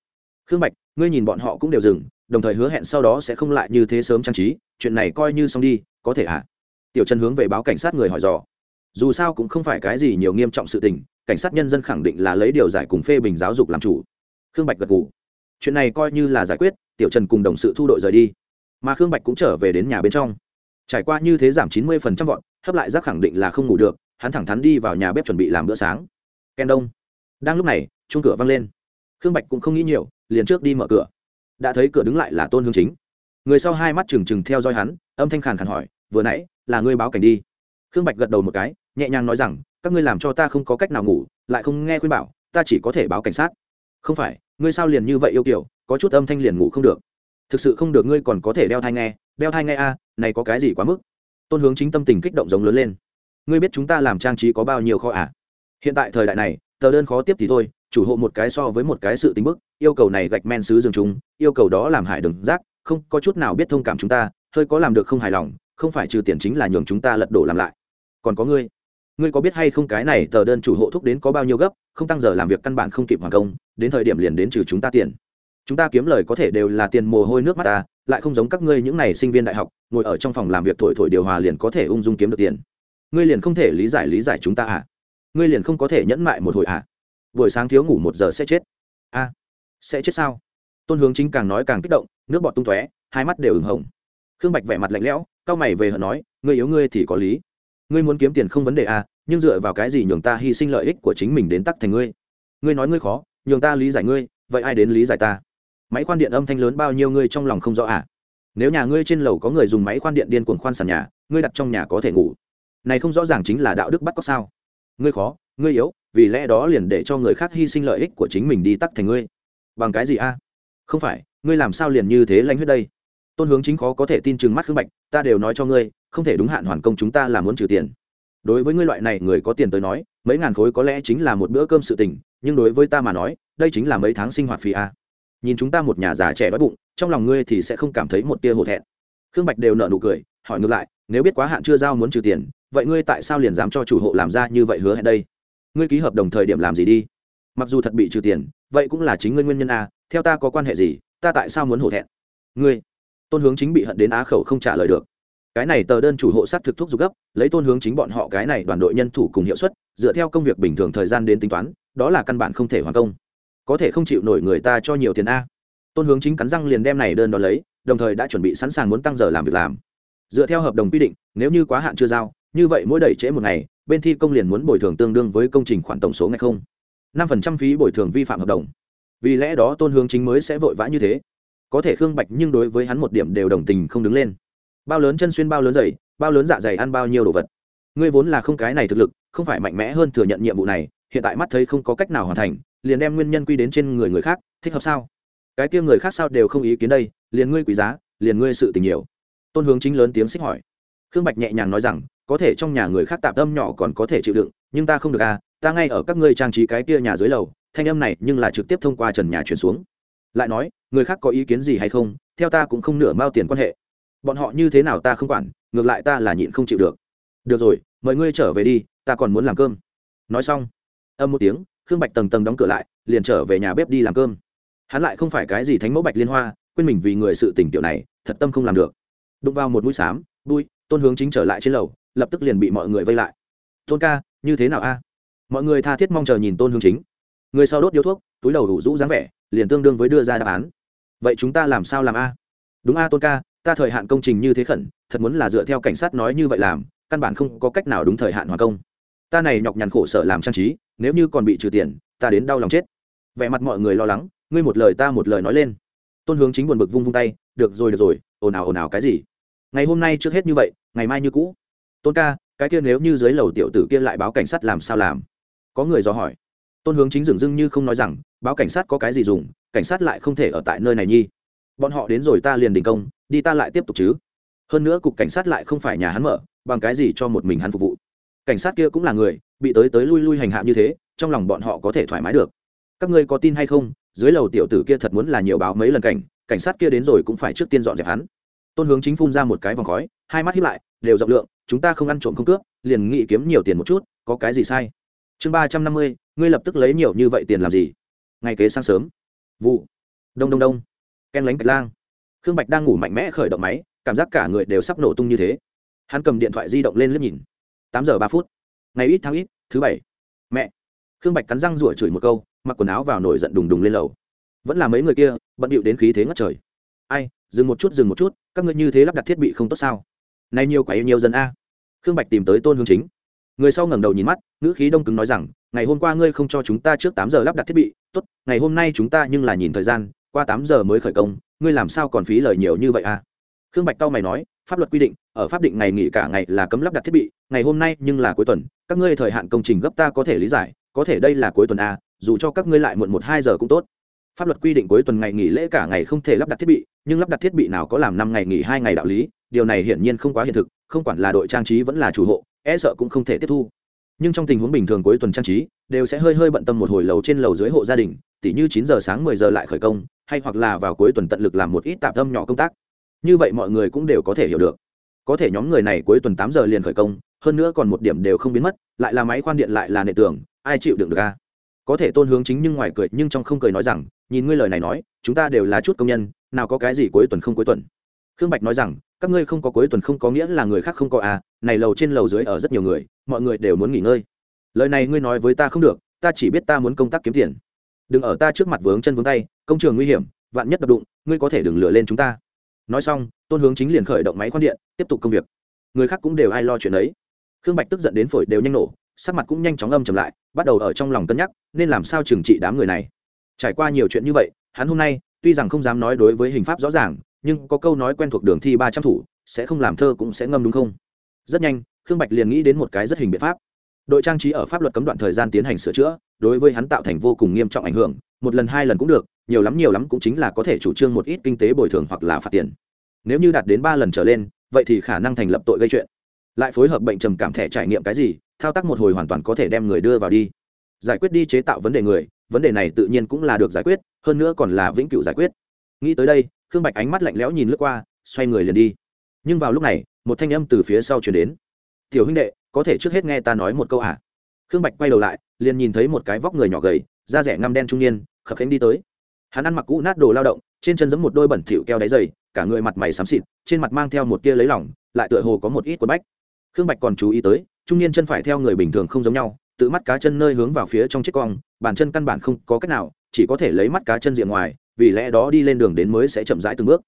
khương bạch, ngươi nhìn bọn họ cũng đều dừng, đồng thời hứa hẹn sau đó sẽ không lại như thế sớm trang trí, chuyện này coi như xong đi, có thể ạ à? tiểu trần hướng về báo cảnh sát người hỏi dò dù sao cũng không phải cái gì nhiều nghiêm trọng sự tình, cảnh sát nhân dân khẳng định là lấy điều giải cùng phê bình giáo dục làm chủ khương bạch gật g ủ chuyện này coi như là giải quyết, tiểu trần cùng đồng sự thu đội rời đi. Mà khương bạch cũng trở về đến nhà bên trong. Trải qua như thế giảm chín mươi phần trăm vọn hấp lại rác khẳng định là không ngủ được, hắn thẳng thắn đi vào nhà bếp chuẩn bị làm bữa sáng. Ken đông. Đang lúc này chung cửa văng lên. Khương bạch cũng không nghĩ nhiều, liền trước đi mở cửa. Đã thấy cửa đứng lại là tôn hương chính. Người sau hai mắt trừng trừng theo dõi hắn, âm thanh khàn khàn hỏi, vừa nãy, là ngươi báo cảnh đi? Khương bạch gật đầu một cái, nhẹ nhàng nói rằng, các ngươi làm cho ta không có cách nào ngủ, lại không nghe khuyên bảo, ta chỉ có thể báo cảnh sát không phải, ngươi sao liền như vậy yêu kiểu, có chút âm thanh liền ngủ không được. Thực sự không được, ngươi còn có thể đeo thai nghe, đeo thai nghe a, này có cái gì quá mức? Tôn hướng chính tâm tình kích động giống lớn lên. Ngươi biết chúng ta làm trang trí có bao nhiêu kho à? Hiện tại thời đại này, tờ đơn khó tiếp thì thôi, chủ hộ một cái so với một cái sự tính bức, yêu cầu này gạch men xứ dương chúng yêu cầu đó làm hại đừng rác, không, có chút nào biết thông cảm chúng ta, hơi có làm được không hài lòng, không phải trừ tiền chính là nhường chúng ta lật đổ làm lại. Còn có ngươi ngươi có biết hay không cái này tờ đơn chủ hộ thúc đến có bao nhiêu gấp không tăng giờ làm việc căn bản không kịp hoàn công đến thời điểm liền đến trừ chúng ta tiền. Chúng ta kiếm lời có thể đều là tiền mồ hôi nước mắt ta lại không giống các ngươi những n à y sinh viên đại học ngồi ở trong phòng làm việc thổi thổi điều hòa liền có thể ung dung kiếm được tiền. Ngươi liền không thể lý giải lý giải chúng ta à? Ngươi liền không có thể nhẫn mại một hồi à? Buổi sáng thiếu ngủ một giờ sẽ chết. A à, sẽ chết sao? Tôn hướng chính càng nói càng kích động nước bọt tung tóe hai mắt đều ửng hồng. Khương bạch vẻ mặt lạnh lẽo c mày về hận nói ngươi yếu ngươi thì có lý ngươi muốn kiếm tiền không vấn đề à nhưng dựa vào cái gì nhường ta hy sinh lợi ích của chính mình đến tắc thành ngươi? Ngươi nói ngươi khó, nhường ta lý giải ngươi, vậy ai đến lý giải ta? Máy khoan điện âm thanh lớn bao nhiêu ngươi trong lòng không rõ à? Nếu nhà ngươi trên lầu có người dùng máy khoan điện điên cuồng khoan sàn nhà, ngươi đặt trong nhà có thể ngủ. Này không rõ ràng chính là đạo đức bắt cóc sao? Ngươi khó, ngươi yếu, vì lẽ đó liền để cho người khác hy sinh lợi ích của chính mình đi tắc thành ngươi. Bằng cái gì a không phải, ngươi làm sao liền như thế lanh huyết đây? Tôn hướng chính khó có thể tin chừng mắt khương bạch, ta đều nói cho ngươi không thể đúng hạn hoàn công chúng ta là muốn trừ tiền. Đối với ngươi loại này người có tiền tới nói, mấy ngàn khối có lẽ chính là một bữa cơm sự tình, nhưng đối với ta mà nói, đây chính là mấy tháng sinh hoạt phí a. Nhìn chúng ta một nhà già trẻ đói bụng, trong lòng ngươi thì sẽ không cảm thấy một tia hổ thẹn. Khương bạch đều nợ nụ cười, hỏi ngược lại, nếu biết quá hạn chưa giao muốn trừ tiền, vậy ngươi tại sao liền dám cho chủ hộ làm ra như vậy hứa hẹn đây? Ngươi ký hợp đồng thời điểm làm gì đi? Mặc dù thật bị trừ tiền, vậy cũng là chính ngươi nguyên nhân a, theo ta có quan hệ gì, ta tại sao muốn hổ thẹn? Ngươi, tôn hướng chính bị hận đến á khẩu không trả lời được cái này tờ đơn chủ hộ sát thực thuốc dục gấp, lấy tôn hướng chính bọn họ cái này đoàn đội nhân thủ cùng hiệu suất, dựa theo công việc bình thường thời gian đến tính toán, đó là căn bản không thể hoàn công. Có thể không chịu nổi người ta cho nhiều tiền a. Tôn hướng chính cắn răng liền đem này đơn đ ó lấy, đồng thời đã chuẩn bị sẵn sàng muốn tăng giờ làm việc làm. Dựa theo hợp đồng quy định, nếu như quá hạn chưa giao, như vậy mỗi đẩy trễ một ngày, bên thi công liền muốn bồi thường tương đương với công trình khoản tổng số ngày không. năm phần trăm phí bồi thường vi phạm hợp đồng. Vì lẽ đó tôn hướng chính mới sẽ vội vã như thế. Có thể khương bạch nhưng đối với hắn một điểm đều đồng tình không đứng lên bao lớn chân xuyên bao lớn dày, bao lớn dạ dày ăn bao nhiêu đồ vật. Ngươi vốn là không cái này thực lực, không phải mạnh mẽ hơn thừa nhận nhiệm vụ này, hiện tại mắt thấy không có cách nào hoàn thành, liền đem nguyên nhân quy đến trên người người khác, thích hợp sao? Cái kia người khác sao đều không ý kiến đây, liền ngươi quý giá, liền ngươi sự tình nhiều. Tôn hướng chính lớn tiếng xích hỏi. Khương bạch nhẹ nhàng nói rằng, có thể trong nhà người khác tạp âm nhỏ còn có thể chịu đựng, nhưng ta không được à ta ngay ở các ngươi trang trí cái kia nhà dưới lầu, thanh âm này nhưng là trực tiếp thông qua trần nhà chuyển xuống. Lại nói, người khác có ý kiến gì hay không, theo ta cũng không nửa mao tiền quan hệ bọn họ như thế nào ta không quản, ngược lại ta là nhịn không chịu được. Được rồi, mời ngươi trở về đi, ta còn muốn làm cơm. Nói xong, âm một tiếng, khương bạch tầng tầng đóng cửa lại, liền trở về nhà bếp đi làm cơm. Hắn lại không phải cái gì thánh mẫu bạch liên hoa, quên mình vì người sự tỉnh tiểu này, thật tâm không làm được. Đụng vào một mũi xám đuôi tôn hướng chính trở lại trên lầu, lập tức liền bị mọi người vây lại. Tôn ca, như thế nào a? Mọi người tha thiết mong chờ nhìn tôn hướng chính. Người sau đốt điếu thuốc, túi đầu đủ rũ dáng vẻ, liền tương đương với đưa ra đáp án. Vậy chúng ta làm sao làm a? Đúng a, tôn ca ta thời hạn công trình như thế khẩn, thật muốn là dựa theo cảnh sát nói như vậy làm, căn bản không có cách nào đúng thời hạn hoàn công. Ta này nhọc nhằn khổ sở làm trang trí, nếu như còn bị trừ tiền, ta đến đau lòng chết. Vẻ mặt mọi người lo lắng, ngươi một lời ta một lời nói lên. Tôn hướng chính buồn bực vung vung tay, được rồi được rồi, ồn ào ồn ào cái gì? Ngày hôm nay trước hết như vậy, ngày mai như cũ. Tôn ca, cái kia nếu như dưới lầu tiểu tử kia lại báo cảnh sát làm sao làm? Có người dò hỏi. Tôn hướng chính dừng dưng như không nói rằng, báo cảnh sát có cái gì dùng, cảnh sát lại không thể ở tại nơi này nhi bọn họ đến rồi ta liền đình công, đi ta lại tiếp tục chứ. Hơn nữa cục cảnh sát lại không phải nhà hắn mở, bằng cái gì cho một mình hắn phục vụ. Cảnh sát kia cũng là người, bị tới tới lui lui hành hạ như thế, trong lòng bọn họ có thể thoải mái được. Các ngươi có tin hay không, dưới lầu tiểu tử kia thật muốn là nhiều báo mấy lần cảnh cảnh sát kia đến rồi cũng phải trước tiên dọn dẹp hắn. Tôn hướng chính phun ra một cái vòng khói, hai mắt hiếp lại, đều rộng lượng, chúng ta không ăn trộm không cướp, liền nghĩ kiếm nhiều tiền một chút, có cái gì sai? Chương ba trăm năm mươi, ngươi lập tức lấy nhiều như vậy tiền làm gì? Ngày kế sáng sớm. Vụ. Đông đông đông ken lánh cạch lang. Khương bạch đang ngủ mạnh mẽ khởi động máy, cảm giác cả người đều sắp nổ tung như thế. Hắn cầm điện thoại di động lên liếc nhìn. Tám giờ ba phút. Ngày ít tháng ít, thứ bảy. Mẹ. Khương bạch cắn răng rủa chửi một câu, mặc quần áo vào nổi giận đùng đùng lên lầu. Vẫn là mấy người kia, bận điệu đến khí thế ngất trời. Ai, dừng một chút, dừng một chút, các ngươi như thế lắp đặt thiết bị không tốt sao? Nay nhiều quả yêu nhiều dân a. Khương bạch tìm tới tôn hương chính. Người sau ngẩng đầu nhìn mắt, ngữ khí đông cứng nói rằng, ngày hôm qua ngươi không cho chúng ta trước tám giờ lắp đặt thiết bị, tốt, ngày hôm nay chúng ta nhưng là nhìn thời gian qua tám giờ mới khởi công, ngươi làm sao còn phí lời nhiều như vậy a khương bạch cao mày nói, pháp luật quy định, ở pháp định ngày nghỉ cả ngày là cấm lắp đặt thiết bị, ngày hôm nay nhưng là cuối tuần, các ngươi thời hạn công trình gấp ta có thể lý giải, có thể đây là cuối tuần a dù cho các ngươi lại muộn một hai giờ cũng tốt. Pháp luật quy định cuối tuần ngày nghỉ lễ cả ngày không thể lắp đặt thiết bị, nhưng lắp đặt thiết bị nào có làm năm ngày nghỉ hai ngày đạo lý, điều này hiển nhiên không quá hiện thực, không quản là đội trang trí vẫn là chủ hộ e sợ cũng không thể tiếp thu. Nhưng trong tình huống bình thường cuối tuần trang trí, đều sẽ hơi hơi bận tâm một hồi lầu trên lầu dưới hộ gia đình, tỉ như chín giờ sáng mười giờ lại khởi công hay hoặc là vào cuối tuần tận lực làm một ít tạm tâm nhỏ công tác. Như vậy mọi người cũng đều có thể hiểu được. Có thể nhóm người này cuối tuần tám giờ liền khởi công, hơn nữa còn một điểm đều không biến mất, lại là máy khoan điện lại là nệ tường, ai chịu đựng được a? Có thể tôn hướng chính nhưng ngoài cười, nhưng trong không cười nói rằng, nhìn ngươi lời này nói, chúng ta đều là chút công nhân, nào có cái gì cuối tuần không cuối tuần. Khương bạch nói rằng, các ngươi không có cuối tuần không có nghĩa là người khác không có à này lầu trên lầu dưới ở rất nhiều người, mọi người đều muốn nghỉ ngơi. Lời này ngươi nói với ta không được, ta chỉ biết ta muốn công tác kiếm tiền đừng ở ta trước mặt vướng chân vướng tay, công trường nguy hiểm, vạn nhất đập đụng, ngươi có thể đừng lừa lên chúng ta. Nói xong, tôn hướng chính liền khởi động máy khoan điện, tiếp tục công việc. Người khác cũng đều ai lo chuyện ấy. Khương bạch tức giận đến phổi đều nhanh nổ, sắc mặt cũng nhanh chóng âm chầm lại, bắt đầu ở trong lòng cân nhắc, nên làm sao trừng trị đám người này. Trải qua nhiều chuyện như vậy, hắn hôm nay, tuy rằng không dám nói đối với hình pháp rõ ràng, nhưng có câu nói quen thuộc đường thi ba trăm thủ, sẽ không làm thơ cũng sẽ ngâm đúng không? Rất nhanh, khương bạch liền nghĩ đến một cái rất hình biện pháp đội trang trí ở pháp luật cấm đoạn thời gian tiến hành sửa chữa, đối với hắn tạo thành vô cùng nghiêm trọng ảnh hưởng, một lần hai lần cũng được, nhiều lắm nhiều lắm cũng chính là có thể chủ trương một ít kinh tế bồi thường hoặc là phạt tiền. Nếu như đạt đến ba lần trở lên, vậy thì khả năng thành lập tội gây chuyện. Lại phối hợp bệnh trầm cảm thẻ trải nghiệm cái gì, thao tác một hồi hoàn toàn có thể đem người đưa vào đi. Giải quyết đi chế tạo vấn đề người, vấn đề này tự nhiên cũng là được giải quyết, hơn nữa còn là vĩnh cửu giải quyết. Nghĩ tới đây, khương bạch ánh mắt lạnh lẽo nhìn lướt qua, xoay người liền đi. Nhưng vào lúc này, một thanh âm từ phía sau chuyển đến tiểu huynh đệ, có thể trước hết nghe ta nói một câu à? Khương bạch quay đầu lại, liền nhìn thấy một cái vóc người nhỏ gầy, da rẻ ngăm đen trung niên, khập khánh đi tới. Hắn ăn mặc cũ nát đồ lao động, trên chân giẫm một đôi bẩn thỉu keo đáy dày cả người mặt mày xám xịt, trên mặt mang theo một tia lấy lỏng lại tựa hồ có một ít quần bách. Khương bạch còn chú ý tới, trung niên chân phải theo người bình thường không giống nhau, tự mắt cá chân nơi hướng vào phía trong chiếc cong, bàn chân căn bản không có cách nào, chỉ có thể lấy mắt cá chân diện ngoài, vì lẽ đó đi lên đường đến mới sẽ chậm rãi từng bước.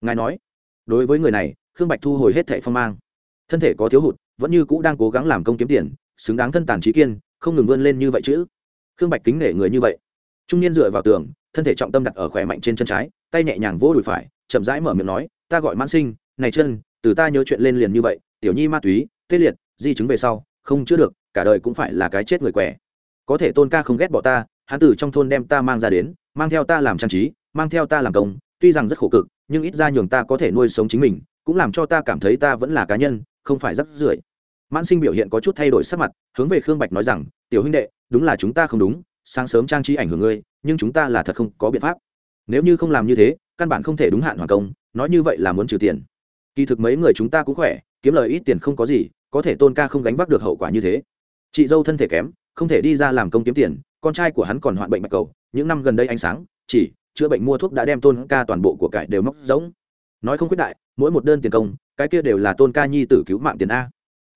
Ngài nói, đối với người này, khương bạch thu hồi hết thệ phong mang. Thân thể có thiếu hụt vẫn như cũ đang cố gắng làm công kiếm tiền, xứng đáng thân tàn trí kiên, không ngừng vươn lên như vậy chứ khương bạch kính nể người như vậy. Trung niên dựa vào tường, thân thể trọng tâm đặt ở khỏe mạnh trên chân trái, tay nhẹ nhàng vỗ đùi phải, chậm rãi mở miệng nói, ta gọi mãn sinh, này chân, từ ta nhớ chuyện lên liền như vậy, tiểu nhi ma túy, tê liệt, di chứng về sau, không chữa được, cả đời cũng phải là cái chết người quẻ. Có thể tôn ca không ghét bỏ ta, hắn từ trong thôn đem ta mang ra đến, mang theo ta làm trang trí, mang theo ta làm công, tuy rằng rất khổ cực, nhưng ít ra nhường ta có thể nuôi sống chính mình, cũng làm cho ta cảm thấy ta vẫn là cá nhân, không phải rắc rưởi mãn sinh biểu hiện có chút thay đổi sắc mặt, hướng về khương bạch nói rằng, tiểu huynh đệ, đúng là chúng ta không đúng, sáng sớm trang trí ảnh hưởng ngươi, nhưng chúng ta là thật không có biện pháp. Nếu như không làm như thế, căn bản không thể đúng hạn hoàn công, nói như vậy là muốn trừ tiền. Kỳ thực mấy người chúng ta cũng khỏe, kiếm lời ít tiền không có gì, có thể tôn ca không gánh vác được hậu quả như thế. Chị dâu thân thể kém, không thể đi ra làm công kiếm tiền, con trai của hắn còn hoạn bệnh bạch cầu, những năm gần đây ánh sáng, chỉ chữa bệnh mua thuốc đã đem tôn ca toàn bộ của cải đều móc rỗng. Nói không quyết đại, mỗi một đơn tiền công, cái kia đều là tôn ca nhi tử cứu mạng tiền a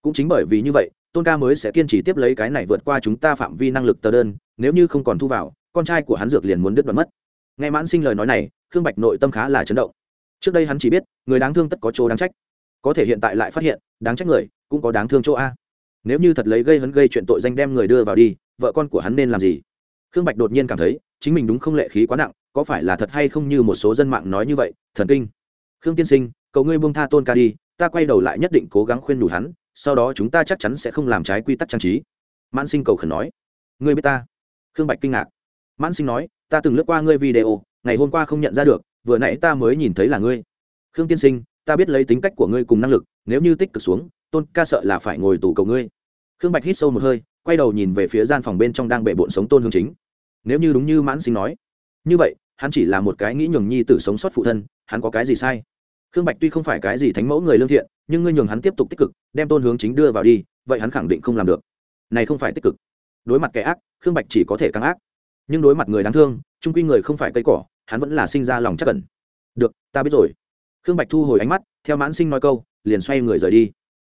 cũng chính bởi vì như vậy, tôn ca mới sẽ kiên trì tiếp lấy cái này vượt qua chúng ta phạm vi năng lực tờ đơn, nếu như không còn thu vào, con trai của hắn dược liền muốn đứt đoạn mất. Nghe mãn sinh lời nói này, khương bạch nội tâm khá là chấn động. Trước đây hắn chỉ biết, người đáng thương tất có chỗ đáng trách. Có thể hiện tại lại phát hiện, đáng trách người, cũng có đáng thương chỗ a. Nếu như thật lấy gây hấn gây chuyện tội danh đem người đưa vào đi, vợ con của hắn nên làm gì? Khương bạch đột nhiên cảm thấy, chính mình đúng không lệ khí quá nặng, có phải là thật hay không như một số dân mạng nói như vậy, thần kinh. Khương tiên sinh, cầu ngươi buông tha tôn ca đi, ta quay đầu lại nhất định cố gắng khuyên đủ hắn sau đó chúng ta chắc chắn sẽ không làm trái quy tắc trang trí. Mãn sinh cầu khẩn nói. Ngươi biết ta? Khương bạch kinh ngạc. Mãn sinh nói, ta từng lướt qua ngươi video, ngày hôm qua không nhận ra được, vừa nãy ta mới nhìn thấy là ngươi. Khương tiên sinh, ta biết lấy tính cách của ngươi cùng năng lực, nếu như tích cực xuống, tôn ca sợ là phải ngồi tù cầu ngươi. Khương bạch hít sâu một hơi, quay đầu nhìn về phía gian phòng bên trong đang bệ bộn sống tôn hương chính. Nếu như đúng như mãn sinh nói. Như vậy, hắn chỉ là một cái nghĩ nhường nhi tử sống sót phụ thân, hắn có cái gì sai? Khương bạch tuy không phải cái gì thánh mẫu người lương thiện, nhưng ngươi nhường hắn tiếp tục tích cực, đem tôn hướng chính đưa vào đi, vậy hắn khẳng định không làm được. Này không phải tích cực. Đối mặt kẻ ác, khương bạch chỉ có thể càng ác. Nhưng đối mặt người đáng thương, trung quy người không phải cây cỏ, hắn vẫn là sinh ra lòng chắc cẩn được, ta biết rồi. Khương bạch thu hồi ánh mắt, theo mãn sinh nói câu, liền xoay người rời đi.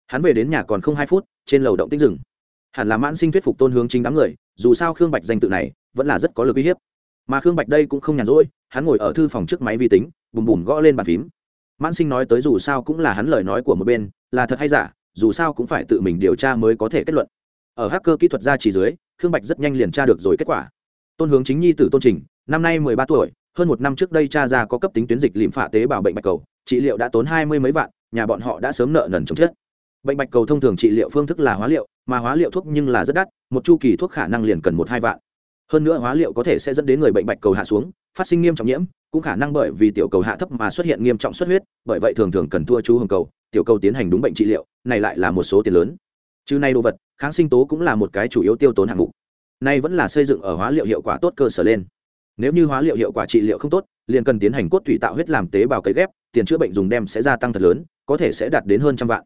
Hắn về đến nhà còn không hai phút, trên lầu động tích rừng hẳn là mãn sinh thuyết phục tôn hướng chính đám người, dù sao khương bạch danh tự này, vẫn là rất có lực uy hiếp. Mà khương bạch đây cũng không nhàn rỗi, hắn ngồi ở thư phòng trước máy vi tính, bùm bùm gõ lên bàn phím mãn sinh nói tới dù sao cũng là hắn lời nói của một bên, là thật hay giả, dù sao cũng phải tự mình điều tra mới có thể kết luận. Ở hacker kỹ thuật gia chỉ dưới, khương bạch rất nhanh liền tra được rồi kết quả. Tôn hướng chính nhi tử tôn trình, năm nay mười ba tuổi, hơn một năm trước đây cha ra có cấp tính tuyến dịch lịm phả tế bào bệnh bạch cầu, trị liệu đã tốn hai mươi mấy vạn, nhà bọn họ đã sớm nợ nần chống chết. Bệnh bạch cầu thông thường trị liệu phương thức là hóa liệu, mà hóa liệu thuốc nhưng là rất đắt, một chu kỳ thuốc khả năng liền cần một hai vạn. Hơn nữa hóa liệu có thể sẽ dẫn đến người bệnh bạch cầu hạ xuống, phát sinh nghiêm trọng nhiễm cũng khả năng bởi vì tiểu cầu hạ thấp mà xuất hiện nghiêm trọng xuất huyết, bởi vậy thường thường cần thua chú hồng cầu, tiểu cầu tiến hành đúng bệnh trị liệu, này lại là một số tiền lớn. Chứ nay đồ vật, kháng sinh tố cũng là một cái chủ yếu tiêu tốn hạng mục. Nay vẫn là xây dựng ở hóa liệu hiệu quả tốt cơ sở lên. Nếu như hóa liệu hiệu quả trị liệu không tốt, liền cần tiến hành cốt thủy tạo huyết làm tế bào cấy ghép, tiền chữa bệnh dùng đem sẽ gia tăng thật lớn, có thể sẽ đạt đến hơn trăm vạn.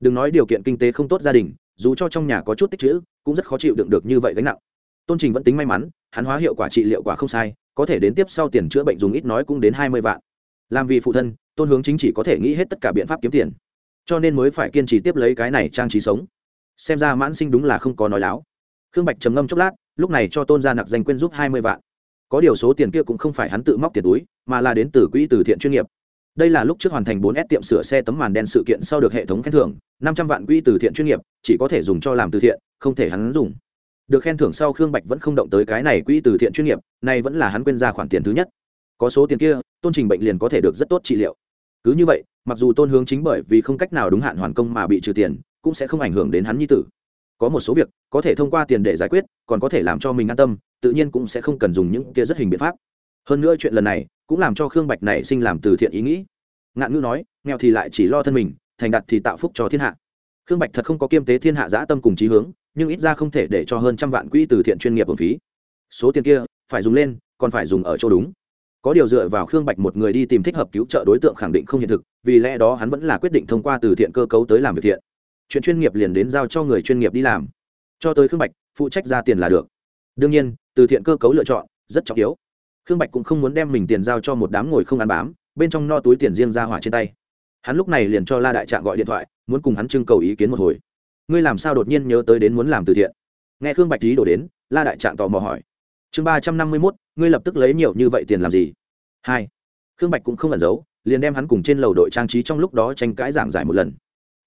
Đừng nói điều kiện kinh tế không tốt gia đình, dù cho trong nhà có chút tích chữ cũng rất khó chịu đựng được như vậy gánh nặng. Tôn trình vẫn tính may mắn, hắn hóa hiệu quả trị liệu quả không sai có thể đến tiếp sau tiền chữa bệnh dùng ít nói cũng đến hai mươi vạn. Làm vì phụ thân, tôn hướng chính chỉ có thể nghĩ hết tất cả biện pháp kiếm tiền. Cho nên mới phải kiên trì tiếp lấy cái này trang trí sống. Xem ra mãn sinh đúng là không có nói láo. Khương bạch trầm ngâm chốc lát, lúc này cho tôn gia nặc danh quên giúp hai mươi vạn. Có điều số tiền kia cũng không phải hắn tự móc tiền túi, mà là đến từ quỹ từ thiện chuyên nghiệp. Đây là lúc trước hoàn thành 4S tiệm sửa xe tấm màn đen sự kiện sau được hệ thống khen thưởng, năm trăm vạn quỹ từ thiện chuyên nghiệp, chỉ có thể dùng cho làm từ thiện, không thể hắn dùng được khen thưởng sau khương bạch vẫn không động tới cái này quỹ từ thiện chuyên nghiệp này vẫn là hắn quên ra khoản tiền thứ nhất. Có số tiền kia, tôn trình bệnh liền có thể được rất tốt trị liệu. Cứ như vậy, mặc dù tôn hướng chính bởi vì không cách nào đúng hạn hoàn công mà bị trừ tiền, cũng sẽ không ảnh hưởng đến hắn nhi tử. Có một số việc, có thể thông qua tiền để giải quyết, còn có thể làm cho mình an tâm, tự nhiên cũng sẽ không cần dùng những kia rất hình biện pháp. Hơn nữa chuyện lần này, cũng làm cho khương bạch nảy sinh làm từ thiện ý nghĩ. Ngạn ngữ nói, nghèo thì lại chỉ lo thân mình, thành đạt thì tạo phúc cho thiên hạ. Khương bạch thật không có kiêm tế thiên hạ giã tâm cùng trí hướng nhưng ít ra không thể để cho hơn trăm vạn quỹ từ thiện chuyên nghiệp hưởng phí. Số tiền kia, phải dùng lên, còn phải dùng ở chỗ đúng. Có điều dựa vào khương bạch một người đi tìm thích hợp cứu trợ đối tượng khẳng định không hiện thực, vì lẽ đó hắn vẫn là quyết định thông qua từ thiện cơ cấu tới làm việc thiện. Chuyện chuyên nghiệp liền đến giao cho người chuyên nghiệp đi làm. Cho tới khương bạch, phụ trách ra tiền là được. Đương nhiên, từ thiện cơ cấu lựa chọn, rất trọng yếu. Khương bạch cũng không muốn đem mình tiền giao cho một đám ngồi không ăn bám, bên trong no túi tiền riêng ra hỏa trên tay. Hắn lúc này liền cho la đại trạng gọi điện thoại, muốn cùng hắn trưng cầu ý kiến một hồi ngươi làm sao đột nhiên nhớ tới đến muốn làm từ thiện? Nghe khương bạch lý đổ đến, la đại trạng tò mò hỏi. Chương ba trăm năm mươi mốt, ngươi lập tức lấy nhiều như vậy tiền làm gì? Hai, khương bạch cũng không ẩn giấu, liền đem hắn cùng trên lầu đội trang trí trong lúc đó tranh cãi giảng giải một lần.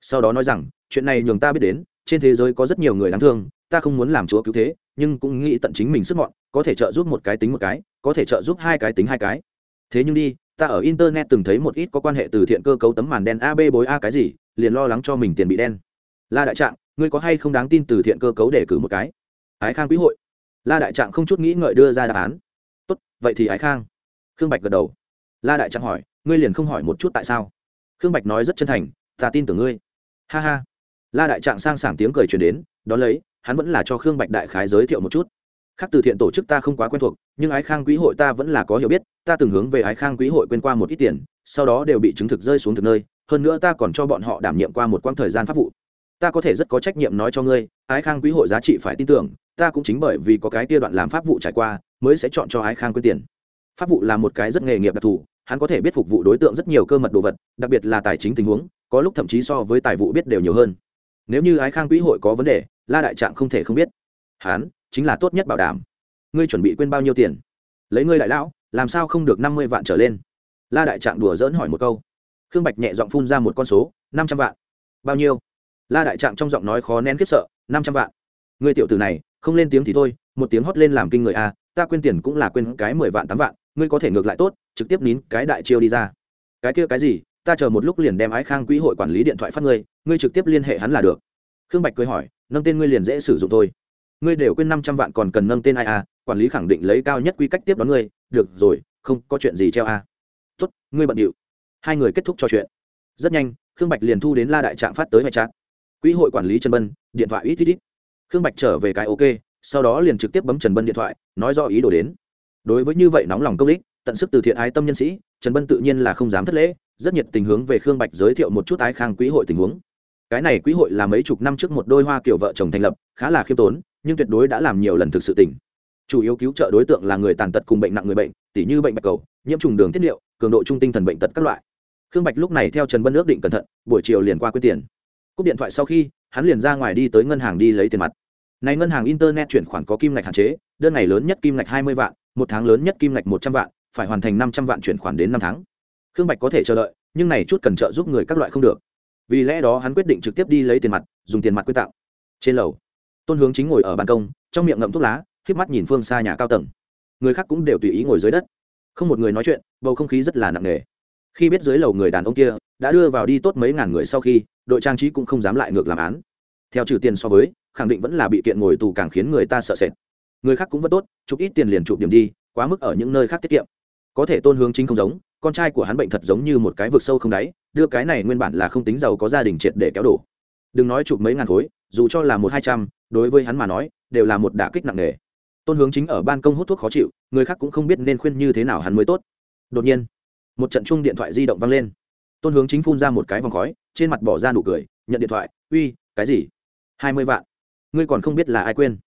Sau đó nói rằng, chuyện này nhường ta biết đến, trên thế giới có rất nhiều người đáng thương, ta không muốn làm chúa cứu thế, nhưng cũng nghĩ tận chính mình sức mọn, có thể trợ giúp một cái tính một cái, có thể trợ giúp hai cái tính hai cái. Thế nhưng đi, ta ở internet từng thấy một ít có quan hệ từ thiện cơ cấu tấm màn đen ab bối a cái gì, liền lo lắng cho mình tiền bị đen la đại trạng, ngươi có hay không đáng tin từ thiện cơ cấu để cử một cái? Ái khang quý hội. La đại trạng không chút nghĩ ngợi đưa ra đáp án. Tốt, vậy thì ái khang. Khương bạch gật đầu. La đại trạng hỏi, ngươi liền không hỏi một chút tại sao? Khương bạch nói rất chân thành, ta tin tưởng ngươi. Ha ha. La đại trạng sang sảng tiếng cười truyền đến, đón lấy, hắn vẫn là cho khương bạch đại khái giới thiệu một chút. Khác từ thiện tổ chức ta không quá quen thuộc, nhưng ái khang quý hội ta vẫn là có hiểu biết, ta từng hướng về ái khang quý hội quên qua một ít tiền, sau đó đều bị chứng thực rơi xuống thực nơi, hơn nữa ta còn cho bọn họ đảm nhiệm qua một quãng thời gian pháp vụ ta có thể rất có trách nhiệm nói cho ngươi, ái khang quý hội giá trị phải tin tưởng, ta cũng chính bởi vì có cái kia đoạn làm pháp vụ trải qua, mới sẽ chọn cho ái khang quyên tiền. Pháp vụ là một cái rất nghề nghiệp đặc thù, hắn có thể biết phục vụ đối tượng rất nhiều cơ mật đồ vật, đặc biệt là tài chính tình huống, có lúc thậm chí so với tài vụ biết đều nhiều hơn. Nếu như ái khang quỹ hội có vấn đề, la đại trạng không thể không biết. Hắn chính là tốt nhất bảo đảm. Ngươi chuẩn bị quên bao nhiêu tiền? Lấy ngươi đại lão, làm sao không được năm mươi vạn trở lên? La đại trạng đùa dỡn hỏi một câu. Khương bạch nhẹ giọng phun ra một con số, năm trăm vạn. Bao nhiêu? La đại trạng trong giọng nói khó nén khiếp sợ, năm trăm vạn. Ngươi tiểu tử này, không lên tiếng thì thôi, một tiếng hót lên làm kinh người a ta quên tiền cũng là quên cái mười vạn tám vạn, ngươi có thể ngược lại tốt, trực tiếp nín cái đại chiêu đi ra. Cái kia cái gì, ta chờ một lúc liền đem ái khang quỹ hội quản lý điện thoại phát ngươi ngươi trực tiếp liên hệ hắn là được. Khương bạch cười hỏi, nâng tên ngươi liền dễ sử dụng thôi. Ngươi đều quên năm trăm vạn còn cần nâng tên ai à quản lý khẳng định lấy cao nhất quy cách tiếp đón ngươi, được rồi, không có chuyện gì treo à. tốt, ngươi bận điệu. Hai người kết thúc trò chuyện. Rất nhanh, khương bạch liền thu đến la đại trạng phát tới hệ trạng quỹ hội quản lý trần bân, điện thoại ít ít ít. Khương bạch trở về cái ok, sau đó liền trực tiếp bấm trần bân điện thoại, nói do ý đồ đến. Đối với như vậy nóng lòng công đích, tận sức từ thiện ái tâm nhân sĩ, trần bân tự nhiên là không dám thất lễ, rất nhiệt tình hướng về khương bạch giới thiệu một chút ái khang quỹ hội tình huống. Cái này quỹ hội là mấy chục năm trước một đôi hoa kiểu vợ chồng thành lập, khá là khiêm tốn, nhưng tuyệt đối đã làm nhiều lần thực sự tỉnh chủ yếu cứu trợ đối tượng là người tàn tật cùng bệnh nặng người bệnh, tỉ như bệnh bạch cầu, nhiễm trùng đường tiết liệu cường độ trung tinh thần bệnh tật các loại. Khương bạch lúc này theo trần bân ước định cẩn thận, buổi chiều liền qua quyết tiền cúp điện thoại sau khi, hắn liền ra ngoài đi tới ngân hàng đi lấy tiền mặt. Này ngân hàng internet chuyển khoản có kim ngạch hạn chế, đơn ngày lớn nhất kim ngạch hai mươi vạn, một tháng lớn nhất kim ngạch một trăm vạn, phải hoàn thành năm trăm vạn chuyển khoản đến năm tháng. Khương bạch có thể chờ đợi, nhưng này chút cần trợ giúp người các loại không được. Vì lẽ đó hắn quyết định trực tiếp đi lấy tiền mặt, dùng tiền mặt quyết tạo trên lầu, tôn hướng chính ngồi ở ban công, trong miệng ngậm thuốc lá k mắt nhìn phương xa nhà cao tầng. Người khác cũng đều tùy ý ngồi dưới đất. Không một người nói chuyện, bầu không khí rất là nặng nề. Khi biết dưới lầu người đàn ông kia đã đưa vào đi tốt mấy ngàn người sau khi, đội trang trí cũng không dám lại ngược làm án. Theo trừ tiền so với, khẳng định vẫn là bị kiện ngồi tù càng khiến người ta sợ sệt. Người khác cũng vẫn tốt, chụp ít tiền liền chụp điểm đi, quá mức ở những nơi khác tiết kiệm. Có thể tôn hướng chính không giống, con trai của hắn bệnh thật giống như một cái vực sâu không đáy, đưa cái này nguyên bản là không tính giàu có gia đình triệt để kéo đổ. Đừng nói chụp mấy ngàn khối, dù cho là một hai trăm, đối với hắn mà nói, đều là một đả kích nặng nề. Tôn hướng chính ở ban công hút thuốc khó chịu, người khác cũng không biết nên khuyên như thế nào hắn mới tốt. Đột nhiên, một trận chung điện thoại di động vang lên tôn hướng chính phun ra một cái vòng khói, trên mặt bỏ ra nụ cười, nhận điện thoại, uy, cái gì? Hai mươi vạn. Ngươi còn không biết là ai quên.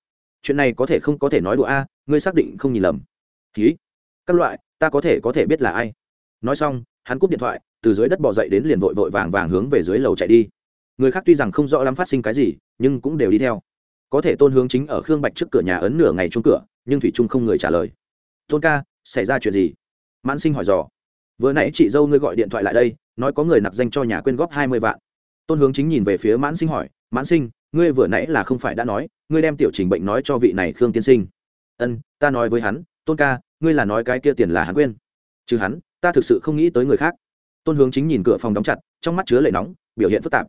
Chuyện này có thể không có thể nói đùa a, ngươi xác định không nhìn lầm. Ký các loại, ta có thể có thể biết là ai. Nói xong, hắn cúp điện thoại, từ dưới đất bỏ dậy đến liền vội vội vàng vàng hướng về dưới lầu chạy đi. Người khác tuy rằng không rõ lắm phát sinh cái gì, nhưng cũng đều đi theo. Có thể tôn hướng chính ở khương bạch trước cửa nhà ấn nửa ngày chung cửa, nhưng thủy trung không người trả lời. Tôn ca, xảy ra chuyện gì? Mãn sinh hỏi dò vừa nãy chị dâu ngươi gọi điện thoại lại đây, nói có người nạp danh cho nhà quyên góp hai mươi vạn. Tôn hướng chính nhìn về phía mãn sinh hỏi, mãn sinh, ngươi vừa nãy là không phải đã nói, ngươi đem tiểu trình bệnh nói cho vị này khương tiên sinh. Ân, ta nói với hắn, tôn ca, ngươi là nói cái kia tiền là hắn quên chứ hắn, ta thực sự không nghĩ tới người khác. Tôn hướng chính nhìn cửa phòng đóng chặt, trong mắt chứa lệ nóng, biểu hiện phức tạp.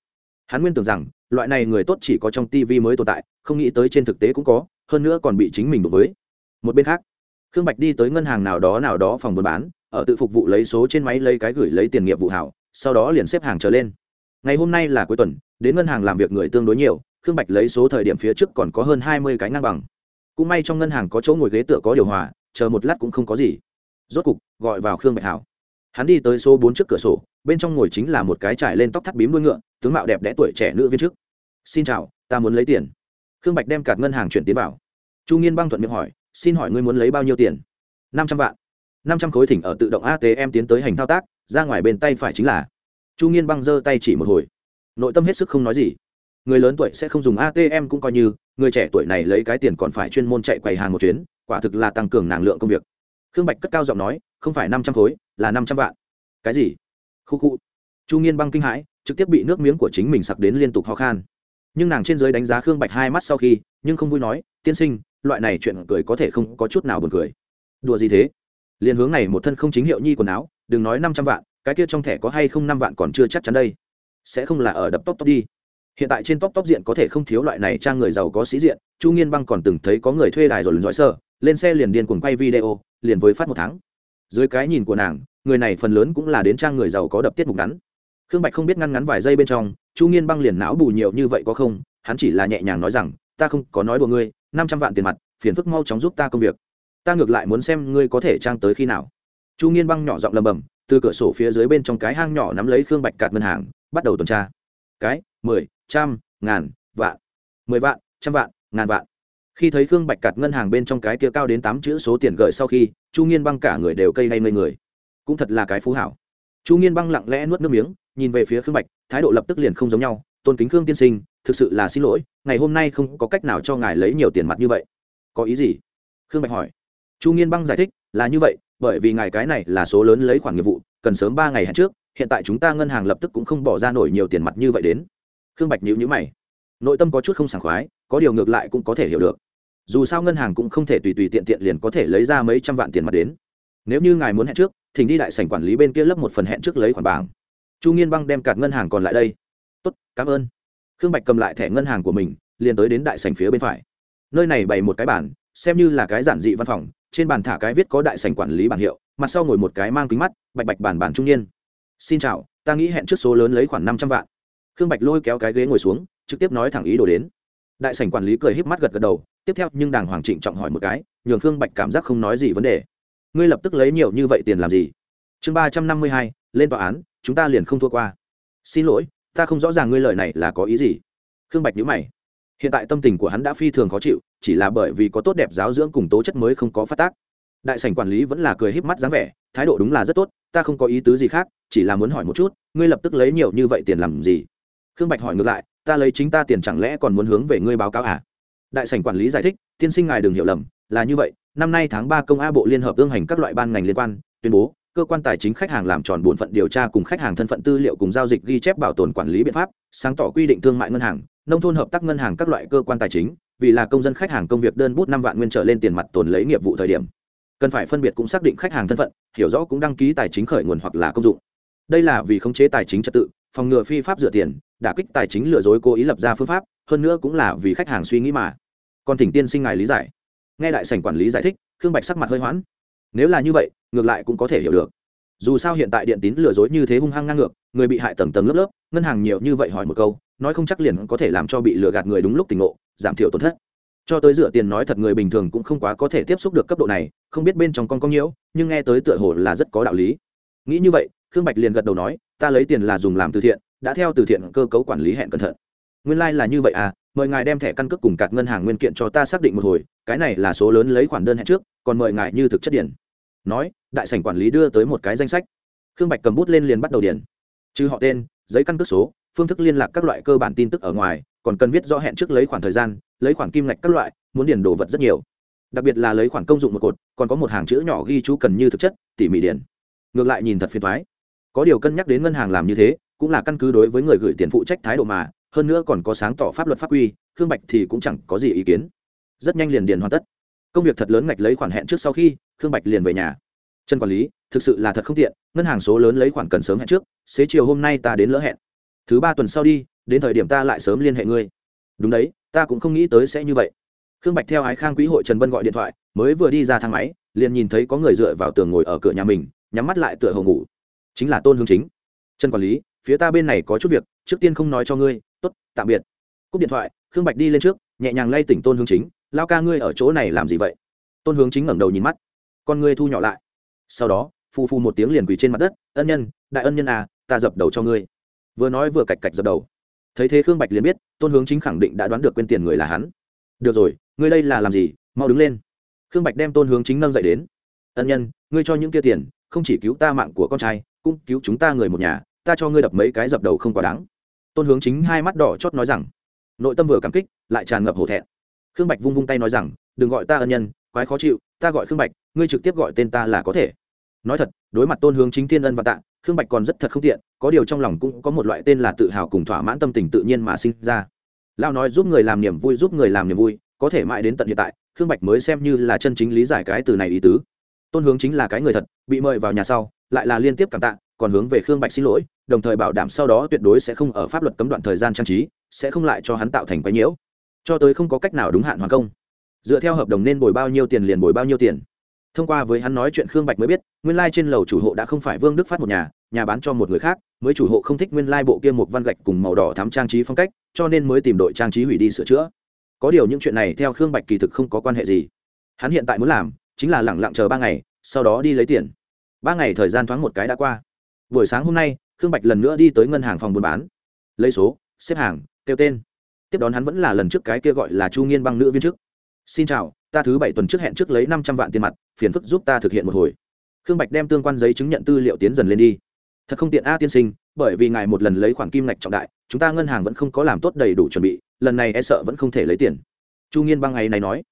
Hắn nguyên tưởng rằng, loại này người tốt chỉ có trong tv mới tồn tại, không nghĩ tới trên thực tế cũng có, hơn nữa còn bị chính mình đối với. Một bên khác, khương bạch đi tới ngân hàng nào đó nào đó phòng buôn bán ở tự phục vụ lấy số trên máy lấy cái gửi lấy tiền nghiệp vụ hảo, sau đó liền xếp hàng trở lên. Ngày hôm nay là cuối tuần, đến ngân hàng làm việc người tương đối nhiều, khương bạch lấy số thời điểm phía trước còn có hơn hai mươi cái ngang bằng. Cũng may trong ngân hàng có chỗ ngồi ghế tựa có điều hòa, chờ một lát cũng không có gì. Rốt cục, gọi vào khương bạch hảo. Hắn đi tới số bốn trước cửa sổ, bên trong ngồi chính là một cái trải lên tóc thắt bím đuôi ngựa, tướng mạo đẹp đẽ tuổi trẻ nữ viên chức. xin chào, ta muốn lấy tiền. Khương bạch đem cả ngân hàng chuyển tiến vào. Chu nghiên băng thuận miệng hỏi, xin hỏi ngươi muốn lấy bao nhiêu tiền? Năm trăm vạn năm trăm khối thỉnh ở tự động atm tiến tới hành thao tác, ra ngoài bên tay phải chính là. Chu nghiên băng giơ tay chỉ một hồi. Nội tâm hết sức không nói gì. Người lớn tuổi sẽ không dùng atm cũng coi như, người trẻ tuổi này lấy cái tiền còn phải chuyên môn chạy quầy hàng một chuyến, quả thực là tăng cường năng lượng công việc. Khương bạch cất cao giọng nói, không phải năm trăm khối, là năm trăm vạn. Cái gì? Khu khu. Chu nghiên băng kinh hãi, trực tiếp bị nước miếng của chính mình sặc đến liên tục ho khan. Nhưng nàng trên giới đánh giá khương bạch hai mắt sau khi, nhưng không vui nói, tiên sinh, loại này chuyện cười có thể không có chút nào buồn cười. Đùa gì thế? Liền hướng này một thân không chính hiệu nhi quần áo, đừng nói năm trăm vạn, cái kia trong thẻ có hay không năm vạn còn chưa chắc chắn đây. Sẽ không là ở đập tóc tóc đi. Hiện tại trên tóc tóc diện có thể không thiếu loại này trang người giàu có sĩ diện, chu nghiên băng còn từng thấy có người thuê đài rồi lần dõi sơ, lên xe liền điên cuồng quay video, liền với phát một tháng. Dưới cái nhìn của nàng, người này phần lớn cũng là đến trang người giàu có đập tiết mục ngắn. Khương bạch không biết ngăn ngắn vài giây bên trong, chu nghiên băng liền não bù nhiều như vậy có không? Hắn chỉ là nhẹ nhàng nói rằng, ta không có nói đùa ngươi, năm trăm vạn tiền mặt, phiền phức mau chóng giúp ta công việc ta ngược lại muốn xem ngươi có thể trang tới khi nào. Chu nghiên băng nhỏ giọng lầm bầm, từ cửa sổ phía dưới bên trong cái hang nhỏ nắm lấy khương bạch cạt ngân hàng, bắt đầu tuần tra. Cái, mười, trăm, ngàn, vạn. Mười vạn, trăm vạn, ngàn vạn. Khi thấy khương bạch cạt ngân hàng bên trong cái kia cao đến tám chữ số tiền gợi sau khi, chu nghiên băng cả người đều cây hay ngây người. Cũng thật là cái phú hảo. Chu nghiên băng lặng lẽ nuốt nước miếng, nhìn về phía khương bạch, thái độ lập tức liền không giống nhau, tôn kính khương tiên sinh, thực sự là xin lỗi, ngày hôm nay không có cách nào cho ngài lấy nhiều tiền mặt như vậy. Có ý gì? Khương bạch hỏi chu nghiên băng giải thích, là như vậy, bởi vì ngài cái này là số lớn lấy khoản nghiệp vụ, cần sớm ba ngày hẹn trước, hiện tại chúng ta ngân hàng lập tức cũng không bỏ ra nổi nhiều tiền mặt như vậy đến. Khương bạch nhữ nhữ mày. Nội tâm có chút không sảng khoái, có điều ngược lại cũng có thể hiểu được. Dù sao ngân hàng cũng không thể tùy tùy tiện tiện liền có thể lấy ra mấy trăm vạn tiền mặt đến. Nếu như ngài muốn hẹn trước, thỉnh đi đại sảnh quản lý bên kia lấp một phần hẹn trước lấy khoản bảng. Chu nghiên băng đem cạt ngân hàng còn lại đây. Tốt, cảm ơn. Khương bạch cầm lại thẻ ngân hàng của mình, liền tới đến đại sảnh phía bên phải. Nơi này bày một cái bản xem như là cái giản dị văn phòng trên bàn thả cái viết có đại sảnh quản lý bảng hiệu, mặt sau ngồi một cái mang kính mắt, bạch bạch bản bản trung niên. Xin chào, ta nghĩ hẹn trước số lớn lấy khoảng năm trăm vạn. Khương bạch lôi kéo cái ghế ngồi xuống, trực tiếp nói thẳng ý đồ đến. Đại sảnh quản lý cười híp mắt gật gật đầu, tiếp theo nhưng đàng hoàng trịnh trọng hỏi một cái, nhường khương bạch cảm giác không nói gì vấn đề. Ngươi lập tức lấy nhiều như vậy tiền làm gì? Chương ba trăm năm mươi hai, lên tòa án, chúng ta liền không thua qua. Xin lỗi, ta không rõ ràng ngươi lời này là có ý gì. Khương bạch nhữ mày. Hiện tại tâm tình của hắn đã phi thường khó chịu chỉ là bởi vì có tốt đẹp giáo dưỡng cùng tố chất mới không có phát tác. Đại sảnh quản lý vẫn là cười híp mắt dáng vẻ, thái độ đúng là rất tốt, ta không có ý tứ gì khác, chỉ là muốn hỏi một chút, ngươi lập tức lấy nhiều như vậy tiền làm gì? Khương bạch hỏi ngược lại, ta lấy chính ta tiền chẳng lẽ còn muốn hướng về ngươi báo cáo à? Đại sảnh quản lý giải thích, tiên sinh ngài đừng hiểu lầm, là như vậy, năm nay tháng ba công a bộ liên hợp ương hành các loại ban ngành liên quan, tuyên bố, cơ quan tài chính khách hàng làm tròn bổn phận điều tra cùng khách hàng thân phận tư liệu cùng giao dịch ghi chép bảo tồn quản lý biện pháp, sáng tỏ quy định thương mại ngân hàng, nông thôn hợp tác ngân hàng các loại cơ quan tài chính vì là công dân khách hàng công việc đơn bút năm vạn nguyên trở lên tiền mặt tồn lấy nghiệp vụ thời điểm. Cần phải phân biệt cũng xác định khách hàng thân phận, hiểu rõ cũng đăng ký tài chính khởi nguồn hoặc là công dụng. Đây là vì khống chế tài chính trật tự, phòng ngừa phi pháp rửa tiền, đả kích tài chính lừa dối cố ý lập ra phương pháp, hơn nữa cũng là vì khách hàng suy nghĩ mà. Còn thỉnh tiên sinh ngài lý giải. Nghe đại sảnh quản lý giải thích, khương bạch sắc mặt hơi hoãn. Nếu là như vậy, ngược lại cũng có thể hiểu được. Dù sao hiện tại điện tín lừa dối như thế hung hăng ngang ngược, người bị hại tầng tầng lớp lớp, ngân hàng nhiều như vậy hỏi một câu nói không chắc liền có thể làm cho bị lừa gạt người đúng lúc tình ngộ, giảm thiểu tổn thất. Cho tới rửa tiền nói thật người bình thường cũng không quá có thể tiếp xúc được cấp độ này, không biết bên trong con con nhiễu, nhưng nghe tới tựa hồ là rất có đạo lý. Nghĩ như vậy, khương bạch liền gật đầu nói, ta lấy tiền là dùng làm từ thiện, đã theo từ thiện cơ cấu quản lý hẹn cẩn thận. Nguyên lai、like、là như vậy à mời ngài đem thẻ căn cước cùng cạt ngân hàng nguyên kiện cho ta xác định một hồi, cái này là số lớn lấy khoản đơn hẹn trước, còn mời ngài như thực chất điển. Nói, đại sảnh quản lý đưa tới một cái danh sách. Khương bạch cầm bút lên liền bắt đầu điển trừ họ tên, giấy căn cước số phương thức liên lạc các loại cơ bản tin tức ở ngoài, còn cần viết rõ hẹn trước lấy khoản thời gian, lấy khoản kim ngạch các loại, muốn điền đồ vật rất nhiều. Đặc biệt là lấy khoản công dụng một cột, còn có một hàng chữ nhỏ ghi chú cần như thực chất, tỉ mỉ điền. Ngược lại nhìn thật phiền thoái có điều cân nhắc đến ngân hàng làm như thế, cũng là căn cứ đối với người gửi tiền phụ trách thái độ mà, hơn nữa còn có sáng tỏ pháp luật pháp quy, khương bạch thì cũng chẳng có gì ý kiến. Rất nhanh liền điền hoàn tất. Công việc thật lớn ngạch lấy khoản hẹn trước sau khi, khương bạch liền về nhà. Trần quản lý, thực sự là thật không tiện, ngân hàng số lớn lấy khoản cần sớm hẹn trước, xế chiều hôm nay ta đến lỡ hẹn thứ ba tuần sau đi, đến thời điểm ta lại sớm liên hệ ngươi. Đúng đấy, ta cũng không nghĩ tới sẽ như vậy. Khương bạch theo ái khang quỹ hội trần bân gọi điện thoại, mới vừa đi ra thang máy, liền nhìn thấy có người dựa vào tường ngồi ở cửa nhà mình, nhắm mắt lại tựa hồ ngủ. Chính là tôn hương chính. Trần quản lý, phía ta bên này có chút việc, trước tiên không nói cho ngươi, tốt, tạm biệt. Cúp điện thoại, khương bạch đi lên trước, nhẹ nhàng lay tỉnh tôn hương chính, lao ca ngươi ở chỗ này làm gì vậy? Tôn hướng chính ngẩng đầu nhìn mắt. Con ngươi thu nhỏ lại. Sau đó phu phu một tiếng liền quỳ trên mặt đất, ân nhân, đại ân nhân à ta dập đầu cho ngươi vừa nói vừa cạch cạch dập đầu. Thấy thế khương bạch liền biết, tôn hướng chính khẳng định đã đoán được quên tiền người là hắn. Được rồi, ngươi đây là làm gì, mau đứng lên. Khương bạch đem tôn hướng chính nâng dậy đến. Ân nhân, ngươi cho những kia tiền, không chỉ cứu ta mạng của con trai, cũng cứu chúng ta người một nhà, ta cho ngươi đập mấy cái dập đầu không quá đáng. Tôn hướng chính hai mắt đỏ chót nói rằng. Nội tâm vừa cảm kích, lại tràn ngập hổ thẹn. Khương bạch vung vung tay nói rằng, đừng gọi ta ân nhân, quái khó chịu, ta gọi khương bạch, ngươi trực tiếp gọi tên ta là có thể. Nói thật, đối mặt tôn hướng chính tiên ân và tạ khương bạch còn rất thật không tiện, có điều trong lòng cũng có một loại tên là tự hào cùng thỏa mãn tâm tình tự nhiên mà sinh ra. Lao nói giúp người làm niềm vui, giúp người làm niềm vui, có thể mãi đến tận hiện tại, khương bạch mới xem như là chân chính lý giải cái từ này ý tứ. Tôn hướng chính là cái người thật, bị mời vào nhà sau, lại là liên tiếp cảm tạ, còn hướng về khương bạch xin lỗi, đồng thời bảo đảm sau đó tuyệt đối sẽ không ở pháp luật cấm đoạn thời gian trang trí, sẽ không lại cho hắn tạo thành quái nhiễu. Cho tới không có cách nào đúng hạn hoàn công. Dựa theo hợp đồng nên bồi bao nhiêu tiền liền bồi bao nhiêu tiền thông qua với hắn nói chuyện khương bạch mới biết, nguyên lai trên lầu chủ hộ đã không phải vương đức phát một nhà nhà bán cho một người khác, mới chủ hộ không thích nguyên lai bộ kia một văn gạch cùng màu đỏ thám trang trí phong cách, cho nên mới tìm đội trang trí hủy đi sửa chữa. Có điều những chuyện này theo khương bạch kỳ thực không có quan hệ gì. Hắn hiện tại muốn làm, chính là lẳng lặng chờ ba ngày, sau đó đi lấy tiền. Ba ngày thời gian thoáng một cái đã qua. Buổi sáng hôm nay, khương bạch lần nữa đi tới ngân hàng phòng buôn bán. Lấy số, xếp hàng, kêu tên. Tiếp đón hắn vẫn là lần trước cái kia gọi là chu nghiên băng nữ viên chức. Xin chào ta thứ bảy tuần trước hẹn trước lấy năm trăm vạn tiền mặt, phiền phức giúp ta thực hiện một hồi. Khương bạch đem tương quan giấy chứng nhận tư liệu tiến dần lên đi. Thật không tiện a tiên sinh, bởi vì ngài một lần lấy khoản kim ngạch trọng đại, chúng ta ngân hàng vẫn không có làm tốt đầy đủ chuẩn bị, lần này e sợ vẫn không thể lấy tiền. Chu nghiên băng ngày này nói.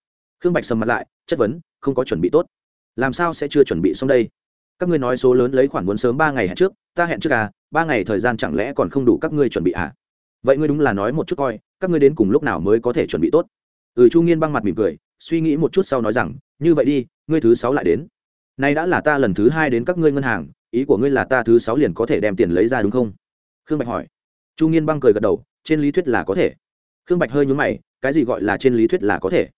Khương bạch sầm mặt lại, chất vấn, không có chuẩn bị tốt. Làm sao sẽ chưa chuẩn bị xong đây? Các ngươi nói số lớn lấy khoản muốn sớm ba ngày hẹn trước, ta hẹn trước à ba ngày thời gian chẳng lẽ còn không đủ các ngươi chuẩn bị à? Vậy ngươi đúng là nói một chút coi, các ngươi đến cùng lúc nào mới có thể chuẩn bị tốt? Ừ chu nghiên băng mặt mỉm cười suy nghĩ một chút sau nói rằng, như vậy đi, ngươi thứ sáu lại đến. Nay đã là ta lần thứ hai đến các ngươi ngân hàng, ý của ngươi là ta thứ sáu liền có thể đem tiền lấy ra đúng không? Khương bạch hỏi. Chu nghiên băng cười gật đầu, trên lý thuyết là có thể. Khương bạch hơi nhúng mày, cái gì gọi là trên lý thuyết là có thể?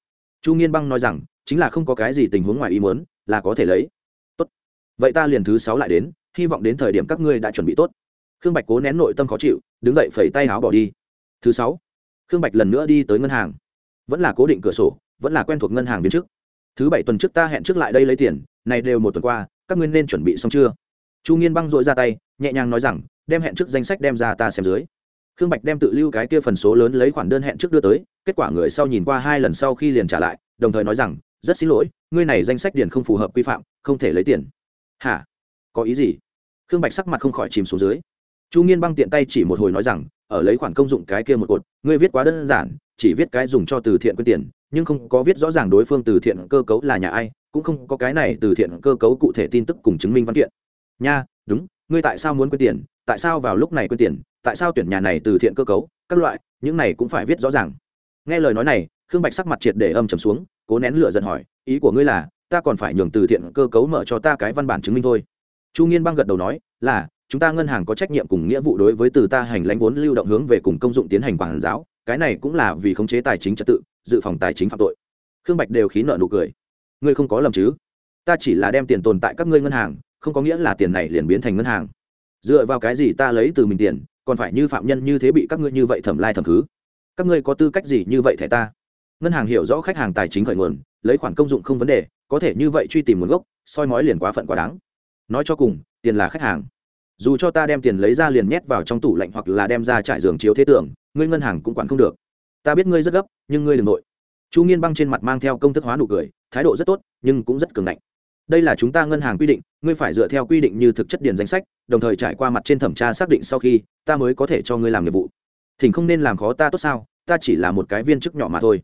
Chu nghiên băng nói rằng, chính là không có cái gì tình huống ngoài ý muốn, là có thể lấy. Tốt. Vậy ta liền thứ sáu lại đến, hy vọng đến thời điểm các ngươi đã chuẩn bị tốt. Khương bạch cố nén nội tâm khó chịu, đứng dậy phẩy tay áo bỏ đi. Thứ sáu. Khương bạch lần nữa đi tới ngân hàng. Vẫn là cố định cửa sổ vẫn là quen thuộc ngân hàng viên trước thứ bảy tuần trước ta hẹn trước lại đây lấy tiền, này đều một tuần qua, các ngươi nên chuẩn bị xong chưa? Chu nghiên băng dội ra tay, nhẹ nhàng nói rằng, đem hẹn trước danh sách đem ra ta xem dưới. Khương bạch đem tự lưu cái kia phần số lớn lấy khoản đơn hẹn trước đưa tới, kết quả người sau nhìn qua hai lần sau khi liền trả lại, đồng thời nói rằng, rất xin lỗi, ngươi này danh sách điền không phù hợp quy phạm, không thể lấy tiền. Hả? Có ý gì? Khương bạch sắc mặt không khỏi chìm xuống dưới chu nghiên băng tiện tay chỉ một hồi nói rằng, ở lấy khoản công dụng cái kia một cột, ngươi viết quá đơn giản, chỉ viết cái dùng cho từ thiện quyên tiền, nhưng không có viết rõ ràng đối phương từ thiện cơ cấu là nhà ai, cũng không có cái này từ thiện cơ cấu cụ thể tin tức cùng chứng minh văn kiện. Nha, đúng, ngươi tại sao muốn quyên tiền, tại sao vào lúc này quyên tiền, tại sao tuyển nhà này từ thiện cơ cấu, các loại, những này cũng phải viết rõ ràng. Nghe lời nói này, khương bạch sắc mặt triệt để âm trầm xuống, cố nén lửa giận hỏi, ý của ngươi là, ta còn phải nhường từ thiện cơ cấu mở cho ta cái văn bản chứng minh thôi. Chu nghiên băng gật đầu nói, là chúng ta ngân hàng có trách nhiệm cùng nghĩa vụ đối với từ ta hành lãnh vốn lưu động hướng về cùng công dụng tiến hành quản giáo, cái này cũng là vì khống chế tài chính trật tự, dự phòng tài chính phạm tội. Khương bạch đều khí nợ nụ cười. Ngươi không có lầm chứ? Ta chỉ là đem tiền tồn tại các ngươi ngân hàng, không có nghĩa là tiền này liền biến thành ngân hàng. Dựa vào cái gì ta lấy từ mình tiền, còn phải như phạm nhân như thế bị các ngươi như vậy thẩm lai thẩm khứ? Các ngươi có tư cách gì như vậy thẻ ta? Ngân hàng hiểu rõ khách hàng tài chính khởi nguồn, lấy khoản công dụng không vấn đề, có thể như vậy truy tìm nguồn gốc, soi mói liền quá phận quá đáng. Nói cho cùng, tiền là khách hàng dù cho ta đem tiền lấy ra liền nhét vào trong tủ lạnh hoặc là đem ra trải giường chiếu thế tưởng, ngươi ngân hàng cũng quản không được. Ta biết ngươi rất gấp, nhưng ngươi đừng nội. Chu nghiên băng trên mặt mang theo công thức hóa nụ cười, thái độ rất tốt, nhưng cũng rất cường ngạnh. Đây là chúng ta ngân hàng quy định, ngươi phải dựa theo quy định như thực chất điền danh sách, đồng thời trải qua mặt trên thẩm tra xác định sau khi, ta mới có thể cho ngươi làm nhiệm vụ. Thỉnh không nên làm khó ta tốt sao, ta chỉ là một cái viên chức nhỏ mà thôi.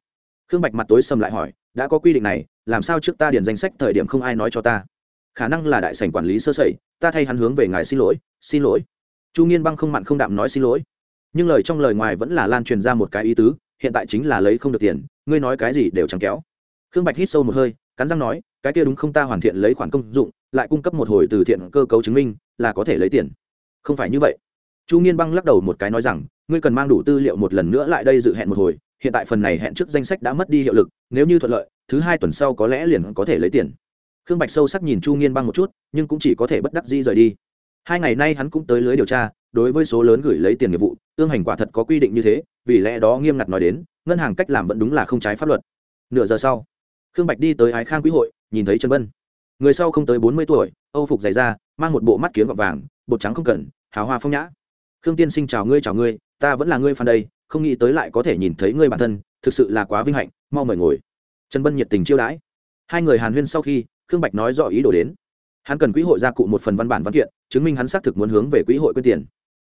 Khương bạch mặt tối sầm lại hỏi, đã có quy định này, làm sao trước ta điền danh sách thời điểm không ai nói cho ta? Khả năng là đại sảnh quản lý sơ sẩy ta thay hắn hướng về ngài xin lỗi xin lỗi. Chu nghiên băng không mặn không đạm nói xin lỗi. Nhưng lời trong lời ngoài vẫn là lan truyền ra một cái ý tứ, hiện tại chính là lấy không được tiền, ngươi nói cái gì đều chẳng kéo. Khương bạch hít sâu một hơi, cắn răng nói, cái kia đúng không ta hoàn thiện lấy khoản công dụng, lại cung cấp một hồi từ thiện cơ cấu chứng minh, là có thể lấy tiền. Không phải như vậy. Chu nghiên băng lắc đầu một cái nói rằng, ngươi cần mang đủ tư liệu một lần nữa lại đây dự hẹn một hồi, hiện tại phần này hẹn trước danh sách đã mất đi hiệu lực, nếu như thuận lợi, thứ hai tuần sau có lẽ liền có thể lấy tiền. Khương bạch sâu sắc nhìn chu nghiên băng một chút nhưng cũng chỉ có thể bất đắc dĩ rời đi. Hai ngày nay hắn cũng tới lưới điều tra, đối với số lớn gửi lấy tiền nghiệp vụ, tương hành quả thật có quy định như thế, vì lẽ đó nghiêm ngặt nói đến, ngân hàng cách làm vẫn đúng là không trái pháp luật. Nửa giờ sau, khương bạch đi tới ái khang quý hội, nhìn thấy trần bân người sau không tới bốn mươi tuổi, âu phục dày da, mang một bộ mắt kiếm gọt vàng, bột trắng không cần, hào hoa phong nhã. Khương tiên sinh chào ngươi chào ngươi, ta vẫn là ngươi phan đây, không nghĩ tới lại có thể nhìn thấy ngươi bản thân, thực sự là quá vinh hạnh, mau mời ngồi. Trần bân nhiệt tình chiêu đãi. Hai người hàn huyên sau khi, khương bạch nói rõ ý đồ đến hắn cần quỹ hội gia cụ một phần văn bản văn kiện, chứng minh hắn xác thực muốn hướng về quỹ hội quyên tiền.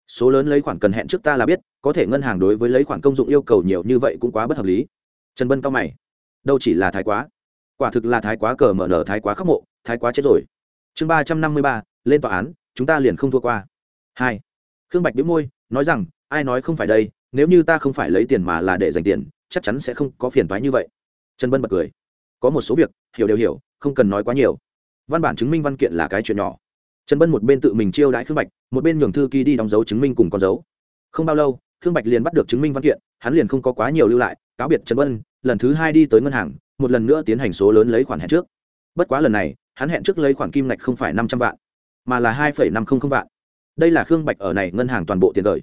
Số lớn lấy khoản cần hẹn trước ta là biết, có thể ngân hàng đối với lấy khoản công dụng yêu cầu nhiều như vậy cũng quá bất hợp lý. Trần bân cao mày. Đâu chỉ là thái quá. Quả thực là thái quá cờ mở nở thái quá khắc mộ, thái quá chết rồi. Chương ba trăm năm mươi ba, lên tòa án, chúng ta liền không thua qua. Hai. Khương bạch đĩu môi, nói rằng, ai nói không phải đây, nếu như ta không phải lấy tiền mà là để dành tiền, chắc chắn sẽ không có phiền thoái như vậy. Trần bân bật cười. Có một số việc, hiểu đều hiểu, không cần nói quá nhiều văn bản chứng minh văn kiện là cái chuyện nhỏ. Trần bân một bên tự mình chiêu đãi khương bạch, một bên nhường thư ký đi đóng dấu chứng minh cùng con dấu. Không bao lâu, khương bạch liền bắt được chứng minh văn kiện, hắn liền không có quá nhiều lưu lại, cáo biệt trần bân, lần thứ hai đi tới ngân hàng, một lần nữa tiến hành số lớn lấy khoản hẹn trước. Bất quá lần này, hắn hẹn trước lấy khoản kim ngạch không phải năm trăm vạn, mà là hai năm trăm linh vạn. Đây là khương bạch ở này ngân hàng toàn bộ tiền gửi.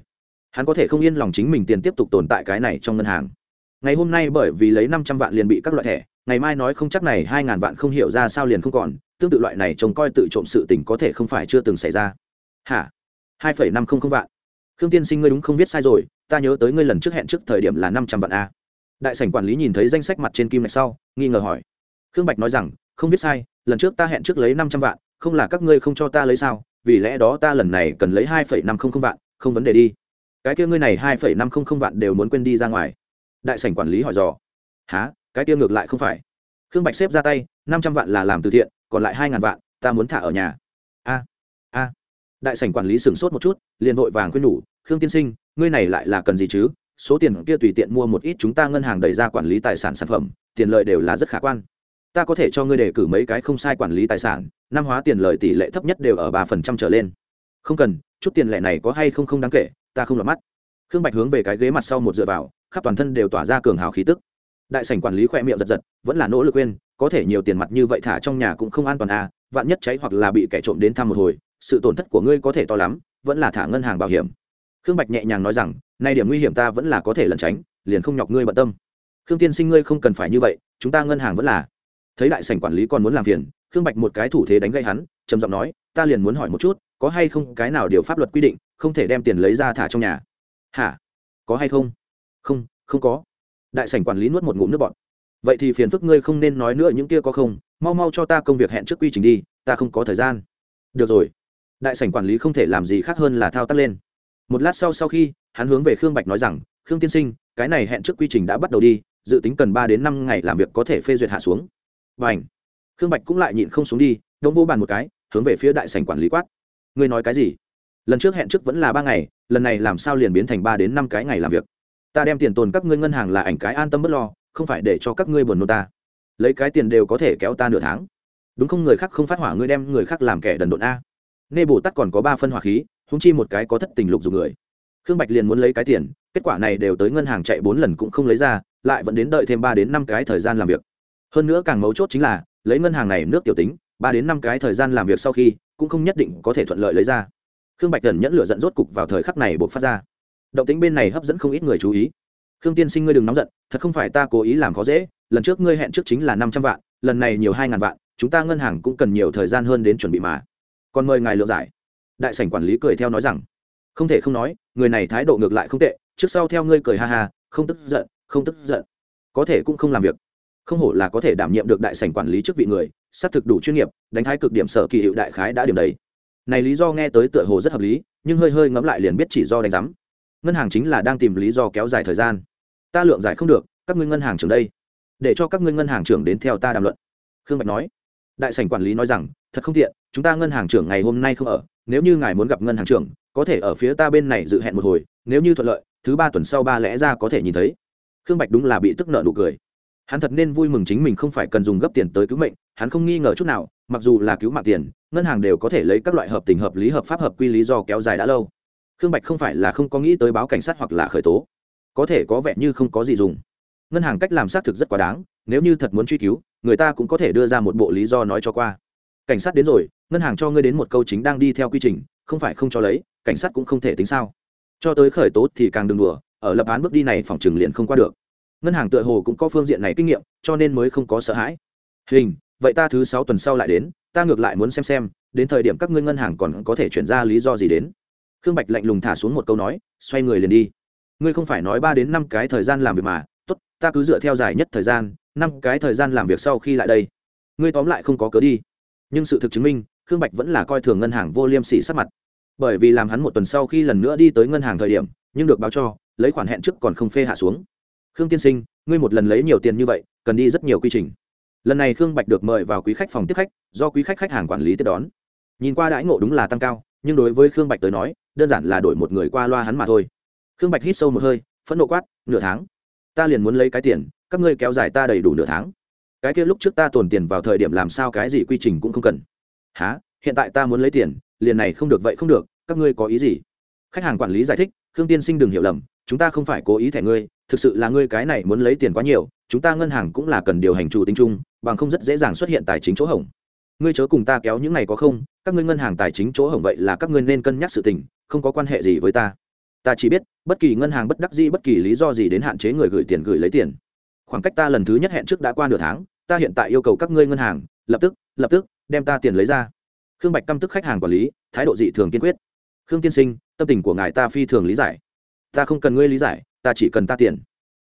Hắn có thể không yên lòng chính mình tiền tiếp tục tồn tại cái này trong ngân hàng. Ngày hôm nay bởi vì lấy năm trăm vạn liền bị các loại thẻ, ngày mai nói không chắc này hai ngàn vạn không hiểu ra sao liền không còn tương tự loại này trông coi tự trộm sự tình có thể không phải chưa từng xảy ra. Hả? Hai phẩy năm không không vạn. Khương tiên sinh ngươi đúng không viết sai rồi, ta nhớ tới ngươi lần trước hẹn trước thời điểm là năm trăm vạn a. Đại sảnh quản lý nhìn thấy danh sách mặt trên kim này sau, nghi ngờ hỏi. Khương bạch nói rằng, không viết sai, lần trước ta hẹn trước lấy năm trăm vạn, không là các ngươi không cho ta lấy sao, vì lẽ đó ta lần này cần lấy hai phẩy năm không không vạn, không vấn đề đi. Cái kia ngươi này hai phẩy năm không không vạn đều muốn quên đi ra ngoài. Đại sảnh quản lý hỏi dò. Há cái kia ngược lại không phải. Khương bạch xếp ra tay, năm trăm vạn là làm từ thiện còn lại hai ngàn vạn, ta muốn thả ở nhà. A a. Đại sảnh quản lý sửng sốt một chút, liền vội vàng khuyên nhủ, khương tiên sinh, ngươi này lại là cần gì chứ? Số tiền kia tùy tiện mua một ít chúng ta ngân hàng đẩy ra quản lý tài sản sản phẩm, tiền lợi đều là rất khả quan. Ta có thể cho ngươi đề cử mấy cái không sai quản lý tài sản, năm hóa tiền lợi tỷ lệ thấp nhất đều ở ba phần trăm trở lên. Không cần, chút tiền lệ này có hay không không đáng kể, ta không lọt mắt. Khương bạch hướng về cái ghế mặt sau một dựa vào, khắp toàn thân đều tỏa ra cường hào khí tức. Đại sảnh quản lý khoe miệng giật giật, vẫn là nỗ lực quên có thể nhiều tiền mặt như vậy thả trong nhà cũng không an toàn à vạn nhất cháy hoặc là bị kẻ trộm đến thăm một hồi, sự tổn thất của ngươi có thể to lắm, vẫn là thả ngân hàng bảo hiểm. Khương bạch nhẹ nhàng nói rằng, nay điểm nguy hiểm ta vẫn là có thể lẩn tránh, liền không nhọc ngươi bận tâm. Khương tiên sinh ngươi không cần phải như vậy, chúng ta ngân hàng vẫn là. Thấy đại sảnh quản lý còn muốn làm phiền, khương bạch một cái thủ thế đánh gây hắn, trầm giọng nói, ta liền muốn hỏi một chút, có hay không cái nào điều pháp luật quy định, không thể đem tiền lấy ra thả trong nhà? Hả? Có hay không? Không không có. Đại sảnh quản lý nuốt một ngụm nước bọt vậy thì phiền phức ngươi không nên nói nữa những kia có không, mau mau cho ta công việc hẹn trước quy trình đi, ta không có thời gian. Được rồi. Đại sảnh quản lý không thể làm gì khác hơn là thao tác lên. Một lát sau sau khi, hắn hướng về khương bạch nói rằng, khương tiên sinh, cái này hẹn trước quy trình đã bắt đầu đi, dự tính cần ba đến năm ngày làm việc có thể phê duyệt hạ xuống. Và ảnh khương bạch cũng lại nhịn không xuống đi, đống vô bàn một cái, hướng về phía đại sảnh quản lý quát. Ngươi nói cái gì? Lần trước hẹn trước vẫn là ba ngày, lần này làm sao liền biến thành ba đến năm cái ngày làm việc? Ta đem tiền tồn các ngươi ngân hàng là ảnh cái an tâm bất lo không phải để cho các ngươi buồn nôn ta. Lấy cái tiền đều có thể kéo ta nửa tháng. Đúng không người khác không phát hỏa ngươi đem người khác làm kẻ đần độn a. Nê bồ tát còn có ba phân hỏa khí húng chi một cái có thất tình lục dùng người. Khương bạch liền muốn lấy cái tiền, kết quả này đều tới ngân hàng chạy bốn lần cũng không lấy ra, lại vẫn đến đợi thêm ba đến năm cái thời gian làm việc. Hơn nữa càng mấu chốt chính là, lấy ngân hàng này nước tiểu tính, ba đến năm cái thời gian làm việc sau khi, cũng không nhất định có thể thuận lợi lấy ra. Khương bạch cần nhẫn lửa dẫn rốt cục vào thời khắc này buộc phát ra. Động tính bên này hấp dẫn không ít người chú ý khương tiên sinh ngươi đừng nóng giận, thật không phải ta cố ý làm khó dễ, lần trước ngươi hẹn trước chính là năm trăm vạn, lần này nhiều hai ngàn vạn, chúng ta ngân hàng cũng cần nhiều thời gian hơn đến chuẩn bị mà. Còn mời ngài lượng giải. Đại sảnh quản lý cười theo nói rằng. Không thể không nói, người này thái độ ngược lại không tệ, trước sau theo ngươi cười ha ha, không tức giận, không tức giận. Có thể cũng không làm việc. Không hổ là có thể đảm nhiệm được đại sảnh quản lý chức vị người, xác thực đủ chuyên nghiệp, đánh thái cực điểm sở kỳ hiệu đại khái đã điểm đấy. Này lý do nghe tới tựa hồ rất hợp lý, nhưng hơi hơi ngẫm lại liền biết chỉ do đánh giám ngân hàng chính là đang tìm lý do kéo dài thời gian. Ta lượng giải không được, các ngươi ngân hàng trưởng đây. Để cho các ngươi ngân hàng trưởng đến theo ta đàm luận. Khương bạch nói. Đại sảnh quản lý nói rằng, thật không tiện, chúng ta ngân hàng trưởng ngày hôm nay không ở, nếu như ngài muốn gặp ngân hàng trưởng, có thể ở phía ta bên này dự hẹn một hồi, nếu như thuận lợi, thứ ba tuần sau ba lẽ ra có thể nhìn thấy. Khương bạch đúng là bị tức nợ nụ cười. Hắn thật nên vui mừng chính mình không phải cần dùng gấp tiền tới cứu mệnh, hắn không nghi ngờ chút nào, mặc dù là cứu mạng tiền, ngân hàng đều có thể lấy các loại hợp tình hợp lý, hợp pháp, hợp quy lý do kéo dài đã lâu khương bạch không phải là không có nghĩ tới báo cảnh sát hoặc là khởi tố. Có thể có vẻ như không có gì dùng. Ngân hàng cách làm xác thực rất quá đáng, nếu như thật muốn truy cứu, người ta cũng có thể đưa ra một bộ lý do nói cho qua. Cảnh sát đến rồi, ngân hàng cho ngươi đến một câu chính đang đi theo quy trình, không phải không cho lấy, cảnh sát cũng không thể tính sao. Cho tới khởi tố thì càng đừng đùa, ở lập án bước đi này phòng trừng liền không qua được. Ngân hàng tựa hồ cũng có phương diện này kinh nghiệm, cho nên mới không có sợ hãi. Hình, vậy ta thứ sáu tuần sau lại đến, ta ngược lại muốn xem xem, đến thời điểm các ngươi ngân hàng còn có thể chuyển ra lý do gì đến khương bạch lạnh lùng thả xuống một câu nói, xoay người liền đi. Ngươi không phải nói ba đến năm cái thời gian làm việc mà, tốt, ta cứ dựa theo dài nhất thời gian, năm cái thời gian làm việc sau khi lại đây. Ngươi tóm lại không có cớ đi. Nhưng sự thực chứng minh, khương bạch vẫn là coi thường ngân hàng vô liêm sỉ sắc mặt. Bởi vì làm hắn một tuần sau khi lần nữa đi tới ngân hàng thời điểm, nhưng được báo cho, lấy khoản hẹn trước còn không phê hạ xuống. Khương tiên sinh, ngươi một lần lấy nhiều tiền như vậy, cần đi rất nhiều quy trình. Lần này khương bạch được mời vào quý khách phòng tiếp khách, do quý khách khách hàng quản lý tiếp đón. Nhìn qua đãi ngộ đúng là tăng cao, nhưng đối với khương bạch tới nói đơn giản là đổi một người qua loa hắn mà thôi. Khương bạch hít sâu một hơi, phẫn nộ quát, nửa tháng? Ta liền muốn lấy cái tiền, các ngươi kéo dài ta đầy đủ nửa tháng. Cái kia lúc trước ta tồn tiền vào thời điểm làm sao cái gì quy trình cũng không cần. Há hiện tại ta muốn lấy tiền, liền này không được vậy không được, các ngươi có ý gì? Khách hàng quản lý giải thích, khương tiên sinh đừng hiểu lầm, chúng ta không phải cố ý thẻ ngươi, thực sự là ngươi cái này muốn lấy tiền quá nhiều, chúng ta ngân hàng cũng là cần điều hành chủ tính chung, bằng không rất dễ dàng xuất hiện tài chính chỗ hỏng. Ngươi chớ cùng ta kéo những này có không, các ngươi ngân hàng tài chính chỗ hỏng vậy là các ngươi nên cân nhắc sự tình không có quan hệ gì với ta. Ta chỉ biết, bất kỳ ngân hàng bất đắc dĩ, bất kỳ lý do gì đến hạn chế người gửi tiền gửi lấy tiền. Khoảng cách ta lần thứ nhất hẹn trước đã qua nửa tháng, ta hiện tại yêu cầu các ngươi ngân hàng, lập tức lập tức, đem ta tiền lấy ra. Khương bạch căm tức khách hàng quản lý, thái độ dị thường kiên quyết. Khương tiên sinh, tâm tình của ngài ta phi thường lý giải. Ta không cần ngươi lý giải, ta chỉ cần ta tiền.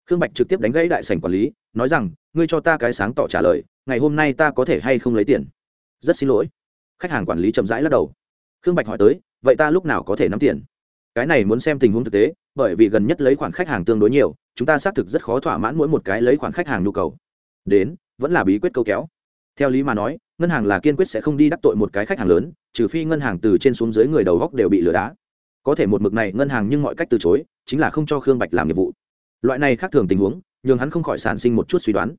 Khương bạch trực tiếp đánh gãy đại sảnh quản lý, nói rằng, ngươi cho ta cái sáng tỏ trả lời, ngày hôm nay ta có thể hay không lấy tiền? Rất xin lỗi. Khách hàng quản lý chậm rãi lắc đầu. Khương bạch hỏi tới vậy ta lúc nào có thể nắm tiền? Cái này muốn xem tình huống thực tế, bởi vì gần nhất lấy khoản khách hàng tương đối nhiều, chúng ta xác thực rất khó thỏa mãn mỗi một cái lấy khoản khách hàng nhu cầu. Đến, vẫn là bí quyết câu kéo. Theo lý mà nói, ngân hàng là kiên quyết sẽ không đi đắc tội một cái khách hàng lớn, trừ phi ngân hàng từ trên xuống dưới người đầu góc đều bị lừa đá. Có thể một mực này ngân hàng nhưng mọi cách từ chối, chính là không cho khương bạch làm nhiệm vụ. Loại này khác thường tình huống, nhường hắn không khỏi sản sinh một chút suy đoán.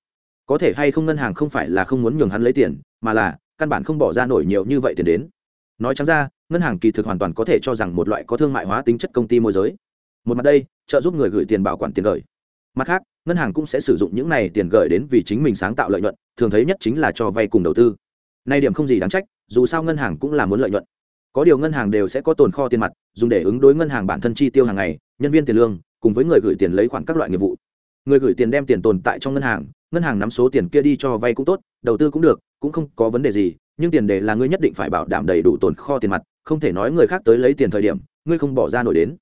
Có thể hay không ngân hàng không phải là không muốn nhường hắn lấy tiền, mà là căn bản không bỏ ra nổi nhiều như vậy tiền đến. Nói chẳng ra ngân hàng kỳ thực hoàn toàn có thể cho rằng một loại có thương mại hóa tính chất công ty môi giới. Một mặt đây, trợ giúp người gửi tiền bảo quản tiền gửi. Mặt khác, ngân hàng cũng sẽ sử dụng những này tiền gửi đến vì chính mình sáng tạo lợi nhuận, thường thấy nhất chính là cho vay cùng đầu tư. Nay điểm không gì đáng trách, dù sao ngân hàng cũng là muốn lợi nhuận. Có điều ngân hàng đều sẽ có tồn kho tiền mặt, dùng để ứng đối ngân hàng bản thân chi tiêu hàng ngày, nhân viên tiền lương, cùng với người gửi tiền lấy khoản các loại nghiệp vụ. Người gửi tiền đem tiền tồn tại trong ngân hàng ngân hàng nắm số tiền kia đi cho vay cũng tốt, đầu tư cũng được, cũng không có vấn đề gì, nhưng tiền đề là ngươi nhất định phải bảo đảm đầy đủ tồn kho tiền mặt không thể nói người khác tới lấy tiền thời điểm, ngươi không bỏ ra nổi đến.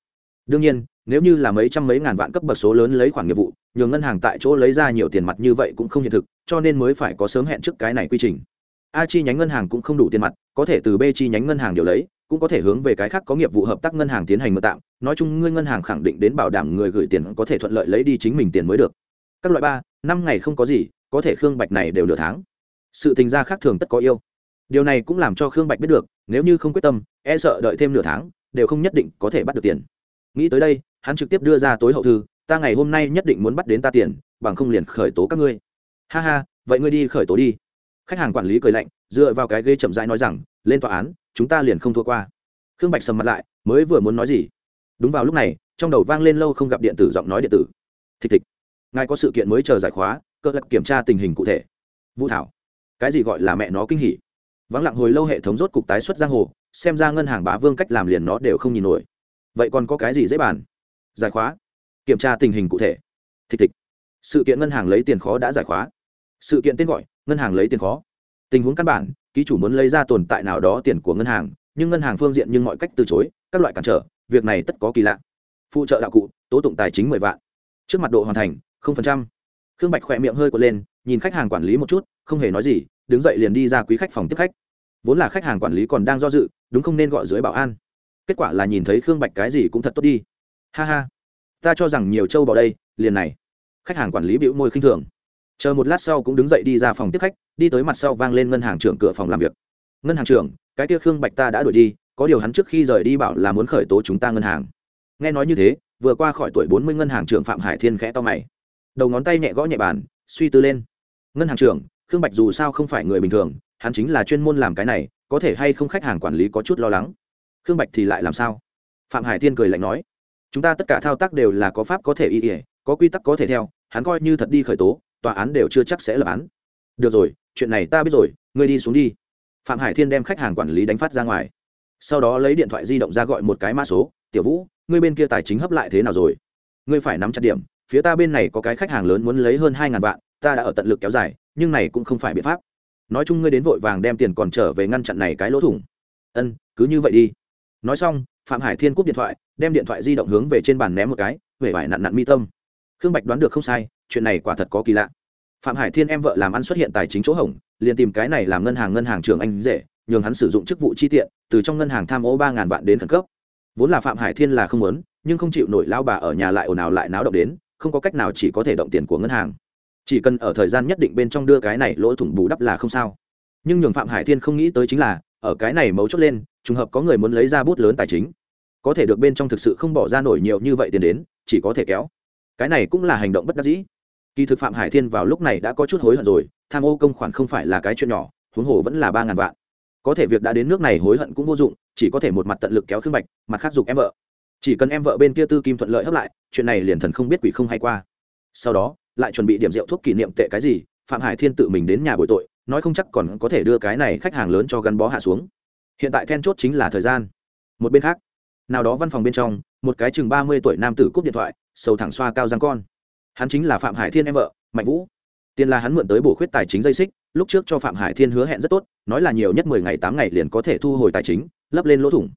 Đương nhiên, nếu như là mấy trăm mấy ngàn vạn cấp bậc số lớn lấy khoản nghiệp vụ, nhường ngân hàng tại chỗ lấy ra nhiều tiền mặt như vậy cũng không hiện thực, cho nên mới phải có sớm hẹn trước cái này quy trình. A chi nhánh ngân hàng cũng không đủ tiền mặt, có thể từ b chi nhánh ngân hàng điều lấy, cũng có thể hướng về cái khác có nghiệp vụ hợp tác ngân hàng tiến hành mượn tạm. Nói chung, ngươi ngân hàng khẳng định đến bảo đảm người gửi tiền có thể thuận lợi lấy đi chính mình tiền mới được. Các loại ba, năm ngày không có gì, có thể khương bạch này đều nửa tháng. Sự tình gia khác thường tất có yêu. Điều này cũng làm cho khương bạch biết được nếu như không quyết tâm e sợ đợi thêm nửa tháng, đều không nhất định có thể bắt được tiền. Nghĩ tới đây, hắn trực tiếp đưa ra tối hậu thư, ta ngày hôm nay nhất định muốn bắt đến ta tiền, bằng không liền khởi tố các ngươi. Ha ha, vậy ngươi đi khởi tố đi. Khách hàng quản lý cười lạnh, dựa vào cái ghế chậm rãi nói rằng, lên tòa án, chúng ta liền không thua qua. Khương bạch sầm mặt lại, mới vừa muốn nói gì, đúng vào lúc này, trong đầu vang lên lâu không gặp điện tử giọng nói điện tử. Thịch thịch, ngài có sự kiện mới chờ giải khóa, cơ lập kiểm tra tình hình cụ thể. Vũ thảo, cái gì gọi là mẹ nó kinh hỉ? Vắng lặng hồi lâu hệ thống rốt cục tái xuất giang hồ, xem ra ngân hàng bá vương cách làm liền nó đều không nhìn nổi. Vậy còn có cái gì dễ bàn? Giải khóa. Kiểm tra tình hình cụ thể. Thịch thịch sự kiện ngân hàng lấy tiền khó đã giải khóa. Sự kiện tên gọi, ngân hàng lấy tiền khó. Tình huống căn bản, ký chủ muốn lấy ra tồn tại nào đó tiền của ngân hàng, nhưng ngân hàng phương diện nhưng mọi cách từ chối, các loại cản trở, việc này tất có kỳ lạ. Phụ trợ đạo cụ, tố tụng tài chính mười vạn. Trước mặt độ hoàn thành, không phần trăm. Khương bạch khỏe miệng hơi quật lên, nhìn khách hàng quản lý một chút không hề nói gì, đứng dậy liền đi ra quý khách phòng tiếp khách. Vốn là khách hàng quản lý còn đang do dự, đúng không nên gọi dưới bảo an. Kết quả là nhìn thấy khương bạch cái gì cũng thật tốt đi. Ha ha, ta cho rằng nhiều châu vào đây, liền này. Khách hàng quản lý bĩu môi khinh thường. Chờ một lát sau cũng đứng dậy đi ra phòng tiếp khách, đi tới mặt sau vang lên ngân hàng trưởng cửa phòng làm việc. Ngân hàng trưởng, cái kia khương bạch ta đã đuổi đi, có điều hắn trước khi rời đi bảo là muốn khởi tố chúng ta ngân hàng. Nghe nói như thế, vừa qua khỏi tuổi bốn mươi ngân hàng trưởng phạm hải thiên khẽ to mày. Đầu ngón tay nhẹ gõ nhẹ bàn, suy tư lên. Ngân hàng trưởng khương bạch dù sao không phải người bình thường, hắn chính là chuyên môn làm cái này, có thể hay không khách hàng quản lý có chút lo lắng. Khương bạch thì lại làm sao? Phạm hải thiên cười lạnh nói, chúng ta tất cả thao tác đều là có pháp có thể y ỉa có quy tắc có thể theo, hắn coi như thật đi khởi tố, tòa án đều chưa chắc sẽ lập án. Được rồi, chuyện này ta biết rồi, ngươi đi xuống đi. Phạm hải thiên đem khách hàng quản lý đánh phát ra ngoài. Sau đó lấy điện thoại di động ra gọi một cái mã số, tiểu vũ, ngươi bên kia tài chính hấp lại thế nào rồi? Ngươi phải nắm chặt điểm, phía ta bên này có cái khách hàng lớn muốn lấy hơn hai ngàn vạn, ta đã ở tận lực kéo dài nhưng này cũng không phải biện pháp. Nói chung ngươi đến vội vàng đem tiền còn trở về ngăn chặn này cái lỗ thủng. Ân, cứ như vậy đi. Nói xong, phạm hải thiên cúp điện thoại, đem điện thoại di động hướng về trên bàn ném một cái về vải nặn nặn mi tâm. Khương bạch đoán được không sai, chuyện này quả thật có kỳ lạ. Phạm hải thiên em vợ làm ăn xuất hiện tài chính chỗ hỏng liền tìm cái này làm ngân hàng ngân hàng trường anh dễ, nhường hắn sử dụng chức vụ chi tiện, từ trong ngân hàng tham ô ba ngàn vạn đến khẩn cấp. Vốn là phạm hải thiên là không muốn, nhưng không chịu nổi lao bà ở nhà lại ồn ào lại náo động đến, không có cách nào chỉ có thể động tiền của ngân hàng chỉ cần ở thời gian nhất định bên trong đưa cái này lỗ thủng bù đắp là không sao. Nhưng nhường phạm hải thiên không nghĩ tới chính là, ở cái này mấu chốt lên, trùng hợp có người muốn lấy ra bút lớn tài chính. Có thể được bên trong thực sự không bỏ ra nổi nhiều như vậy tiền đến, chỉ có thể kéo. Cái này cũng là hành động bất đắc dĩ. Kỳ thực phạm hải thiên vào lúc này đã có chút hối hận rồi, tham ô công khoản không phải là cái chuyện nhỏ, huống hồ vẫn là ba ngàn vạn. Có thể việc đã đến nước này hối hận cũng vô dụng, chỉ có thể một mặt tận lực kéo khương bạch, mặt khác dục em vợ. Chỉ cần em vợ bên kia tư kim thuận lợi hấp lại, chuyện này liền thần không biết quỷ không hay qua. Sau đó lại chuẩn bị điểm rượu thuốc kỷ niệm tệ cái gì, phạm hải thiên tự mình đến nhà bồi tội, nói không chắc còn có thể đưa cái này khách hàng lớn cho gắn bó hạ xuống. Hiện tại then chốt chính là thời gian. Một bên khác, nào đó văn phòng bên trong, một cái chừng ba mươi tuổi nam tử cúp điện thoại, sầu thẳng xoa cao răng con. Hắn chính là phạm hải thiên em vợ, mạnh vũ. Tiền là hắn mượn tới bổ khuyết tài chính dây xích, lúc trước cho phạm hải thiên hứa hẹn rất tốt, nói là nhiều nhất mười ngày tám ngày liền có thể thu hồi tài chính, lấp lên lỗ thủng.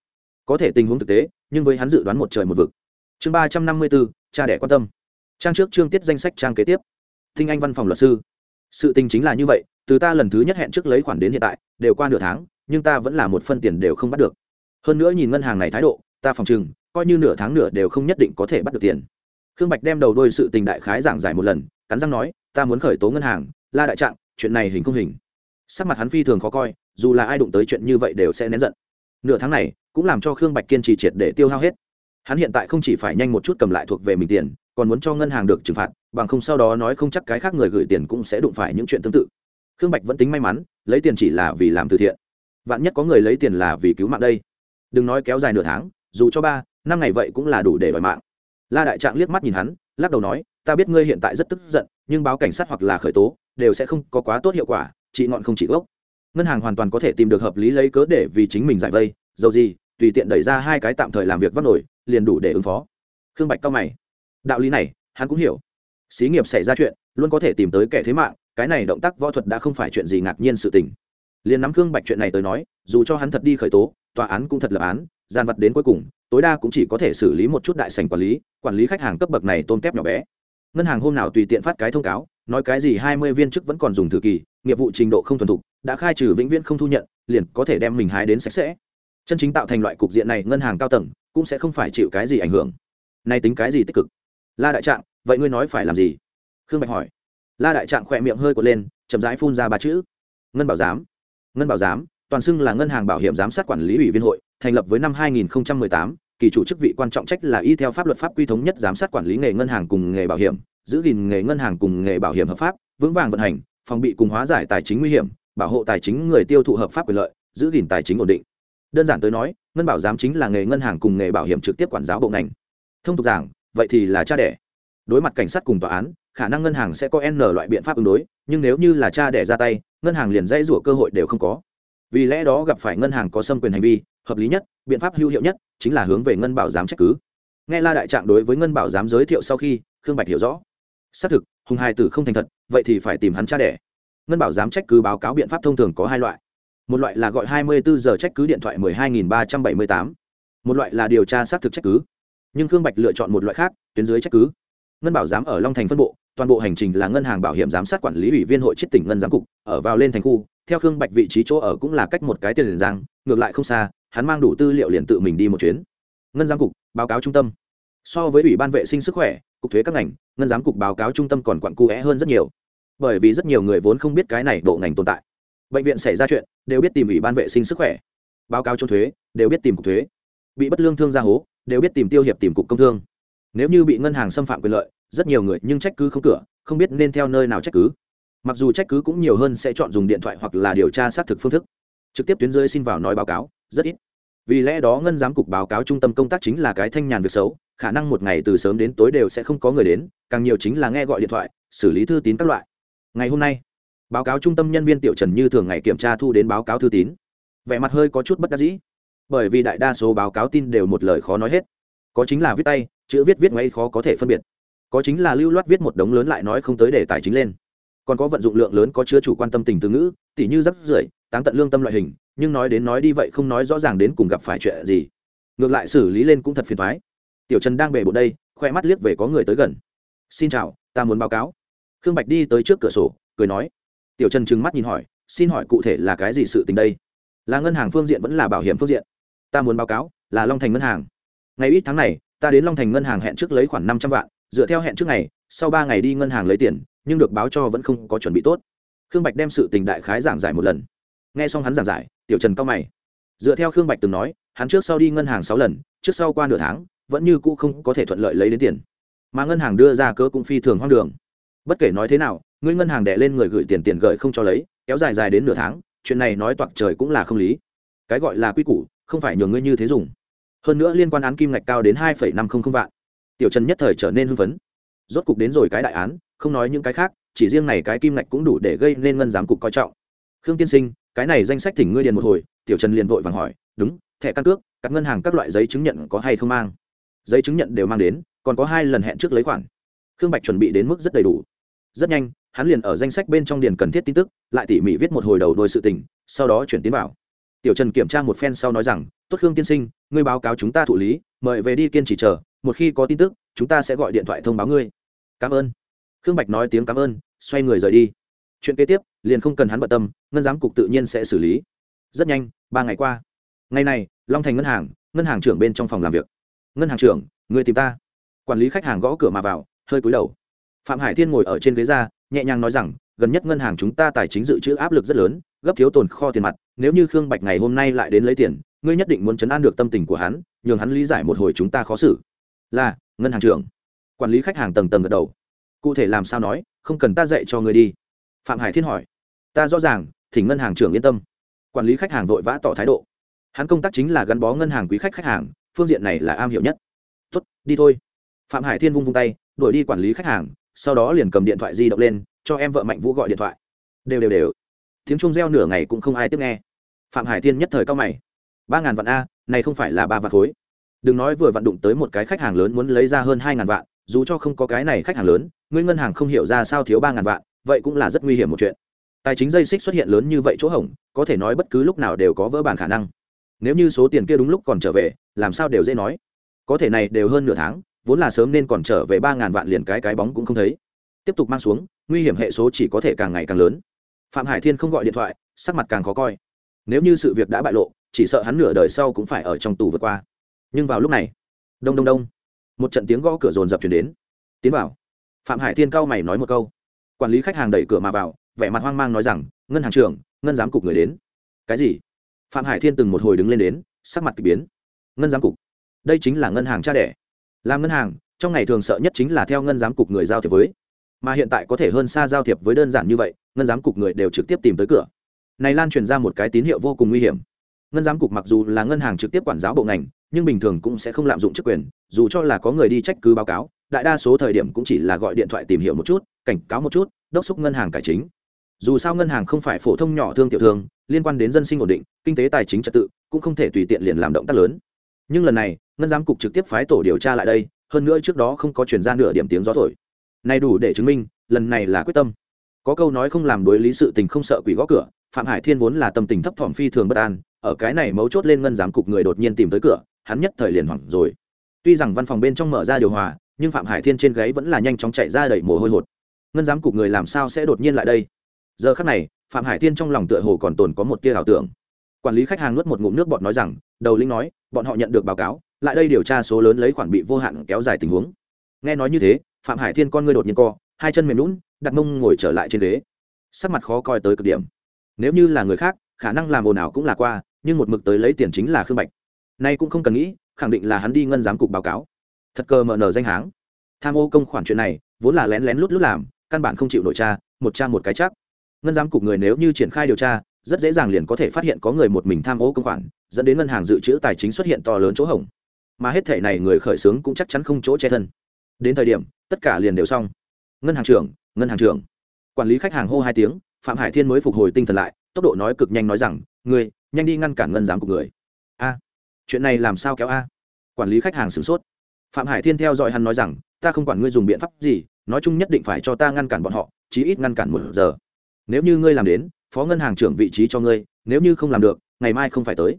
Có thể tình huống thực tế, nhưng với hắn dự đoán một trời một vực. Chương ba trăm năm mươi bốn, cha đẻ quan tâm trang trước chương tiết danh sách trang kế tiếp. Thinh anh văn phòng luật sư. Sự tình chính là như vậy, từ ta lần thứ nhất hẹn trước lấy khoản đến hiện tại, đều qua nửa tháng, nhưng ta vẫn là một phân tiền đều không bắt được. Hơn nữa nhìn ngân hàng này thái độ, ta phòng chừng coi như nửa tháng nửa đều không nhất định có thể bắt được tiền. Khương bạch đem đầu đôi sự tình đại khái giảng giải một lần, cắn răng nói, ta muốn khởi tố ngân hàng, la đại trạng, chuyện này hình không hình. Sắc mặt hắn phi thường khó coi, dù là ai đụng tới chuyện như vậy đều sẽ nén giận. Nửa tháng này, cũng làm cho khương bạch kiên trì triệt để tiêu hao hết. Hắn hiện tại không chỉ phải nhanh một chút cầm lại thuộc về mình tiền còn muốn cho ngân hàng được trừng phạt, bằng không sau đó nói không chắc cái khác người gửi tiền cũng sẽ đụng phải những chuyện tương tự. Khương bạch vẫn tính may mắn, lấy tiền chỉ là vì làm từ thiện. Vạn nhất có người lấy tiền là vì cứu mạng đây. Đừng nói kéo dài nửa tháng, dù cho ba, năm ngày vậy cũng là đủ để đòi mạng. La đại trạng liếc mắt nhìn hắn, lắc đầu nói, ta biết ngươi hiện tại rất tức giận, nhưng báo cảnh sát hoặc là khởi tố, đều sẽ không có quá tốt hiệu quả, chị ngọn không chỉ gốc. Ngân hàng hoàn toàn có thể tìm được hợp lý lấy cớ để vì chính mình giải vây, dầu gì, tùy tiện đẩy ra hai cái tạm thời làm việc vắt nổi, liền đủ để ứng phó. Khương bạch cao mày đạo lý này, hắn cũng hiểu. Xí nghiệp xảy ra chuyện, luôn có thể tìm tới kẻ thế mạng, cái này động tác võ thuật đã không phải chuyện gì ngạc nhiên sự tình. Liền nắm khương bạch chuyện này tới nói, dù cho hắn thật đi khởi tố, tòa án cũng thật lập án, gian vật đến cuối cùng, tối đa cũng chỉ có thể xử lý một chút đại sành quản lý quản lý khách hàng cấp bậc này tôn kép nhỏ bé. Ngân hàng hôm nào tùy tiện phát cái thông cáo, nói cái gì hai mươi viên chức vẫn còn dùng thử kỳ, nghiệp vụ trình độ không thuần thục, đã khai trừ vĩnh viễn không thu nhận, liền có thể đem mình hái đến sạch sẽ. Chân chính tạo thành loại cục diện này ngân hàng cao tầng, cũng sẽ không phải chịu cái gì ảnh hưởng. Nay tính cái gì tích cực? La đại trạng vậy ngươi nói phải làm gì? Khương bạch hỏi. La đại trạng khỏe miệng hơi cột lên chậm rãi phun ra ba chữ. Ngân bảo giám. Ngân bảo giám toàn xưng là ngân hàng bảo hiểm giám sát quản lý ủy viên hội thành lập với năm 2018, kỳ chủ chức vị quan trọng trách là y theo pháp luật pháp quy thống nhất giám sát quản lý nghề ngân hàng cùng nghề bảo hiểm giữ gìn nghề ngân hàng cùng nghề bảo hiểm hợp pháp vững vàng vận hành phòng bị cùng hóa giải tài chính nguy hiểm bảo hộ tài chính người tiêu thụ hợp pháp quyền lợi giữ gìn tài chính ổn định. Đơn giản tới nói ngân bảo giám chính là nghề ngân hàng cùng nghề bảo hiểm trực tiếp quản giáo bộ ngành. Thông tục giảng vậy thì là cha đẻ. Đối mặt cảnh sát cùng tòa án, khả năng ngân hàng sẽ có n loại biện pháp ứng đối, nhưng nếu như là cha đẻ ra tay, ngân hàng liền dãy rủa cơ hội đều không có. Vì lẽ đó gặp phải ngân hàng có xâm quyền hành vi, hợp lý nhất, biện pháp hữu hiệu nhất chính là hướng về ngân bảo giám trách cứ. Nghe la đại trạng đối với ngân bảo giám giới thiệu sau khi, khương bạch hiểu rõ. Xác thực, hùng hai tử không thành thật, vậy thì phải tìm hắn cha đẻ. Ngân bảo giám trách cứ báo cáo biện pháp thông thường có hai loại. Một loại là gọi 24 giờ trách cứ điện thoại 12.378. một loại là điều tra xác thực trách cứ nhưng khương bạch lựa chọn một loại khác, tuyến dưới trách cứ. Ngân bảo giám ở long thành phân bộ, toàn bộ hành trình là ngân hàng bảo hiểm giám sát quản lý ủy viên hội chiết tỉnh ngân giám cục, ở vào lên thành khu, theo khương bạch vị trí chỗ ở cũng là cách một cái tiền liền giang, ngược lại không xa, hắn mang đủ tư liệu liền tự mình đi một chuyến. Ngân giám cục, báo cáo trung tâm. So với ủy ban vệ sinh sức khỏe, cục thuế các ngành, ngân giám cục báo cáo trung tâm còn quặn cụ é hơn rất nhiều. Bởi vì rất nhiều người vốn không biết cái này bộ ngành tồn tại. Bệnh viện xảy ra chuyện, đều biết tìm ủy ban vệ sinh sức khỏe. Báo cáo trốn thuế, đều biết tìm cục thuế. Bị bất lương thương gia hố đều biết tìm tiêu hiệp tìm cục công thương. Nếu như bị ngân hàng xâm phạm quyền lợi, rất nhiều người nhưng trách cứ không cửa, không biết nên theo nơi nào trách cứ. Mặc dù trách cứ cũng nhiều hơn sẽ chọn dùng điện thoại hoặc là điều tra xác thực phương thức. Trực tiếp tuyến dưới xin vào nói báo cáo, rất ít. Vì lẽ đó ngân giám cục báo cáo trung tâm công tác chính là cái thanh nhàn việc xấu, khả năng một ngày từ sớm đến tối đều sẽ không có người đến, càng nhiều chính là nghe gọi điện thoại, xử lý thư tín các loại. Ngày hôm nay, báo cáo trung tâm nhân viên tiểu trần như thường ngày kiểm tra thu đến báo cáo thư tín. Vẻ mặt hơi có chút bất đắc dĩ bởi vì đại đa số báo cáo tin đều một lời khó nói hết. Có chính là viết tay, chữ viết viết ngay khó có thể phân biệt. Có chính là lưu loát viết một đống lớn lại nói không tới để tài chính lên. Còn có vận dụng lượng lớn có chứa chủ quan tâm tình từ ngữ, tỉ như rắc rưởi, táng tận lương tâm loại hình, nhưng nói đến nói đi vậy không nói rõ ràng đến cùng gặp phải chuyện gì. Ngược lại xử lý lên cũng thật phiền thoái tiểu trần đang bề bộ đây, khoe mắt liếc về có người tới gần. Xin chào, ta muốn báo cáo. Khương bạch đi tới trước cửa sổ, cười nói. Tiểu trần trừng mắt nhìn hỏi, xin hỏi cụ thể là cái gì sự tình đây? Là ngân hàng phương diện vẫn là bảo hiểm phương diện? Ta muốn báo cáo là long thành ngân hàng. Ngày ít tháng này, ta đến long thành ngân hàng hẹn trước lấy khoảng năm trăm vạn, dựa theo hẹn trước ngày, sau ba ngày đi ngân hàng lấy tiền, nhưng được báo cho vẫn không có chuẩn bị tốt. Khương bạch đem sự tình đại khái giảng giải một lần. Nghe xong hắn giảng giải, tiểu trần cao mày. Dựa theo khương bạch từng nói, hắn trước sau đi ngân hàng sáu lần, trước sau qua nửa tháng, vẫn như cũ không có thể thuận lợi lấy đến tiền. Mà ngân hàng đưa ra cớ cũng phi thường hoang đường. Bất kể nói thế nào, ngươi ngân hàng đẻ lên người gửi tiền tiền gửi không cho lấy, kéo dài dài đến nửa tháng, chuyện này nói toạc trời cũng là không lý. Cái gọi là quy củ không phải nhường ngươi như thế dùng. Hơn nữa liên quan án kim ngạch cao đến hai năm trăm linh vạn. Tiểu trần nhất thời trở nên hưng phấn. Rốt cục đến rồi cái đại án, không nói những cái khác, chỉ riêng này cái kim ngạch cũng đủ để gây nên ngân giám cục coi trọng. Khương tiên sinh, cái này danh sách thỉnh ngươi điền một hồi, tiểu trần liền vội vàng hỏi, đúng, thẻ căn cước, các ngân hàng các loại giấy chứng nhận có hay không mang? Giấy chứng nhận đều mang đến, còn có hai lần hẹn trước lấy khoản. Khương bạch chuẩn bị đến mức rất đầy đủ. Rất nhanh, hắn liền ở danh sách bên trong điền cần thiết tin tức, lại tỉ mỉ viết một hồi đầu đôi sự tình, sau đó chuyển tiến vào tiểu trần kiểm tra một phen sau nói rằng, tốt khương tiên sinh, ngươi báo cáo chúng ta thụ lý, mời về đi kiên trì chờ, một khi có tin tức, chúng ta sẽ gọi điện thoại thông báo ngươi. Cảm ơn. Khương bạch nói tiếng cảm ơn, xoay người rời đi. Chuyện kế tiếp, liền không cần hắn bận tâm, ngân giám cục tự nhiên sẽ xử lý. Rất nhanh, ba ngày qua. Ngày này, long thành ngân hàng ngân hàng trưởng bên trong phòng làm việc. Ngân hàng trưởng người tìm ta. Quản lý khách hàng gõ cửa mà vào, hơi cúi đầu. Phạm hải thiên ngồi ở trên ghế ra, nhẹ nhàng nói rằng, gần nhất ngân hàng chúng ta tài chính dự trữ áp lực rất lớn gấp thiếu tồn kho tiền mặt, nếu như khương bạch ngày hôm nay lại đến lấy tiền, ngươi nhất định muốn chấn an được tâm tình của hắn, nhường hắn lý giải một hồi chúng ta khó xử. Là, ngân hàng trưởng. Quản lý khách hàng tầng tầng gật đầu. Cụ thể làm sao nói, không cần ta dạy cho ngươi đi. Phạm hải thiên hỏi. Ta rõ ràng thỉnh ngân hàng trưởng yên tâm. Quản lý khách hàng vội vã tỏ thái độ. Hắn công tác chính là gắn bó ngân hàng quý khách khách hàng, phương diện này là am hiểu nhất. Tuất đi thôi. Phạm hải thiên vung vung tay, đuổi đi quản lý khách hàng, sau đó liền cầm điện thoại di động lên, cho em vợ mạnh vũ gọi điện thoại. Đều đều đều tiếng trung reo nửa ngày cũng không ai tiếp nghe. Phạm hải thiên nhất thời cao mày. Ba ngàn vạn a, này không phải là ba vạn khối. Đừng nói vừa vặn đụng tới một cái khách hàng lớn muốn lấy ra hơn hai ngàn vạn, dù cho không có cái này khách hàng lớn, ngươi ngân hàng không hiểu ra sao thiếu ba ngàn vạn, vậy cũng là rất nguy hiểm một chuyện. Tài chính dây xích xuất hiện lớn như vậy chỗ hỏng có thể nói bất cứ lúc nào đều có vỡ bản khả năng. Nếu như số tiền kia đúng lúc còn trở về, làm sao đều dễ nói. Có thể này đều hơn nửa tháng, vốn là sớm nên còn trở về ba ngàn vạn liền cái cái bóng cũng không thấy. Tiếp tục mang xuống, nguy hiểm hệ số chỉ có thể càng ngày càng lớn phạm hải thiên không gọi điện thoại, sắc mặt càng khó coi. Nếu như sự việc đã bại lộ, chỉ sợ hắn nửa đời sau cũng phải ở trong tù vượt qua. Nhưng vào lúc này, đông đông đông, một trận tiếng gõ cửa rồn rập chuyển đến. Tiến vào. Phạm hải thiên cao mày nói một câu. Quản lý khách hàng đẩy cửa mà vào, vẻ mặt hoang mang nói rằng, ngân hàng trưởng, ngân giám cục người đến. Cái gì? Phạm hải thiên từng một hồi đứng lên đến, sắc mặt k ỳ biến. Ngân giám cục? Đây chính là ngân hàng cha đẻ. Làm ngân hàng, trong ngày thường sợ nhất chính là theo ngân giám cục người giao thiệp với mà hiện tại có thể hơn xa giao thiệp với đơn giản như vậy, ngân giám cục người đều trực tiếp tìm tới cửa. Này lan truyền ra một cái tín hiệu vô cùng nguy hiểm. Ngân giám cục mặc dù là ngân hàng trực tiếp quản giáo bộ ngành, nhưng bình thường cũng sẽ không lạm dụng chức quyền, dù cho là có người đi trách cứ báo cáo, đại đa số thời điểm cũng chỉ là gọi điện thoại tìm hiểu một chút, cảnh cáo một chút, đốc xúc ngân hàng cải chính. Dù sao ngân hàng không phải phổ thông nhỏ thương tiểu thương, liên quan đến dân sinh ổn định, kinh tế tài chính trật tự, cũng không thể tùy tiện liền làm động tác lớn. Nhưng lần này, ngân giám cục trực tiếp phái tổ điều tra lại đây, hơn nữa trước đó không có chuyển ra nửa điểm tiếng gió thổi này đủ để chứng minh, lần này là quyết tâm. Có câu nói không làm đối lý sự tình không sợ quỷ gõ cửa, phạm hải thiên vốn là tâm tình thấp thỏm phi thường bất an, ở cái này mấu chốt lên ngân giám cục người đột nhiên tìm tới cửa, hắn nhất thời liền hoảng rồi. Tuy rằng văn phòng bên trong mở ra điều hòa, nhưng phạm hải thiên trên gáy vẫn là nhanh chóng chạy ra đẩy mồ hôi hột. Ngân giám cục người làm sao sẽ đột nhiên lại đây? Giờ khắc này, phạm hải thiên trong lòng tựa hồ còn tồn có một tia ảo tưởng. Quản lý khách hàng nuốt một ngụm nước bọt nói rằng, đầu linh nói, bọn họ nhận được báo cáo, lại đây điều tra số lớn lấy khoản bị vô hạn kéo dài tình huống nghe nói như thế, phạm hải thiên con ngươi đột nhiên co, hai chân mềm lún đặt mông ngồi trở lại trên ghế. Sắc mặt khó coi tới cực điểm. Nếu như là người khác, khả năng làm ồn ào cũng là qua, nhưng một mực tới lấy tiền chính là khương bạch. Nay cũng không cần nghĩ, khẳng định là hắn đi ngân giám cục báo cáo. Thật cờ mở nở danh háng. Tham ô công khoản chuyện này, vốn là lén lén lút lút làm, căn bản không chịu nội tra, một tra một cái chắc. Ngân giám cục người nếu như triển khai điều tra, rất dễ dàng liền có thể phát hiện có người một mình tham ô công khoản, dẫn đến ngân hàng dự trữ tài chính xuất hiện to lớn chỗ hỏng mà hết thể này người khởi xướng cũng chắc chắn không chỗ che thân đến thời điểm, tất cả liền đều xong. Ngân hàng trưởng, ngân hàng trưởng. Quản lý khách hàng hô hai tiếng, phạm hải thiên mới phục hồi tinh thần lại, tốc độ nói cực nhanh nói rằng người nhanh đi ngăn cản ngân giám của người. A, chuyện này làm sao kéo a? Quản lý khách hàng sửng sốt. Phạm hải thiên theo dõi hắn nói rằng, ta không quản ngươi dùng biện pháp gì, nói chung nhất định phải cho ta ngăn cản bọn họ, chí ít ngăn cản một giờ. Nếu như ngươi làm đến, phó ngân hàng trưởng vị trí cho ngươi, nếu như không làm được, ngày mai không phải tới.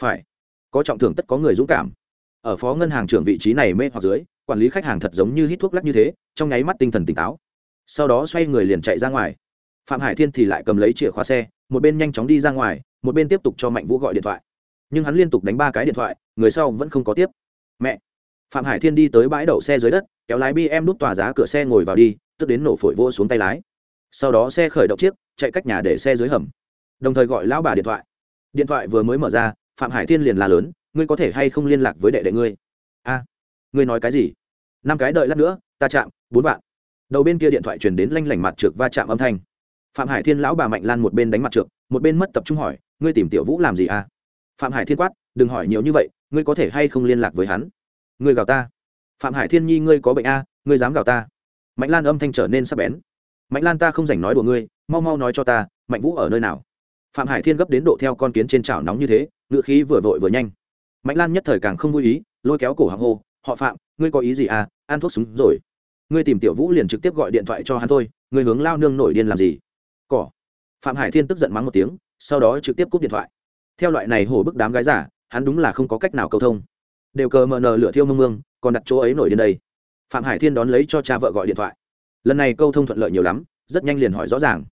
Phải, có trọng thưởng tất có người dũng cảm. Ở phó ngân hàng trưởng vị trí này mê hoặc dưới quản lý khách hàng thật giống như hít thuốc lắc như thế, trong nháy mắt tinh thần tỉnh táo. Sau đó xoay người liền chạy ra ngoài. Phạm hải thiên thì lại cầm lấy chìa khóa xe, một bên nhanh chóng đi ra ngoài, một bên tiếp tục cho mạnh vũ gọi điện thoại. Nhưng hắn liên tục đánh ba cái điện thoại, người sau vẫn không có tiếp. Mẹ. Phạm hải thiên đi tới bãi đậu xe dưới đất, kéo lái bi em đút tòa giá cửa xe ngồi vào đi, tức đến nổ phổi vô xuống tay lái. Sau đó xe khởi động chiếc, chạy cách nhà để xe dưới hầm. Đồng thời gọi lão bà điện thoại. Điện thoại vừa mới mở ra, phạm hải thiên liền la lớn, ngươi có thể hay không liên lạc với đệ đệ ngươi? A. Ngươi nói cái gì? Năm cái đợi lát nữa ta chạm bốn vạn. Đầu bên kia điện thoại truyền đến lanh lảnh mặt trượt va chạm âm thanh. Phạm hải thiên lão bà mạnh lan một bên đánh mặt trượt một bên mất tập trung hỏi ngươi tìm tiểu vũ làm gì à? Phạm hải thiên quát đừng hỏi nhiều như vậy ngươi có thể hay không liên lạc với hắn? Ngươi gào ta. Phạm hải thiên nhi ngươi có bệnh a à, ngươi dám gào ta. Mạnh lan âm thanh trở nên sắp bén. Mạnh lan ta không dành nói đùa ngươi mau mau nói cho ta mạnh vũ ở nơi nào? Phạm hải thiên gấp đến độ theo con kiến trên chảo nóng như thế ngựa khí vừa vội vừa nhanh. Mạnh lan nhất thời càng không vui ý lôi kéo cổ hàng hô họ phạm ngươi có ý gì à ăn thuốc súng rồi. Ngươi tìm tiểu vũ liền trực tiếp gọi điện thoại cho hắn thôi, ngươi hướng lao nương nổi điên làm gì? Cỏ. Phạm hải thiên tức giận mắng một tiếng, sau đó trực tiếp cúp điện thoại. Theo loại này hổ bức đám gái giả, hắn đúng là không có cách nào cầu thông. Đều cờ mờ nờ lửa thiêu mương mương, còn đặt chỗ ấy nổi điên đây. Phạm hải thiên đón lấy cho cha vợ gọi điện thoại. Lần này câu thông thuận lợi nhiều lắm, rất nhanh liền hỏi rõ ràng.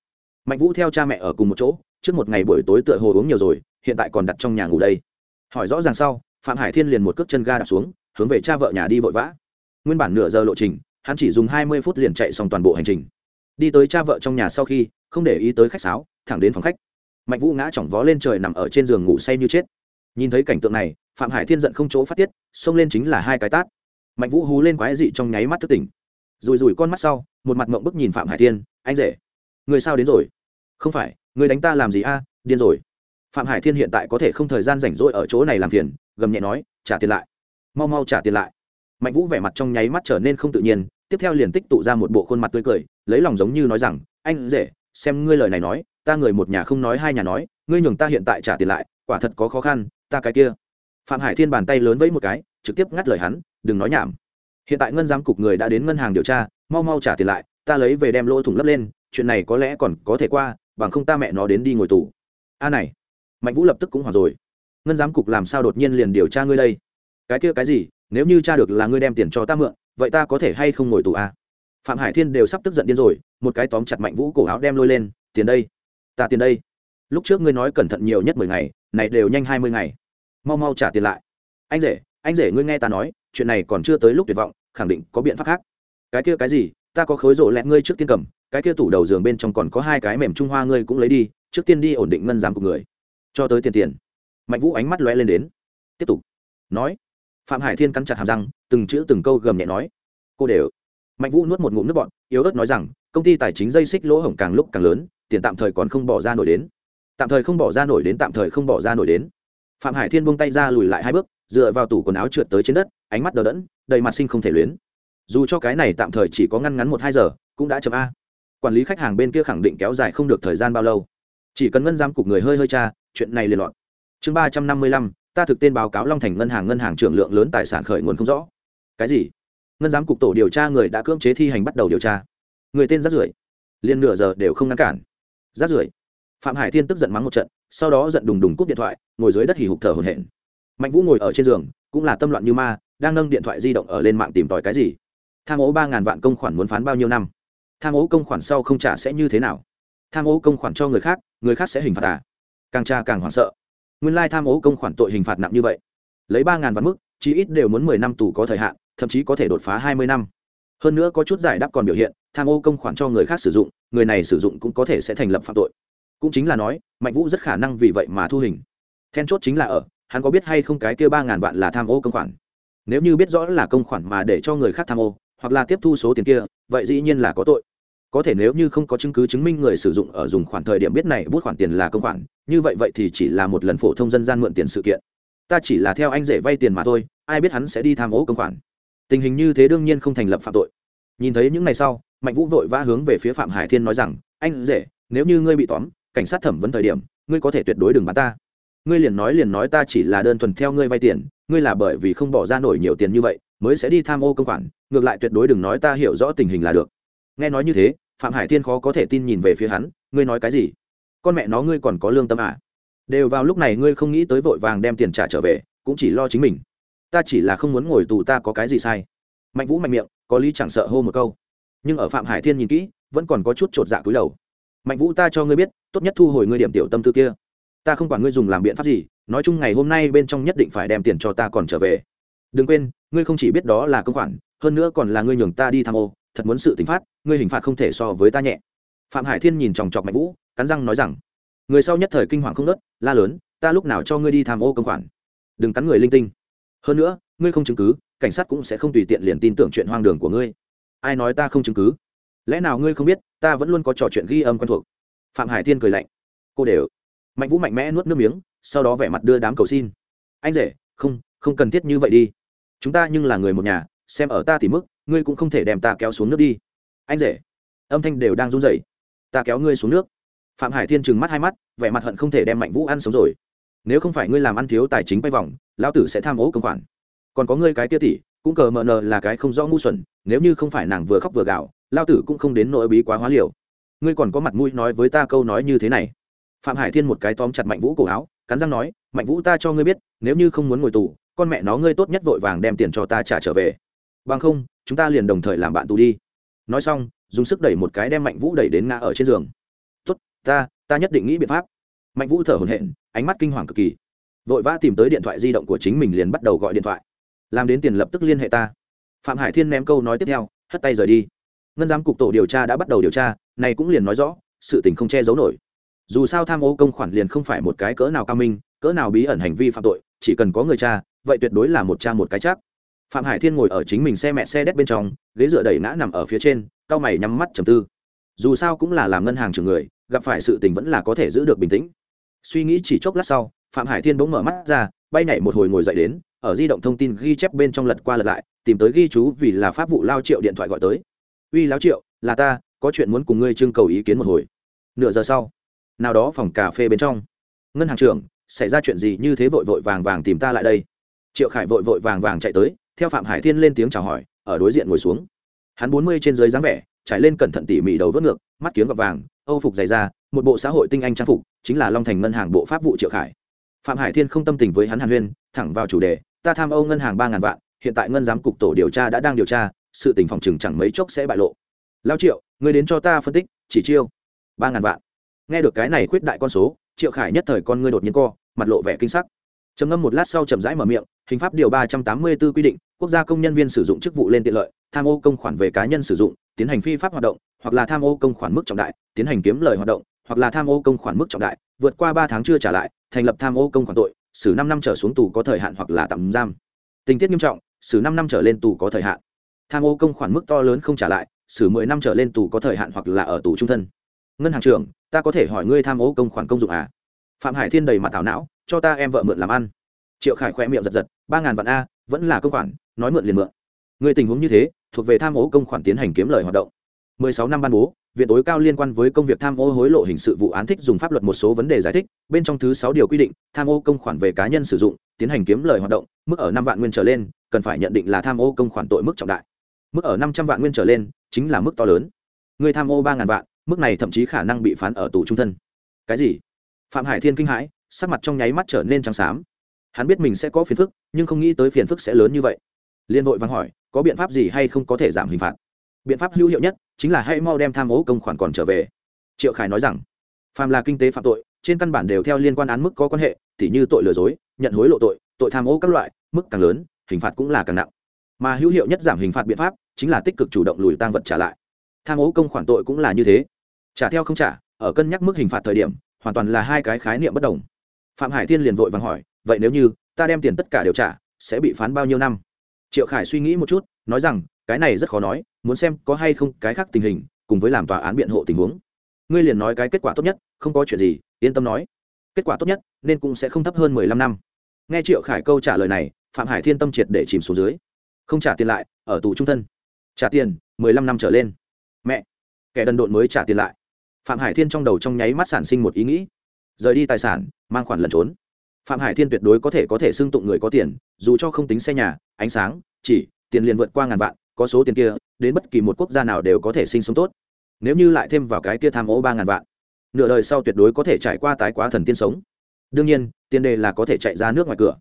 Mạnh vũ theo cha mẹ ở cùng một chỗ, trước một ngày buổi tối tựa hồ uống nhiều rồi, hiện tại còn đặt trong nhà ngủ đây. Hỏi rõ ràng sau, phạm hải thiên liền một cước chân ga đạp xuống hướng về cha vợ nhà đi vội vã. Nguyên bản nửa giờ lộ trình, hắn chỉ dùng hai mươi phút liền chạy xong toàn bộ hành trình. Đi tới cha vợ trong nhà sau khi, không để ý tới khách sáo, thẳng đến phòng khách. Mạnh vũ ngã chỏng vó lên trời nằm ở trên giường ngủ say như chết. Nhìn thấy cảnh tượng này, phạm hải thiên giận không chỗ phát tiết, xông lên chính là hai cái tát. Mạnh vũ hú lên quái dị trong nháy mắt thức tỉnh. Rùi rùi con mắt sau, một mặt mộng bức nhìn phạm hải thiên, anh rể, người sao đến rồi? Không phải, người đánh ta làm gì a? Điên rồi. Phạm hải thiên hiện tại có thể không thời gian rảnh rỗi ở chỗ này làm phiền, gầm nhẹ nói, trả tiền lại mau mau trả tiền lại. Mạnh vũ vẻ mặt trong nháy mắt trở nên không tự nhiên, tiếp theo liền tích tụ ra một bộ khuôn mặt tươi cười, lấy lòng giống như nói rằng, anh rể, xem ngươi lời này nói, ta người một nhà không nói hai nhà nói, ngươi nhường ta hiện tại trả tiền lại, quả thật có khó khăn, ta cái kia. Phạm hải thiên bàn tay lớn vẫy một cái, trực tiếp ngắt lời hắn, đừng nói nhảm. Hiện tại ngân giám cục người đã đến ngân hàng điều tra, mau mau trả tiền lại, ta lấy về đem lỗ thủng lấp lên, chuyện này có lẽ còn có thể qua, bằng không ta mẹ nó đến đi ngồi tù. A này, mạnh vũ lập tức cũng hoảng rồi. Ngân giám cục làm sao đột nhiên liền điều tra ngươi đây? Cái kia cái gì, nếu như cha được là ngươi đem tiền cho ta mượn, vậy ta có thể hay không ngồi tù à? phạm hải thiên đều sắp tức giận điên rồi, một cái tóm chặt mạnh vũ cổ áo đem lôi lên, tiền đây, ta tiền đây. Lúc trước ngươi nói cẩn thận nhiều nhất mười ngày, này đều nhanh hai mươi ngày. Mau mau trả tiền lại. Anh rể anh rể ngươi nghe ta nói, chuyện này còn chưa tới lúc tuyệt vọng, khẳng định có biện pháp khác. Cái kia cái gì, ta có khối rộ lẹt ngươi trước tiên cầm, cái kia tủ đầu giường bên trong còn có hai cái mềm trung hoa ngươi cũng lấy đi, trước tiên đi ổn định ngân giám của người, cho tới tiền tiền. Mạnh vũ ánh mắt lóe lên đến. Tiếp tục, nói phạm hải thiên cắn chặt hàm răng, từng chữ từng câu gầm nhẹ nói. Cô đều. Mạnh vũ nuốt một ngụm nước bọn yếu ớt nói rằng, công ty tài chính dây xích lỗ hổng càng lúc càng lớn, tiền tạm thời còn không bỏ ra nổi đến. Tạm thời không bỏ ra nổi đến, tạm thời không bỏ ra nổi đến. Phạm hải thiên buông tay ra lùi lại hai bước, dựa vào tủ quần áo trượt tới trên đất, ánh mắt đờ đẫn, đầy mặt sinh không thể luyến. Dù cho cái này tạm thời chỉ có ngăn ngắn một hai giờ, cũng đã chậm a. Quản lý khách hàng bên kia khẳng định kéo dài không được thời gian bao lâu. Chỉ cần ngân giam cục người hơi hơi cha chuyện này liền lọt chương ba trăm năm mươi lăm ta thực tên báo cáo long thành ngân hàng ngân hàng trưởng lượng lớn tài sản khởi nguồn không rõ. Cái gì? Ngân giám cục tổ điều tra người đã cưỡng chế thi hành bắt đầu điều tra. Người tên rát rưởi. Liền nửa giờ đều không ngăn cản. Rát rưởi. Phạm hải thiên tức giận mắng một trận, sau đó giận đùng đùng cúp điện thoại, ngồi dưới đất hì hục thở hổn hển. Mạnh vũ ngồi ở trên giường, cũng là tâm loạn như ma, đang nâng điện thoại di động ở lên mạng tìm tòi cái gì. Tham ố ba ngàn vạn công khoản muốn phán bao nhiêu năm? Tham ố công khoản sau không trả sẽ như thế nào? Tham ô công khoản cho người khác người khác sẽ hình phạt à? Càng tra càng hoảng sợ nguyên lai tham ô công khoản tội hình phạt nặng như vậy. Lấy ba ngàn vạn mức, chí ít đều muốn mười năm tù có thời hạn, thậm chí có thể đột phá hai mươi năm. Hơn nữa có chút giải đáp còn biểu hiện, tham ô công khoản cho người khác sử dụng, người này sử dụng cũng có thể sẽ thành lập phạm tội. Cũng chính là nói, mạnh vũ rất khả năng vì vậy mà thu hình. Then chốt chính là ở, hắn có biết hay không cái kia ba ngàn vạn là tham ô công khoản? Nếu như biết rõ là công khoản mà để cho người khác tham ô, hoặc là tiếp thu số tiền kia, vậy dĩ nhiên là có tội có thể nếu như không có chứng cứ chứng minh người sử dụng ở dùng khoản thời điểm biết này bút khoản tiền là công khoản, như vậy vậy thì chỉ là một lần phổ thông dân gian mượn tiền sự kiện. Ta chỉ là theo anh rể vay tiền mà thôi, ai biết hắn sẽ đi tham ô công khoản. Tình hình như thế đương nhiên không thành lập phạm tội. Nhìn thấy những ngày sau, mạnh vũ vội vã hướng về phía phạm hải thiên nói rằng, anh rể, nếu như ngươi bị tóm, cảnh sát thẩm vấn thời điểm, ngươi có thể tuyệt đối đừng bán ta. Ngươi liền nói liền nói ta chỉ là đơn thuần theo ngươi vay tiền, ngươi là bởi vì không bỏ ra nổi nhiều tiền như vậy, mới sẽ đi tham ô công khoản, ngược lại tuyệt đối đừng nói ta hiểu rõ tình hình là được nghe nói như thế, phạm hải thiên khó có thể tin nhìn về phía hắn, ngươi nói cái gì? Con mẹ nó ngươi còn có lương tâm à? Đều vào lúc này ngươi không nghĩ tới vội vàng đem tiền trả trở về, cũng chỉ lo chính mình. Ta chỉ là không muốn ngồi tù ta có cái gì sai. Mạnh vũ mạnh miệng, có lý chẳng sợ hô một câu. Nhưng ở phạm hải thiên nhìn kỹ, vẫn còn có chút t r ộ t dạ cúi đầu. Mạnh vũ ta cho ngươi biết, tốt nhất thu hồi ngươi điểm tiểu tâm tư kia. Ta không quản ngươi dùng làm biện pháp gì, nói chung ngày hôm nay bên trong nhất định phải đem tiền cho ta còn trở về. Đừng quên, ngươi không chỉ biết đó là công khoản, hơn nữa còn là ngươi nhường ta đi tham ô thật muốn sự tính phát, ngươi hình phạt không thể so với ta nhẹ. Phạm hải thiên nhìn chòng chọc mạnh vũ, cắn răng nói rằng, người sau nhất thời kinh hoàng không nớt, la lớn, ta lúc nào cho ngươi đi tham ô công khoản? Đừng cắn người linh tinh. Hơn nữa, ngươi không chứng cứ, cảnh sát cũng sẽ không tùy tiện liền tin tưởng chuyện hoang đường của ngươi. Ai nói ta không chứng cứ? Lẽ nào ngươi không biết, ta vẫn luôn có trò chuyện ghi âm quen thuộc? Phạm hải thiên cười lạnh. Cô đều. Mạnh vũ mạnh mẽ nuốt nước miếng, sau đó vẻ mặt đưa đám cầu xin. Anh rể, không không cần thiết như vậy đi. Chúng ta nhưng là người một nhà, xem ở ta thì mức ngươi cũng không thể đem ta kéo xuống nước đi. Anh rể, âm thanh đều đang run rẩy. Ta kéo ngươi xuống nước. Phạm hải thiên trừng mắt hai mắt, vẻ mặt hận không thể đem mạnh vũ ăn sống rồi. Nếu không phải ngươi làm ăn thiếu tài chính bay vòng, lão tử sẽ tham ô công khoản. Còn có ngươi cái kia tỷ, cũng cờ mờ nờ là cái không rõ ngu xuẩn, nếu như không phải nàng vừa khóc vừa gạo lao tử cũng không đến nỗi bí quá hóa liều. Ngươi còn có mặt mũi nói với ta câu nói như thế này. Phạm hải thiên một cái tóm chặt mạnh vũ cổ áo, cắn răng nói, mạnh vũ ta cho ngươi biết, nếu như không muốn ngồi tù, con mẹ nó ngươi tốt nhất vội vàng đem tiền cho ta trả trở về. Bằng không chúng ta liền đồng thời làm bạn tù đi. Nói xong, dùng sức đẩy một cái đem mạnh vũ đẩy đến ngã ở trên giường. Tốt, ta ta nhất định nghĩ biện pháp. Mạnh vũ thở hổn hển, ánh mắt kinh hoàng cực kỳ. Vội vã tìm tới điện thoại di động của chính mình liền bắt đầu gọi điện thoại. Làm đến tiền lập tức liên hệ ta. Phạm hải thiên ném câu nói tiếp theo, hất tay rời đi. Ngân giám cục tổ điều tra đã bắt đầu điều tra, này cũng liền nói rõ, sự tình không che giấu nổi. Dù sao tham ô công khoản liền không phải một cái cỡ nào cao minh, cỡ nào bí ẩn hành vi phạm tội, chỉ cần có người cha, vậy tuyệt đối là một cha một cái chắc phạm hải thiên ngồi ở chính mình xe mẹ xe đét bên trong, ghế dựa đẩy ngã nằm ở phía trên, cao mày nhắm mắt trầm tư. Dù sao cũng là làm ngân hàng trưởng người, gặp phải sự tình vẫn là có thể giữ được bình tĩnh. Suy nghĩ chỉ chốc lát sau, phạm hải thiên bỗng mở mắt ra, bay nhảy một hồi ngồi dậy đến, ở di động thông tin ghi chép bên trong lật qua lật lại, tìm tới ghi chú vì là pháp vụ lao triệu điện thoại gọi tới. Uy lao triệu, là ta, có chuyện muốn cùng ngươi trưng cầu ý kiến một hồi. Nửa giờ sau, nào đó phòng cà phê bên trong, ngân hàng trưởng, xảy ra chuyện gì như thế vội vội vàng vàng tìm ta lại đây. Triệu khải vội vội vàng vàng chạy tới theo phạm hải thiên lên tiếng chào hỏi ở đối diện ngồi xuống. Hắn bốn mươi trên dưới dáng vẻ trải lên cẩn thận tỉ mỉ đầu vớt ngược mắt kiếng gọt vàng âu phục dày ra, một bộ xã hội tinh anh trang phục chính là long thành ngân hàng bộ pháp vụ triệu khải. Phạm hải thiên không tâm tình với hắn hàn huyên thẳng vào chủ đề ta tham âu ngân hàng ba ngàn vạn hiện tại ngân giám cục tổ điều tra đã đang điều tra sự tình phòng chừng chẳng mấy chốc sẽ bại lộ. Lao triệu người đến cho ta phân tích chỉ chiêu. Ba ngàn vạn. Nghe được cái này khuyết đại con số triệu khải nhất thời con ngươi đột nhiên co mặt lộ vẻ kinh sắc. Trầm ngâm một lát sau chậm rãi mở miệng hình pháp điều ba trăm tám mươi 384 quy định, quốc gia công nhân viên sử dụng chức vụ lên tiện lợi, tham ô công khoản về cá nhân sử dụng, tiến hành phi pháp hoạt động, hoặc là tham ô công khoản mức trọng đại, tiến hành kiếm lời hoạt động, hoặc là tham ô công khoản mức trọng đại, vượt qua ba tháng chưa trả lại, thành lập tham ô công khoản tội, xử năm năm trở xuống tù có thời hạn hoặc là tạm giam. Tình tiết nghiêm trọng, xử năm năm trở lên tù có thời hạn. Tham ô công khoản mức to lớn không trả lại, xử mười năm trở lên tù có thời hạn hoặc là ở tù trung thân. Ngân hàng trưởng, ta có thể hỏi ngươi tham ô công khoản công dụng à? Phạm hải thiên đầy mặt thảo não, cho ta em vợ mượn làm ăn triệu khải khoe miệng giật giật, ba ngàn vạn a, vẫn là công khoản, nói mượn liền mượn. Người tình huống như thế, thuộc về tham ô công khoản tiến hành kiếm lời hoạt động. Mười sáu năm ban bố, viện tối cao liên quan với công việc tham ô hối lộ hình sự vụ án thích dùng pháp luật một số vấn đề giải thích, bên trong thứ sáu điều quy định, tham ô công khoản về cá nhân sử dụng, tiến hành kiếm lời hoạt động, mức ở năm vạn nguyên trở lên, cần phải nhận định là tham ô công khoản tội mức trọng đại. Mức ở năm trăm vạn nguyên trở lên, chính là mức to lớn. Người tham ô ba ngàn vạn, mức này thậm chí khả năng bị phán ở tù trung thân. Cái gì? Phạm hải thiên kinh hãi, sắc mặt trong nháy mắt trở nên trắng xám hắn biết mình sẽ có phiền phức, nhưng không nghĩ tới phiền phức sẽ lớn như vậy. Liên vội vắng hỏi, có biện pháp gì hay không có thể giảm hình phạt? Biện pháp hữu hiệu nhất chính là hãy mau đem tham ô công khoản còn trở về. Triệu khải nói rằng, phàm là kinh tế phạm tội, trên căn bản đều theo liên quan án mức có quan hệ, tỉ như tội lừa dối, nhận hối lộ tội tội tham ô các loại, mức càng lớn, hình phạt cũng là càng nặng. Mà hữu hiệu nhất giảm hình phạt biện pháp chính là tích cực chủ động lùi tăng vật trả lại. Tham ô công khoản tội cũng là như thế. Trả theo không trả, ở cân nhắc mức hình phạt thời điểm, hoàn toàn là hai cái khái niệm bất đồng. Phạm hải thiên liền vội vàng hỏi vậy nếu như ta đem tiền tất cả đều trả, sẽ bị phán bao nhiêu năm? Triệu khải suy nghĩ một chút, nói rằng, cái này rất khó nói, muốn xem có hay không cái khác tình hình, cùng với làm tòa án biện hộ tình huống. Ngươi liền nói cái kết quả tốt nhất, không có chuyện gì, yên tâm nói. Kết quả tốt nhất, nên cũng sẽ không thấp hơn mười lăm năm. Nghe triệu khải câu trả lời này, phạm hải thiên tâm triệt để chìm xuống dưới. Không trả tiền lại, ở tù trung thân. Trả tiền, mười lăm năm trở lên. Mẹ, kẻ đần độn mới trả tiền lại. Phạm hải thiên trong đầu trong nháy mắt sản sinh một ý nghĩ. Rời đi tài sản, mang khoản lẩn trốn phạm hải thiên tuyệt đối có thể có thể xưng tụng người có tiền, dù cho không tính xe nhà, ánh sáng, chỉ, tiền liền vượt qua ngàn vạn, có số tiền kia, đến bất kỳ một quốc gia nào đều có thể sinh sống tốt. Nếu như lại thêm vào cái kia tham ô ba ngàn vạn, nửa đời sau tuyệt đối có thể trải qua tái quá thần tiên sống. Đương nhiên, tiền đề là có thể chạy ra nước ngoài cửa.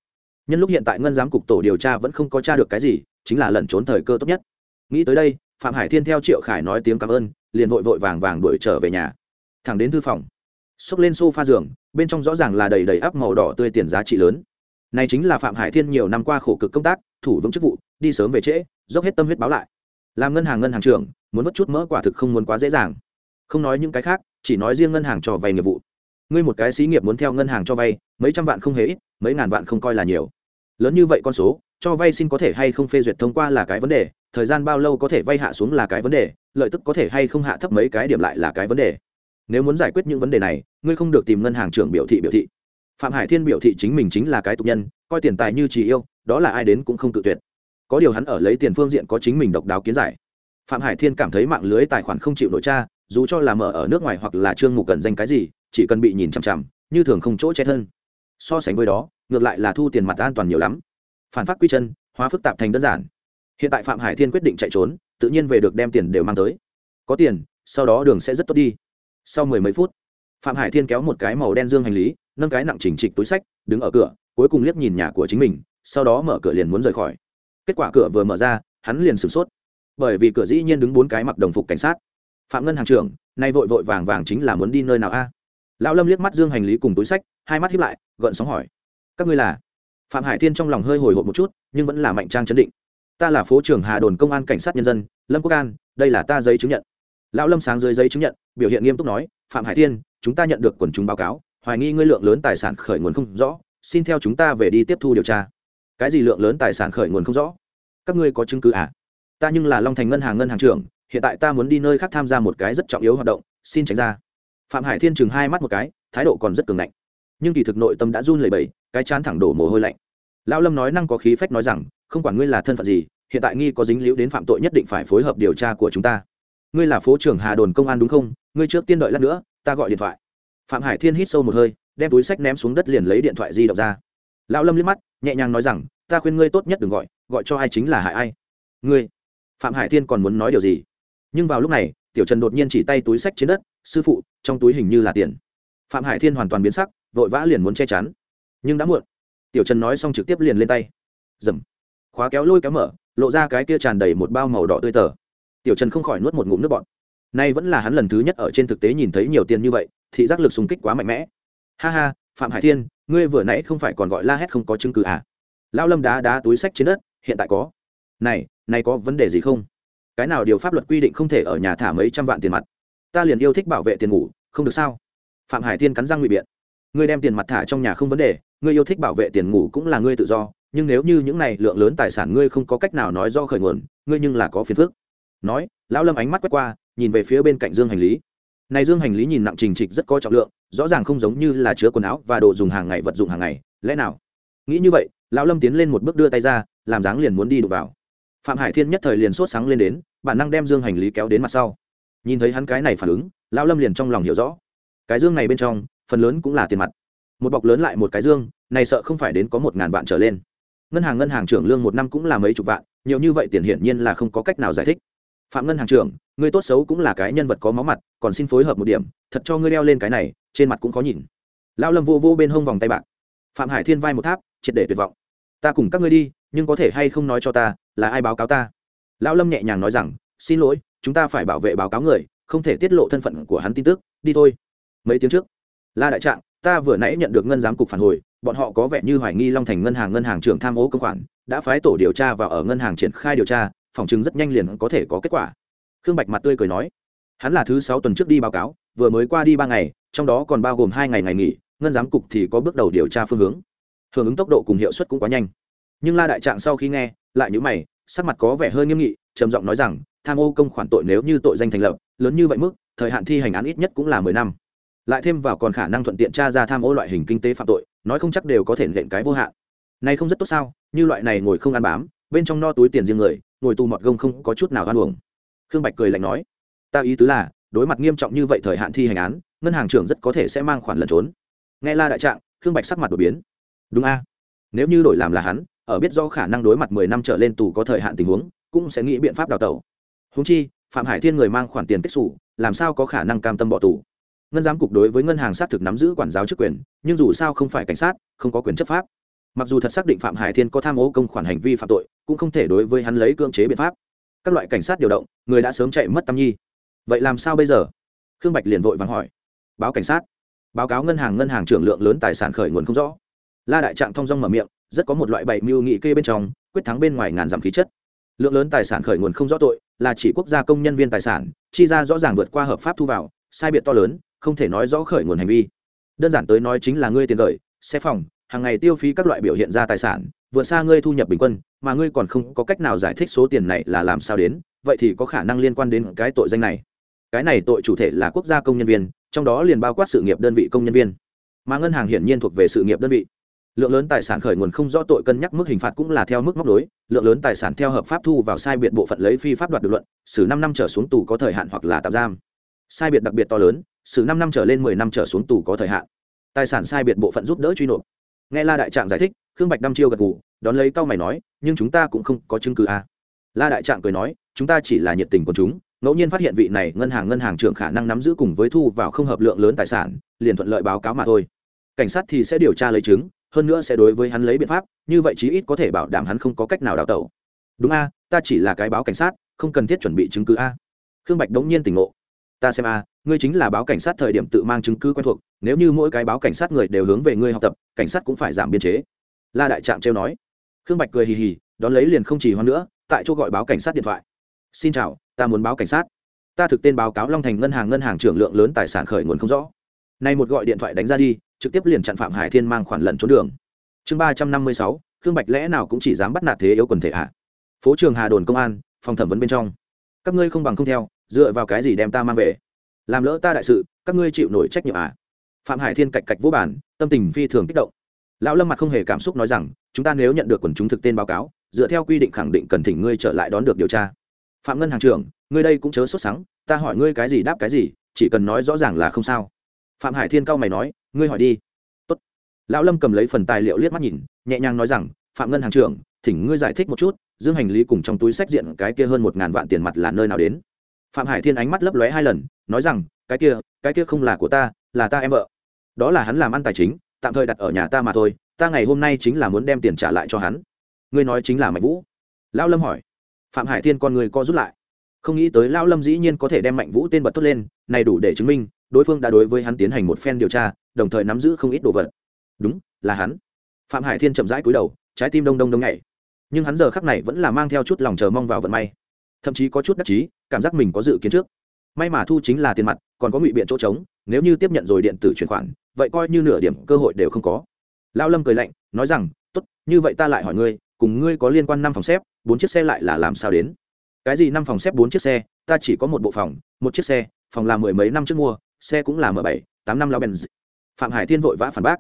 Nhân lúc hiện tại ngân giám cục tổ điều tra vẫn không có t r a được cái gì, chính là lẩn trốn thời cơ tốt nhất. Nghĩ tới đây, phạm hải thiên theo triệu khải nói tiếng cảm ơn, liền vội vội vàng vàng đuổi trở về nhà. Thẳng đến thư phòng xốc lên sofa giường, bên trong rõ ràng là đầy đầy áp màu đỏ tươi tiền giá trị lớn. Này chính là phạm hải thiên nhiều năm qua khổ cực công tác, thủ vững chức vụ, đi sớm về trễ, dốc hết tâm huyết báo lại. Làm ngân hàng ngân hàng trưởng, muốn mất chút mỡ quả thực không muốn quá dễ dàng. Không nói những cái khác, chỉ nói riêng ngân hàng cho vay nghiệp vụ. Ngươi một cái xí nghiệp muốn theo ngân hàng cho vay, mấy trăm vạn không hề ít, mấy ngàn vạn không coi là nhiều. Lớn như vậy con số, cho vay xin có thể hay không phê duyệt thông qua là cái vấn đề, thời gian bao lâu có thể vay hạ xuống là cái vấn đề, lợi tức có thể hay không hạ thấp mấy cái điểm lại là cái vấn đề nếu muốn giải quyết những vấn đề này, ngươi không được tìm ngân hàng trưởng biểu thị biểu thị. Phạm hải thiên biểu thị chính mình chính là cái tục nhân, coi tiền tài như chỉ yêu, đó là ai đến cũng không tự tuyệt. Có điều hắn ở lấy tiền phương diện có chính mình độc đáo kiến giải. Phạm hải thiên cảm thấy mạng lưới tài khoản không chịu nội tra, dù cho là mở ở nước ngoài hoặc là trương mục cần danh cái gì, chỉ cần bị nhìn chằm chằm, như thường không chỗ che thân. So sánh với đó, ngược lại là thu tiền mặt an toàn nhiều lắm. Phản phát quy chân, hóa phức tạp thành đơn giản. Hiện tại phạm hải thiên quyết định chạy trốn, tự nhiên về được đem tiền đều mang tới. Có tiền, sau đó đường sẽ rất tốt đi sau mười mấy phút, phạm hải thiên kéo một cái màu đen dương hành lý, nâng cái nặng chỉnh trịch túi sách, đứng ở cửa, cuối cùng liếc nhìn nhà của chính mình, sau đó mở cửa liền muốn rời khỏi. Kết quả cửa vừa mở ra, hắn liền sửng sốt. Bởi vì cửa dĩ nhiên đứng bốn cái mặc đồng phục cảnh sát. Phạm ngân hàng trưởng, nay vội vội vàng vàng chính là muốn đi nơi nào a? Lão lâm liếc mắt dương hành lý cùng túi sách, hai mắt hiếp lại, gợn sóng hỏi. Các ngươi là? Phạm hải thiên trong lòng hơi hồi hộp một chút, nhưng vẫn là mạnh trang chấn định. Ta là phố trưởng hà đồn công an cảnh sát nhân dân, lâm quốc an, đây là ta giấy chứng nhận lão lâm sáng dưới giấy chứng nhận, biểu hiện nghiêm túc nói, phạm hải thiên, chúng ta nhận được quần chúng báo cáo, hoài nghi ngươi lượng lớn tài sản khởi nguồn không rõ, xin theo chúng ta về đi tiếp thu điều tra. Cái gì lượng lớn tài sản khởi nguồn không rõ? Các ngươi có chứng cứ à? Ta nhưng là long thành ngân hàng ngân hàng trưởng, hiện tại ta muốn đi nơi khác tham gia một cái rất trọng yếu hoạt động, xin tránh ra. Phạm hải thiên chừng hai mắt một cái, thái độ còn rất cường ngạnh. Nhưng kỳ thực nội tâm đã run lẩy bẩy, cái chán thẳng đổ mồ hôi lạnh. Lão lâm nói năng có khí phách nói rằng, không quản ngươi là thân phận gì, hiện tại nghi có dính liễu đến phạm tội nhất định phải phối hợp điều tra của chúng ta ngươi là phố trưởng hà đồn công an đúng không? Ngươi trước tiên đợi lát nữa, ta gọi điện thoại. Phạm hải thiên hít sâu một hơi, đem túi sách ném xuống đất liền lấy điện thoại di động ra. Lão lâm liếc mắt, nhẹ nhàng nói rằng, ta khuyên ngươi tốt nhất đừng gọi gọi cho ai chính là hại ai. Ngươi? Phạm hải thiên còn muốn nói điều gì? Nhưng vào lúc này, tiểu trần đột nhiên chỉ tay túi sách trên đất, sư phụ, trong túi hình như là tiền. Phạm hải thiên hoàn toàn biến sắc, vội vã liền muốn che chắn. Nhưng đã muộn, tiểu trần nói xong trực tiếp liền lên tay. Dầm. Khóa kéo lôi kéo mở, lộ ra cái kia tràn đầy một bao màu đỏ tươi tờ tiểu trần không khỏi nuốt một ngụm nước bọt. Nay vẫn là hắn lần thứ nhất ở trên thực tế nhìn thấy nhiều tiền như vậy, thị giác lực súng kích quá mạnh mẽ. Ha ha, phạm hải thiên, ngươi vừa nãy không phải còn gọi la hét không có chứng cứ à? Lao lâm đá đá túi sách trên đất, hiện tại có. Này này có vấn đề gì không? Cái nào điều pháp luật quy định không thể ở nhà thả mấy trăm vạn tiền mặt? Ta liền yêu thích bảo vệ tiền ngủ, không được sao? Phạm hải thiên cắn răng ngụy biện. Ngươi đem tiền mặt thả trong nhà không vấn đề, ngươi yêu thích bảo vệ tiền ngủ cũng là ngươi tự do, nhưng nếu như những này lượng lớn tài sản ngươi không có cách nào nói do khởi nguồn, ngươi nhưng là có phiền phức nói, lão lâm ánh mắt quét qua, nhìn về phía bên cạnh dương hành lý. Này dương hành lý nhìn nặng trình trịch rất có trọng lượng, rõ ràng không giống như là chứa quần áo và đồ dùng hàng ngày, vật dụng hàng ngày, lẽ nào? Nghĩ như vậy, lão lâm tiến lên một bước đưa tay ra, làm dáng liền muốn đi đụng vào. Phạm hải thiên nhất thời liền sốt sáng lên đến, bản năng đem dương hành lý kéo đến mặt sau. Nhìn thấy hắn cái này phản ứng, lão lâm liền trong lòng hiểu rõ. Cái dương này bên trong, phần lớn cũng là tiền mặt. Một bọc lớn lại một cái dương, này sợ không phải đến có một ngàn vạn trở lên. Ngân hàng ngân hàng trưởng lương một năm cũng là mấy chục vạn, nhiều như vậy tiền hiển nhiên là không có cách nào giải thích phạm ngân hàng trưởng, ngươi tốt xấu cũng là cái nhân vật có máu mặt, còn xin phối hợp một điểm, thật cho ngươi đeo lên cái này, trên mặt cũng có nhìn. Lão lâm vô vô bên hông vòng tay bạc. Phạm hải thiên vai một tháp, triệt để tuyệt vọng. Ta cùng các ngươi đi, nhưng có thể hay không nói cho ta, là ai báo cáo ta? Lão lâm nhẹ nhàng nói rằng, xin lỗi, chúng ta phải bảo vệ báo cáo người, không thể tiết lộ thân phận của hắn tin tức, đi thôi. Mấy tiếng trước, la đại trạng, ta vừa nãy nhận được ngân giám cục phản hồi, bọn họ có vẻ như hoài nghi long thành ngân hàng ngân hàng trưởng tham ô công khoản, đã phái tổ điều tra và ở ngân hàng triển khai điều tra phòng chứng rất nhanh liền có thể có kết quả. Khương bạch mặt tươi cười nói, hắn là thứ sáu tuần trước đi báo cáo, vừa mới qua đi ba ngày, trong đó còn bao gồm hai ngày ngày nghỉ, ngân giám cục thì có bước đầu điều tra phương hướng. Hưởng ứng tốc độ cùng hiệu suất cũng quá nhanh. Nhưng la đại trạng sau khi nghe, lại nhữ mày, sắc mặt có vẻ hơi nghiêm nghị, trầm giọng nói rằng, tham ô công khoản tội nếu như tội danh thành lập, lớn như vậy mức, thời hạn thi hành án ít nhất cũng là mười năm. Lại thêm vào còn khả năng thuận tiện tra ra tham ô loại hình kinh tế phạm tội, nói không chắc đều có thể nện cái vô hạn. Này không rất tốt sao, như loại này ngồi không ăn bám, bên trong no túi tiền riêng người ngồi tù mọt gông không có chút nào hoan uổng. Khương bạch cười lạnh nói, ta ý tứ là, đối mặt nghiêm trọng như vậy thời hạn thi hành án, ngân hàng trưởng rất có thể sẽ mang khoản lẩn trốn. Nghe la đại trạng, khương bạch sắc mặt đột biến. Đúng a. Nếu như đổi làm là hắn, ở biết do khả năng đối mặt mười năm trở lên tù có thời hạn tình huống, cũng sẽ nghĩ biện pháp đào tẩu. Húng chi, phạm hải thiên người mang khoản tiền kết xù, làm sao có khả năng cam tâm bỏ tù? Ngân giám cục đối với ngân hàng xác thực nắm giữ quản giáo chức quyền, nhưng dù sao không phải cảnh sát, không có quyền chấp pháp mặc dù thật xác định phạm hải thiên có tham ô công khoản hành vi phạm tội, cũng không thể đối với hắn lấy cưỡng chế biện pháp. Các loại cảnh sát điều động, người đã sớm chạy mất tâm nhi. Vậy làm sao bây giờ? Khương bạch liền vội vàng hỏi. Báo cảnh sát. Báo cáo ngân hàng ngân hàng trưởng lượng lớn tài sản khởi nguồn không rõ. La đại trạng thong dong mở miệng, rất có một loại bảy mưu nghị kê bên trong, quyết thắng bên ngoài ngàn dặm khí chất. Lượng lớn tài sản khởi nguồn không rõ tội, là chỉ quốc gia công nhân viên tài sản, chi ra rõ ràng vượt qua hợp pháp thu vào, sai biệt to lớn, không thể nói rõ khởi nguồn hành vi. Đơn giản tới nói chính là ngươi tiền gửi, xe phòng hàng ngày tiêu phí các loại biểu hiện ra tài sản, vượt xa ngươi thu nhập bình quân, mà ngươi còn không có cách nào giải thích số tiền này là làm sao đến, vậy thì có khả năng liên quan đến cái tội danh này. Cái này tội chủ thể là quốc gia công nhân viên, trong đó liền bao quát sự nghiệp đơn vị công nhân viên. Mà ngân hàng hiển nhiên thuộc về sự nghiệp đơn vị. Lượng lớn tài sản khởi nguồn không rõ tội cân nhắc mức hình phạt cũng là theo mức móc đối lượng lớn tài sản theo hợp pháp thu vào sai biệt bộ phận lấy phi pháp đoạt được luận, xử năm năm trở xuống tù có thời hạn hoặc là tạm giam. Sai biệt đặc biệt to lớn, xử năm năm trở lên mười năm trở xuống tù có thời hạn. Tài sản sai biệt bộ phận giúp đỡ truy nộp nghe la đại trạng giải thích, khương bạch đăm chiêu gật gù, đón lấy cau mày nói, nhưng chúng ta cũng không có chứng cứ à. la đại trạng cười nói, chúng ta chỉ là nhiệt tình của chúng, ngẫu nhiên phát hiện vị này ngân hàng ngân hàng trưởng khả năng nắm giữ cùng với thu vào không hợp lượng lớn tài sản, liền thuận lợi báo cáo mà thôi. Cảnh sát thì sẽ điều tra lấy chứng, hơn nữa sẽ đối với hắn lấy biện pháp, như vậy chí ít có thể bảo đảm hắn không có cách nào đào tẩu. Đúng a, ta chỉ là cái báo cảnh sát, không cần thiết chuẩn bị chứng cứ a. Khương bạch đống nhiên tỉnh ngộ ta xem a, ngươi chính là báo cảnh sát thời điểm tự mang chứng cứ quen thuộc, nếu như mỗi cái báo cảnh sát người đều hướng về ngươi học tập, cảnh sát cũng phải giảm biên chế. La đại trạm trêu nói. Khương bạch cười hì hì, đón lấy liền không chỉ hoan nữa, tại chỗ gọi báo cảnh sát điện thoại. Xin chào, ta muốn báo cảnh sát. Ta thực tên báo cáo long thành ngân hàng ngân hàng trưởng lượng lớn tài sản khởi nguồn không rõ. Nay một gọi điện thoại đánh ra đi, trực tiếp liền chặn phạm hải thiên mang khoản lẩn trốn đường. Chương ba trăm năm mươi sáu, khương bạch lẽ nào cũng chỉ dám bắt nạt thế yếu quần thể à? phố trường hà đồn công an, phòng thẩm vấn bên trong. Các ngươi không bằng không theo dựa vào cái gì đem ta mang về? Làm lỡ ta đại sự, các ngươi chịu nổi trách nhiệm à? Phạm hải thiên cạch cạch vô bản tâm tình phi thường kích động. Lão lâm mặt không hề cảm xúc nói rằng, chúng ta nếu nhận được quần chúng thực tên báo cáo, dựa theo quy định khẳng định cần thỉnh ngươi trở lại đón được điều tra. Phạm ngân hàng trưởng, ngươi đây cũng chớ sốt sắng, ta hỏi ngươi cái gì đáp cái gì, chỉ cần nói rõ ràng là không sao. Phạm hải thiên cao mày nói, ngươi hỏi đi. Tốt. lão lâm cầm lấy phần tài liệu liếc mắt nhìn, nhẹ nhàng nói rằng, phạm ngân hàng trưởng, thỉnh ngươi giải thích một chút, dương hành lý cùng trong túi sách diện cái kia hơn một ngàn vạn tiền mặt là nơi nào đến? Phạm hải thiên ánh mắt lấp lóe hai lần, nói rằng, cái kia cái kia không là của ta, là ta em vợ. Đó là hắn làm ăn tài chính, tạm thời đặt ở nhà ta mà thôi, ta ngày hôm nay chính là muốn đem tiền trả lại cho hắn. Ngươi nói chính là mạnh vũ? Lão lâm hỏi. Phạm hải thiên con người co rút lại. Không nghĩ tới lão lâm dĩ nhiên có thể đem mạnh vũ tên bật tốt lên, này đủ để chứng minh, đối phương đã đối với hắn tiến hành một phen điều tra, đồng thời nắm giữ không ít đồ vật. Đúng, là hắn. Phạm hải thiên chậm rãi cúi đầu, trái tim đông đông đông nhảy. Nhưng hắn giờ khắc này vẫn là mang theo chút lòng chờ mong vào vận may thậm chí có chút đắc chí, cảm giác mình có dự kiến trước. May mà thu chính là tiền mặt, còn có ngụy biện chỗ trống, nếu như tiếp nhận rồi điện tử chuyển khoản, vậy coi như nửa điểm cơ hội đều không có. Lao lâm cười lạnh, nói rằng, tốt, như vậy ta lại hỏi ngươi, cùng ngươi có liên quan năm phòng xếp, bốn chiếc xe lại là làm sao đến? Cái gì năm phòng xếp, bốn chiếc xe? Ta chỉ có một bộ phòng, một chiếc xe, phòng là mười mấy năm trước mua, xe cũng là m bảy, tám năm lao bèn phạm hải thiên vội vã phản bác.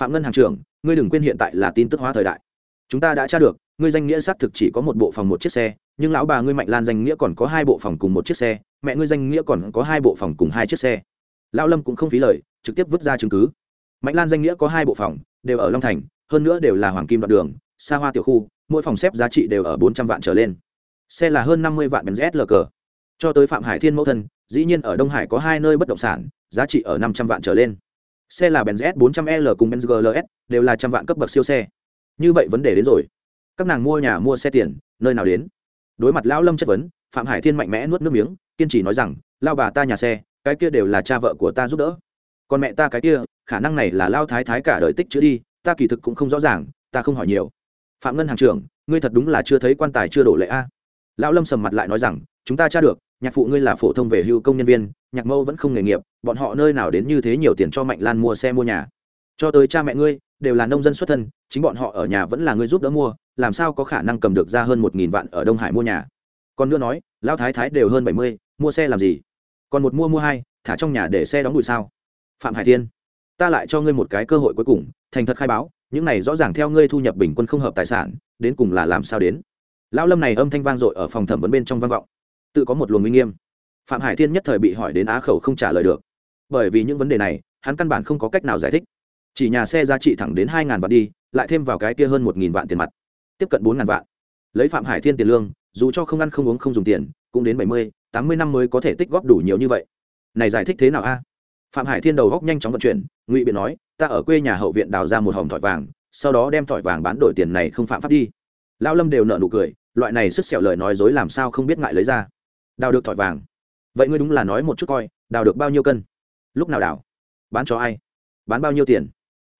Phạm ngân hàng trưởng, ngươi đừng quên hiện tại là tin tức hóa thời đại. Chúng ta đã tra được, ngươi danh nghĩa xác thực chỉ có một bộ phòng, một chiếc xe nhưng lão bà ngươi mạnh lan danh nghĩa còn có hai bộ phòng cùng một chiếc xe, mẹ ngươi danh nghĩa còn có hai bộ phòng cùng hai chiếc xe. Lão lâm cũng không phí lời, trực tiếp vứt ra chứng cứ. Mạnh lan danh nghĩa có hai bộ phòng, đều ở long thành, hơn nữa đều là hoàng kim đoạn đường, xa hoa tiểu khu, mỗi phòng xếp giá trị đều ở bốn trăm vạn trở lên. Xe là hơn năm mươi vạn benz lg cho tới phạm hải thiên mẫu thân, dĩ nhiên ở đông hải có hai nơi bất động sản, giá trị ở năm trăm vạn trở lên. Xe là benz s 400 l cùng benz gls đều là trăm vạn cấp bậc siêu xe. Như vậy vấn đề đến rồi. Các nàng mua nhà, mua xe tiền, nơi nào đến? Đối mặt lão lâm chất vấn, phạm hải thiên mạnh mẽ nuốt nước miếng, kiên trì nói rằng, lao bà ta nhà xe, cái kia đều là cha vợ của ta giúp đỡ. Còn mẹ ta cái kia, khả năng này là lao thái thái cả đời tích chữ đi, ta kỳ thực cũng không rõ ràng, ta không hỏi nhiều. Phạm ngân hàng trưởng, ngươi thật đúng là chưa thấy quan tài chưa đổ lệ a. Lão lâm sầm mặt lại nói rằng, chúng ta tra được, nhạc phụ ngươi là phổ thông về hưu công nhân viên, nhạc mâu vẫn không nghề nghiệp, bọn họ nơi nào đến như thế nhiều tiền cho mạnh lan mua xe mua nhà. Cho tới cha mẹ ngươi, đều là nông dân xuất thân, chính bọn họ ở nhà vẫn là ngươi giúp đỡ mua làm sao có khả năng cầm được ra hơn một nghìn vạn ở đông hải mua nhà? Còn nữa nói, lão thái thái đều hơn bảy mươi, mua xe làm gì? Còn một mua mua hai, thả trong nhà để xe đóng đùi sao? Phạm hải thiên, ta lại cho ngươi một cái cơ hội cuối cùng, thành thật khai báo, những này rõ ràng theo ngươi thu nhập bình quân không hợp tài sản, đến cùng là làm sao đến? Lão lâm này âm thanh vang dội ở phòng thẩm vấn bên trong vang vọng. Tự có một luồng uy nghiêm. Phạm hải thiên nhất thời bị hỏi đến á khẩu không trả lời được. Bởi vì những vấn đề này, hắn căn bản không có cách nào giải thích. Chỉ nhà xe giá trị thẳng đến hai ngàn vạn đi, lại thêm vào cái kia hơn một nghìn vạn tiền mặt tiếp cận bốn ngàn vạn. Lấy phạm hải thiên tiền lương, dù cho không ăn không uống không dùng tiền, cũng đến bảy mươi, tám mươi năm mới có thể tích góp đủ nhiều như vậy. Này giải thích thế nào a? Phạm hải thiên đầu góc nhanh chóng vận chuyển, ngụy biện nói, ta ở quê nhà hậu viện đào ra một hòm thỏi vàng, sau đó đem thỏi vàng bán đổi tiền này không phạm pháp đi. Lao lâm đều nợ nụ cười, loại này sức sẹo lời nói dối làm sao không biết ngại lấy ra? Đào được thỏi vàng. Vậy ngươi đúng là nói một chút coi, đào được bao nhiêu cân? Lúc nào đào? Bán cho ai? Bán bao nhiêu tiền?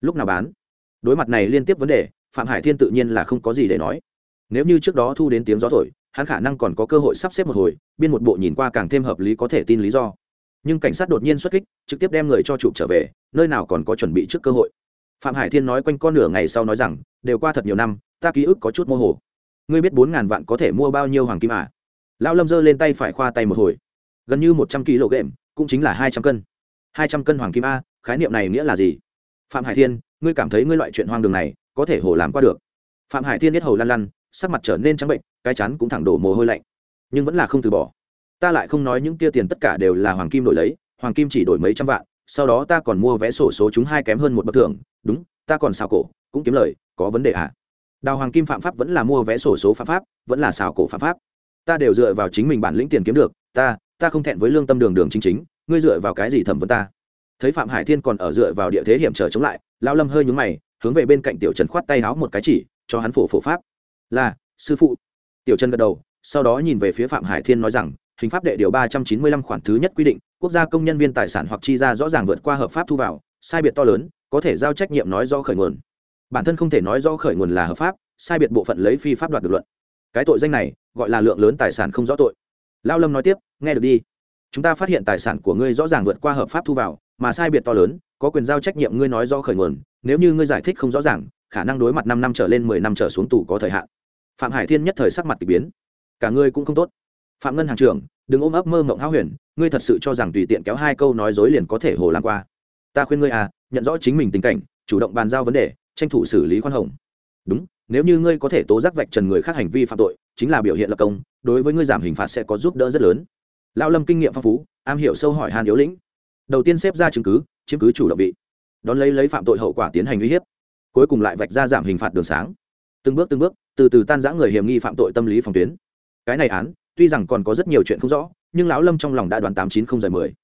Lúc nào bán? Đối mặt này liên tiếp vấn đề phạm hải thiên tự nhiên là không có gì để nói. Nếu như trước đó thu đến tiếng gió thổi, hắn khả năng còn có cơ hội sắp xếp một hồi, biên một bộ nhìn qua càng thêm hợp lý có thể tin lý do. Nhưng cảnh sát đột nhiên xuất kích, trực tiếp đem người cho chụp trở về, nơi nào còn có chuẩn bị trước cơ hội. Phạm hải thiên nói quanh con nửa ngày sau nói rằng, đều qua thật nhiều năm, ta ký ức có chút mơ hồ. Ngươi biết bốn ngàn vạn có thể mua bao nhiêu hoàng kim à? lão lâm giơ lên tay phải khoa tay một hồi. Gần như một trăm kg cũng chính là hai trăm cân. Hai trăm cân hoàng kim a, khái niệm này nghĩa là gì? Phạm hải thiên, ngươi cảm thấy ngươi loại chuyện hoang đường này có thể hồ làm qua được. Phạm hải thiên biết hầu lăn lăn, sắc mặt trở nên trắng bệnh, cái chắn cũng thẳng đổ mồ hôi lạnh. Nhưng vẫn là không từ bỏ. Ta lại không nói những kia tiền tất cả đều là hoàng kim đổi lấy, hoàng kim chỉ đổi mấy trăm vạn, sau đó ta còn mua vé sổ số chúng hai kém hơn một bậc thưởng. Đúng, ta còn xào cổ, cũng kiếm lời, có vấn đề à? Đào hoàng kim phạm pháp vẫn là mua vé sổ số phạm pháp, vẫn là xào cổ phạm pháp. Ta đều dựa vào chính mình bản lĩnh tiền kiếm được, ta ta không thẹn với lương tâm đường đường chính chính, ngươi dựa vào cái gì thẩm vấn ta? Thấy phạm hải thiên còn ở dựa vào địa thế hiểm trở chống lại lao lâm hơi nhúng mày hướng về bên cạnh tiểu trần khoát tay háo một cái chỉ, cho hắn phổ phổ pháp. Là, sư phụ. Tiểu trần gật đầu, sau đó nhìn về phía phạm hải thiên nói rằng, hình pháp đệ điều ba trăm chín mươi lăm khoản thứ nhất quy định, quốc gia công nhân viên tài sản hoặc chi ra rõ ràng vượt qua hợp pháp thu vào, sai biệt to lớn, có thể giao trách nhiệm nói do khởi nguồn. Bản thân không thể nói do khởi nguồn là hợp pháp, sai biệt bộ phận lấy phi pháp đoạt được luận. Cái tội danh này, gọi là lượng lớn tài sản không rõ tội. Lao lâm nói tiếp, nghe được đi. Chúng ta phát hiện tài sản của ngươi rõ ràng vượt qua hợp pháp thu vào mà sai biệt to lớn, có quyền giao trách nhiệm ngươi nói do khởi nguồn, nếu như ngươi giải thích không rõ ràng, khả năng đối mặt năm năm trở lên, mười năm trở xuống tù có thời hạn. Phạm hải thiên nhất thời sắc mặt k ỳ biến. Cả ngươi cũng không tốt. Phạm ngân hàng trưởng, đừng ôm ấp mơ mộng háo huyền, ngươi thật sự cho rằng tùy tiện kéo hai câu nói dối liền có thể hồ làm qua. Ta khuyên ngươi à nhận rõ chính mình tình cảnh, chủ động bàn giao vấn đề, tranh thủ xử lý khoan hồng. Đúng, nếu như ngươi có thể tố giác vạch trần người khác hành vi phạm tội, chính là biểu hiện lập công, đối với ngươi giảm hình phạt sẽ có giúp đỡ rất lớn. Lão lâm kinh nghiệm phong phú, am hiểu sâu hỏi hàn yếu lĩnh đầu tiên xếp ra chứng cứ chứng cứ chủ động vị. Đón lấy lấy phạm tội hậu quả tiến hành uy hiếp. Cuối cùng lại vạch ra giảm hình phạt đường sáng. Từng bước từng bước, từ từ tan giã người hiểm nghi phạm tội tâm lý phòng tuyến. Cái này án, tuy rằng còn có rất nhiều chuyện không rõ, nhưng lão lâm trong lòng đã đoán tám chín không dài mười.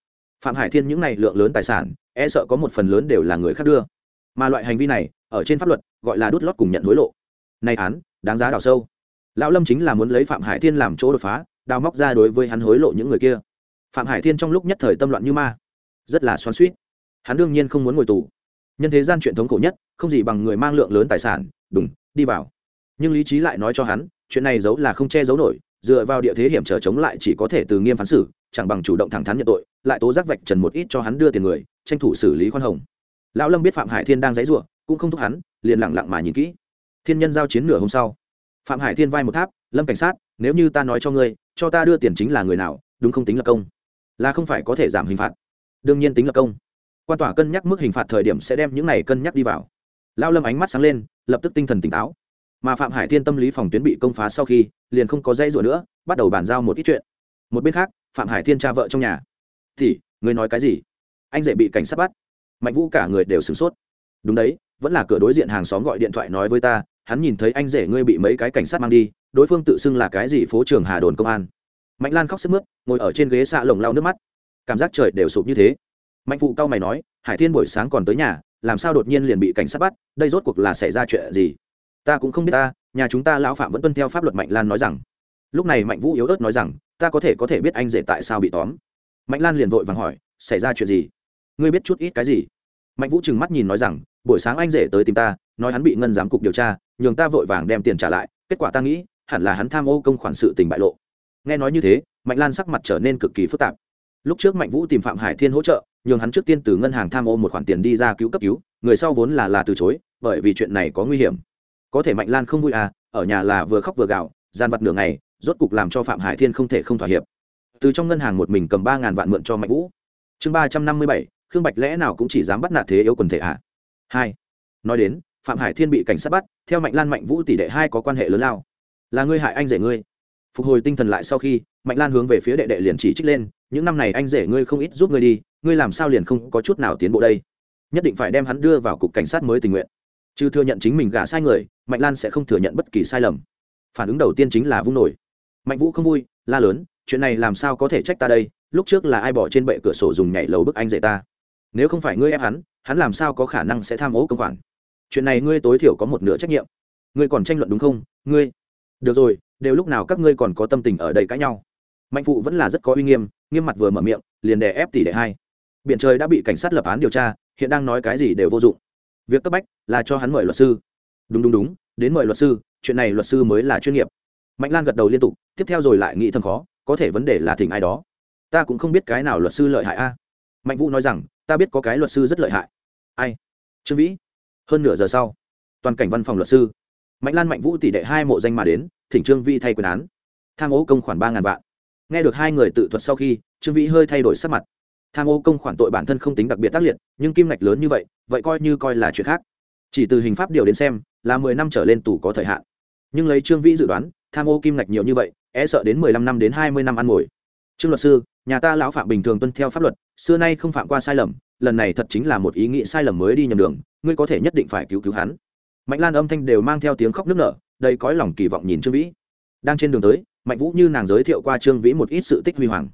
Phạm hải thiên những này lượng lớn tài sản e sợ có một phần lớn đều là người khác đưa. Mà loại hành vi này, ở trên pháp luật, gọi là đút lót cùng nhận hối lộ. Này án, đáng giá đào sâu. Lão lâm chính là muốn lấy phạm hải thiên làm chỗ đột phá, đào móc ra đối với hắn hối lộ những người kia. Phạm hải thiên trong lúc nhất thời tâm loạn như ma rất là xoắn suýt. Hắn đương nhiên không muốn ngồi tù. Nhân thế gian chuyện thống khổ nhất, không gì bằng người mang lượng lớn tài sản đúng đi vào. Nhưng lý trí lại nói cho hắn, chuyện này giấu là không che giấu nổi, dựa vào địa thế hiểm trở chống lại chỉ có thể từ nghiêm phán xử, chẳng bằng chủ động thẳng thắn nhận tội, lại tố giác vạch trần một ít cho hắn đưa tiền người, tranh thủ xử lý khoan hồng. Lão lâm biết phạm hải thiên đang dãy ruộng cũng không thúc hắn, liền lặng lặng mà nhìn kỹ. Thiên nhân giao chiến nửa hôm sau, phạm hải thiên vai một tháp, lâm cảnh sát, nếu như ta nói cho ngươi, cho ta đưa tiền chính là người nào, đúng không tính là công? Là không phải có thể giảm hình phạt đương nhiên tính là công. Quan tỏa cân nhắc mức hình phạt thời điểm sẽ đem những này cân nhắc đi vào. Lao lâm ánh mắt sáng lên, lập tức tinh thần tỉnh táo. Mà phạm hải thiên tâm lý phòng tuyến bị công phá sau khi, liền không có dây rủa nữa, bắt đầu bàn giao một ít chuyện. Một bên khác, phạm hải thiên cha vợ trong nhà. Thì người nói cái gì? Anh dễ bị cảnh sát bắt. Mạnh vũ cả người đều sửng sốt. Đúng đấy, vẫn là cửa đối diện hàng xóm gọi điện thoại nói với ta, hắn nhìn thấy anh rể ngươi bị mấy cái cảnh sát mang đi, đối phương tự xưng là cái gì phố trường hà đồn công an. Mạnh lan khóc sức mướt, ngồi ở trên ghế xạ lồng lau nước mắt cảm giác trời đều sụp như thế. Mạnh phụ cao mày nói, hải thiên buổi sáng còn tới nhà, làm sao đột nhiên liền bị cảnh sát bắt? Đây rốt cuộc là xảy ra chuyện gì? Ta cũng không biết ta, nhà chúng ta lão phạm vẫn tuân theo pháp luật mạnh lan nói rằng. Lúc này mạnh vũ yếu ớt nói rằng, ta có thể có thể biết anh rể tại sao bị tóm. Mạnh lan liền vội vàng hỏi, xảy ra chuyện gì? Ngươi biết chút ít cái gì? Mạnh vũ trừng mắt nhìn nói rằng, buổi sáng anh rể tới tìm ta, nói hắn bị ngân giám cục điều tra, nhường ta vội vàng đem tiền trả lại, kết quả ta nghĩ, hẳn là hắn tham ô công khoản sự tình bại lộ. Nghe nói như thế, mạnh lan sắc mặt trở nên cực kỳ phức tạp lúc trước mạnh vũ tìm phạm hải thiên hỗ trợ, nhường hắn trước tiên từ ngân hàng tham ô một khoản tiền đi ra cứu cấp cứu, người sau vốn là là từ chối, bởi vì chuyện này có nguy hiểm. Có thể mạnh lan không vui à ở nhà là vừa khóc vừa gạo gian vặt nửa ngày, rốt cục làm cho phạm hải thiên không thể không thỏa hiệp. Từ trong ngân hàng một mình cầm ba ngàn vạn mượn cho mạnh vũ. Chương ba trăm năm mươi bảy, khương bạch lẽ nào cũng chỉ dám bắt nạt thế yếu quần thể ạ à? hai. Nói đến, phạm hải thiên bị cảnh sát bắt, theo mạnh lan mạnh vũ tỷ đệ hai có quan hệ lớn lao. Là ngươi hại anh rể ngươi. Phục hồi tinh thần lại sau khi, mạnh lan hướng về phía đệ đệ liền chỉ trích lên những năm này anh rể ngươi không ít giúp ngươi đi, ngươi làm sao liền không có chút nào tiến bộ đây? Nhất định phải đem hắn đưa vào cục cảnh sát mới tình nguyện. Chứ thừa nhận chính mình gả sai người, mạnh lan sẽ không thừa nhận bất kỳ sai lầm. Phản ứng đầu tiên chính là vung nổi. Mạnh vũ không vui, la lớn, chuyện này làm sao có thể trách ta đây? Lúc trước là ai bỏ trên bệ cửa sổ dùng nhảy lầu bức anh dạy ta? Nếu không phải ngươi ép hắn hắn làm sao có khả năng sẽ tham ô công khoản? Chuyện này ngươi tối thiểu có một nửa trách nhiệm. Ngươi còn tranh luận đúng không? Ngươi. Được rồi, đều lúc nào các ngươi còn có tâm tình ở đây cãi nhau? Mạnh phụ vẫn là rất có uy nghiêm nghiêm mặt vừa mở miệng, liền đè ép tỷ đệ hai. Biện trời đã bị cảnh sát lập án điều tra, hiện đang nói cái gì đều vô dụng. Việc cấp bách là cho hắn mời luật sư. Đúng đúng đúng, đến mời luật sư, chuyện này luật sư mới là chuyên nghiệp. Mạnh lan gật đầu liên tục, tiếp theo rồi lại nghĩ thầm khó, có thể vấn đề là thỉnh ai đó. Ta cũng không biết cái nào luật sư lợi hại a. Mạnh vũ nói rằng, ta biết có cái luật sư rất lợi hại. Ai? Trương vĩ. Hơn nửa giờ sau, toàn cảnh văn phòng luật sư. Mạnh lan mạnh vũ tỷ đệ hai mộ danh mà đến, thỉnh trương Vi thay quyền án. Tham ô công khoản ba ngàn vạn nghe được hai người tự thuật sau khi, trương vĩ hơi thay đổi sắc mặt. Tham ô công khoản tội bản thân không tính đặc biệt tác liệt, nhưng kim ngạch lớn như vậy vậy coi như coi là chuyện khác. Chỉ từ hình pháp điều đến xem, là mười năm trở lên tù có thời hạn. Nhưng lấy trương vĩ dự đoán, tham ô kim ngạch nhiều như vậy e sợ đến mười lăm năm đến hai mươi năm ăn ngồi. Trương luật sư, nhà ta lão phạm bình thường tuân theo pháp luật, xưa nay không phạm qua sai lầm, lần này thật chính là một ý nghĩ sai lầm mới đi nhầm đường, ngươi có thể nhất định phải cứu cứu hắn. Mạnh lan âm thanh đều mang theo tiếng khóc nức nở, đầy cõi lòng kỳ vọng nhìn trương vĩ. Đang trên đường tới mạnh vũ như nàng giới thiệu qua trương vĩ một ít sự tích huy hoàng.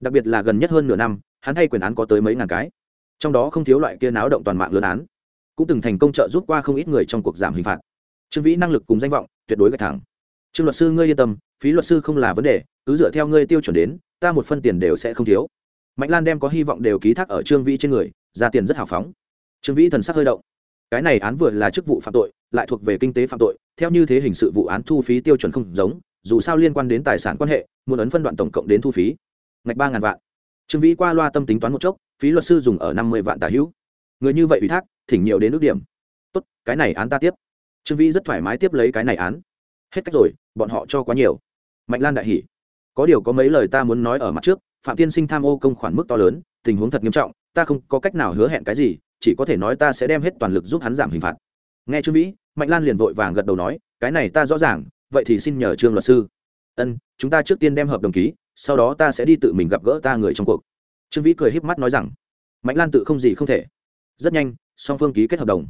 Đặc biệt là gần nhất hơn nửa năm, hắn thay quyền án có tới mấy ngàn cái. Trong đó không thiếu loại kia náo động toàn mạng lớn án. Cũng từng thành công trợ giúp qua không ít người trong cuộc giảm hình phạt. Trương vĩ năng lực cùng danh vọng, tuyệt đối gạch thẳng. Trương luật sư ngươi yên tâm, phí luật sư không là vấn đề, cứ dựa theo ngươi tiêu chuẩn đến, ta một phân tiền đều sẽ không thiếu. Mạnh lan đem có hy vọng đều ký thác ở trương vĩ trên người, ra tiền rất hào phóng. Trương vĩ thần sắc hơi động. Cái này án vừa là chức vụ phạm tội, lại thuộc về kinh tế phạm tội, theo như thế hình sự vụ án thu phí tiêu chuẩn không giống dù sao liên quan đến tài sản quan hệ, muốn ấn phân đoạn tổng cộng đến thu phí. Ngạch ba ngàn vạn. Trương vĩ qua loa tâm tính toán một chốc, phí luật sư dùng ở năm mươi vạn tả hữu. Người như vậy ủy thác, thỉnh nhiều đến ước điểm. Tốt, cái này án ta tiếp. Trương vĩ rất thoải mái tiếp lấy cái này án. Hết cách rồi, bọn họ cho quá nhiều. Mạnh lan đại hỉ. Có điều có mấy lời ta muốn nói ở mặt trước, phạm tiên sinh tham ô công khoản mức to lớn, tình huống thật nghiêm trọng, ta không có cách nào hứa hẹn cái gì, chỉ có thể nói ta sẽ đem hết toàn lực giúp hắn giảm hình phạt. Nghe trương vĩ, mạnh lan liền vội vàng gật đầu nói, cái này ta rõ ràng vậy thì xin nhờ trương luật sư. Ân, chúng ta trước tiên đem hợp đồng ký, sau đó ta sẽ đi tự mình gặp gỡ ta người trong cuộc. Trương vĩ cười híp mắt nói rằng, mạnh lan tự không gì không thể. Rất nhanh, song phương ký kết hợp đồng.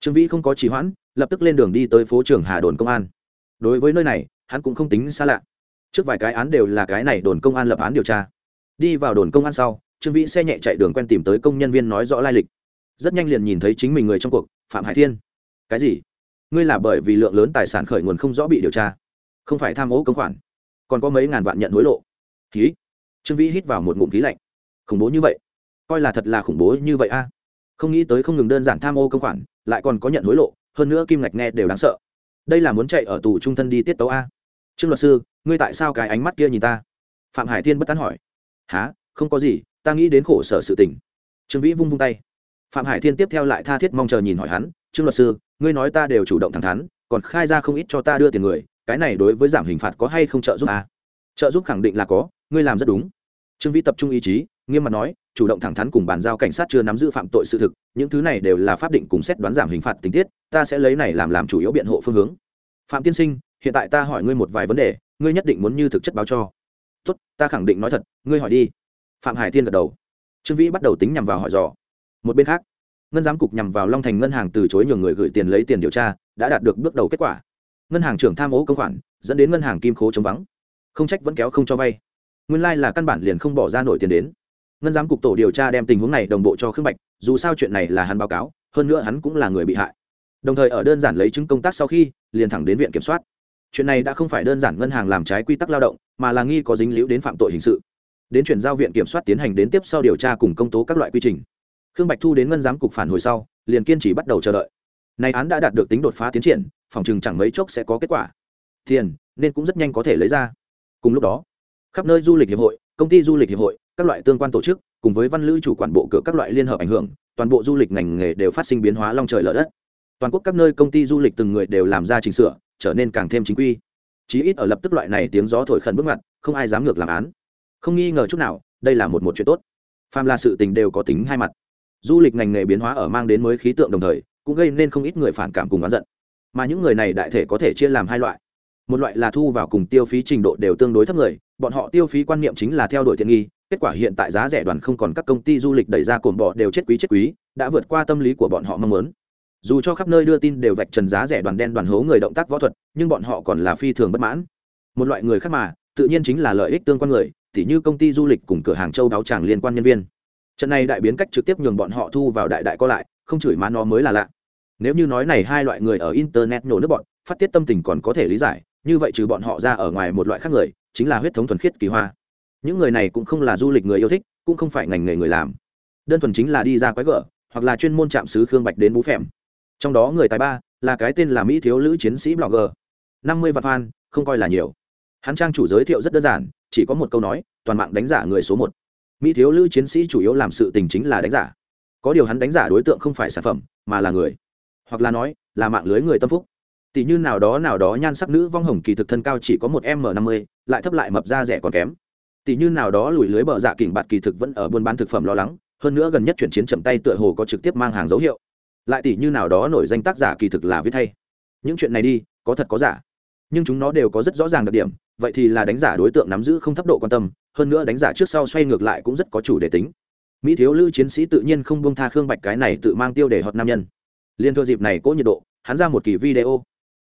Trương vĩ không có trì hoãn, lập tức lên đường đi tới phố trường hà đồn công an. Đối với nơi này, hắn cũng không tính xa lạ. Trước vài cái án đều là cái này đồn công an lập án điều tra. Đi vào đồn công an sau, trương vĩ xe nhẹ chạy đường quen tìm tới công nhân viên nói rõ lai lịch. Rất nhanh liền nhìn thấy chính mình người trong cuộc, phạm hải thiên. Cái gì? Ngươi là bởi vì lượng lớn tài sản khởi nguồn không rõ bị điều tra, không phải tham ô công khoản, còn có mấy ngàn vạn nhận hối lộ. Ký. Trương vĩ hít vào một ngụm khí lạnh. Khủng bố như vậy? Coi là thật là khủng bố như vậy a. Không nghĩ tới không ngừng đơn giản tham ô công khoản, lại còn có nhận hối lộ, hơn nữa kim ngạch nghe đều đáng sợ. Đây là muốn chạy ở tù trung thân đi tiết tấu a. Trương luật sư, ngươi tại sao cái ánh mắt kia nhìn ta? Phạm hải thiên bất tán hỏi. Há không có gì, ta nghĩ đến khổ sở sự tình. Trương vĩ vung vung tay. Phạm hải thiên tiếp theo lại tha thiết mong chờ nhìn hỏi hắn. Trương luật sư ngươi nói ta đều chủ động thẳng thắn, còn khai ra không ít cho ta đưa tiền người, cái này đối với giảm hình phạt có hay không trợ giúp à? trợ giúp khẳng định là có, ngươi làm rất đúng. Trương vĩ tập trung ý chí, nghiêm mặt nói, chủ động thẳng thắn cùng bàn giao cảnh sát chưa nắm giữ phạm tội sự thực, những thứ này đều là pháp định cùng xét đoán giảm hình phạt tình tiết, ta sẽ lấy này làm làm chủ yếu biện hộ phương hướng. Phạm tiên sinh, hiện tại ta hỏi ngươi một vài vấn đề, ngươi nhất định muốn như thực chất báo cho. Tốt, ta khẳng định nói thật, ngươi hỏi đi. Phạm hải thiên gật đầu. Trương vĩ bắt đầu tính nhằm vào hỏi dò. Một bên khác ngân giám cục nhằm vào long thành ngân hàng từ chối nhường người gửi tiền lấy tiền điều tra, đã đạt được bước đầu kết quả. Ngân hàng trưởng tham ô công khoản, dẫn đến ngân hàng kim khố chống vắng. Không trách vẫn kéo không cho vay. Nguyên lai、like、là căn bản liền không bỏ ra nổi tiền đến. Ngân giám cục tổ điều tra đem tình huống này đồng bộ cho khương bạch, dù sao chuyện này là hắn báo cáo, hơn nữa hắn cũng là người bị hại. Đồng thời ở đơn giản lấy chứng công tác sau khi, liền thẳng đến viện kiểm soát. Chuyện này đã không phải đơn giản ngân hàng làm trái quy tắc lao động, mà là nghi có dính líu đến phạm tội hình sự. Đến chuyển giao viện kiểm soát tiến hành đến tiếp sau điều tra cùng công tố các loại quy trình khương bạch thu đến ngân giám cục phản hồi sau, liền kiên trì bắt đầu chờ đợi. Này án đã đạt được tính đột phá tiến triển, phòng chừng chẳng mấy chốc sẽ có kết quả. Tiền, nên cũng rất nhanh có thể lấy ra. Cùng lúc đó, khắp nơi du lịch hiệp hội, công ty du lịch hiệp hội, các loại tương quan tổ chức, cùng với văn lữ chủ quản bộ cửa các loại liên hợp ảnh hưởng, toàn bộ du lịch ngành nghề đều phát sinh biến hóa long trời lở đất. Toàn quốc các nơi công ty du lịch từng người đều làm ra chỉnh sửa, trở nên càng thêm chính quy. Chí ít ở lập tức loại này tiếng gió thổi khẩn bước ngoặt, không ai dám ngược làm án. Không nghi ngờ chút nào, đây là một một chuyện tốt. Phàm là sự tình đều có tính hai mặt du lịch ngành nghề biến hóa ở mang đến mới khí tượng đồng thời, cũng gây nên không ít người phản cảm cùng oán giận. Mà những người này đại thể có thể chia làm hai loại. Một loại là thu vào cùng tiêu phí trình độ đều tương đối thấp người, bọn họ tiêu phí quan niệm chính là theo đuổi thiện nghi, kết quả hiện tại giá rẻ đoàn không còn các công ty du lịch đẩy ra cồn bọ đều chết quý chết quý, đã vượt qua tâm lý của bọn họ mong muốn. Dù cho khắp nơi đưa tin đều vạch trần giá rẻ đoàn đen đoàn hố người động tác võ thuật, nhưng bọn họ còn là phi thường bất mãn. Một loại người khác mà, tự nhiên chính là lợi ích tương quan người, tỉ như công ty du lịch cùng cửa hàng châu đáo tràng liên quan nhân viên trận này đại biến cách trực tiếp nhường bọn họ thu vào đại đại co lại, không chửi má nó mới là lạ. Nếu như nói này hai loại người ở internet nổ nước bọn, phát tiết tâm tình còn có thể lý giải, như vậy trừ bọn họ ra ở ngoài một loại khác người, chính là huyết thống thuần khiết kỳ hoa. Những người này cũng không là du lịch người yêu thích, cũng không phải ngành nghề người làm. Đơn thuần chính là đi ra quái gở, hoặc là chuyên môn chạm sứ khương bạch đến bú phèm. Trong đó người tài ba, là cái tên là mỹ thiếu lữ chiến sĩ blogger. Năm mươi vạn fan, không coi là nhiều. Hắn trang chủ giới thiệu rất đơn giản, chỉ có một câu nói, toàn mạng đánh giả người số một mỹ thiếu lữ chiến sĩ chủ yếu làm sự tình chính là đánh giả. Có điều hắn đánh giả đối tượng không phải sản phẩm, mà là người. Hoặc là nói, là mạng lưới người tâm phúc. Tỷ như nào đó nào đó nhan sắc nữ vong hồng kỳ thực thân cao chỉ có một m năm mươi, lại thấp lại mập ra rẻ còn kém. Tỷ như nào đó lùi lưới bờ dạ kỉnh bạt kỳ thực vẫn ở buôn bán thực phẩm lo lắng, hơn nữa gần nhất chuyển chiến chậm tay tựa hồ có trực tiếp mang hàng dấu hiệu. Lại tỷ như nào đó nổi danh tác giả kỳ thực là viết thay những chuyện này đi, có thật có giả nhưng chúng nó đều có rất rõ ràng đặc điểm, vậy thì là đánh giả đối tượng nắm giữ không thấp độ quan tâm, hơn nữa đánh giả trước sau xoay ngược lại cũng rất có chủ đề tính. Mỹ thiếu lữ chiến sĩ tự nhiên không buông tha khương bạch cái này tự mang tiêu để hoặc nam nhân. Liên thừa dịp này cố nhiệt độ, hắn ra một kỳ video.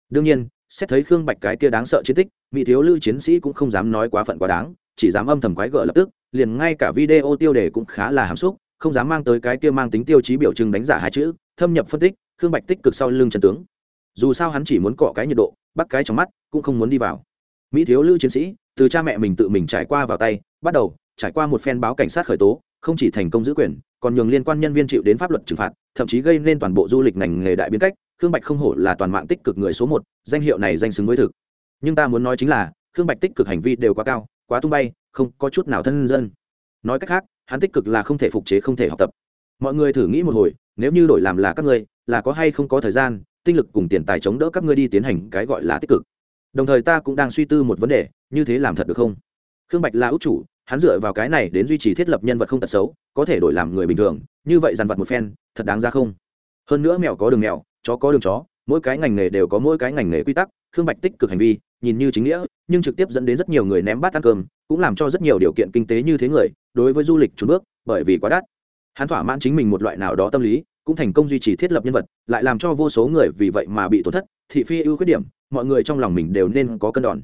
Đương nhiên, xét thấy khương bạch cái kia đáng sợ chiến tích, mỹ thiếu lữ chiến sĩ cũng không dám nói quá phận quá đáng, chỉ dám âm thầm quái gở lập tức, liền ngay cả video tiêu đề cũng khá là hàm xúc, không dám mang tới cái kia mang tính tiêu chí biểu trưng đánh giả hai chữ, thâm nhập phân tích, khương bạch tích cực sau lưng trần tướng. Dù sao hắn chỉ muốn cọ cái nhiệt độ bắt cái trong mắt, cũng không muốn đi vào. Mỹ thiếu lưu chiến sĩ, từ cha mẹ mình tự mình trải qua vào tay, bắt đầu trải qua một phen báo cảnh sát khởi tố, không chỉ thành công giữ quyền, còn nhường liên quan nhân viên chịu đến pháp luật trừng phạt, thậm chí gây nên toàn bộ du lịch ngành nghề đại biến cách. Khương bạch không hổ là toàn mạng tích cực người số một, danh hiệu này danh xứng với thực. Nhưng ta muốn nói chính là, khương bạch tích cực hành vi đều quá cao, quá tung bay, không có chút nào thân dân. Nói cách khác, hắn tích cực là không thể phục chế, không thể học tập. Mọi người thử nghĩ một hồi, nếu như đổi làm là các ngươi, là có hay không có thời gian tinh lực cùng tiền tài chống đỡ các ngươi đi tiến hành cái gọi là tích cực. Đồng thời ta cũng đang suy tư một vấn đề, như thế làm thật được không? Khương bạch là út chủ, hắn dựa vào cái này đến duy trì thiết lập nhân vật không tật xấu, có thể đổi làm người bình thường, như vậy dằn vặt một phen, thật đáng ra không? Hơn nữa mèo có đường mèo, chó có đường chó, mỗi cái ngành nghề đều có mỗi cái ngành nghề quy tắc, khương bạch tích cực hành vi, nhìn như chính nghĩa, nhưng trực tiếp dẫn đến rất nhiều người ném bát ăn cơm, cũng làm cho rất nhiều điều kiện kinh tế như thế người, đối với du lịch trốn bước, bởi vì quá đắt. Hắn thỏa mãn chính mình một loại nào đó tâm lý cũng thành công duy trì thiết lập nhân vật, lại làm cho vô số người vì vậy mà bị tổn thất, thị phi ưu khuyết điểm, mọi người trong lòng mình đều nên có cân đòn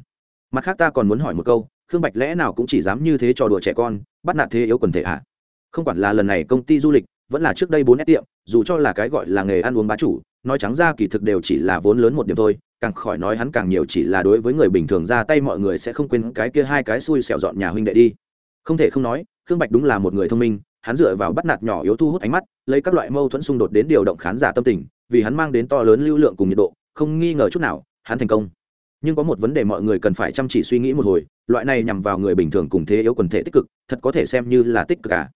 mặt khác ta còn muốn hỏi một câu, khương bạch lẽ nào cũng chỉ dám như thế trò đùa trẻ con, bắt nạt thế yếu quần thể ạ à? không quản là lần này công ty du lịch, vẫn là trước đây bốn nét tiệm, dù cho là cái gọi là nghề ăn uống bá chủ, nói trắng ra kỳ thực đều chỉ là vốn lớn một điểm thôi, càng khỏi nói hắn càng nhiều chỉ là đối với người bình thường ra tay mọi người sẽ không quên cái kia hai cái xui xẻo dọn nhà huynh đệ đi không thể không nói, khương bạch đúng là một người thông minh hắn dựa vào bắt nạt nhỏ yếu thu hút ánh mắt, lấy các loại mâu thuẫn xung đột đến điều động khán giả tâm tình, vì hắn mang đến to lớn lưu lượng cùng nhiệt độ, không nghi ngờ chút nào, hắn thành công. Nhưng có một vấn đề mọi người cần phải chăm chỉ suy nghĩ một hồi, loại này nhằm vào người bình thường cùng thế yếu quần thể tích cực, thật có thể xem như là tích cực cả.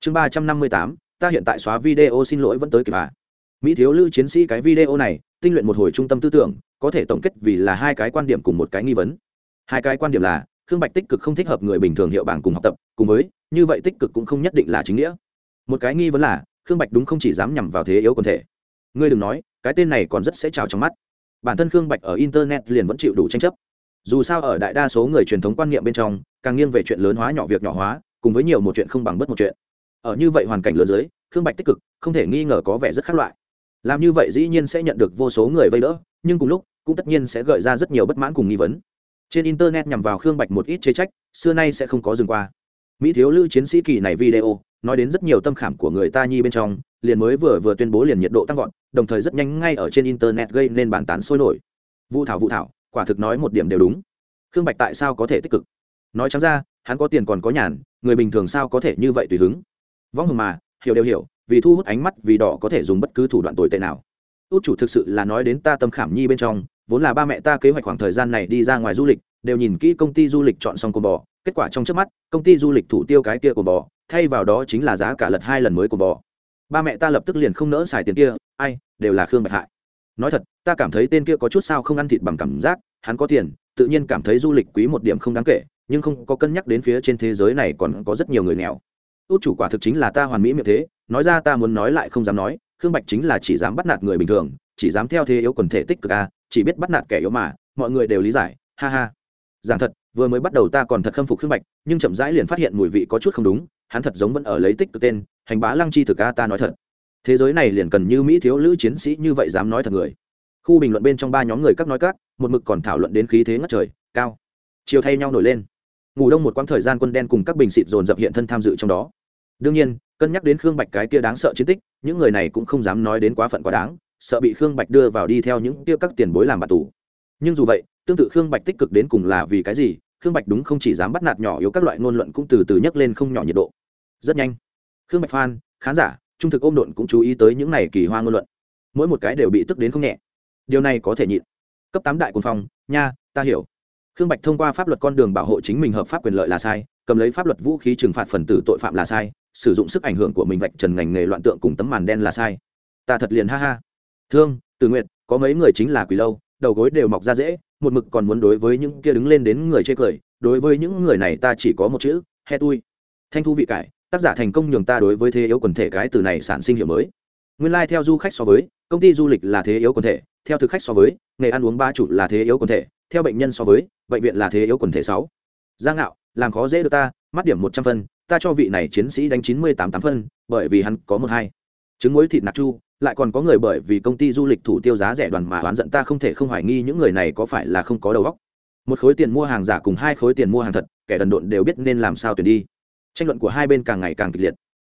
chương ba trăm năm mươi tám, ta hiện tại xóa video xin lỗi vẫn tới kịp à. Mỹ thiếu lưu chiến sĩ cái video này, tinh luyện một hồi trung tâm tư tưởng, có thể tổng kết vì là hai cái quan điểm cùng một cái nghi vấn. Hai cái quan điểm là, khương bạch tích cực không thích hợp người bình thường hiệu bảng cùng học tập, cùng với như vậy tích cực cũng không nhất định là chính nghĩa. Một cái nghi vấn là, khương bạch đúng không chỉ dám nhằm vào thế yếu quần thể. Ngươi đừng nói, cái tên này còn rất sẽ trào trong mắt. Bản thân khương bạch ở internet liền vẫn chịu đủ tranh chấp. Dù sao ở đại đa số người truyền thống quan niệm bên trong, càng nghiêng về chuyện lớn hóa nhỏ việc nhỏ hóa, cùng với nhiều một chuyện không bằng bất một chuyện. Ở như vậy hoàn cảnh lớn dưới, khương bạch tích cực, không thể nghi ngờ có vẻ rất khác loại. Làm như vậy dĩ nhiên sẽ nhận được vô số người vây đỡ, nhưng cùng lúc, cũng tất nhiên sẽ gợi ra rất nhiều bất mãn cùng nghi vấn. Trên internet nhằm vào khương bạch một ít chế trách, xưa nay sẽ không có dừng qua mỹ thiếu lưu chiến sĩ kỳ này video, nói đến rất nhiều tâm khảm của người ta nhi bên trong, liền mới vừa vừa tuyên bố liền nhiệt độ tăng vọt, đồng thời rất nhanh ngay ở trên internet gây nên bàn tán sôi nổi. Vũ thảo vũ thảo, quả thực nói một điểm đều đúng. Khương bạch tại sao có thể tích cực? Nói chẳng ra, hắn có tiền còn có nhàn, người bình thường sao có thể như vậy tùy hứng? Vong hồng mà, hiểu đều hiểu, vì thu hút ánh mắt, vì đỏ có thể dùng bất cứ thủ đoạn tồi tệ nào. Út chủ thực sự là nói đến ta tâm khảm nhi bên trong vốn là ba mẹ ta kế hoạch khoảng thời gian này đi ra ngoài du lịch, đều nhìn kỹ công ty du lịch chọn xong cồn bò. Kết quả trong trước mắt, công ty du lịch thủ tiêu cái kia cồn bò, thay vào đó chính là giá cả lật hai lần mới cồn bò. Ba mẹ ta lập tức liền không nỡ xài tiền kia, ai, đều là khương bạch hại. Nói thật, ta cảm thấy tên kia có chút sao không ăn thịt bằng cảm giác, hắn có tiền, tự nhiên cảm thấy du lịch quý một điểm không đáng kể, nhưng không có cân nhắc đến phía trên thế giới này còn có rất nhiều người nghèo. Út chủ quả thực chính là ta hoàn mỹ miệng thế, nói ra ta muốn nói lại không dám nói, khương bạch chính là chỉ dám bắt nạt người bình thường, chỉ dám theo thế yếu quần thể tích cực a chỉ biết bắt nạt kẻ yếu mà, mọi người đều lý giải, ha ha. Giảng thật, vừa mới bắt đầu ta còn thật khâm phục khương bạch, nhưng chậm rãi liền phát hiện mùi vị có chút không đúng, hắn thật giống vẫn ở lấy tích cực tên, hành bá lăng chi thực ca ta nói thật. Thế giới này liền cần như mỹ thiếu lữ chiến sĩ như vậy dám nói thật người. Khu bình luận bên trong ba nhóm người các nói các, một mực còn thảo luận đến khí thế ngất trời, cao. Chiều thay nhau nổi lên. Ngủ đông một quãng thời gian quân đen cùng các bình xịt dồn dập hiện thân tham dự trong đó. Đương nhiên, cân nhắc đến khương bạch cái kia đáng sợ chiến tích, những người này cũng không dám nói đến quá phận quá đáng sợ bị khương bạch đưa vào đi theo những tiêu các tiền bối làm bà tù. Nhưng dù vậy, tương tự khương bạch tích cực đến cùng là vì cái gì, khương bạch đúng không chỉ dám bắt nạt nhỏ yếu các loại ngôn luận cũng từ từ nhấc lên không nhỏ nhiệt độ. Rất nhanh, khương bạch phan, khán giả, trung thực ôm độn cũng chú ý tới những này kỳ hoa ngôn luận. Mỗi một cái đều bị tức đến không nhẹ. Điều này có thể nhịn. Cấp tám đại quân phong, nha, ta hiểu. Khương bạch thông qua pháp luật con đường bảo hộ chính mình hợp pháp quyền lợi là sai, cầm lấy pháp luật vũ khí trừng phạt phần tử tội phạm là sai, sử dụng sức ảnh hưởng của mình vạch trần ngành nghề loạn tượng cùng tấm màn đen là sai. Ta thật liền ha ha thương tự nguyện có mấy người chính là quỷ lâu, đầu gối đều mọc ra dễ, một mực còn muốn đối với những kia đứng lên đến người chê cười, đối với những người này ta chỉ có một chữ, he tui. Thanh thu vị cải, tác giả thành công nhường ta đối với thế yếu quần thể cái từ này sản sinh hiệu mới. Nguyên lai、like、theo du khách so với, công ty du lịch là thế yếu quần thể, theo thực khách so với, nghề ăn uống ba chủ là thế yếu quần thể, theo bệnh nhân so với, bệnh viện là thế yếu quần thể sáu. Giang ngạo, làm khó dễ được ta, mắt điểm một trăm phân, ta cho vị này chiến sĩ đánh chín mươi tám tám phân, bởi vì hắn có một hai. Trứng muối thịt nạc chu lại còn có người bởi vì công ty du lịch thủ tiêu giá rẻ đoàn mà oán giận ta không thể không hoài nghi những người này có phải là không có đầu óc. Một khối tiền mua hàng giả cùng hai khối tiền mua hàng thật, kẻ đần độn đều biết nên làm sao tuyển đi. Tranh luận của hai bên càng ngày càng kịch liệt.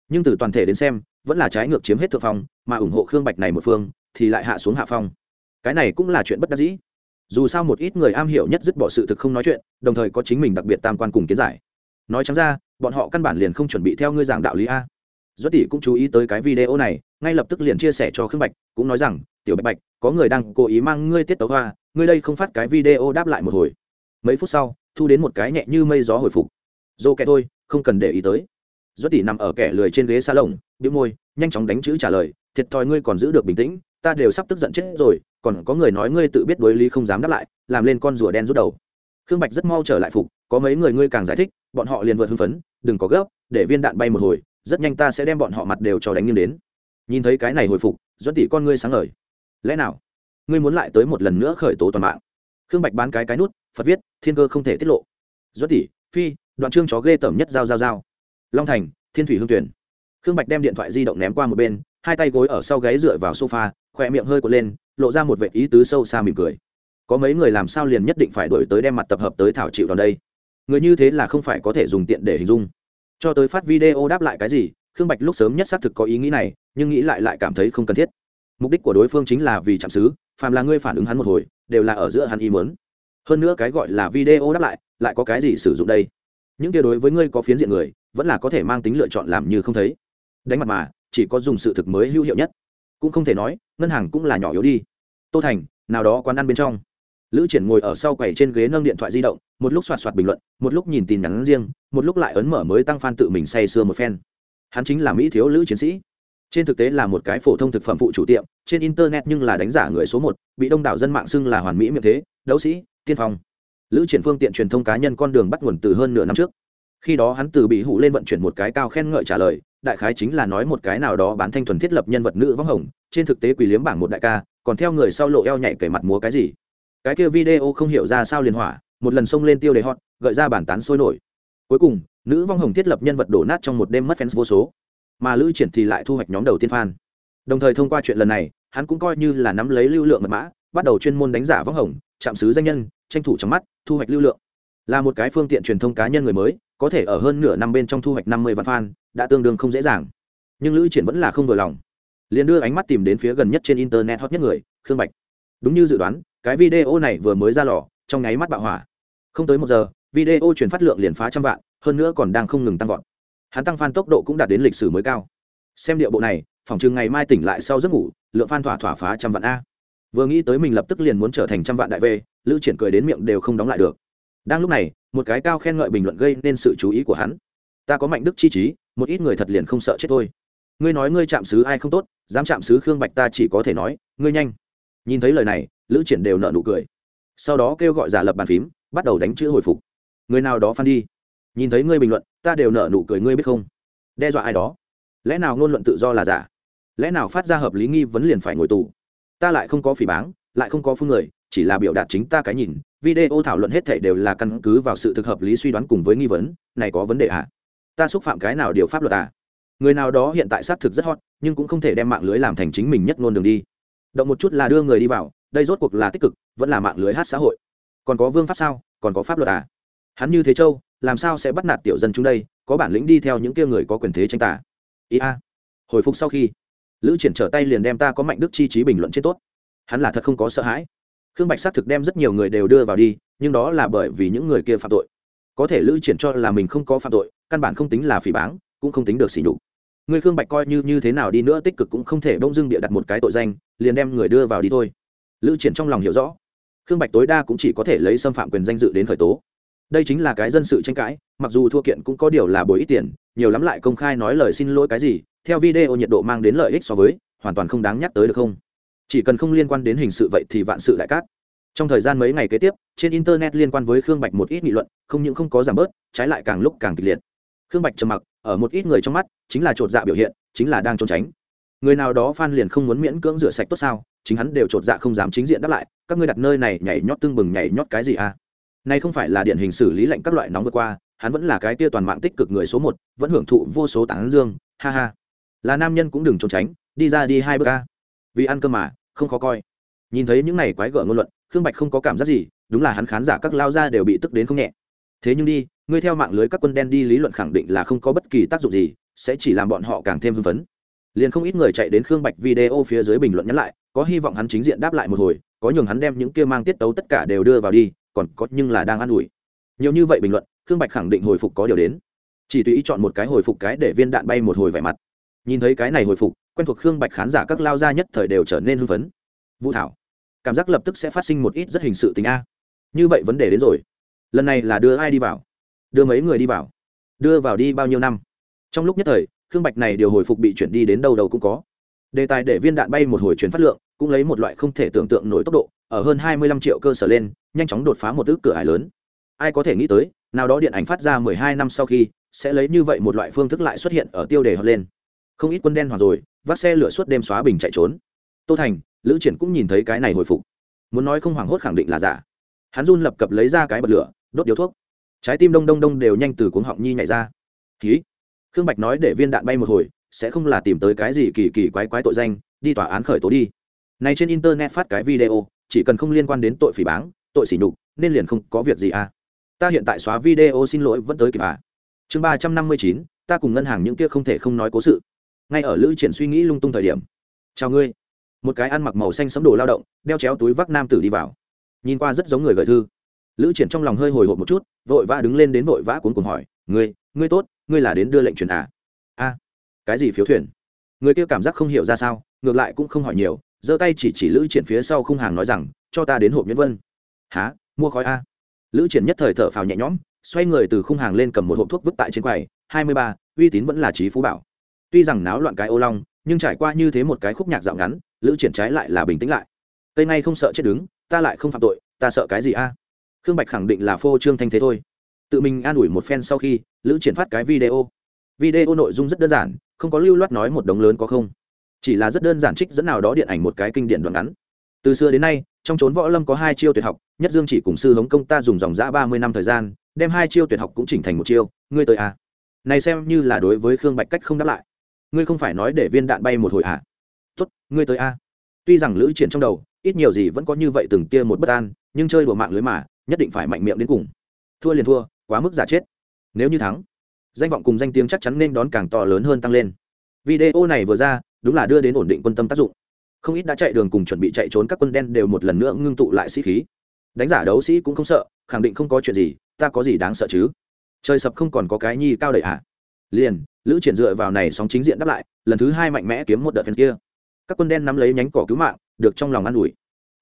Nhưng từ toàn thể đến xem, vẫn là trái ngược chiếm hết thượng phong, mà ủng hộ khương bạch này một phương, thì lại hạ xuống hạ phong. Cái này cũng là chuyện bất đắc dĩ. Dù sao một ít người am hiểu nhất dứt bỏ sự thực không nói chuyện, đồng thời có chính mình đặc biệt tam quan cùng kiến giải. Nói chẳng ra, bọn họ căn bản liền không chuẩn bị theo ngươi giảng đạo lý a. Duất tỷ cũng chú ý tới cái video này ngay lập tức liền chia sẻ cho khương bạch, cũng nói rằng, tiểu bạch bạch, có người đang cố ý mang ngươi tiết tấu hoa, ngươi đây không phát cái video đáp lại một hồi. Mấy phút sau, thu đến một cái nhẹ như mây gió hồi phục. Dô kẻ thôi, không cần để ý tới. Duất tỷ nằm ở kẻ lười trên ghế xa lồng bĩu môi, nhanh chóng đánh chữ trả lời, thiệt thòi ngươi còn giữ được bình tĩnh, ta đều sắp tức giận chết rồi, còn có người nói ngươi tự biết đối lý không dám đáp lại, làm lên con rùa đen rút đầu. Khương bạch rất mau trở lại phục, có mấy người ngươi càng giải thích, bọn họ liền vượt hưng phấn, đừng có gấp, để viên đạn bay một hồi, rất nhanh ta sẽ đem bọn họ mặt đều cho đánh nghiêng đến nhìn thấy cái này hồi phục dẫn tỷ con ngươi sáng lời lẽ nào, ngươi muốn lại tới một lần nữa khởi tố toàn mạng? Khương bạch bán cái cái nút, phật viết, thiên cơ không thể tiết lộ. Dẫn tỷ, phi, đoạn chương chó ghê tởm nhất giao giao giao. Long thành, thiên thủy hương tuyển. Khương bạch đem điện thoại di động ném qua một bên, hai tay gối ở sau gáy dựa vào sofa, khỏe miệng hơi cột lên, lộ ra một vệ ý tứ sâu xa mỉm cười. Có mấy người làm sao liền nhất định phải đổi tới đem mặt tập hợp tới thảo chịu đòn đây? Người như thế là không phải có thể dùng tiện để hình dung. Cho tới phát video đáp lại cái gì khương bạch lúc sớm nhất xác thực có ý nghĩ này, nhưng nghĩ lại lại cảm thấy không cần thiết. Mục đích của đối phương chính là vì chạm xứ, phàm là ngươi phản ứng hắn một hồi, đều là ở giữa hắn ý mớn hơn nữa cái gọi là video đáp lại lại có cái gì sử dụng đây? Những kia đối với ngươi có phiến diện người, vẫn là có thể mang tính lựa chọn làm như không thấy. Đánh mặt mà, chỉ có dùng sự thực mới hữu hiệu nhất. Cũng không thể nói, ngân hàng cũng là nhỏ yếu đi. Tô thành, nào đó quán ăn bên trong. Lữ triển ngồi ở sau quầy trên ghế nâng điện thoại di động, một lúc soạt soạt bình luận, một lúc nhìn tin nhắn riêng, một lúc lại ấn mở mới tăng f tự mình say sưa một phen hắn chính là mỹ thiếu lữ chiến sĩ. Trên thực tế là một cái phổ thông thực phẩm phụ chủ tiệm, trên internet nhưng là đánh giả người số một, bị đông đảo dân mạng xưng là hoàn mỹ miệng thế, đấu sĩ, tiên phong. Lữ triển phương tiện truyền thông cá nhân con đường bắt nguồn từ hơn nửa năm trước. Khi đó hắn từ bị hụ lên vận chuyển một cái cao khen ngợi trả lời, đại khái chính là nói một cái nào đó bán thanh thuần thiết lập nhân vật nữ võng hồng, trên thực tế quỳ liếm bảng một đại ca, còn theo người sau lộ eo nhảy kể mặt múa cái gì. Cái kia video không hiểu ra sao liền hỏa, một lần xông lên tiêu đề hot, gợi ra bản tán sôi nổi. Cuối cùng nữ vong hồng thiết lập nhân vật đổ nát trong một đêm mất fans vô số, mà lữ triển thì lại thu hoạch nhóm đầu tiên fan. Đồng thời thông qua chuyện lần này, hắn cũng coi như là nắm lấy lưu lượng mật mã, bắt đầu chuyên môn đánh giả vong hồng, chạm sứ danh nhân, tranh thủ trong mắt, thu hoạch lưu lượng. Là một cái phương tiện truyền thông cá nhân người mới, có thể ở hơn nửa năm bên trong thu hoạch năm mươi vạn fan, đã tương đương không dễ dàng. Nhưng lữ triển vẫn là không vừa lòng. Liền đưa ánh mắt tìm đến phía gần nhất trên internet hot nhất người, khương bạch. Đúng như dự đoán, cái video này vừa mới ra lò, trong nháy mắt bạo hỏa. Không tới một giờ, video truyền phát lượng liền phá trăm vạn hơn nữa còn đang không ngừng tăng vọt. Hắn tăng fan tốc độ cũng đạt đến lịch sử mới cao. Xem điệu bộ này phòng chừng ngày mai tỉnh lại sau giấc ngủ lượng fan thỏa thỏa phá trăm vạn a. Vừa nghĩ tới mình lập tức liền muốn trở thành trăm vạn đại về, lữ triển cười đến miệng đều không đóng lại được. Đang lúc này một cái cao khen ngợi bình luận gây nên sự chú ý của hắn. Ta có mạnh đức chi trí một ít người thật liền không sợ chết thôi. Ngươi nói ngươi chạm xứ ai không tốt dám chạm xứ khương bạch ta chỉ có thể nói ngươi nhanh. Nhìn thấy lời này lữ triển đều nợ nụ cười. Sau đó kêu gọi giả lập bàn phím bắt đầu đánh chữ hồi phục. Người nào đó phan đi nhìn thấy ngươi bình luận, ta đều nở nụ cười ngươi biết không? Đe dọa ai đó? Lẽ nào ngôn luận tự do là giả? Lẽ nào phát ra hợp lý nghi vấn liền phải ngồi tù? Ta lại không có phỉ báng, lại không có phương người, chỉ là biểu đạt chính ta cái nhìn. Video thảo luận hết thể đều là căn cứ vào sự thực hợp lý suy đoán cùng với nghi vấn, này có vấn đề à? Ta xúc phạm cái nào điều pháp luật à? Người nào đó hiện tại xác thực rất hot, nhưng cũng không thể đem mạng lưới làm thành chính mình nhất ngôn đường đi. Động một chút là đưa người đi vào, đây rốt cuộc là tích cực, vẫn là mạng lưới hát xã hội. Còn có vương pháp sao? Còn có pháp luật à? Hắn như thế châu làm sao sẽ bắt nạt tiểu dân chúng đây, có bản lĩnh đi theo những kia người có quyền thế tranh tả ý a. Hồi phục sau khi, lữ triển trở tay liền đem ta có mạnh đức chi trí bình luận trên tốt. Hắn là thật không có sợ hãi. Khương bạch xác thực đem rất nhiều người đều đưa vào đi, nhưng đó là bởi vì những người kia phạm tội. Có thể lữ triển cho là mình không có phạm tội, căn bản không tính là phỉ báng, cũng không tính được xỉ nhục. Người khương bạch coi như như thế nào đi nữa tích cực cũng không thể bỗng dưng bịa đặt một cái tội danh, liền đem người đưa vào đi thôi. Lữ triển trong lòng hiểu rõ. Khương bạch tối đa cũng chỉ có thể lấy xâm phạm quyền danh dự đến khởi tố đây chính là cái dân sự tranh cãi, mặc dù thua kiện cũng có điều là bồi ít tiền, nhiều lắm lại công khai nói lời xin lỗi cái gì, theo video nhiệt độ mang đến lợi ích so với, hoàn toàn không đáng nhắc tới được không? Chỉ cần không liên quan đến hình sự vậy thì vạn sự đại cát. Trong thời gian mấy ngày kế tiếp, trên internet liên quan với khương bạch một ít nghị luận, không những không có giảm bớt, trái lại càng lúc càng kịch liệt. Khương bạch trầm mặc, ở một ít người trong mắt, chính là t dạ biểu hiện, chính là đang trốn tránh. Người nào đó phan liền không muốn miễn cưỡng rửa sạch tốt sao, chính hắn đều t dạ không dám chính diện đáp lại, các ngươi đặt nơi này nhảy nhót tương bừng nhảy nhót cái gì à? Nay không phải là điển hình xử lý lệnh các loại nóng vượt qua, hắn vẫn là cái tia toàn mạng tích cực người số một, vẫn hưởng thụ vô số tán dương, ha ha. Là nam nhân cũng đừng trốn tránh, đi ra đi hai bước ca vì ăn cơm mà, không khó coi. Nhìn thấy những này quái gở ngôn luận, khương bạch không có cảm giác gì, đúng là hắn khán giả các lao ra đều bị tức đến không nhẹ. Thế nhưng đi, ngươi theo mạng lưới các quân đen đi lý luận khẳng định là không có bất kỳ tác dụng gì, sẽ chỉ làm bọn họ càng thêm hưng phấn. Liền không ít người chạy đến khương bạch video phía dưới bình luận nhắn lại, có hy vọng hắn chính diện đáp lại một hồi, có nhường hắn đem những kia mang tiết tấu tất cả đều đưa vào đi còn có nhưng là đang an ủi. Nhiều như vậy bình luận, khương bạch khẳng định hồi phục có điều đến. Chỉ tùy ý chọn một cái hồi phục cái để viên đạn bay một hồi vẻ mặt. Nhìn thấy cái này hồi phục, quen thuộc khương bạch khán giả các lao gia nhất thời đều trở nên hưng phấn. Vũ thảo, cảm giác lập tức sẽ phát sinh một ít rất hình sự tình a. Như vậy vấn đề đến rồi. Lần này là đưa ai đi vào? Đưa mấy người đi vào? Đưa vào đi bao nhiêu năm? Trong lúc nhất thời, khương bạch này điều hồi phục bị chuyển đi đến đâu đâu cũng có. Đề tài để viên đạn bay một hồi chuyển phát lượng, cũng lấy một loại không thể tưởng tượng nổi tốc độ ở hơn hai mươi lăm triệu cơ sở lên, nhanh chóng đột phá một ước cửa ải lớn. Ai có thể nghĩ tới, nào đó điện ảnh phát ra mười hai năm sau khi, sẽ lấy như vậy một loại phương thức lại xuất hiện ở tiêu đề hot lên. Không ít quân đen hoàn rồi, vác xe lửa suốt đêm xóa bình chạy trốn. Tô thành, lữ triển cũng nhìn thấy cái này hồi phục. Muốn nói không hoảng hốt khẳng định là giả. Hắn run lập cập lấy ra cái bật lửa, đốt điếu thuốc. Trái tim đông đông đông đều nhanh từ cuống họng nhi nhảy ra. Kì. khương bạch nói để viên đạn bay một hồi, sẽ không là tìm tới cái gì kỳ kỳ quái quái tội danh, đi tòa án khởi tố đi. Này trên internet phát cái video chỉ cần không liên quan đến tội phỉ báng, tội sỉ nhục, nên liền không có việc gì à. Ta hiện tại xóa video xin lỗi vẫn tới kịp à. Chương ba trăm năm mươi chín, ta cùng ngân hàng những kia không thể không nói cố sự. Ngay ở lữ triển suy nghĩ lung tung thời điểm. Chào ngươi. Một cái ăn mặc màu xanh sấm đồ lao động, đeo chéo túi vác nam tử đi vào. Nhìn qua rất giống người gửi thư. Lữ triển trong lòng hơi hồi hộp một chút, vội vã đứng lên đến vội vã cuốn cùng hỏi, ngươi ngươi tốt, ngươi là đến đưa lệnh truyền à? A. Cái gì phiếu thuyền? Người kia cảm giác không hiểu ra sao, ngược lại cũng không hỏi nhiều giơ tay chỉ chỉ lữ triển phía sau khung hàng nói rằng, cho ta đến hộp nhân vân. Há mua khói a. Lữ triển nhất thời thở phào nhẹ nhõm, xoay người từ khung hàng lên cầm một hộp thuốc vứt tại trên quầy. Hai mươi ba, uy tín vẫn là trí phú bảo. Tuy rằng náo loạn cái ô long, nhưng trải qua như thế một cái khúc nhạc dạo ngắn, lữ triển trái lại là bình tĩnh lại. Cây ngay không sợ chết đứng, ta lại không phạm tội, ta sợ cái gì a? Khương bạch khẳng định là phô trương thanh thế thôi. Tự mình an ủi một phen sau khi, lữ triển phát cái video. Video nội dung rất đơn giản, không có lưu loát nói một đống lớn có không? Chỉ là rất đơn giản trích dẫn nào đó điện ảnh một cái kinh điển đoạn ngắn. Từ xưa đến nay, trong trốn võ lâm có hai chiêu tuyệt học, nhất dương chỉ cùng sư hống công ta dùng dòng giã ba mươi năm thời gian, đem hai chiêu tuyệt học cũng chỉnh thành một chiêu, ngươi tới à. này xem như là đối với khương bạch cách không đáp lại. Ngươi không phải nói để viên đạn bay một hồi à. tốt, ngươi tới a tuy rằng lữ triển trong đầu, ít nhiều gì vẫn có như vậy từng tia một bất an, nhưng chơi đùa mạng lưới mà, nhất định phải mạnh miệng đến cùng. Thua liền thua, quá mức giả chết. Nếu như thắng, danh vọng cùng danh tiếng chắc chắn nên đón càng to lớn hơn tăng lên. Video này vừa ra đúng là đưa đến ổn định quân tâm tác dụng. Không ít đã chạy đường cùng chuẩn bị chạy trốn các quân đen đều một lần nữa ngưng tụ lại sĩ khí. Đánh giả đấu sĩ cũng không sợ, khẳng định không có chuyện gì, ta có gì đáng sợ chứ? Trời sập không còn có cái nhi cao đầy ạ à. liền, lữ triển dựa vào này sóng chính diện đáp lại, lần thứ hai mạnh mẽ kiếm một đợt phen kia. Các quân đen nắm lấy nhánh cỏ cứu mạng, được trong lòng an ủi.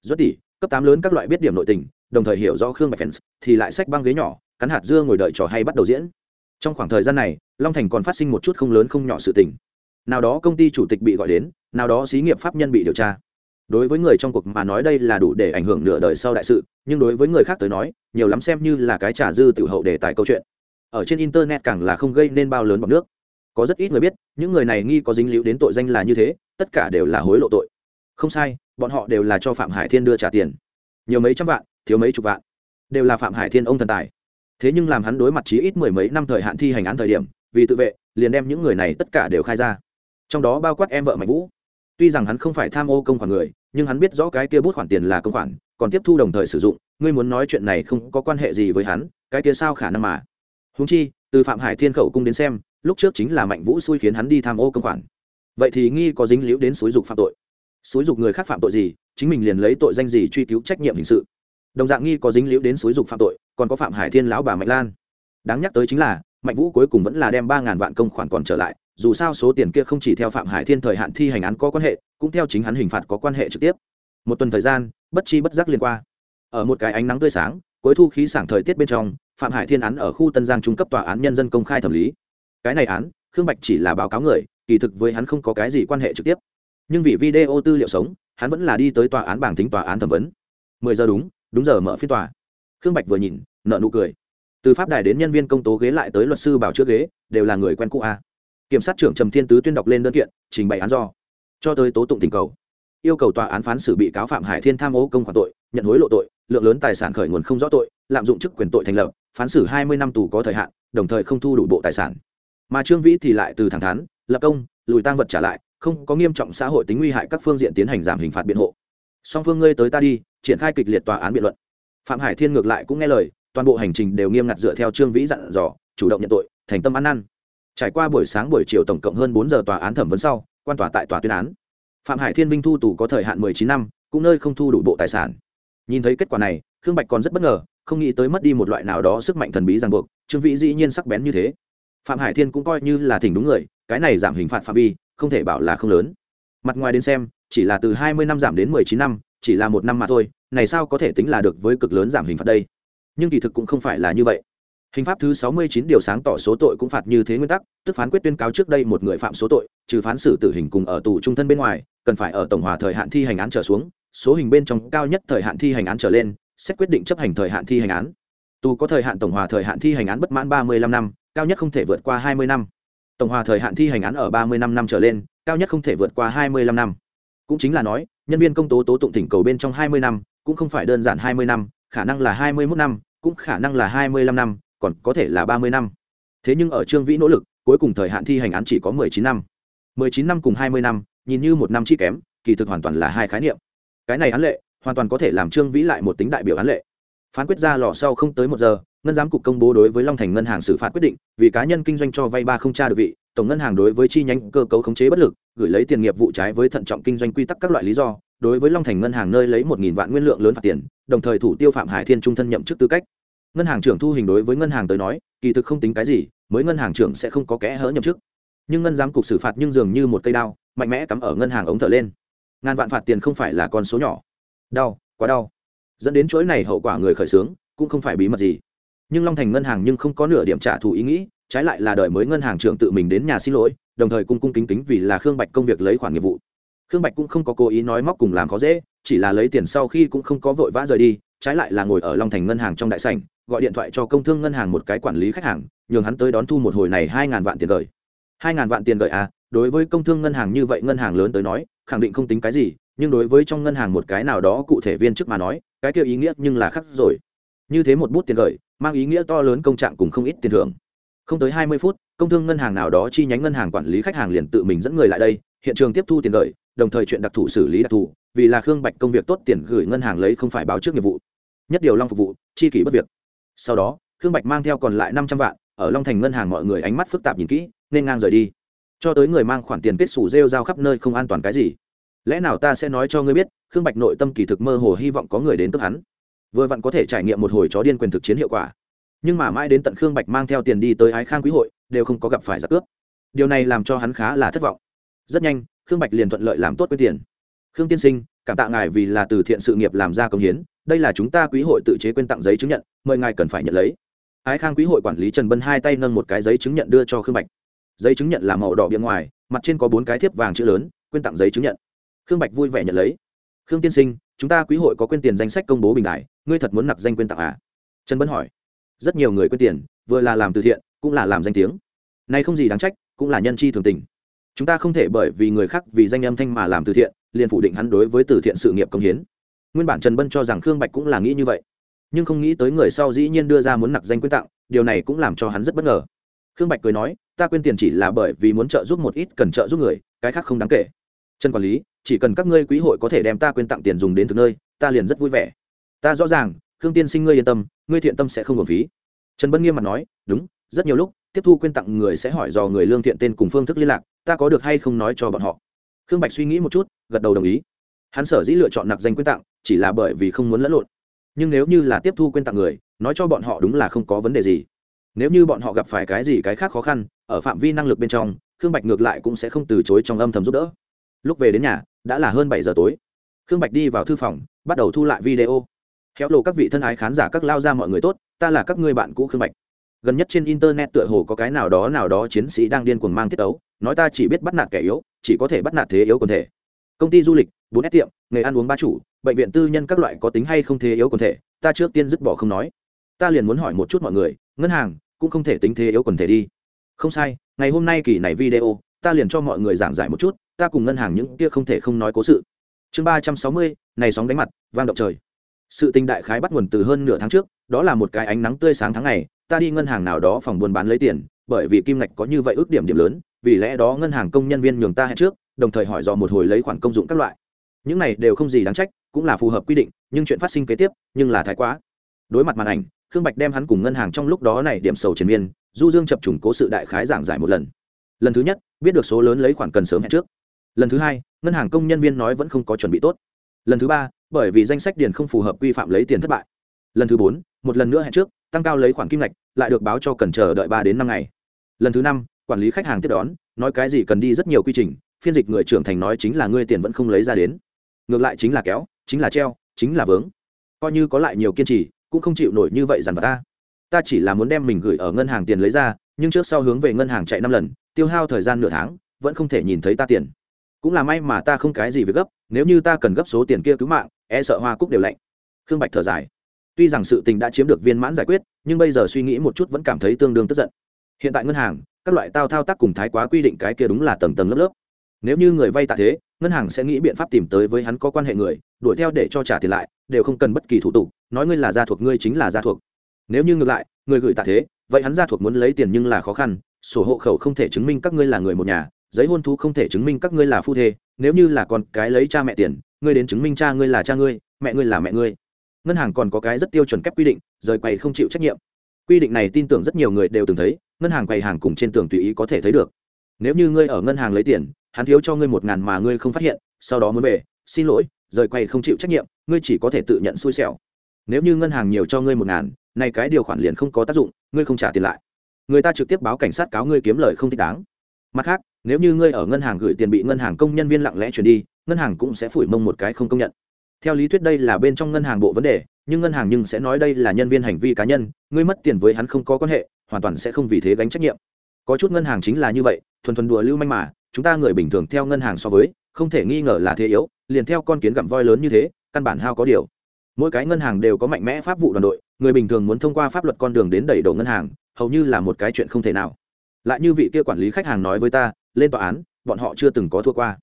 Rất tỷ cấp tám lớn các loại biết điểm nội tình, đồng thời hiểu rõ khương bạch fans, thì lại sách băng ghế nhỏ, cắn hạt dưa ngồi đợi trò hay bắt đầu diễn. Trong khoảng thời gian này, long thành còn phát sinh một chút không lớn không nhỏ sự tình nào đó công ty chủ tịch bị gọi đến, nào đó xí nghiệp pháp nhân bị điều tra. Đối với người trong cuộc mà nói đây là đủ để ảnh hưởng nửa đời sau đại sự, nhưng đối với người khác tới nói, nhiều lắm xem như là cái trả dư tiểu hậu đề tài câu chuyện. Ở trên internet càng là không gây nên bao lớn bọc nước. Có rất ít người biết, những người này nghi có dính líu đến tội danh là như thế, tất cả đều là hối lộ tội. Không sai, bọn họ đều là cho phạm hải thiên đưa trả tiền. Nhiều mấy trăm vạn, thiếu mấy chục vạn. Đều là phạm hải thiên ông thần tài. Thế nhưng làm hắn đối mặt chí ít mười mấy năm thời hạn thi hành án thời điểm, vì tự vệ, liền đem những người này tất cả đều khai ra trong đó bao quát em vợ mạnh vũ. Tuy rằng hắn không phải tham ô công khoản người, nhưng hắn biết rõ cái kia bút khoản tiền là công khoản, còn tiếp thu đồng thời sử dụng, ngươi muốn nói chuyện này không có quan hệ gì với hắn, cái kia sao khả năng mà? Húng chi, từ phạm hải thiên khẩu cung đến xem, lúc trước chính là mạnh vũ xui khiến hắn đi tham ô công khoản. Vậy thì nghi có dính liễu đến xúi dục phạm tội. Xúi dục người khác phạm tội gì, chính mình liền lấy tội danh gì truy cứu trách nhiệm hình sự. Đồng dạng nghi có dính liễu đến xúi dục phạm tội, còn có phạm hải thiên lão bà mạnh lan. Đáng nhắc tới chính là, mạnh vũ cuối cùng vẫn là đem ba ngàn vạn công khoản còn trở lại dù sao số tiền kia không chỉ theo phạm hải thiên thời hạn thi hành án có quan hệ, cũng theo chính hắn hình phạt có quan hệ trực tiếp. Một tuần thời gian, bất chi bất giác liên qua. Ở một cái ánh nắng tươi sáng, cuối thu khí sảng thời tiết bên trong, phạm hải thiên án ở khu tân giang trung cấp tòa án nhân dân công khai thẩm lý. Cái này án, khương bạch chỉ là báo cáo người, kỳ thực với hắn không có cái gì quan hệ trực tiếp. Nhưng vì video tư liệu sống, hắn vẫn là đi tới tòa án bảng tính tòa án thẩm vấn. Mười giờ đúng đúng giờ mở phiên tòa. Khương bạch vừa nhìn nợ nụ cười. Từ pháp đài đến nhân viên công tố ghế lại tới luật sư bảo trước ghế, đều là người quen cũ a kiểm sát trưởng trầm thiên tứ tuyên đọc lên đơn kiện, trình bày án do. Cho tới tố tụng tình cầu. Yêu cầu tòa án phán xử bị cáo phạm hải thiên tham ô công khoản tội, nhận hối lộ tội, lượng lớn tài sản khởi nguồn không rõ tội, lạm dụng chức quyền tội thành lập, phán xử hai mươi năm tù có thời hạn, đồng thời không thu đủ bộ tài sản. Mà trương vĩ thì lại từ thẳng thắn, lập công, lùi tăng vật trả lại, không có nghiêm trọng xã hội tính nguy hại các phương diện tiến hành giảm hình phạt biện hộ. Song phương ngươi tới ta đi, triển khai kịch liệt tòa án biện luận. Phạm hải thiên ngược lại cũng nghe lời, toàn bộ hành trình đều nghiêm ngặt dựa theo trương vĩ dặn dò, chủ động nhận tội, thành tâm ăn năn trải qua buổi sáng buổi chiều tổng cộng hơn bốn giờ tòa án thẩm vấn sau, quan tòa tại tòa tuyên án. Phạm hải thiên vinh thu tù có thời hạn mười chín năm, cũng nơi không thu đủ bộ tài sản. Nhìn thấy kết quả này, khương bạch còn rất bất ngờ, không nghĩ tới mất đi một loại nào đó sức mạnh thần bí ràng buộc, trương vĩ dĩ nhiên sắc bén như thế. Phạm hải thiên cũng coi như là thỉnh đúng người, cái này giảm hình phạt phạm vi, không thể bảo là không lớn. Mặt ngoài đến xem, chỉ là từ hai mươi năm giảm đến mười chín năm, chỉ là một năm mà thôi, này sao có thể tính là được với cực lớn giảm hình phạt đây? Nhưng kỳ thực cũng không phải là như vậy hình pháp thứ sáu mươi chín điều sáng tỏ số tội cũng phạt như thế nguyên tắc, tức phán quyết tuyên cáo trước đây một người phạm số tội, trừ phán xử tử hình cùng ở tù trung thân bên ngoài, cần phải ở tổng hòa thời hạn thi hành án trở xuống, số hình bên trong cao nhất thời hạn thi hành án trở lên, xét quyết định chấp hành thời hạn thi hành án. Tù có thời hạn tổng hòa thời hạn thi hành án bất mãn ba mươi năm năm, cao nhất không thể vượt qua hai mươi năm. Tổng hòa thời hạn thi hành án ở ba mươi năm năm trở lên, cao nhất không thể vượt qua hai mươi năm năm. Cũng chính là nói, nhân viên công tố tố tụng thỉnh cầu bên trong hai mươi năm, cũng không phải đơn giản hai mươi năm, khả năng là hai mươi mốt năm, cũng khả năng là hai mươi lăm năm còn có thể là ba mươi năm. Thế nhưng ở trương vĩ nỗ lực, cuối cùng thời hạn thi hành án chỉ có mười chín năm. mười chín năm cùng hai mươi năm, nhìn như một năm chi kém, kỳ thực hoàn toàn là hai khái niệm. Cái này án lệ, hoàn toàn có thể làm trương vĩ lại một tính đại biểu án lệ. Phán quyết ra lò sau không tới một giờ, ngân giám cục công bố đối với long thành ngân hàng xử phạt quyết định, vì cá nhân kinh doanh cho vay ba không tra được vị, tổng ngân hàng đối với chi nhánh cơ cấu khống chế bất lực, gửi lấy tiền nghiệp vụ trái với thận trọng kinh doanh quy tắc các loại lý do, đối với long thành ngân hàng nơi lấy một nghìn vạn nguyên lượng lớn phạt tiền, đồng thời thủ tiêu phạm hải thiên trung thân nhậm chức tư cách ngân hàng trưởng thu hình đối với ngân hàng tới nói, kỳ thực không tính cái gì, mới ngân hàng trưởng sẽ không có kẽ hở nhậm chức. Nhưng ngân giám cục xử phạt nhưng dường như một cây đao, mạnh mẽ cắm ở ngân hàng ống thở lên. Ngàn vạn phạt tiền không phải là con số nhỏ. Đau, quá đau. Dẫn đến chuỗi này hậu quả người khởi xướng, cũng không phải bí mật gì. Nhưng long thành ngân hàng nhưng không có nửa điểm trả thù ý nghĩ, trái lại là đợi mới ngân hàng trưởng tự mình đến nhà xin lỗi, đồng thời cung cung kính kính vì là khương bạch công việc lấy khoản nghiệp vụ. Khương bạch cũng không có cố ý nói móc cùng làm khó dễ, chỉ là lấy tiền sau khi cũng không có vội vã rời đi, trái lại là ngồi ở long thành ngân hàng trong đại sảnh gọi điện thoại cho công thương ngân hàng một cái quản lý khách hàng, nhường hắn tới đón thu một hồi này hai ngàn vạn tiền gửi. Hai ngàn vạn tiền gửi à? Đối với công thương ngân hàng như vậy ngân hàng lớn tới nói, khẳng định không tính cái gì, nhưng đối với trong ngân hàng một cái nào đó cụ thể viên chức mà nói, cái kia ý nghĩa nhưng là khắc rồi. Như thế một bút tiền gửi, mang ý nghĩa to lớn công trạng cùng không ít tiền thưởng. Không tới hai mươi phút, công thương ngân hàng nào đó chi nhánh ngân hàng quản lý khách hàng liền tự mình dẫn người lại đây, hiện trường tiếp thu tiền gửi, đồng thời chuyện đặc thù xử lý đặc thù, vì là khương bạch công việc tốt tiền gửi ngân hàng lấy không phải báo trước nghiệp vụ. Nhất điều long phục vụ, chi kỷ bất việc sau đó, khương bạch mang theo còn lại năm trăm vạn, ở long thành ngân hàng mọi người ánh mắt phức tạp nhìn kỹ, nên ngang rời đi. Cho tới người mang khoản tiền kết xù rêu rao khắp nơi không an toàn cái gì. Lẽ nào ta sẽ nói cho ngươi biết, khương bạch nội tâm kỳ thực mơ hồ hy vọng có người đến tức hắn. Vừa vặn có thể trải nghiệm một hồi chó điên quyền thực chiến hiệu quả. Nhưng mà mãi đến tận khương bạch mang theo tiền đi tới ái khang quý hội, đều không có gặp phải giặc cướp. Điều này làm cho hắn khá là thất vọng. Rất nhanh, khương bạch liền thuận lợi làm tốt quyết tiền. Khương tiên sinh cảm tạ ngài vì là từ thiện sự nghiệp làm ra công hiến, đây là chúng ta quý hội tự chế quyên tặng giấy chứng nhận, mời ngài cần phải nhận lấy. Ái khang quý hội quản lý trần bân hai tay nâng một cái giấy chứng nhận đưa cho khương bạch. Giấy chứng nhận là màu đỏ bên ngoài, mặt trên có bốn cái thiếp vàng chữ lớn quyên tặng giấy chứng nhận. Khương bạch vui vẻ nhận lấy. Khương tiên sinh, chúng ta quý hội có quyên tiền danh sách công bố bình đại, ngươi thật muốn nạp danh quyên tặng à? Trần bân hỏi. Rất nhiều người quyên tiền, vừa là làm từ thiện, cũng là làm danh tiếng. Nay không gì đáng trách, cũng là nhân chi thường tình chúng ta không thể bởi vì người khác vì danh âm thanh mà làm từ thiện, liền phủ định hắn đối với từ thiện sự nghiệp công hiến. Nguyên bản trần bân cho rằng khương bạch cũng là nghĩ như vậy, nhưng không nghĩ tới người sau dĩ nhiên đưa ra muốn nặc danh quyên tặng, điều này cũng làm cho hắn rất bất ngờ. Khương bạch cười nói, ta quyên tiền chỉ là bởi vì muốn trợ giúp một ít cần trợ giúp người, cái khác không đáng kể. Trần quản lý, chỉ cần các ngươi quý hội có thể đem ta quyên tặng tiền dùng đến từ nơi, ta liền rất vui vẻ. Ta rõ ràng, khương tiên sinh ngươi yên tâm, ngươi thiện tâm sẽ không hưởng phí. Trần bân nghiêm mặt nói, đúng, rất nhiều lúc tiếp thu quyên tặng người sẽ hỏi dò người lương thiện tên cùng phương thức liên lạc, ta có được hay không nói cho bọn họ. Khương bạch suy nghĩ một chút, gật đầu đồng ý. Hắn sở dĩ lựa chọn nặc danh quyên tặng, chỉ là bởi vì không muốn lẫn lộn. Nhưng nếu như là tiếp thu quyên tặng người, nói cho bọn họ đúng là không có vấn đề gì. Nếu như bọn họ gặp phải cái gì cái khác khó khăn, ở phạm vi năng lực bên trong, khương bạch ngược lại cũng sẽ không từ chối trong âm thầm giúp đỡ. Lúc về đến nhà, đã là hơn bảy giờ tối. Khương bạch đi vào thư phòng, bắt đầu thu lại video. Khéo lộ các vị thân ái khán giả, các lao ra mọi người tốt, ta là các ngươi bạn cũ khương bạch gần nhất trên internet tựa hồ có cái nào đó nào đó chiến sĩ đang điên cuồng mang tiết ấu nói ta chỉ biết bắt nạt kẻ yếu, chỉ có thể bắt nạt thế yếu quần thể. Công ty du lịch, bốn s tiệm, nghề ăn uống ba chủ, bệnh viện tư nhân các loại có tính hay không thế yếu quần thể, ta trước tiên dứt bỏ không nói. Ta liền muốn hỏi một chút mọi người, ngân hàng cũng không thể tính thế yếu quần thể đi. Không sai, ngày hôm nay kỳ này video, ta liền cho mọi người giảng giải một chút, ta cùng ngân hàng những kia không thể không nói cố sự. Chương ba trăm sáu mươi, này sóng đánh mặt, vang động trời. Sự tình đại khái bắt nguồn từ hơn nửa tháng trước, đó là một cái ánh nắng tươi sáng tháng ngày ta đi ngân hàng nào đó phòng buôn bán lấy tiền, bởi vì kim ngạch có như vậy ước điểm điểm lớn, vì lẽ đó ngân hàng công nhân viên nhường ta hẹn trước, đồng thời hỏi dò một hồi lấy khoản công dụng các loại. Những này đều không gì đáng trách, cũng là phù hợp quy định, nhưng chuyện phát sinh kế tiếp, nhưng là thái quá. Đối mặt màn ảnh, khương bạch đem hắn cùng ngân hàng trong lúc đó này điểm sầu triền miên, du dương chập trùng cố sự đại khái giảng giải một lần. Lần thứ nhất, biết được số lớn lấy khoản cần sớm hẹn trước. Lần thứ hai, ngân hàng công nhân viên nói vẫn không có chuẩn bị tốt. Lần thứ ba, bởi vì danh sách điền không phù hợp quy phạm lấy tiền thất bại. Lần thứ bốn, một lần nữa hẹn trước tăng cao lấy khoản kim ngạch, lại được báo cho cần chờ đợi ba đến năm ngày. Lần thứ năm, quản lý khách hàng tiếp đón, nói cái gì cần đi rất nhiều quy trình, phiên dịch người trưởng thành nói chính là ngươi tiền vẫn không lấy ra đến. Ngược lại chính là kéo, chính là treo, chính là vướng. Coi như có lại nhiều kiên trì, cũng không chịu nổi như vậy dằn vặt ta. Ta chỉ là muốn đem mình gửi ở ngân hàng tiền lấy ra, nhưng trước sau hướng về ngân hàng chạy năm lần, tiêu hao thời gian nửa tháng, vẫn không thể nhìn thấy ta tiền. Cũng là may mà ta không cái gì việc gấp, nếu như ta cần gấp số tiền kia cứu mạng e sợ hoa cúc đều lạnh. Khương bạch thở dài tuy rằng sự tình đã chiếm được viên mãn giải quyết, nhưng bây giờ suy nghĩ một chút vẫn cảm thấy tương đương tức giận. Hiện tại ngân hàng, các loại tao thao tác cùng thái quá quy định cái kia đúng là tầng tầng lớp lớp. Nếu như người vay tạ thế, ngân hàng sẽ nghĩ biện pháp tìm tới với hắn có quan hệ người, đuổi theo để cho trả tiền lại, đều không cần bất kỳ thủ tục, nói ngươi là gia thuộc ngươi chính là gia thuộc. Nếu như ngược lại, người gửi tạ thế, vậy hắn gia thuộc muốn lấy tiền nhưng là khó khăn, sổ hộ khẩu không thể chứng minh các ngươi là người một nhà, giấy hôn thú không thể chứng minh các ngươi là phu thê, nếu như là con cái lấy cha mẹ tiền, ngươi đến chứng minh cha ngươi là cha ngươi, mẹ ngươi là mẹ ngươi ngân hàng còn có cái rất tiêu chuẩn kép quy định, rời quầy không chịu trách nhiệm. Quy định này tin tưởng rất nhiều người đều từng thấy, ngân hàng quầy hàng cùng trên tường tùy ý có thể thấy được. Nếu như ngươi ở ngân hàng lấy tiền, hắn thiếu cho ngươi một ngàn mà ngươi không phát hiện, sau đó muốn về, xin lỗi, rời quầy không chịu trách nhiệm, ngươi chỉ có thể tự nhận xui xẻo. Nếu như ngân hàng nhiều cho ngươi một ngàn nay cái điều khoản liền không có tác dụng, ngươi không trả tiền lại. Người ta trực tiếp báo cảnh sát cáo ngươi kiếm lời không thích đáng. Mặt khác, nếu như ngươi ở ngân hàng gửi tiền bị ngân hàng công nhân viên lặng lẽ chuyển đi, ngân hàng cũng sẽ phủi mông một cái không công nhận theo lý thuyết đây là bên trong ngân hàng bộ vấn đề, nhưng ngân hàng nhưng sẽ nói đây là nhân viên hành vi cá nhân, ngươi mất tiền với hắn không có quan hệ, hoàn toàn sẽ không vì thế gánh trách nhiệm. Có chút ngân hàng chính là như vậy, thuần thuần đùa lưu manh mà, chúng ta người bình thường theo ngân hàng so với, không thể nghi ngờ là thế yếu, liền theo con kiến gặm voi lớn như thế, căn bản hao có điều. Mỗi cái ngân hàng đều có mạnh mẽ pháp vụ đoàn đội, người bình thường muốn thông qua pháp luật con đường đến đẩy đổ ngân hàng, hầu như là một cái chuyện không thể nào. Lại như vị kia quản lý khách hàng nói với ta, lên tòa án, bọn họ chưa từng có thua qua.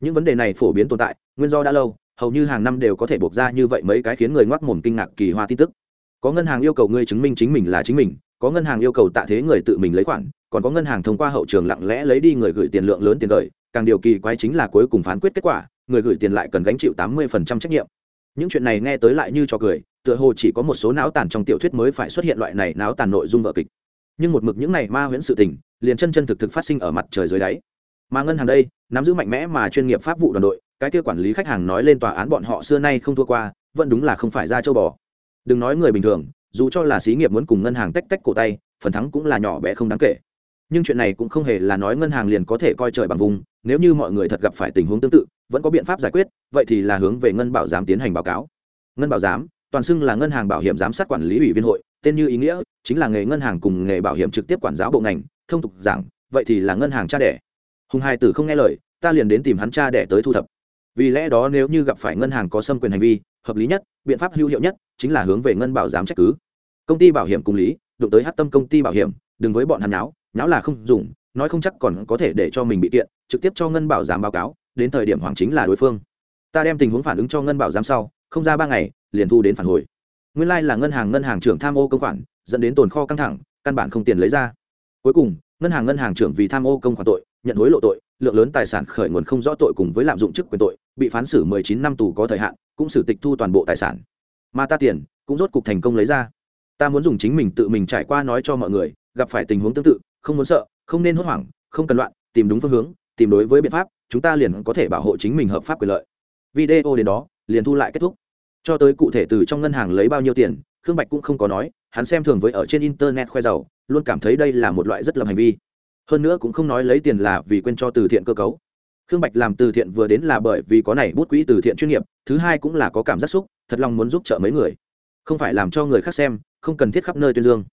Những vấn đề này phổ biến tồn tại, nguyên do đã lâu hầu như hàng năm đều có thể buộc ra như vậy mấy cái khiến người ngoác mồm kinh ngạc kỳ hoa tin tức. Có ngân hàng yêu cầu ngươi chứng minh chính mình là chính mình, có ngân hàng yêu cầu tạ thế người tự mình lấy khoản, còn có ngân hàng thông qua hậu trường lặng lẽ lấy đi người gửi tiền lượng lớn tiền gửi, càng điều kỳ quái chính là cuối cùng phán quyết kết quả, người gửi tiền lại cần gánh chịu tám mươi trách nhiệm. Những chuyện này nghe tới lại như trò cười, tựa hồ chỉ có một số não tàn trong tiểu thuyết mới phải xuất hiện loại này não tàn nội dung vợ kịch. Nhưng một mực những này ma huyễn sự tình, liền chân chân thực thực phát sinh ở mặt trời dưới đáy. Mà ngân hàng đây, nắm giữ mạnh mẽ mà chuyên nghiệp pháp vụ đoàn đội cái kia quản lý khách hàng nói lên tòa án bọn họ xưa nay không thua qua, vẫn đúng là không phải ra châu bò. Đừng nói người bình thường, dù cho là xí nghiệp muốn cùng ngân hàng tách tách cổ tay, phần thắng cũng là nhỏ bé không đáng kể. Nhưng chuyện này cũng không hề là nói ngân hàng liền có thể coi trời bằng vùng, nếu như mọi người thật gặp phải tình huống tương tự, vẫn có biện pháp giải quyết, vậy thì là hướng về ngân bảo giám tiến hành báo cáo. Ngân bảo giám, toàn xưng là ngân hàng bảo hiểm giám sát quản lý ủy viên hội, tên như ý nghĩa, chính là nghề ngân hàng cùng nghề bảo hiểm trực tiếp quản giáo bộ ngành, thông tục giảng, vậy thì là ngân hàng cha đẻ. Hùng hai tử không nghe lời, ta liền đến tìm hắn cha đẻ tới thu thập vì lẽ đó nếu như gặp phải ngân hàng có xâm quyền hành vi, hợp lý nhất, biện pháp hữu hiệu nhất chính là hướng về ngân bảo giám trách cứ. Công ty bảo hiểm cùng lý, đụng tới hát tâm công ty bảo hiểm, đừng với bọn hắn nháo nháo là không dùng, nói không chắc còn có thể để cho mình bị kiện, trực tiếp cho ngân bảo giám báo cáo, đến thời điểm hoàng chính là đối phương. Ta đem tình huống phản ứng cho ngân bảo giám sau, không ra ba ngày, liền thu đến phản hồi. Nguyên lai là ngân hàng ngân hàng trưởng tham ô công khoản, dẫn đến tồn kho căng thẳng, căn bản không tiền lấy ra. Cuối cùng, ngân hàng ngân hàng trưởng vì tham ô công khoản tội, nhận hối lộ tội, lượng lớn tài sản khởi nguồn không rõ tội cùng với lạm dụng chức quyền tội bị phán xử 19 năm tù có thời hạn, cũng xử tịch thu toàn bộ tài sản. Mà ta tiền cũng rốt cục thành công lấy ra. Ta muốn dùng chính mình tự mình trải qua nói cho mọi người, gặp phải tình huống tương tự, không muốn sợ, không nên hốt hoảng, không cần loạn, tìm đúng phương hướng, tìm đối với biện pháp, chúng ta liền có thể bảo hộ chính mình hợp pháp quyền lợi. Video đến đó, liền thu lại kết thúc. Cho tới cụ thể từ trong ngân hàng lấy bao nhiêu tiền, khương bạch cũng không có nói, hắn xem thường với ở trên internet khoe giàu, luôn cảm thấy đây là một loại rất lầm hành vi. Hơn nữa cũng không nói lấy tiền là vì quên cho từ thiện cơ cấu khương bạch làm từ thiện vừa đến là bởi vì có này bút quỹ từ thiện chuyên nghiệp, thứ hai cũng là có cảm giác xúc, thật lòng muốn giúp trợ mấy người. Không phải làm cho người khác xem, không cần thiết khắp nơi tuyên dương.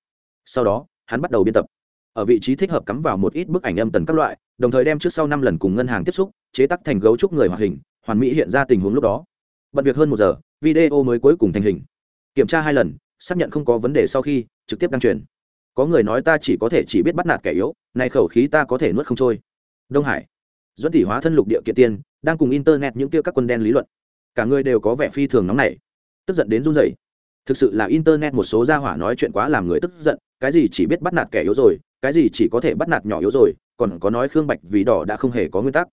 Sau đó, hắn bắt đầu biên tập. Ở vị trí thích hợp cắm vào một ít bức ảnh âm tần các loại, đồng thời đem trước sau năm lần cùng ngân hàng tiếp xúc, chế tắc thành gấu trúc người hoạt hình, hoàn mỹ hiện ra tình huống lúc đó. Bận việc hơn một giờ, video mới cuối cùng thành hình. Kiểm tra hai lần, xác nhận không có vấn đề sau khi, trực tiếp đăng truyền. Có người nói ta chỉ có thể chỉ biết bắt nạt kẻ yếu, này khẩu khí ta có thể nuốt không trôi. Đông hải dẫn tỷ hóa thân lục địa kiện tiên, đang cùng internet những kia các quân đen lý luận. Cả người đều có vẻ phi thường nóng nảy, tức giận đến run rẩy. Thực sự là internet một số gia hỏa nói chuyện quá làm người tức giận, cái gì chỉ biết bắt nạt kẻ yếu rồi, cái gì chỉ có thể bắt nạt nhỏ yếu rồi, còn có nói khương bạch vì đỏ đã không hề có nguyên tắc.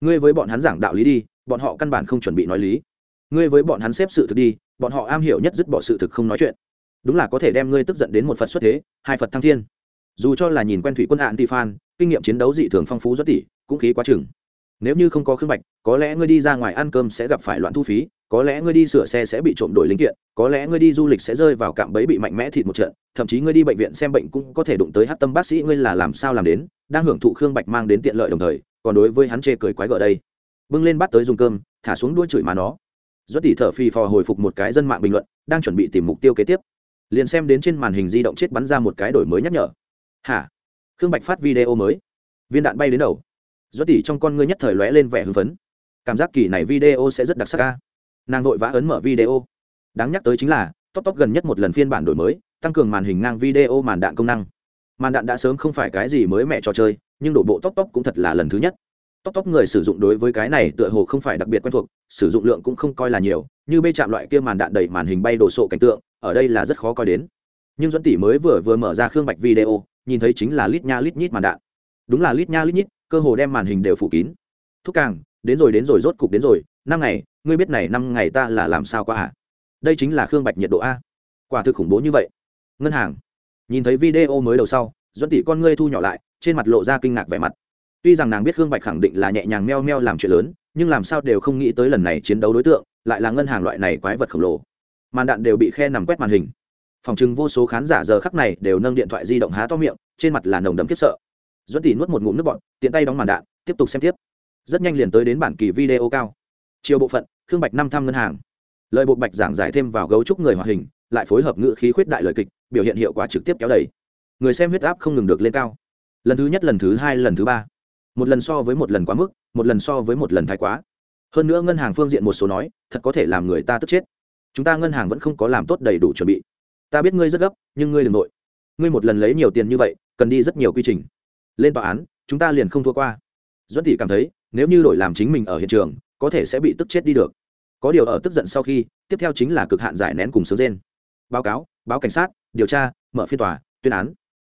Ngươi với bọn hắn giảng đạo lý đi, bọn họ căn bản không chuẩn bị nói lý. Ngươi với bọn hắn xếp sự thực đi, bọn họ am hiểu nhất dứt bỏ sự thực không nói chuyện. Đúng là có thể đem ngươi tức giận đến một phật xuất thế, hai phật thăng thiên. Dù cho là nhìn quen thủy quân hạn ti phan, kinh nghiệm chiến đấu dị thường phong phú rất tỷ cũng khí quá chừng. Nếu như không có khương bạch, có lẽ ngươi đi ra ngoài ăn cơm sẽ gặp phải loạn thu phí, có lẽ ngươi đi sửa xe sẽ bị trộm đổi linh kiện, có lẽ ngươi đi du lịch sẽ rơi vào cạm bẫy bị mạnh mẽ thịt một trận, thậm chí ngươi đi bệnh viện xem bệnh cũng có thể đụng tới hát tâm bác sĩ ngươi là làm sao làm đến, đang hưởng thụ khương bạch mang đến tiện lợi đồng thời, còn đối với hắn chê cười quái gở đây. Bưng lên bắt tới dùng cơm, thả xuống đuôi chửi mà nó. Do tỷ thở phì phò hồi phục một cái dân mạng bình luận, đang chuẩn bị tìm mục tiêu kế tiếp. Liền xem đến trên màn hình di động chết bắn ra một cái đổi mới nhắc nhở. Hả? Khương bạch phát video mới. Viên đạn bay đến đầu do tỷ trong con ngươi nhất thời lóe lên vẻ hưng phấn. Cảm giác kỳ này video sẽ rất đặc sắc ca nàng vội vã ấn mở video. Đáng nhắc tới chính là, top top gần nhất một lần phiên bản đổi mới, tăng cường màn hình ngang video màn đạn công năng. Màn đạn đã sớm không phải cái gì mới mẹ trò chơi, nhưng đổ bộ top top cũng thật là lần thứ nhất. Top top người sử dụng đối với cái này tựa hồ không phải đặc biệt quen thuộc, sử dụng lượng cũng không coi là nhiều, như bê chạm loại kia màn đạn đầy màn hình bay đồ sộ cảnh tượng, ở đây là rất khó coi đến. Nhưng dẫn tỷ mới vừa vừa mở ra khương bạch video, nhìn thấy chính là lít nha lít nhít màn đạn. Đúng là lít nha lít nhít cơ hồ đem màn hình đều phủ kín. Thúc càng, đến rồi đến rồi, rốt cục đến rồi. Năm ngày, ngươi biết này năm ngày ta là làm sao qua à đây chính là khương bạch nhiệt độ a. Quả thực khủng bố như vậy. Ngân hàng. Nhìn thấy video mới đầu sau dẫn tỷ con ngươi thu nhỏ lại, trên mặt lộ ra kinh ngạc vẻ mặt. Tuy rằng nàng biết khương bạch khẳng định là nhẹ nhàng meo meo làm chuyện lớn, nhưng làm sao đều không nghĩ tới lần này chiến đấu đối tượng, lại là ngân hàng loại này quái vật khổng lồ. Màn đạn đều bị khe nằm quét màn hình. Phòng chừng vô số khán giả giờ khắc này đều nâng điện thoại di động há to miệng, trên mặt là nồng đấm kiếp sợ dẫn tỷ nuốt một ngụm nước bọt, tiện tay đóng màn đạn, tiếp tục xem tiếp. Rất nhanh liền tới đến bản kỳ video cao. Chiều bộ phận, khương bạch năm thăm ngân hàng. Lời bộ bạch giảng giải thêm vào gấu trúc người hoạt hình, lại phối hợp ngữ khí khuyết đại lời kịch, biểu hiện hiệu quả trực tiếp kéo đầy. Người xem huyết áp không ngừng được lên cao. Lần thứ nhất, lần thứ hai, lần thứ ba. Một lần so với một lần quá mức, một lần so với một lần thái quá. Hơn nữa ngân hàng phương diện một số nói, thật có thể làm người ta tức chết. Chúng ta ngân hàng vẫn không có làm tốt đầy đủ chuẩn bị. Ta biết ngươi rất gấp, nhưng ngươi đ ừ n g nội. Ngươi một lần lấy nhiều tiền như vậy, cần đi rất nhiều quy trình lên tòa án, chúng ta liền không thua qua. Duẫn tỷ cảm thấy, nếu như đổi làm chính mình ở hiện trường, có thể sẽ bị tức chết đi được. Có điều ở tức giận sau khi, tiếp theo chính là cực hạn giải nén cùng sướng rên. Báo cáo, báo cảnh sát, điều tra, mở phiên tòa, tuyên án.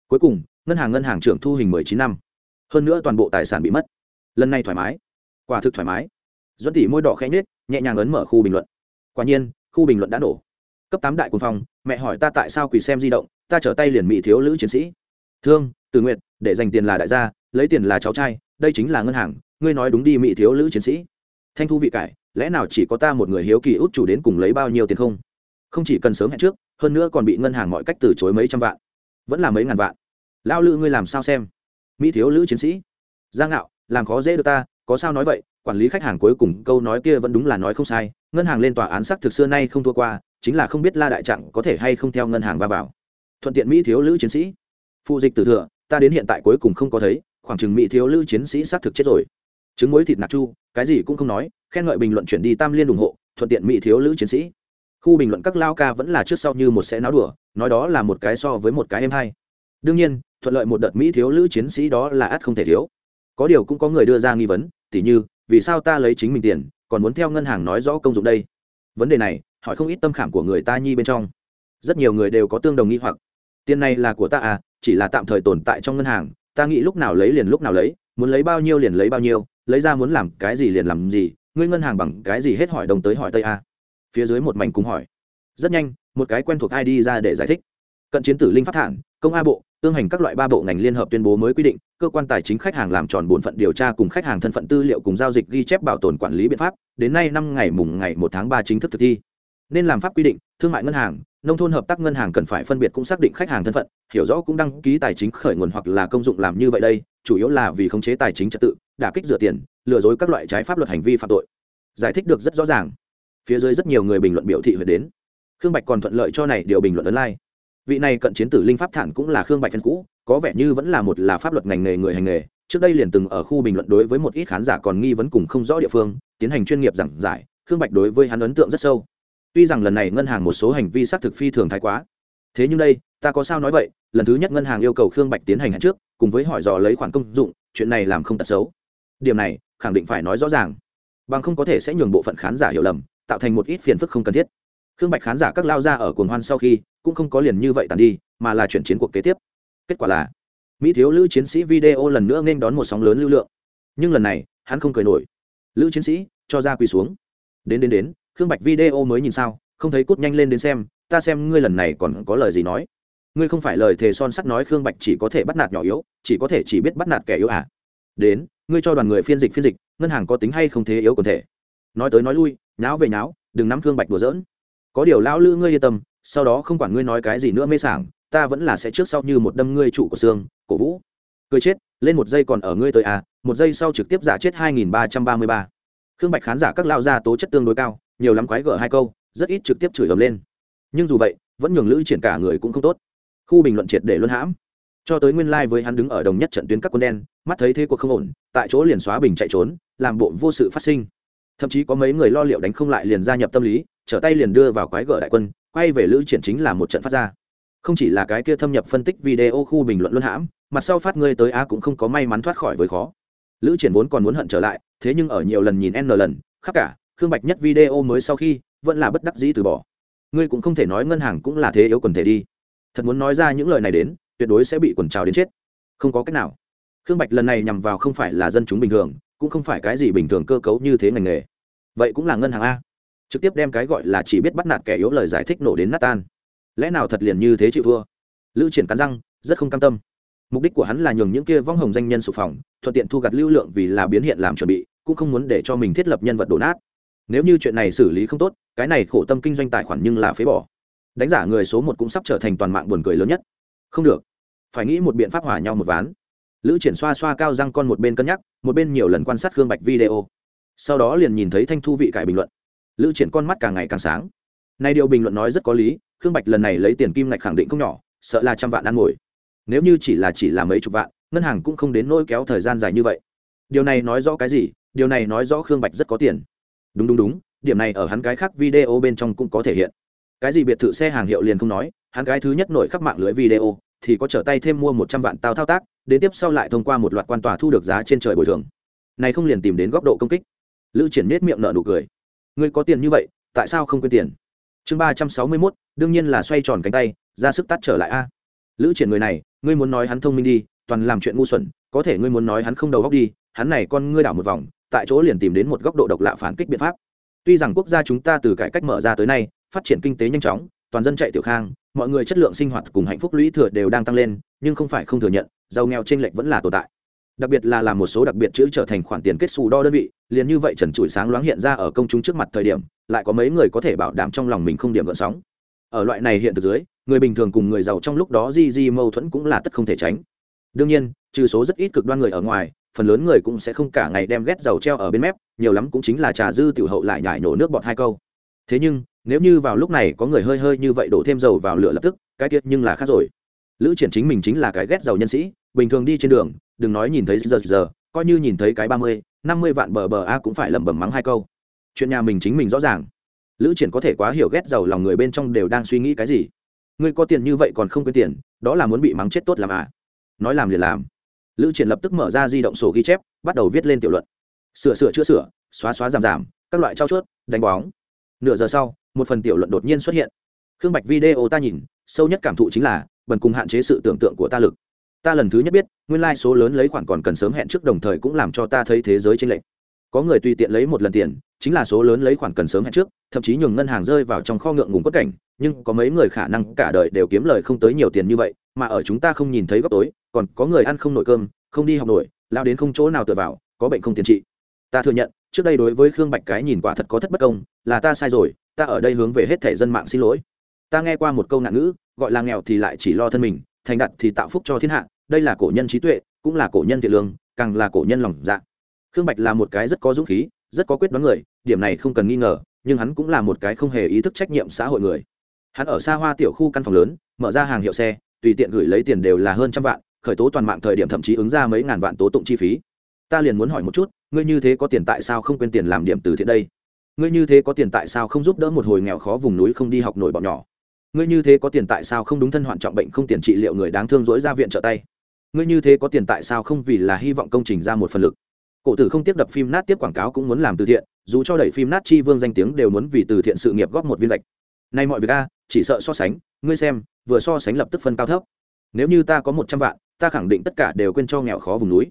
Cuối cùng, ngân hàng ngân hàng trưởng thu hình mười chín năm. Hơn nữa toàn bộ tài sản bị mất. Lần này thoải mái. Quả thực thoải mái. Duẫn tỷ môi đỏ khẽ nhếch, nhẹ nhàng ấn mở khu bình luận. Quả nhiên, khu bình luận đã nổ. Cấp tám đại quân phòng mẹ hỏi ta tại sao quỳ xem di động, ta trở tay liền mỹ thiếu nữ chiến sĩ thương, từ nguyện để dành tiền là đại gia, lấy tiền là cháu trai, đây chính là ngân hàng, ngươi nói đúng đi mỹ thiếu lữ chiến sĩ. Thanh thu vị cải, lẽ nào chỉ có ta một người hiếu kỳ út chủ đến cùng lấy bao nhiêu tiền không? Không chỉ cần sớm hẹn trước, hơn nữa còn bị ngân hàng mọi cách từ chối mấy trăm vạn. Vẫn là mấy ngàn vạn. Lao lữ ngươi làm sao xem? Mỹ thiếu lữ chiến sĩ. Giang ngạo, làm khó dễ được ta, có sao nói vậy? Quản lý khách hàng cuối cùng, câu nói kia vẫn đúng là nói không sai. Ngân hàng lên tòa án sắc thực xưa nay không thua qua, chính là không biết la đại trạng có thể hay không theo ngân hàng va vào. Thuận tiện mỹ thiếu lữ chiến sĩ phụ dịch từ thừa, ta đến hiện tại cuối cùng không có thấy, khoảng chừng mỹ thiếu lữ chiến sĩ xác thực chết rồi. Trứng muối thịt nạc chu, cái gì cũng không nói, khen ngợi bình luận chuyển đi tam liên ủng hộ, thuận tiện mỹ thiếu lữ chiến sĩ. Khu bình luận các lao ca vẫn là trước sau như một sẽ náo đùa, nói đó là một cái so với một cái em hay. Đương nhiên, thuận lợi một đợt mỹ thiếu lữ chiến sĩ đó là ắt không thể thiếu. Có điều cũng có người đưa ra nghi vấn, tỉ như, vì sao ta lấy chính mình tiền, còn muốn theo ngân hàng nói rõ công dụng đây? Vấn đề này, hỏi không ít tâm khảm của người ta nhi bên trong. Rất nhiều người đều có tương đồng nghi hoặc. Tiền này là của ta à chỉ là tạm thời tồn tại trong ngân hàng, ta nghĩ lúc nào lấy liền lúc nào lấy, muốn lấy bao nhiêu liền lấy bao nhiêu, lấy ra muốn làm cái gì liền làm gì, ngươi ngân hàng bằng cái gì hết hỏi đông tới hỏi tây a? Phía dưới một mảnh cùng hỏi. Rất nhanh, một cái quen thuộc ai đi ra để giải thích. Cận chiến tử linh phát thản, công a bộ, tương hành các loại ba bộ ngành liên hợp tuyên bố mới quy định, cơ quan tài chính khách hàng làm tròn bổn phận điều tra cùng khách hàng thân phận tư liệu cùng giao dịch ghi chép bảo tồn quản lý biện pháp, đến nay năm ngày mùng ngày một tháng ba chính thức thực thi nên làm pháp quy định, thương mại ngân hàng, nông thôn hợp tác ngân hàng cần phải phân biệt cũng xác định khách hàng thân phận, hiểu rõ cũng đăng ký tài chính khởi nguồn hoặc là công dụng làm như vậy đây, chủ yếu là vì khống chế tài chính trật tự, đả kích rửa tiền, lừa dối các loại trái pháp luật hành vi phạm tội. Giải thích được rất rõ ràng. Phía dưới rất nhiều người bình luận biểu thị về đến. Khương bạch còn thuận lợi cho này điều bình luận ấn lai、like. vị này cận chiến tử linh pháp thản cũng là khương bạch phân cũ, có vẻ như vẫn là một là pháp luật ngành nghề người hành nghề. Trước đây liền từng ở khu bình luận đối với một ít khán giả còn nghi vấn cùng không rõ địa phương, tiến hành chuyên nghiệp giảng giải, khương bạch đối với hắn ấn tượng rất sâu tuy rằng lần này ngân hàng một số hành vi xác thực phi thường thái quá. Thế nhưng đây, ta có sao nói vậy? Lần thứ nhất ngân hàng yêu cầu khương bạch tiến hành hẹn trước, cùng với hỏi dò lấy khoản công dụng, chuyện này làm không tật xấu. Điểm này, khẳng định phải nói rõ ràng. Bằng không có thể sẽ nhường bộ phận khán giả hiểu lầm, tạo thành một ít phiền phức không cần thiết. Khương bạch khán giả các lao ra ở cuồng hoan sau khi, cũng không có liền như vậy tàn đi, mà là chuyển chiến cuộc kế tiếp. Kết quả là, mỹ thiếu lữ chiến sĩ video lần nữa nên đón một sóng lớn lưu lượng. Nhưng lần này, hắn không cười nổi. Lữ chiến sĩ, cho ra quỳ xuống. Đến đến đến khương bạch video mới nhìn sao? Không thấy cút nhanh lên đến xem, ta xem ngươi lần này còn có lời gì nói. Ngươi không phải lời thề son sắt nói khương bạch chỉ có thể bắt nạt nhỏ yếu, chỉ có thể chỉ biết bắt nạt kẻ yếu à? Đến, ngươi cho đoàn người phiên dịch phiên dịch, ngân hàng có tính hay không thế yếu còn thể? Nói tới nói lui, nháo về nháo, đừng nắm khương bạch đùa giỡn. Có điều lão lữ ngươi yên tâm, sau đó không quản ngươi nói cái gì nữa mê sảng, ta vẫn là sẽ trước sau như một đâm ngươi trụ của xương, cổ vũ. Cười chết, lên một giây còn ở ngươi tới à một giây sau trực tiếp giả chết hai nghìn ba trăm ba mươi ba. Khương bạch khán giả các lao gia tố chất tương đối cao nhiều lắm quái gở hai câu, rất ít trực tiếp chửi ầm lên. Nhưng dù vậy, vẫn nhường lữ triển cả người cũng không tốt. Khu bình luận triệt để luân hãm. Cho tới nguyên lai、like、với hắn đứng ở đồng nhất trận tuyến các quân đen, mắt thấy thế cuộc không ổn, tại chỗ liền xóa bình chạy trốn, làm bộ vô sự phát sinh. Thậm chí có mấy người lo liệu đánh không lại liền gia nhập tâm lý, trở tay liền đưa vào quái gở đại quân, quay về lữ triển chính là một trận phát ra. Không chỉ là cái kia thâm nhập phân tích video khu bình luận luân hãm mặt sau phát ngươi tới a cũng không có may mắn thoát khỏi với khó. Lữ triển vốn còn muốn hận trở lại, thế nhưng ở nhiều lần nhìn n lần, khắp cả khương bạch nhất video mới sau khi, vẫn là bất đắc dĩ từ bỏ. Ngươi cũng không thể nói ngân hàng cũng là thế yếu quần thể đi. Thật muốn nói ra những lời này đến, tuyệt đối sẽ bị quần trào đến chết. Không có cách nào. Khương bạch lần này nhằm vào không phải là dân chúng bình thường, cũng không phải cái gì bình thường cơ cấu như thế ngành nghề. Vậy cũng là ngân hàng a. Trực tiếp đem cái gọi là chỉ biết bắt nạt kẻ yếu lời giải thích nổ đến nát tan. Lẽ nào thật liền như thế chịu thua? Lữ triển cắn răng, rất không cam tâm. Mục đích của hắn là nhường những kia vong hồng danh nhân sụp phòng, thuận tiện thu gặt lưu lượng vì là biến hiện làm chuẩn bị, cũng không muốn để cho mình thiết lập nhân vật đổ nát nếu như chuyện này xử lý không tốt, cái này khổ tâm kinh doanh tài khoản nhưng là phế bỏ. Đánh giả người số một cũng sắp trở thành toàn mạng buồn cười lớn nhất. Không được. Phải nghĩ một biện pháp hòa nhau một ván. Lữ triển xoa xoa cao răng con một bên cân nhắc, một bên nhiều lần quan sát gương bạch video. Sau đó liền nhìn thấy thanh thu vị cải bình luận. Lữ triển con mắt càng ngày càng sáng. Nay điều bình luận nói rất có lý, khương bạch lần này lấy tiền kim ngạch khẳng định không nhỏ, sợ là trăm vạn ăn ngồi. Nếu như chỉ là chỉ là mấy chục vạn, ngân hàng cũng không đến nỗi kéo thời gian dài như vậy. Điều này nói rõ cái gì? Điều này nói rõ khương bạch rất có tiền đúng đúng đúng, điểm này ở hắn cái khác video bên trong cũng có thể hiện. Cái gì biệt thự xe hàng hiệu liền không nói, hắn cái thứ nhất nổi khắp mạng lưới video, thì có trở tay thêm mua một trăm vạn tao thao tác, đến tiếp sau lại thông qua một loạt quan tòa thu được giá trên trời bồi thường. Này không liền tìm đến góc độ công kích. Lữ triển nết miệng nợ nụ cười. Ngươi có tiền như vậy, tại sao không quên tiền? Chương ba trăm sáu mươi mốt, đương nhiên là xoay tròn cánh tay, ra sức tắt trở lại a. Lữ triển người này, ngươi muốn nói hắn thông minh đi, toàn làm chuyện ngu xuẩn, có thể ngươi muốn nói hắn không đầu góc đi, hắn này con ngươi đảo một vòng tại chỗ liền tìm đến một góc độ độc lạ phản kích biện pháp. Tuy rằng quốc gia chúng ta từ cải cách mở ra tới nay, phát triển kinh tế nhanh chóng, toàn dân chạy tiểu khang, mọi người chất lượng sinh hoạt cùng hạnh phúc lũy thừa đều đang tăng lên, nhưng không phải không thừa nhận, giàu nghèo chênh lệch vẫn là tồn tại. Đặc biệt là làm một số đặc biệt chữ trở thành khoản tiền kết xù đo đơn vị, liền như vậy trần trụi sáng loáng hiện ra ở công chúng trước mặt thời điểm, lại có mấy người có thể bảo đảm trong lòng mình không điểm gợn sóng. Ở loại này hiện thực dưới, người bình thường cùng người giàu trong lúc đó di di mâu thuẫn cũng là tất không thể tránh. Đương nhiên, trừ số rất ít cực đoan người ở ngoài phần lớn người cũng sẽ không cả ngày đem ghét dầu treo ở bên mép, nhiều lắm cũng chính là trà dư tiểu hậu lại nhải nổ nước bọt hai câu. Thế nhưng, nếu như vào lúc này có người hơi hơi như vậy đổ thêm dầu vào lửa lập tức, cái tiết nhưng là khác rồi. Lữ triển chính mình chính là cái ghét giàu nhân sĩ, bình thường đi trên đường, đừng nói nhìn thấy giờ giờ, coi như nhìn thấy cái ba mươi, năm mươi vạn bờ bờ a cũng phải lẩm bẩm mắng hai câu. Chuyện nhà mình chính mình rõ ràng. Lữ triển có thể quá hiểu ghét giàu lòng người bên trong đều đang suy nghĩ cái gì. Ngươi có tiền như vậy còn không quên tiền, đó là muốn bị mắng chết tốt làm à. Nói làm liền làm lữ triển lập tức mở ra di động sổ ghi chép, bắt đầu viết lên tiểu luận. Sửa sửa chữa sửa, xóa xóa giảm giảm, các loại trao chuốt, đánh bóng. Nửa giờ sau, một phần tiểu luận đột nhiên xuất hiện. Khương bạch video ta nhìn, sâu nhất cảm thụ chính là, bần cùng hạn chế sự tưởng tượng của ta lực. Ta lần thứ nhất biết, nguyên lai、like、số lớn lấy khoản còn cần sớm hẹn trước đồng thời cũng làm cho ta thấy thế giới trên lệnh có người tùy tiện lấy một lần tiền, chính là số lớn lấy khoản cần sớm hẹn trước, thậm chí nhường ngân hàng rơi vào trong kho ngượng ngùng quất cảnh, nhưng có mấy người khả năng cả đời đều kiếm lời không tới nhiều tiền như vậy, mà ở chúng ta không nhìn thấy góc tối còn có người ăn không nổi cơm, không đi học nổi, lao đến không chỗ nào tựa vào, có bệnh không tiền trị. Ta thừa nhận, trước đây đối với khương bạch cái nhìn quả thật có thất bất công, là ta sai rồi, ta ở đây hướng về hết thể dân mạng xin lỗi. Ta nghe qua một câu nạn ngữ, gọi là nghèo thì lại chỉ lo thân mình, thành đặt thì tạo phúc cho thiên hạ, đây là cổ nhân trí tuệ, cũng là cổ nhân thiện lương, càng là cổ nhân lòng dạ. Khương bạch là một cái rất có dũng khí, rất có quyết đoán người, điểm này không cần nghi ngờ, nhưng hắn cũng là một cái không hề ý thức trách nhiệm xã hội người. Hắn ở xa hoa tiểu khu căn phòng lớn, mở ra hàng hiệu xe, tùy tiện gửi lấy tiền đều là hơn trăm vạn khởi tố toàn mạng thời điểm thậm chí ứng ra mấy ngàn vạn tố tụng chi phí. Ta liền muốn hỏi một chút, ngươi như thế có tiền tại sao không quên tiền làm điểm từ thiện đây? Ngươi như thế có tiền tại sao không giúp đỡ một hồi nghèo khó vùng núi không đi học nổi bọn nhỏ? Ngươi như thế có tiền tại sao không đúng thân hoạn trọng bệnh không tiền trị liệu người đáng thương dỗi ra viện trợ tay? Ngươi như thế có tiền tại sao không vì là hy vọng công trình ra một phần lực? Cổ tử không tiếp đập phim nát tiếp quảng cáo cũng muốn làm từ thiện, dù cho đẩy phim nát chi vương danh tiếng đều muốn vì từ thiện sự nghiệp góp một viên lệch. Nay mọi việc a, chỉ sợ so sánh, ngươi xem, vừa so sánh lập tức phân cao thấp. Nếu như ta có một trăm vạn ta khẳng định tất cả đều quên cho nghèo khó vùng núi.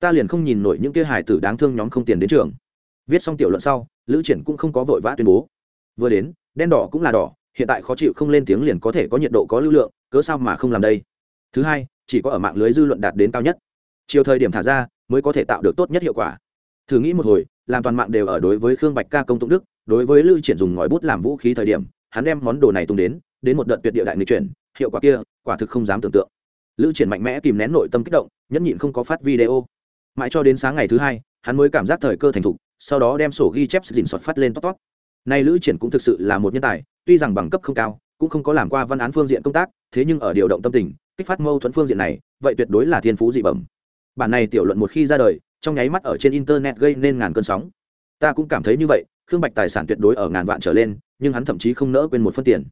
Ta liền không nhìn nổi những kia hài tử đáng thương nhóm không tiền đến trường. Viết xong tiểu luận sau, lữ triển cũng không có vội vã tuyên bố. Vừa đến, đen đỏ cũng là đỏ, hiện tại khó chịu không lên tiếng liền có thể có nhiệt độ có lưu lượng, cớ sao mà không làm đây? Thứ hai, chỉ có ở mạng lưới dư luận đạt đến cao nhất. Chiều thời điểm thả ra, mới có thể tạo được tốt nhất hiệu quả. Thử nghĩ một hồi, làm toàn mạng đều ở đối với khương bạch ca công tụng đức, đối với lưu triển dùng ngòi bút làm vũ khí thời điểm, hắn đem món đồ này tung đến đến một đợt tuyệt địa đại nghịch chuyển, hiệu quả kia, quả thực không dám tưởng tượng. Lữ triển mạnh mẽ kìm nén nội tâm kích động, nhẫn nhịn không có phát video. Mãi cho đến sáng ngày thứ hai, hắn mới cảm giác thời cơ thành thục, sau đó đem sổ ghi chép dình sọt phát lên tót tót nay lữ triển cũng thực sự là một nhân tài, tuy rằng bằng cấp không cao, cũng không có làm qua văn án phương diện công tác, thế nhưng ở điều động tâm tình, kích phát mâu thuẫn phương diện này, vậy tuyệt đối là thiên phú dị bẩm. Bản này tiểu luận một khi ra đời, trong nháy mắt ở trên internet gây nên ngàn cơn sóng. Ta cũng cảm thấy như vậy, khương bạch tài sản tuyệt đối ở ngàn vạn trở lên, nhưng hắn thậm chí không nỡ quên một phân tiền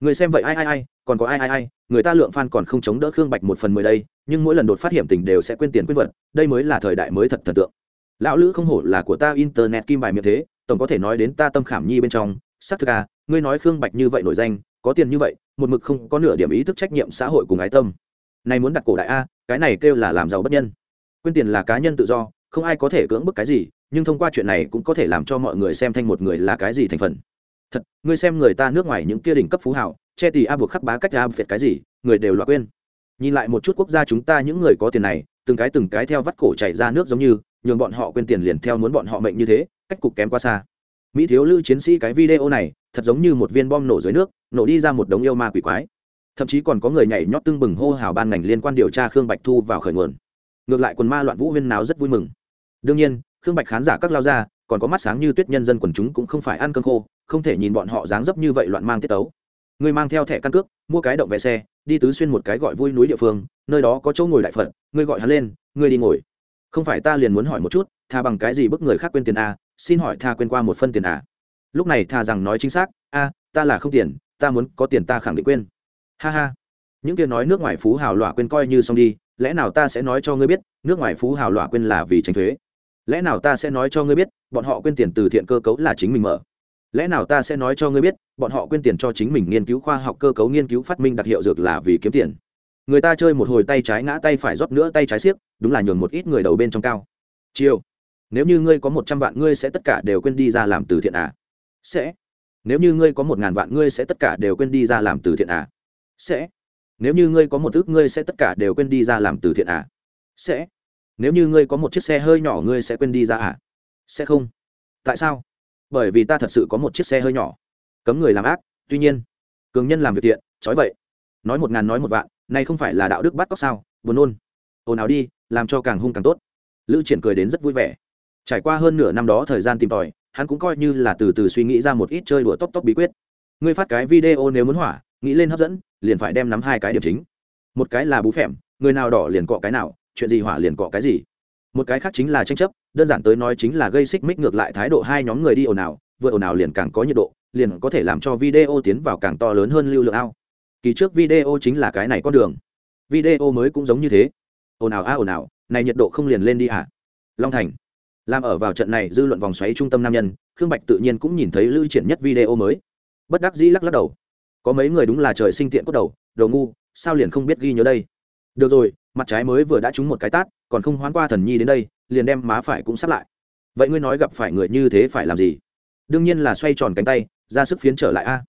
người xem vậy ai ai ai, còn có ai ai ai, người ta lượng fan còn không chống đỡ khương bạch một phần mười đây, nhưng mỗi lần đột phát hiểm tình đều sẽ quên tiền quên vật, đây mới là thời đại mới thật thần tượng. Lão lữ không hổ là của ta internet kim bài miệng thế, tổng có thể nói đến ta tâm khảm nhi bên trong. Xác thực à ngươi nói khương bạch như vậy nổi danh, có tiền như vậy, một mực không có nửa điểm ý thức trách nhiệm xã hội cùng ái tâm. Này muốn đặt cổ đại a, cái này kêu là làm giàu bất nhân. Quên tiền là cá nhân tự do, không ai có thể cưỡng bức cái gì, nhưng thông qua chuyện này cũng có thể làm cho mọi người xem thanh một người là cái gì thành phần thật, ngươi xem người ta nước ngoài những kia đỉnh cấp phú hảo che tì a buộc khắc bá cách a việt cái gì, người đều loại quên. Nhìn lại một chút quốc gia chúng ta những người có tiền này, từng cái từng cái theo vắt cổ chảy ra nước giống như, nhường bọn họ quên tiền liền theo muốn bọn họ mệnh như thế, cách cục kém quá xa. Mỹ thiếu lưu chiến sĩ cái video này, thật giống như một viên bom nổ dưới nước, nổ đi ra một đống yêu ma quỷ quái. Thậm chí còn có người nhảy nhót tưng bừng hô hào ban ngành liên quan điều tra khương bạch thu vào khởi nguồn. Ngược lại quần ma loạn vũ huyên nào rất vui mừng. Đương nhiên, khương bạch khán giả các lao ra, còn có mắt sáng như tuyết nhân dân quần chúng cũng không phải ăn cơm khô không thể nhìn bọn họ dáng dấp như vậy loạn mang tiết tấu. Người mang theo thẻ căn cước, mua cái động vé xe, đi tứ xuyên một cái gọi vui núi địa phương, nơi đó có chỗ ngồi đại phật ngươi gọi hắn lên ngươi đi ngồi. Không phải ta liền muốn hỏi một chút thà bằng cái gì bức người khác quên tiền a xin hỏi tha quên qua một phân tiền à. Lúc này thà rằng nói chính xác, a, ta là không tiền, ta muốn có tiền ta khẳng định quên. Ha ha. Những tiền nói nước ngoài phú hào lỏa quên coi như xong đi, lẽ nào ta sẽ nói cho ngươi biết, nước ngoài phú hào lỏa quên là vì tránh thuế? Lẽ nào ta sẽ nói cho ngươi biết, bọn họ quên tiền từ thiện cơ cấu là chính mình mở? Lẽ nào ta sẽ nói cho ngươi biết, bọn họ quên tiền cho chính mình nghiên cứu khoa học cơ cấu nghiên cứu phát minh đặc hiệu dược là vì kiếm tiền. Người ta chơi một hồi tay trái ngã tay phải rót nữa tay trái xiếc, đúng là nhường một ít người đầu bên trong cao. Chiêu. Nếu như ngươi có một trăm vạn ngươi sẽ tất cả đều quên đi ra làm từ thiện à? Sẽ. Nếu như ngươi có một ngàn vạn ngươi sẽ tất cả đều quên đi ra làm từ thiện à? Sẽ. Nếu như ngươi có một ước ngươi sẽ tất cả đều quên đi ra làm từ thiện à? Sẽ. Nếu như ngươi có một chiếc xe hơi nhỏ ngươi sẽ quên đi ra à? Sẽ không. Tại sao? Bởi vì ta thật sự có một chiếc xe hơi nhỏ. Cấm người làm ác, tuy nhiên, cường nhân làm việc thiện, trói vậy. Nói một ngàn nói một vạn nay không phải là đạo đức bắt cóc sao? Buồn nôn. Ồn ào đi, làm cho càng hung càng tốt. Lữ triển cười đến rất vui vẻ. Trải qua hơn nửa năm đó thời gian tìm tòi, hắn cũng coi như là từ từ suy nghĩ ra một ít chơi đùa tóc tóc bí quyết. Ngươi phát cái video nếu muốn hỏa, nghĩ lên hấp dẫn, liền phải đem nắm hai cái điểm chính. Một cái là bú phèm, người nào đỏ liền cọ cái nào, chuyện gì hỏa liền cọ cái gì một cái khác chính là tranh chấp, đơn giản tới nói chính là gây xích mích ngược lại thái độ hai nhóm người đi ồn ào, vừa ồn ào liền càng có nhiệt độ, liền có thể làm cho video tiến vào càng to lớn hơn lưu lượng ao. Kỳ trước video chính là cái này con đường. Video mới cũng giống như thế. Ồn ào a ồn ào, này nhiệt độ không liền lên đi à? long thành. Làm ở vào trận này dư luận vòng xoáy trung tâm nam nhân, khương bạch tự nhiên cũng nhìn thấy lưu triển nhất video mới. Bất đắc dĩ lắc lắc đầu. Có mấy người đúng là trời sinh tiện cốt đầu đầu ngu, sao liền không biết ghi nhớ đây? Được rồi mặt trái mới vừa đã trúng một cái tát, còn không hoán qua thần nhi đến đây, liền đem má phải cũng sắp lại. Vậy ngươi nói gặp phải người như thế phải làm gì? Đương nhiên là xoay tròn cánh tay, ra sức phiến trở lại a.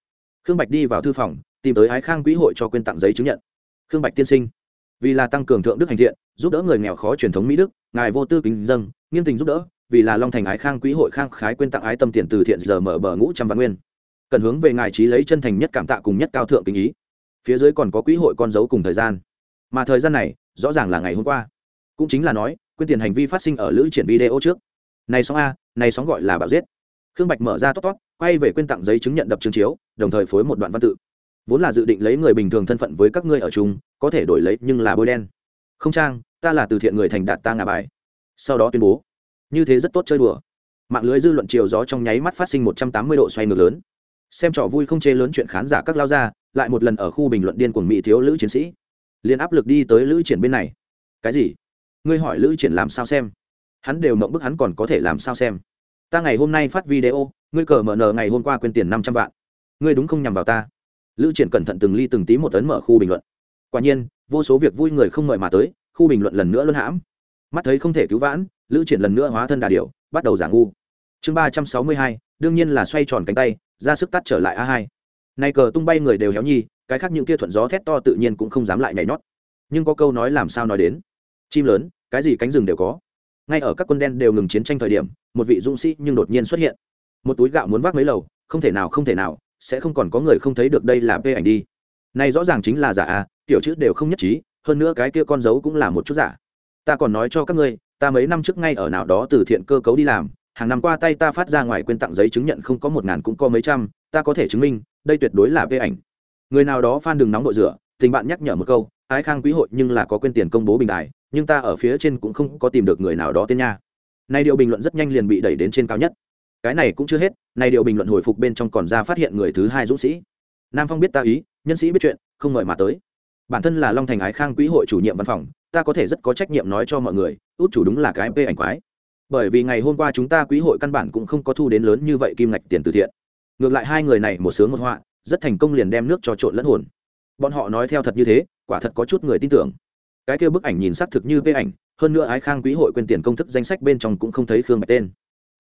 Khương bạch đi vào thư phòng, tìm tới ái khang quỹ hội cho quyên tặng giấy chứng nhận. Khương bạch tiên sinh, vì là tăng cường thượng đức hành thiện, giúp đỡ người nghèo khó truyền thống mỹ đức, ngài vô tư kính dâng, nghiêm tình giúp đỡ, vì là long thành ái khang quỹ hội khang khái quyên tặng ái tâm tiền từ thiện giờ mở bờ ngũ trăm văn nguyên. Cần hướng về ngài trí lấy chân thành nhất cảm tạ cùng nhất cao thượng kính ý. Phía dưới còn có quỹ hội con dấu cùng thời gian mà thời gian này, rõ ràng là ngày hôm qua. Cũng chính là nói, quyên tiền hành vi phát sinh ở lữ triển video trước. Này sóng a, này sóng gọi là bạo giết. Khương bạch mở ra tốt tốt quay về quyên tặng giấy chứng nhận đập chương chiếu, đồng thời phối một đoạn văn tự. Vốn là dự định lấy người bình thường thân phận với các ngươi ở chung, có thể đổi lấy nhưng là bôi đen. Không trang, ta là từ thiện người thành đạt ta ngà bài. Sau đó tuyên bố. Như thế rất tốt chơi đùa. Mạng lưới dư luận chiều gió trong nháy mắt phát sinh một trăm tám mươi độ xoay ngược lớn. Xem trò vui không chê lớn chuyện khán giả các lao ra, lại một lần ở khu bình luận điên cuồng mỹ thiếu lữ chiến sĩ liền áp lực đi tới lữ triển bên này. Cái gì? Ngươi hỏi lữ triển làm sao xem? Hắn đều mộng bức hắn còn có thể làm sao xem? Ta ngày hôm nay phát video, ngươi cờ mở nờ ngày hôm qua quên tiền năm trăm vạn. Ngươi đúng không nhằm vào ta? Lữ triển cẩn thận từng ly từng tí một tấn mở khu bình luận. Quả nhiên, vô số việc vui người không mời mà tới, khu bình luận lần nữa luân hãm. Mắt thấy không thể cứu vãn, lữ triển lần nữa hóa thân đà điệu bắt đầu giả ngu. Chương ba trăm sáu mươi hai, đương nhiên là xoay tròn cánh tay, ra sức tắt trở lại a hai nay cờ tung bay người đều héo nhi, cái khác những kia thuận gió thét to tự nhiên cũng không dám lại nhảy nhót. Nhưng có câu nói làm sao nói đến? Chim lớn, cái gì cánh rừng đều có. Ngay ở các quân đen đều ngừng chiến tranh thời điểm, một vị dũng sĩ nhưng đột nhiên xuất hiện. Một túi gạo muốn vác mấy lầu, không thể nào, không thể nào, sẽ không còn có người không thấy được đây là vê ảnh đi. Này rõ ràng chính là giả a kiểu chữ đều không nhất trí, hơn nữa cái kia con dấu cũng là một chút giả. Ta còn nói cho các ngươi, ta mấy năm trước ngay ở nào đó từ thiện cơ cấu đi làm hàng năm qua tay ta phát ra ngoài quên tặng giấy chứng nhận không có một ngàn cũng có mấy trăm, ta có thể chứng minh, đây tuyệt đối là vê ảnh. Người nào đó phan đừng nóng nội rửa, tình bạn nhắc nhở một câu, ái khang quý hội nhưng là có quên tiền công bố bình đài, nhưng ta ở phía trên cũng không có tìm được người nào đó tên nha. Nay điều bình luận rất nhanh liền bị đẩy đến trên cao nhất. Cái này cũng chưa hết, nay điều bình luận hồi phục bên trong còn ra phát hiện người thứ hai dũng sĩ. Nam phong biết ta ý, nhân sĩ biết chuyện, không ngợi mà tới. Bản thân là long thành ái khang quỹ hội chủ nhiệm văn phòng, ta có thể rất có trách nhiệm nói cho mọi người, út chủ đúng là cái p ảnh quái bởi vì ngày hôm qua chúng ta quỹ hội căn bản cũng không có thu đến lớn như vậy kim ngạch tiền từ thiện. Ngược lại hai người này một sướng một họa, rất thành công liền đem nước cho trộn lẫn hồn. Bọn họ nói theo thật như thế, quả thật có chút người tin tưởng. Cái kia bức ảnh nhìn xác thực như vê ảnh, hơn nữa ái khang quỹ hội quên tiền công thức danh sách bên trong cũng không thấy khương bạch tên.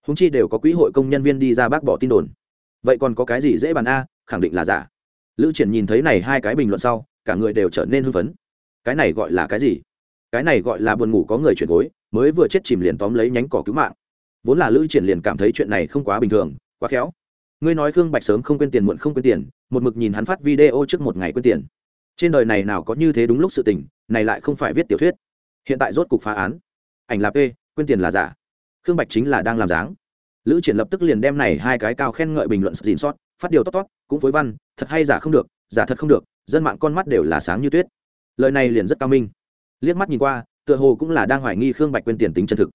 Húng chi đều có quỹ hội công nhân viên đi ra bác bỏ tin đồn. Vậy còn có cái gì dễ bàn a, khẳng định là giả. Lữ triển nhìn thấy này hai cái bình luận sau, cả người đều trở nên hưng phấn. Cái này gọi là cái gì? Cái này gọi là buồn ngủ có người chuyển gối mới vừa chết chìm liền tóm lấy nhánh cỏ cứu mạng. Vốn là lữ triển liền cảm thấy chuyện này không quá bình thường, quá khéo. Ngươi nói khương bạch sớm không quên tiền muộn không quên tiền, một mực nhìn hắn phát video trước một ngày quên tiền. Trên đời này nào có như thế đúng lúc sự tình, này lại không phải viết tiểu thuyết. Hiện tại rốt cục phá án. Ảnh là p, quên tiền là giả. Khương bạch chính là đang làm dáng. Lữ triển lập tức liền đem này hai cái cao khen ngợi bình luận xin sót, phát điều tốt tốt, cũng phối văn, thật hay giả không được, giả thật không được, dân mạng con mắt đều là sáng như tuyết. Lời này liền rất cao minh. Liếc mắt nhìn qua tựa hồ cũng là đang hoài nghi khương bạch quên tiền tính chân thực.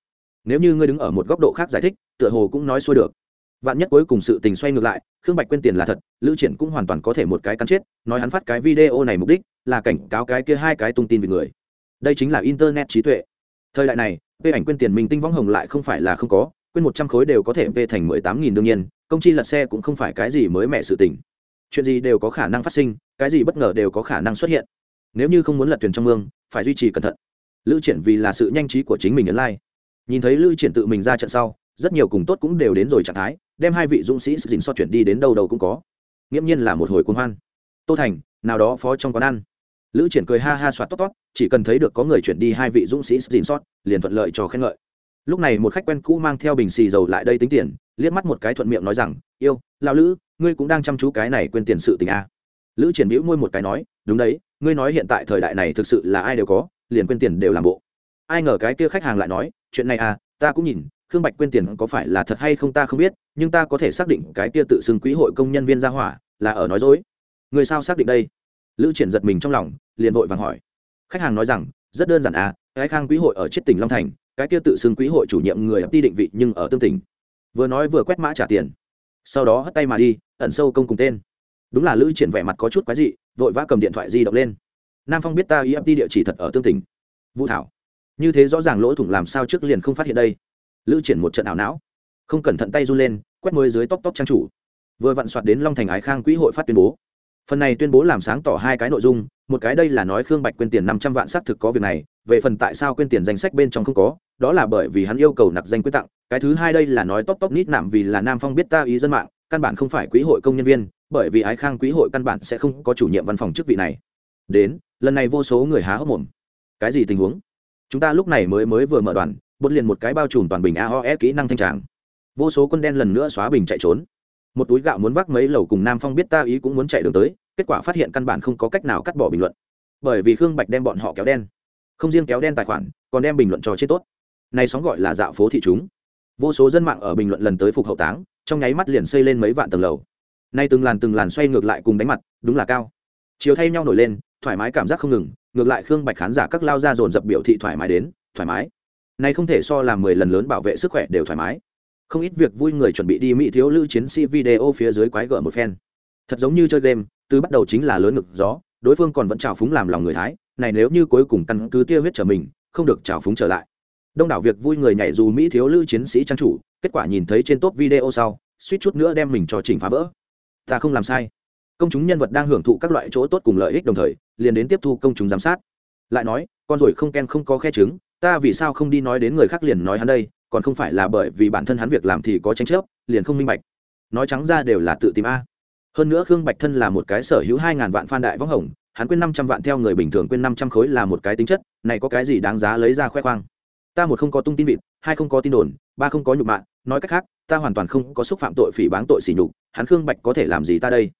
Nếu như ngươi đứng ở một góc độ khác giải thích, tựa hồ cũng nói xuôi được. Vạn nhất cuối cùng sự tình xoay ngược lại, khương bạch quên tiền là thật, lữ triển cũng hoàn toàn có thể một cái cắn chết, nói hắn phát cái video này mục đích là cảnh cáo cái kia hai cái tung tin về người. Đây chính là internet trí tuệ. Thời đại này p ảnh quên tiền mình tinh võng hồng lại không phải là không có quên một trăm khối đều có thể về thành mười tám nghìn đương nhiên, công chi lật xe cũng không phải cái gì mới mẻ sự tình. Chuyện gì đều có khả năng phát sinh, cái gì bất ngờ đều có khả năng xuất hiện. Nếu như không muốn lật thuyền trong mương, phải duy trì cẩn thận lữ triển vì là sự nhanh trí của chính mình ấn lai. nhìn thấy lữ triển tự mình ra trận sau, rất nhiều cùng tốt cũng đều đến rồi trạng thái, đem hai vị dũng sĩ dình so chuyển đi đến đâu đâu cũng có nghiễm nhiên là một hồi cuồng hoan tô thành, nào đó phó trong quán ăn lữ triển cười ha ha soạt tót tót, chỉ cần thấy được có người chuyển đi hai vị dũng sĩ dình sót liền thuận lợi cho khen ngợi lúc này một khách quen cũ mang theo bình xì dầu lại đây tính tiền, liếc mắt một cái thuận miệng nói rằng, yêu, lão lữ, ngươi cũng đang chăm chú cái này quên tiền sự tình a à. lữ triển bĩu môi một cái nói, đúng đấy, ngươi nói hiện tại thời đại này thực sự là ai đều có liền quên tiền đều làm bộ. Ai ngờ cái kia khách hàng lại nói, chuyện này à ta cũng nhìn, khương bạch quên tiền có phải là thật hay không ta không biết, nhưng ta có thể xác định cái kia tự xưng quỹ hội công nhân viên gia hỏa là ở nói dối. Người sao xác định đây? Lữ triển giật mình trong lòng, liền vội vàng hỏi. Khách hàng nói rằng, rất đơn giản à cái khang quỹ hội ở chết tỉnh long thành, cái kia tự xưng quỹ hội chủ nhiệm người đi định vị nhưng ở tương tỉnh. Vừa nói vừa quét mã trả tiền. Sau đó hất tay mà đi, ẩn sâu công cùng tên. Đúng là lữ triển vẻ mặt có chút quái dị, vội vã cầm điện thoại di động lên nam phong biết ta ý ấp đi địa chỉ thật ở tương tỉnh. Vũ thảo. Như thế rõ ràng lỗ thủng làm sao trước liền không phát hiện đây. Lữ triển một trận ảo não. Không cẩn thận tay run lên, quét mới dưới tóc tóc trang chủ. Vừa vặn soạt đến long thành ái khang quỹ hội phát tuyên bố. Phần này tuyên bố làm sáng tỏ hai cái nội dung, một cái đây là nói khương bạch quên tiền năm trăm vạn xác thực có việc này, về phần tại sao quên tiền danh sách bên trong không có, đó là bởi vì hắn yêu cầu nạp danh quyết tặng, cái thứ hai đây là nói tóc tóc nít nạm vì là nam phong biết ta ý dân mạng, căn bản không phải quỹ hội công nhân viên, bởi vì ái khang quỹ hội căn bản sẽ không có chủ nhiệm văn phòng chức vị này. Đến lần này vô số người há hốc mồm. Cái gì tình huống? Chúng ta lúc này mới mới vừa mở đoàn bột liền một cái bao trùm toàn bình aos kỹ năng thanh tràng. Vô số quân đen lần nữa xóa bình chạy trốn. Một túi gạo muốn vác mấy lầu cùng nam phong biết ta ý cũng muốn chạy đường tới, kết quả phát hiện căn bản không có cách nào cắt bỏ bình luận. Bởi vì khương bạch đem bọn họ kéo đen. Không riêng kéo đen tài khoản, còn đem bình luận cho chết tốt. Này sóng gọi là dạo phố thị chúng. Vô số dân mạng ở bình luận lần tới phục hậu táng, trong nháy mắt liền xây lên mấy vạn tầng lầu. Nay từng làn từng làn xoay ngược lại cùng đánh mặt, đúng là cao. Chiều thay nhau nổi lên thoải mái cảm giác không ngừng, ngược lại khương bạch khán giả các lao ra dồn dập biểu thị thoải mái đến, thoải mái. Nay không thể so làm mười lần lớn bảo vệ sức khỏe đều thoải mái. Không ít việc vui người chuẩn bị đi mỹ thiếu lữ chiến sĩ video phía dưới quái gở một phen. Thật giống như chơi game, từ bắt đầu chính là lớn ngực gió, đối phương còn vẫn trào phúng làm lòng người thái, này nếu như cuối cùng căn cứ tia huyết trở mình, không được trào phúng trở lại. Đông đảo việc vui người nhảy dù mỹ thiếu lữ chiến sĩ trang chủ, kết quả nhìn thấy trên top video sau, suýt chút nữa đem mình cho chỉnh phá vỡ. Ta không làm sai. Công chúng nhân vật đang hưởng thụ các loại chỗ tốt cùng lợi ích đồng thời liền đến tiếp thu công chúng giám sát. Lại nói, con rồi không ken không có khe trứng, ta vì sao không đi nói đến người khác liền nói hắn đây, còn không phải là bởi vì bản thân hắn việc làm thì có tranh chấp, liền không minh bạch. Nói trắng ra đều là tự tìm a. Hơn nữa khương bạch thân là một cái sở hữu hai ngàn vạn phan đại võng hồng, hắn quên năm trăm vạn theo người bình thường quên năm trăm khối là một cái tính chất, này có cái gì đáng giá lấy ra khoe khoang? Ta một không có tung tin vịt, hai không có tin đồn, ba không có nhục mạ, nói cách khác, ta hoàn toàn không có xúc phạm tội phỉ báng tội sỉ nhục, hắn khương bạch có thể làm gì ta đây?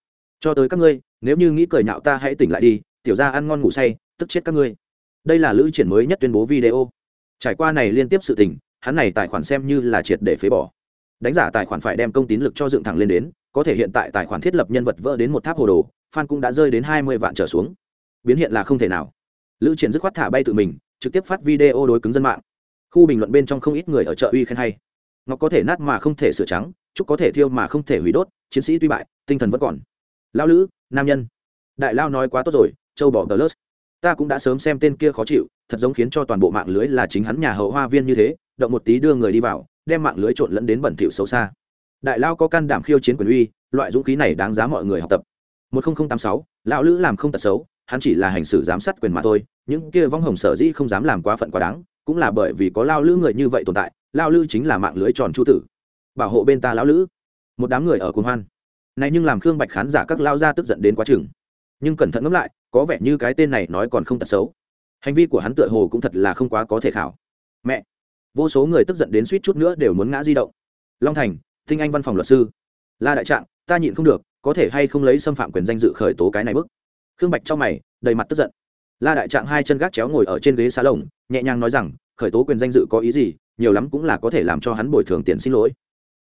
Cho tới các ngươi, nếu như nghĩ cười nhạo ta hãy tỉnh lại đi tiểu ra ăn ngon ngủ say, tức chết các ngươi. Đây là lữ triển mới nhất tuyên bố video. Trải qua này liên tiếp sự tình, hắn này tài khoản xem như là triệt để phế bỏ. Đánh giả tài khoản phải đem công tín lực cho dựng thẳng lên đến, có thể hiện tại tài khoản thiết lập nhân vật vỡ đến một tháp hồ đồ, fan cũng đã rơi đến hai mươi vạn trở xuống. Biến hiện là không thể nào. Lữ triển dứt khoát thả bay tự mình, trực tiếp phát video đối cứng dân mạng. Khu bình luận bên trong không ít người ở chợ uy khen hay. Ngọc có thể nát mà không thể sửa trắng, trúc có thể thiêu mà không thể hủy đốt, chiến sĩ tuy bại, tinh thần vẫn còn. Lao lữ, nam nhân. Đại lao nói quá tốt rồi châu bỏ tờ lớt. Ta cũng đã sớm xem tên kia khó chịu, thật giống khiến cho toàn bộ mạng lưới là chính hắn nhà hậu hoa viên như thế, động một tí đưa người đi vào, đem mạng lưới trộn lẫn đến bẩn thỉu xấu xa. Đại lao có can đảm khiêu chiến quyền uy, loại dũng khí này đáng giá mọi người học tập. Một nghìn tám sáu, lão lữ làm không tật xấu, hắn chỉ là hành xử giám sát quyền mà thôi, những kia vong hồng sở dĩ không dám làm quá phận quá đáng, cũng là bởi vì có lao lữ người như vậy tồn tại lao lữ chính là mạng lưới tròn chu tử. Bảo hộ bên ta lão lữ. Một đám người ở cuồng hoan. Này nhưng làm khương bạch khán giả các lao ra tức giận đến quá chừng nhưng cẩn thận ngẫm lại, có vẻ như cái tên này nói còn không tật xấu. Hành vi của hắn tựa hồ cũng thật là không quá có thể khảo. Mẹ! Vô số người tức giận đến suýt chút nữa đều muốn ngã di động. Long thành, tinh anh văn phòng luật sư. La đại trạng, ta nhịn không được, có thể hay không lấy xâm phạm quyền danh dự khởi tố cái này bức? Khương bạch trong mày, đầy mặt tức giận. La đại trạng hai chân gác chéo ngồi ở trên ghế xá lồng, nhẹ nhàng nói rằng, khởi tố quyền danh dự có ý gì, nhiều lắm cũng là có thể làm cho hắn bồi thường tiền xin lỗi.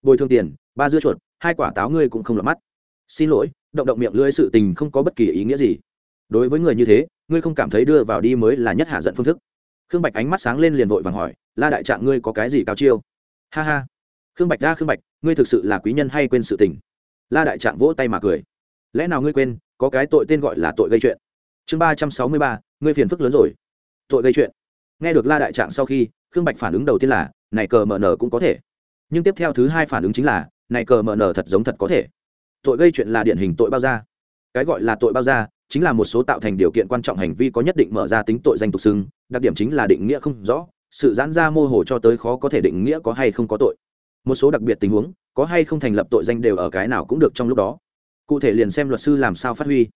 Bồi thường tiền, ba dưa chuột, hai quả táo ngươi cũng không lọt mắt xin lỗi, động động miệng lưới sự tình không có bất kỳ ý nghĩa gì. Đối với người như thế, ngươi không cảm thấy đưa vào đi mới là nhất hạ giận phương thức. Khương bạch ánh mắt sáng lên liền vội vàng hỏi, la đại trạng ngươi có cái gì cao chiêu? Ha ha. Khương bạch ra khương bạch, ngươi thực sự là quý nhân hay quên sự tình? La đại trạng vỗ tay mà cười. Lẽ nào ngươi quên, có cái tội tên gọi là tội gây chuyện? Chương ba trăm sáu mươi ba, ngươi phiền phức lớn rồi. Tội gây chuyện? Nghe được la đại trạng sau khi, khương bạch phản ứng đầu tiên là, này cờ mờ nở cũng có thể. Nhưng tiếp theo thứ hai phản ứng chính là, này cờ mờ nở thật giống thật có thể tội gây chuyện là điển hình tội bao gia. Cái gọi là tội bao gia chính là một số tạo thành điều kiện quan trọng hành vi có nhất định mở ra tính tội danh tục xưng, đặc điểm chính là định nghĩa không rõ, sự giãn ra mô hồ cho tới khó có thể định nghĩa có hay không có tội. Một số đặc biệt tình huống, có hay không thành lập tội danh đều ở cái nào cũng được trong lúc đó. Cụ thể liền xem luật sư làm sao phát huy.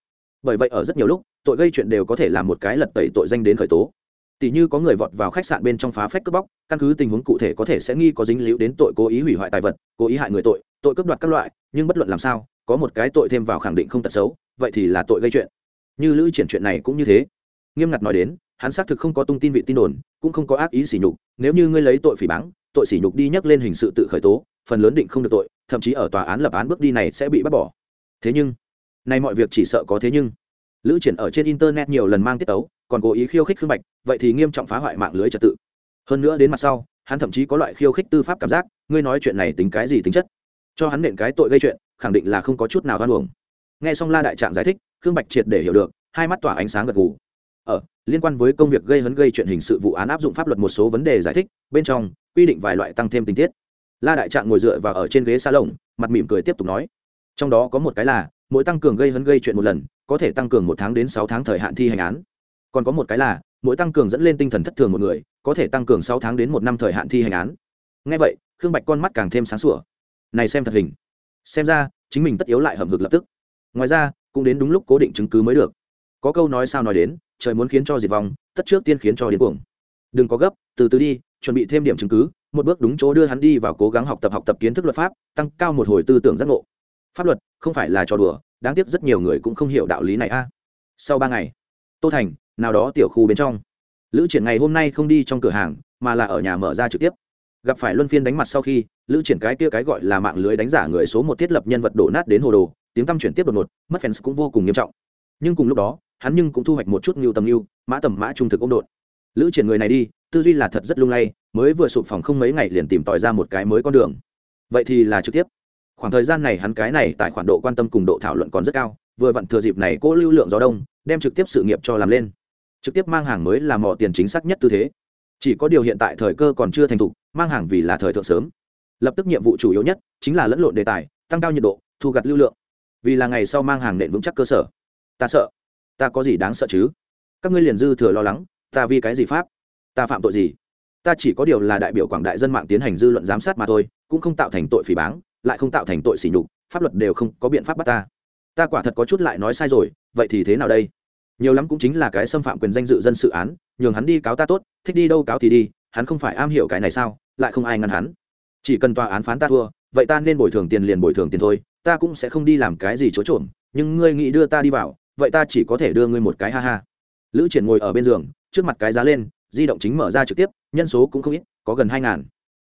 Bởi vậy ở rất nhiều lúc, tội gây chuyện đều có thể là một cái lật tẩy tội danh đến khởi tố. Tỷ như có người vọt vào khách sạn bên trong phá phách cướp bóc, căn cứ tình huống cụ thể có thể sẽ nghi có dính líu đến tội cố ý hủy hoại tài vật, cố ý hại người tội tội cướp đoạt các loại, nhưng bất luận làm sao có một cái tội thêm vào khẳng định không tật xấu, vậy thì là tội gây chuyện. Như lữ triển chuyện này cũng như thế. Nghiêm ngặt nói đến, hắn xác thực không có tung tin vị tin đồn, cũng không có ác ý sỉ nhục, nếu như ngươi lấy tội phỉ báng, tội sỉ nhục đi nhắc lên hình sự tự khởi tố, phần lớn định không được tội, thậm chí ở tòa án lập án bước đi này sẽ bị bắt bỏ. Thế nhưng, nay mọi việc chỉ sợ có thế nhưng. Lữ triển ở trên internet nhiều lần mang tiết tấu, còn cố ý khiêu khích khương bạch, vậy thì nghiêm trọng phá hoại mạng lưới trật tự. Hơn nữa đến mặt sau, hắn thậm chí có loại khiêu khích tư pháp cảm giác, ngươi nói chuyện này tính cái gì tính chất? Cho hắn nện cái tội gây chuyện khẳng định là không có chút nào hoan uổng. Nghe xong la đại trạng giải thích, khương bạch triệt để hiểu được, hai mắt tỏa ánh sáng gật gù. Ở liên quan với công việc gây hấn gây chuyện hình sự vụ án áp dụng pháp luật một số vấn đề giải thích, bên trong, quy định vài loại tăng thêm tình tiết. La đại trạng ngồi dựa vào ở trên ghế xa lồng mặt mỉm cười tiếp tục nói. Trong đó có một cái là, mỗi tăng cường gây hấn gây chuyện một lần, có thể tăng cường một tháng đến sáu tháng thời hạn thi hành án. Còn có một cái là, mỗi tăng cường dẫn lên tinh thần thất thường một người, có thể tăng cường sáu tháng đến một năm thời hạn thi hành án. Ngay vậy, khương bạch con mắt càng thêm sáng sủa. Này xem thật hình xem ra, chính mình tất yếu lại hầm hực lập tức. Ngoài ra, cũng đến đúng lúc cố định chứng cứ mới được. Có câu nói sao nói đến, trời muốn khiến cho diệt vong, tất trước tiên khiến cho đến cuồng. Đừng có gấp, từ từ đi, chuẩn bị thêm điểm chứng cứ, một bước đúng chỗ đưa hắn đi vào cố gắng học tập học tập kiến thức luật pháp, tăng cao một hồi tư tưởng giác ngộ. Pháp luật, không phải là trò đùa, đáng tiếc rất nhiều người cũng không hiểu đạo lý này a. Sau ba ngày, tô thành, nào đó tiểu khu bên trong. Lữ triển ngày hôm nay không đi trong cửa hàng, mà là ở nhà mở ra trực tiếp gặp phải luân phiên đánh mặt sau khi, lữ triển cái kia cái gọi là mạng lưới đánh giả người số một thiết lập nhân vật đổ nát đến hồ đồ, tiếng tăm chuyển tiếp đột ngột, mất fans cũng vô cùng nghiêm trọng. Nhưng cùng lúc đó, hắn nhưng cũng thu hoạch một chút ngưu tầm ngưu, mã tầm mã trung thực ông đột lữ triển người này đi, tư duy là thật rất lung lay, mới vừa sụp phòng không mấy ngày liền tìm tòi ra một cái mới con đường. Vậy thì là trực tiếp. Khoảng thời gian này hắn cái này tại khoản độ quan tâm cùng độ thảo luận còn rất cao, vừa vặn thừa dịp này cố lưu lượng gió đông, đem trực tiếp sự nghiệp cho làm lên. Trực tiếp mang hàng mới là mỏ tiền chính xác nhất tư thế chỉ có điều hiện tại thời cơ còn chưa thành thục, mang hàng vì là thời thượng sớm. Lập tức nhiệm vụ chủ yếu nhất chính là lẫn lộn đề tài, tăng cao nhiệt độ, thu gặt lưu lượng. Vì là ngày sau mang hàng nện vững chắc cơ sở. Ta sợ. Ta có gì đáng sợ chứ? Các ngươi liền dư thừa lo lắng, ta vì cái gì pháp? Ta phạm tội gì? Ta chỉ có điều là đại biểu quảng đại dân mạng tiến hành dư luận giám sát mà thôi, cũng không tạo thành tội phỉ báng, lại không tạo thành tội sỉ nhục, pháp luật đều không có biện pháp bắt ta. Ta quả thật có chút lại nói sai rồi, vậy thì thế nào đây? Nhiều lắm cũng chính là cái xâm phạm quyền danh dự dân sự án nhường hắn đi cáo ta tốt, thích đi đâu cáo thì đi, hắn không phải am hiểu cái này sao, lại không ai ngăn hắn. Chỉ cần tòa án phán ta thua, vậy ta nên bồi thường tiền liền bồi thường tiền thôi, ta cũng sẽ không đi làm cái gì chối trộm nhưng ngươi nghĩ đưa ta đi vào, vậy ta chỉ có thể đưa ngươi một cái ha ha. Lữ triển ngồi ở bên giường, trước mặt cái giá lên, di động chính mở ra trực tiếp, nhân số cũng không ít, có gần hai ngàn.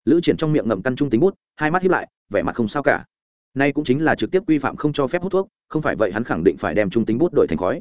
Lữ triển trong miệng ngậm căn trung tính bút, hai mắt hiếp lại, vẻ mặt không sao cả. Nay cũng chính là trực tiếp quy phạm không cho phép hút thuốc, không phải vậy hắn khẳng định phải đem trung tính bút đổi thành khói.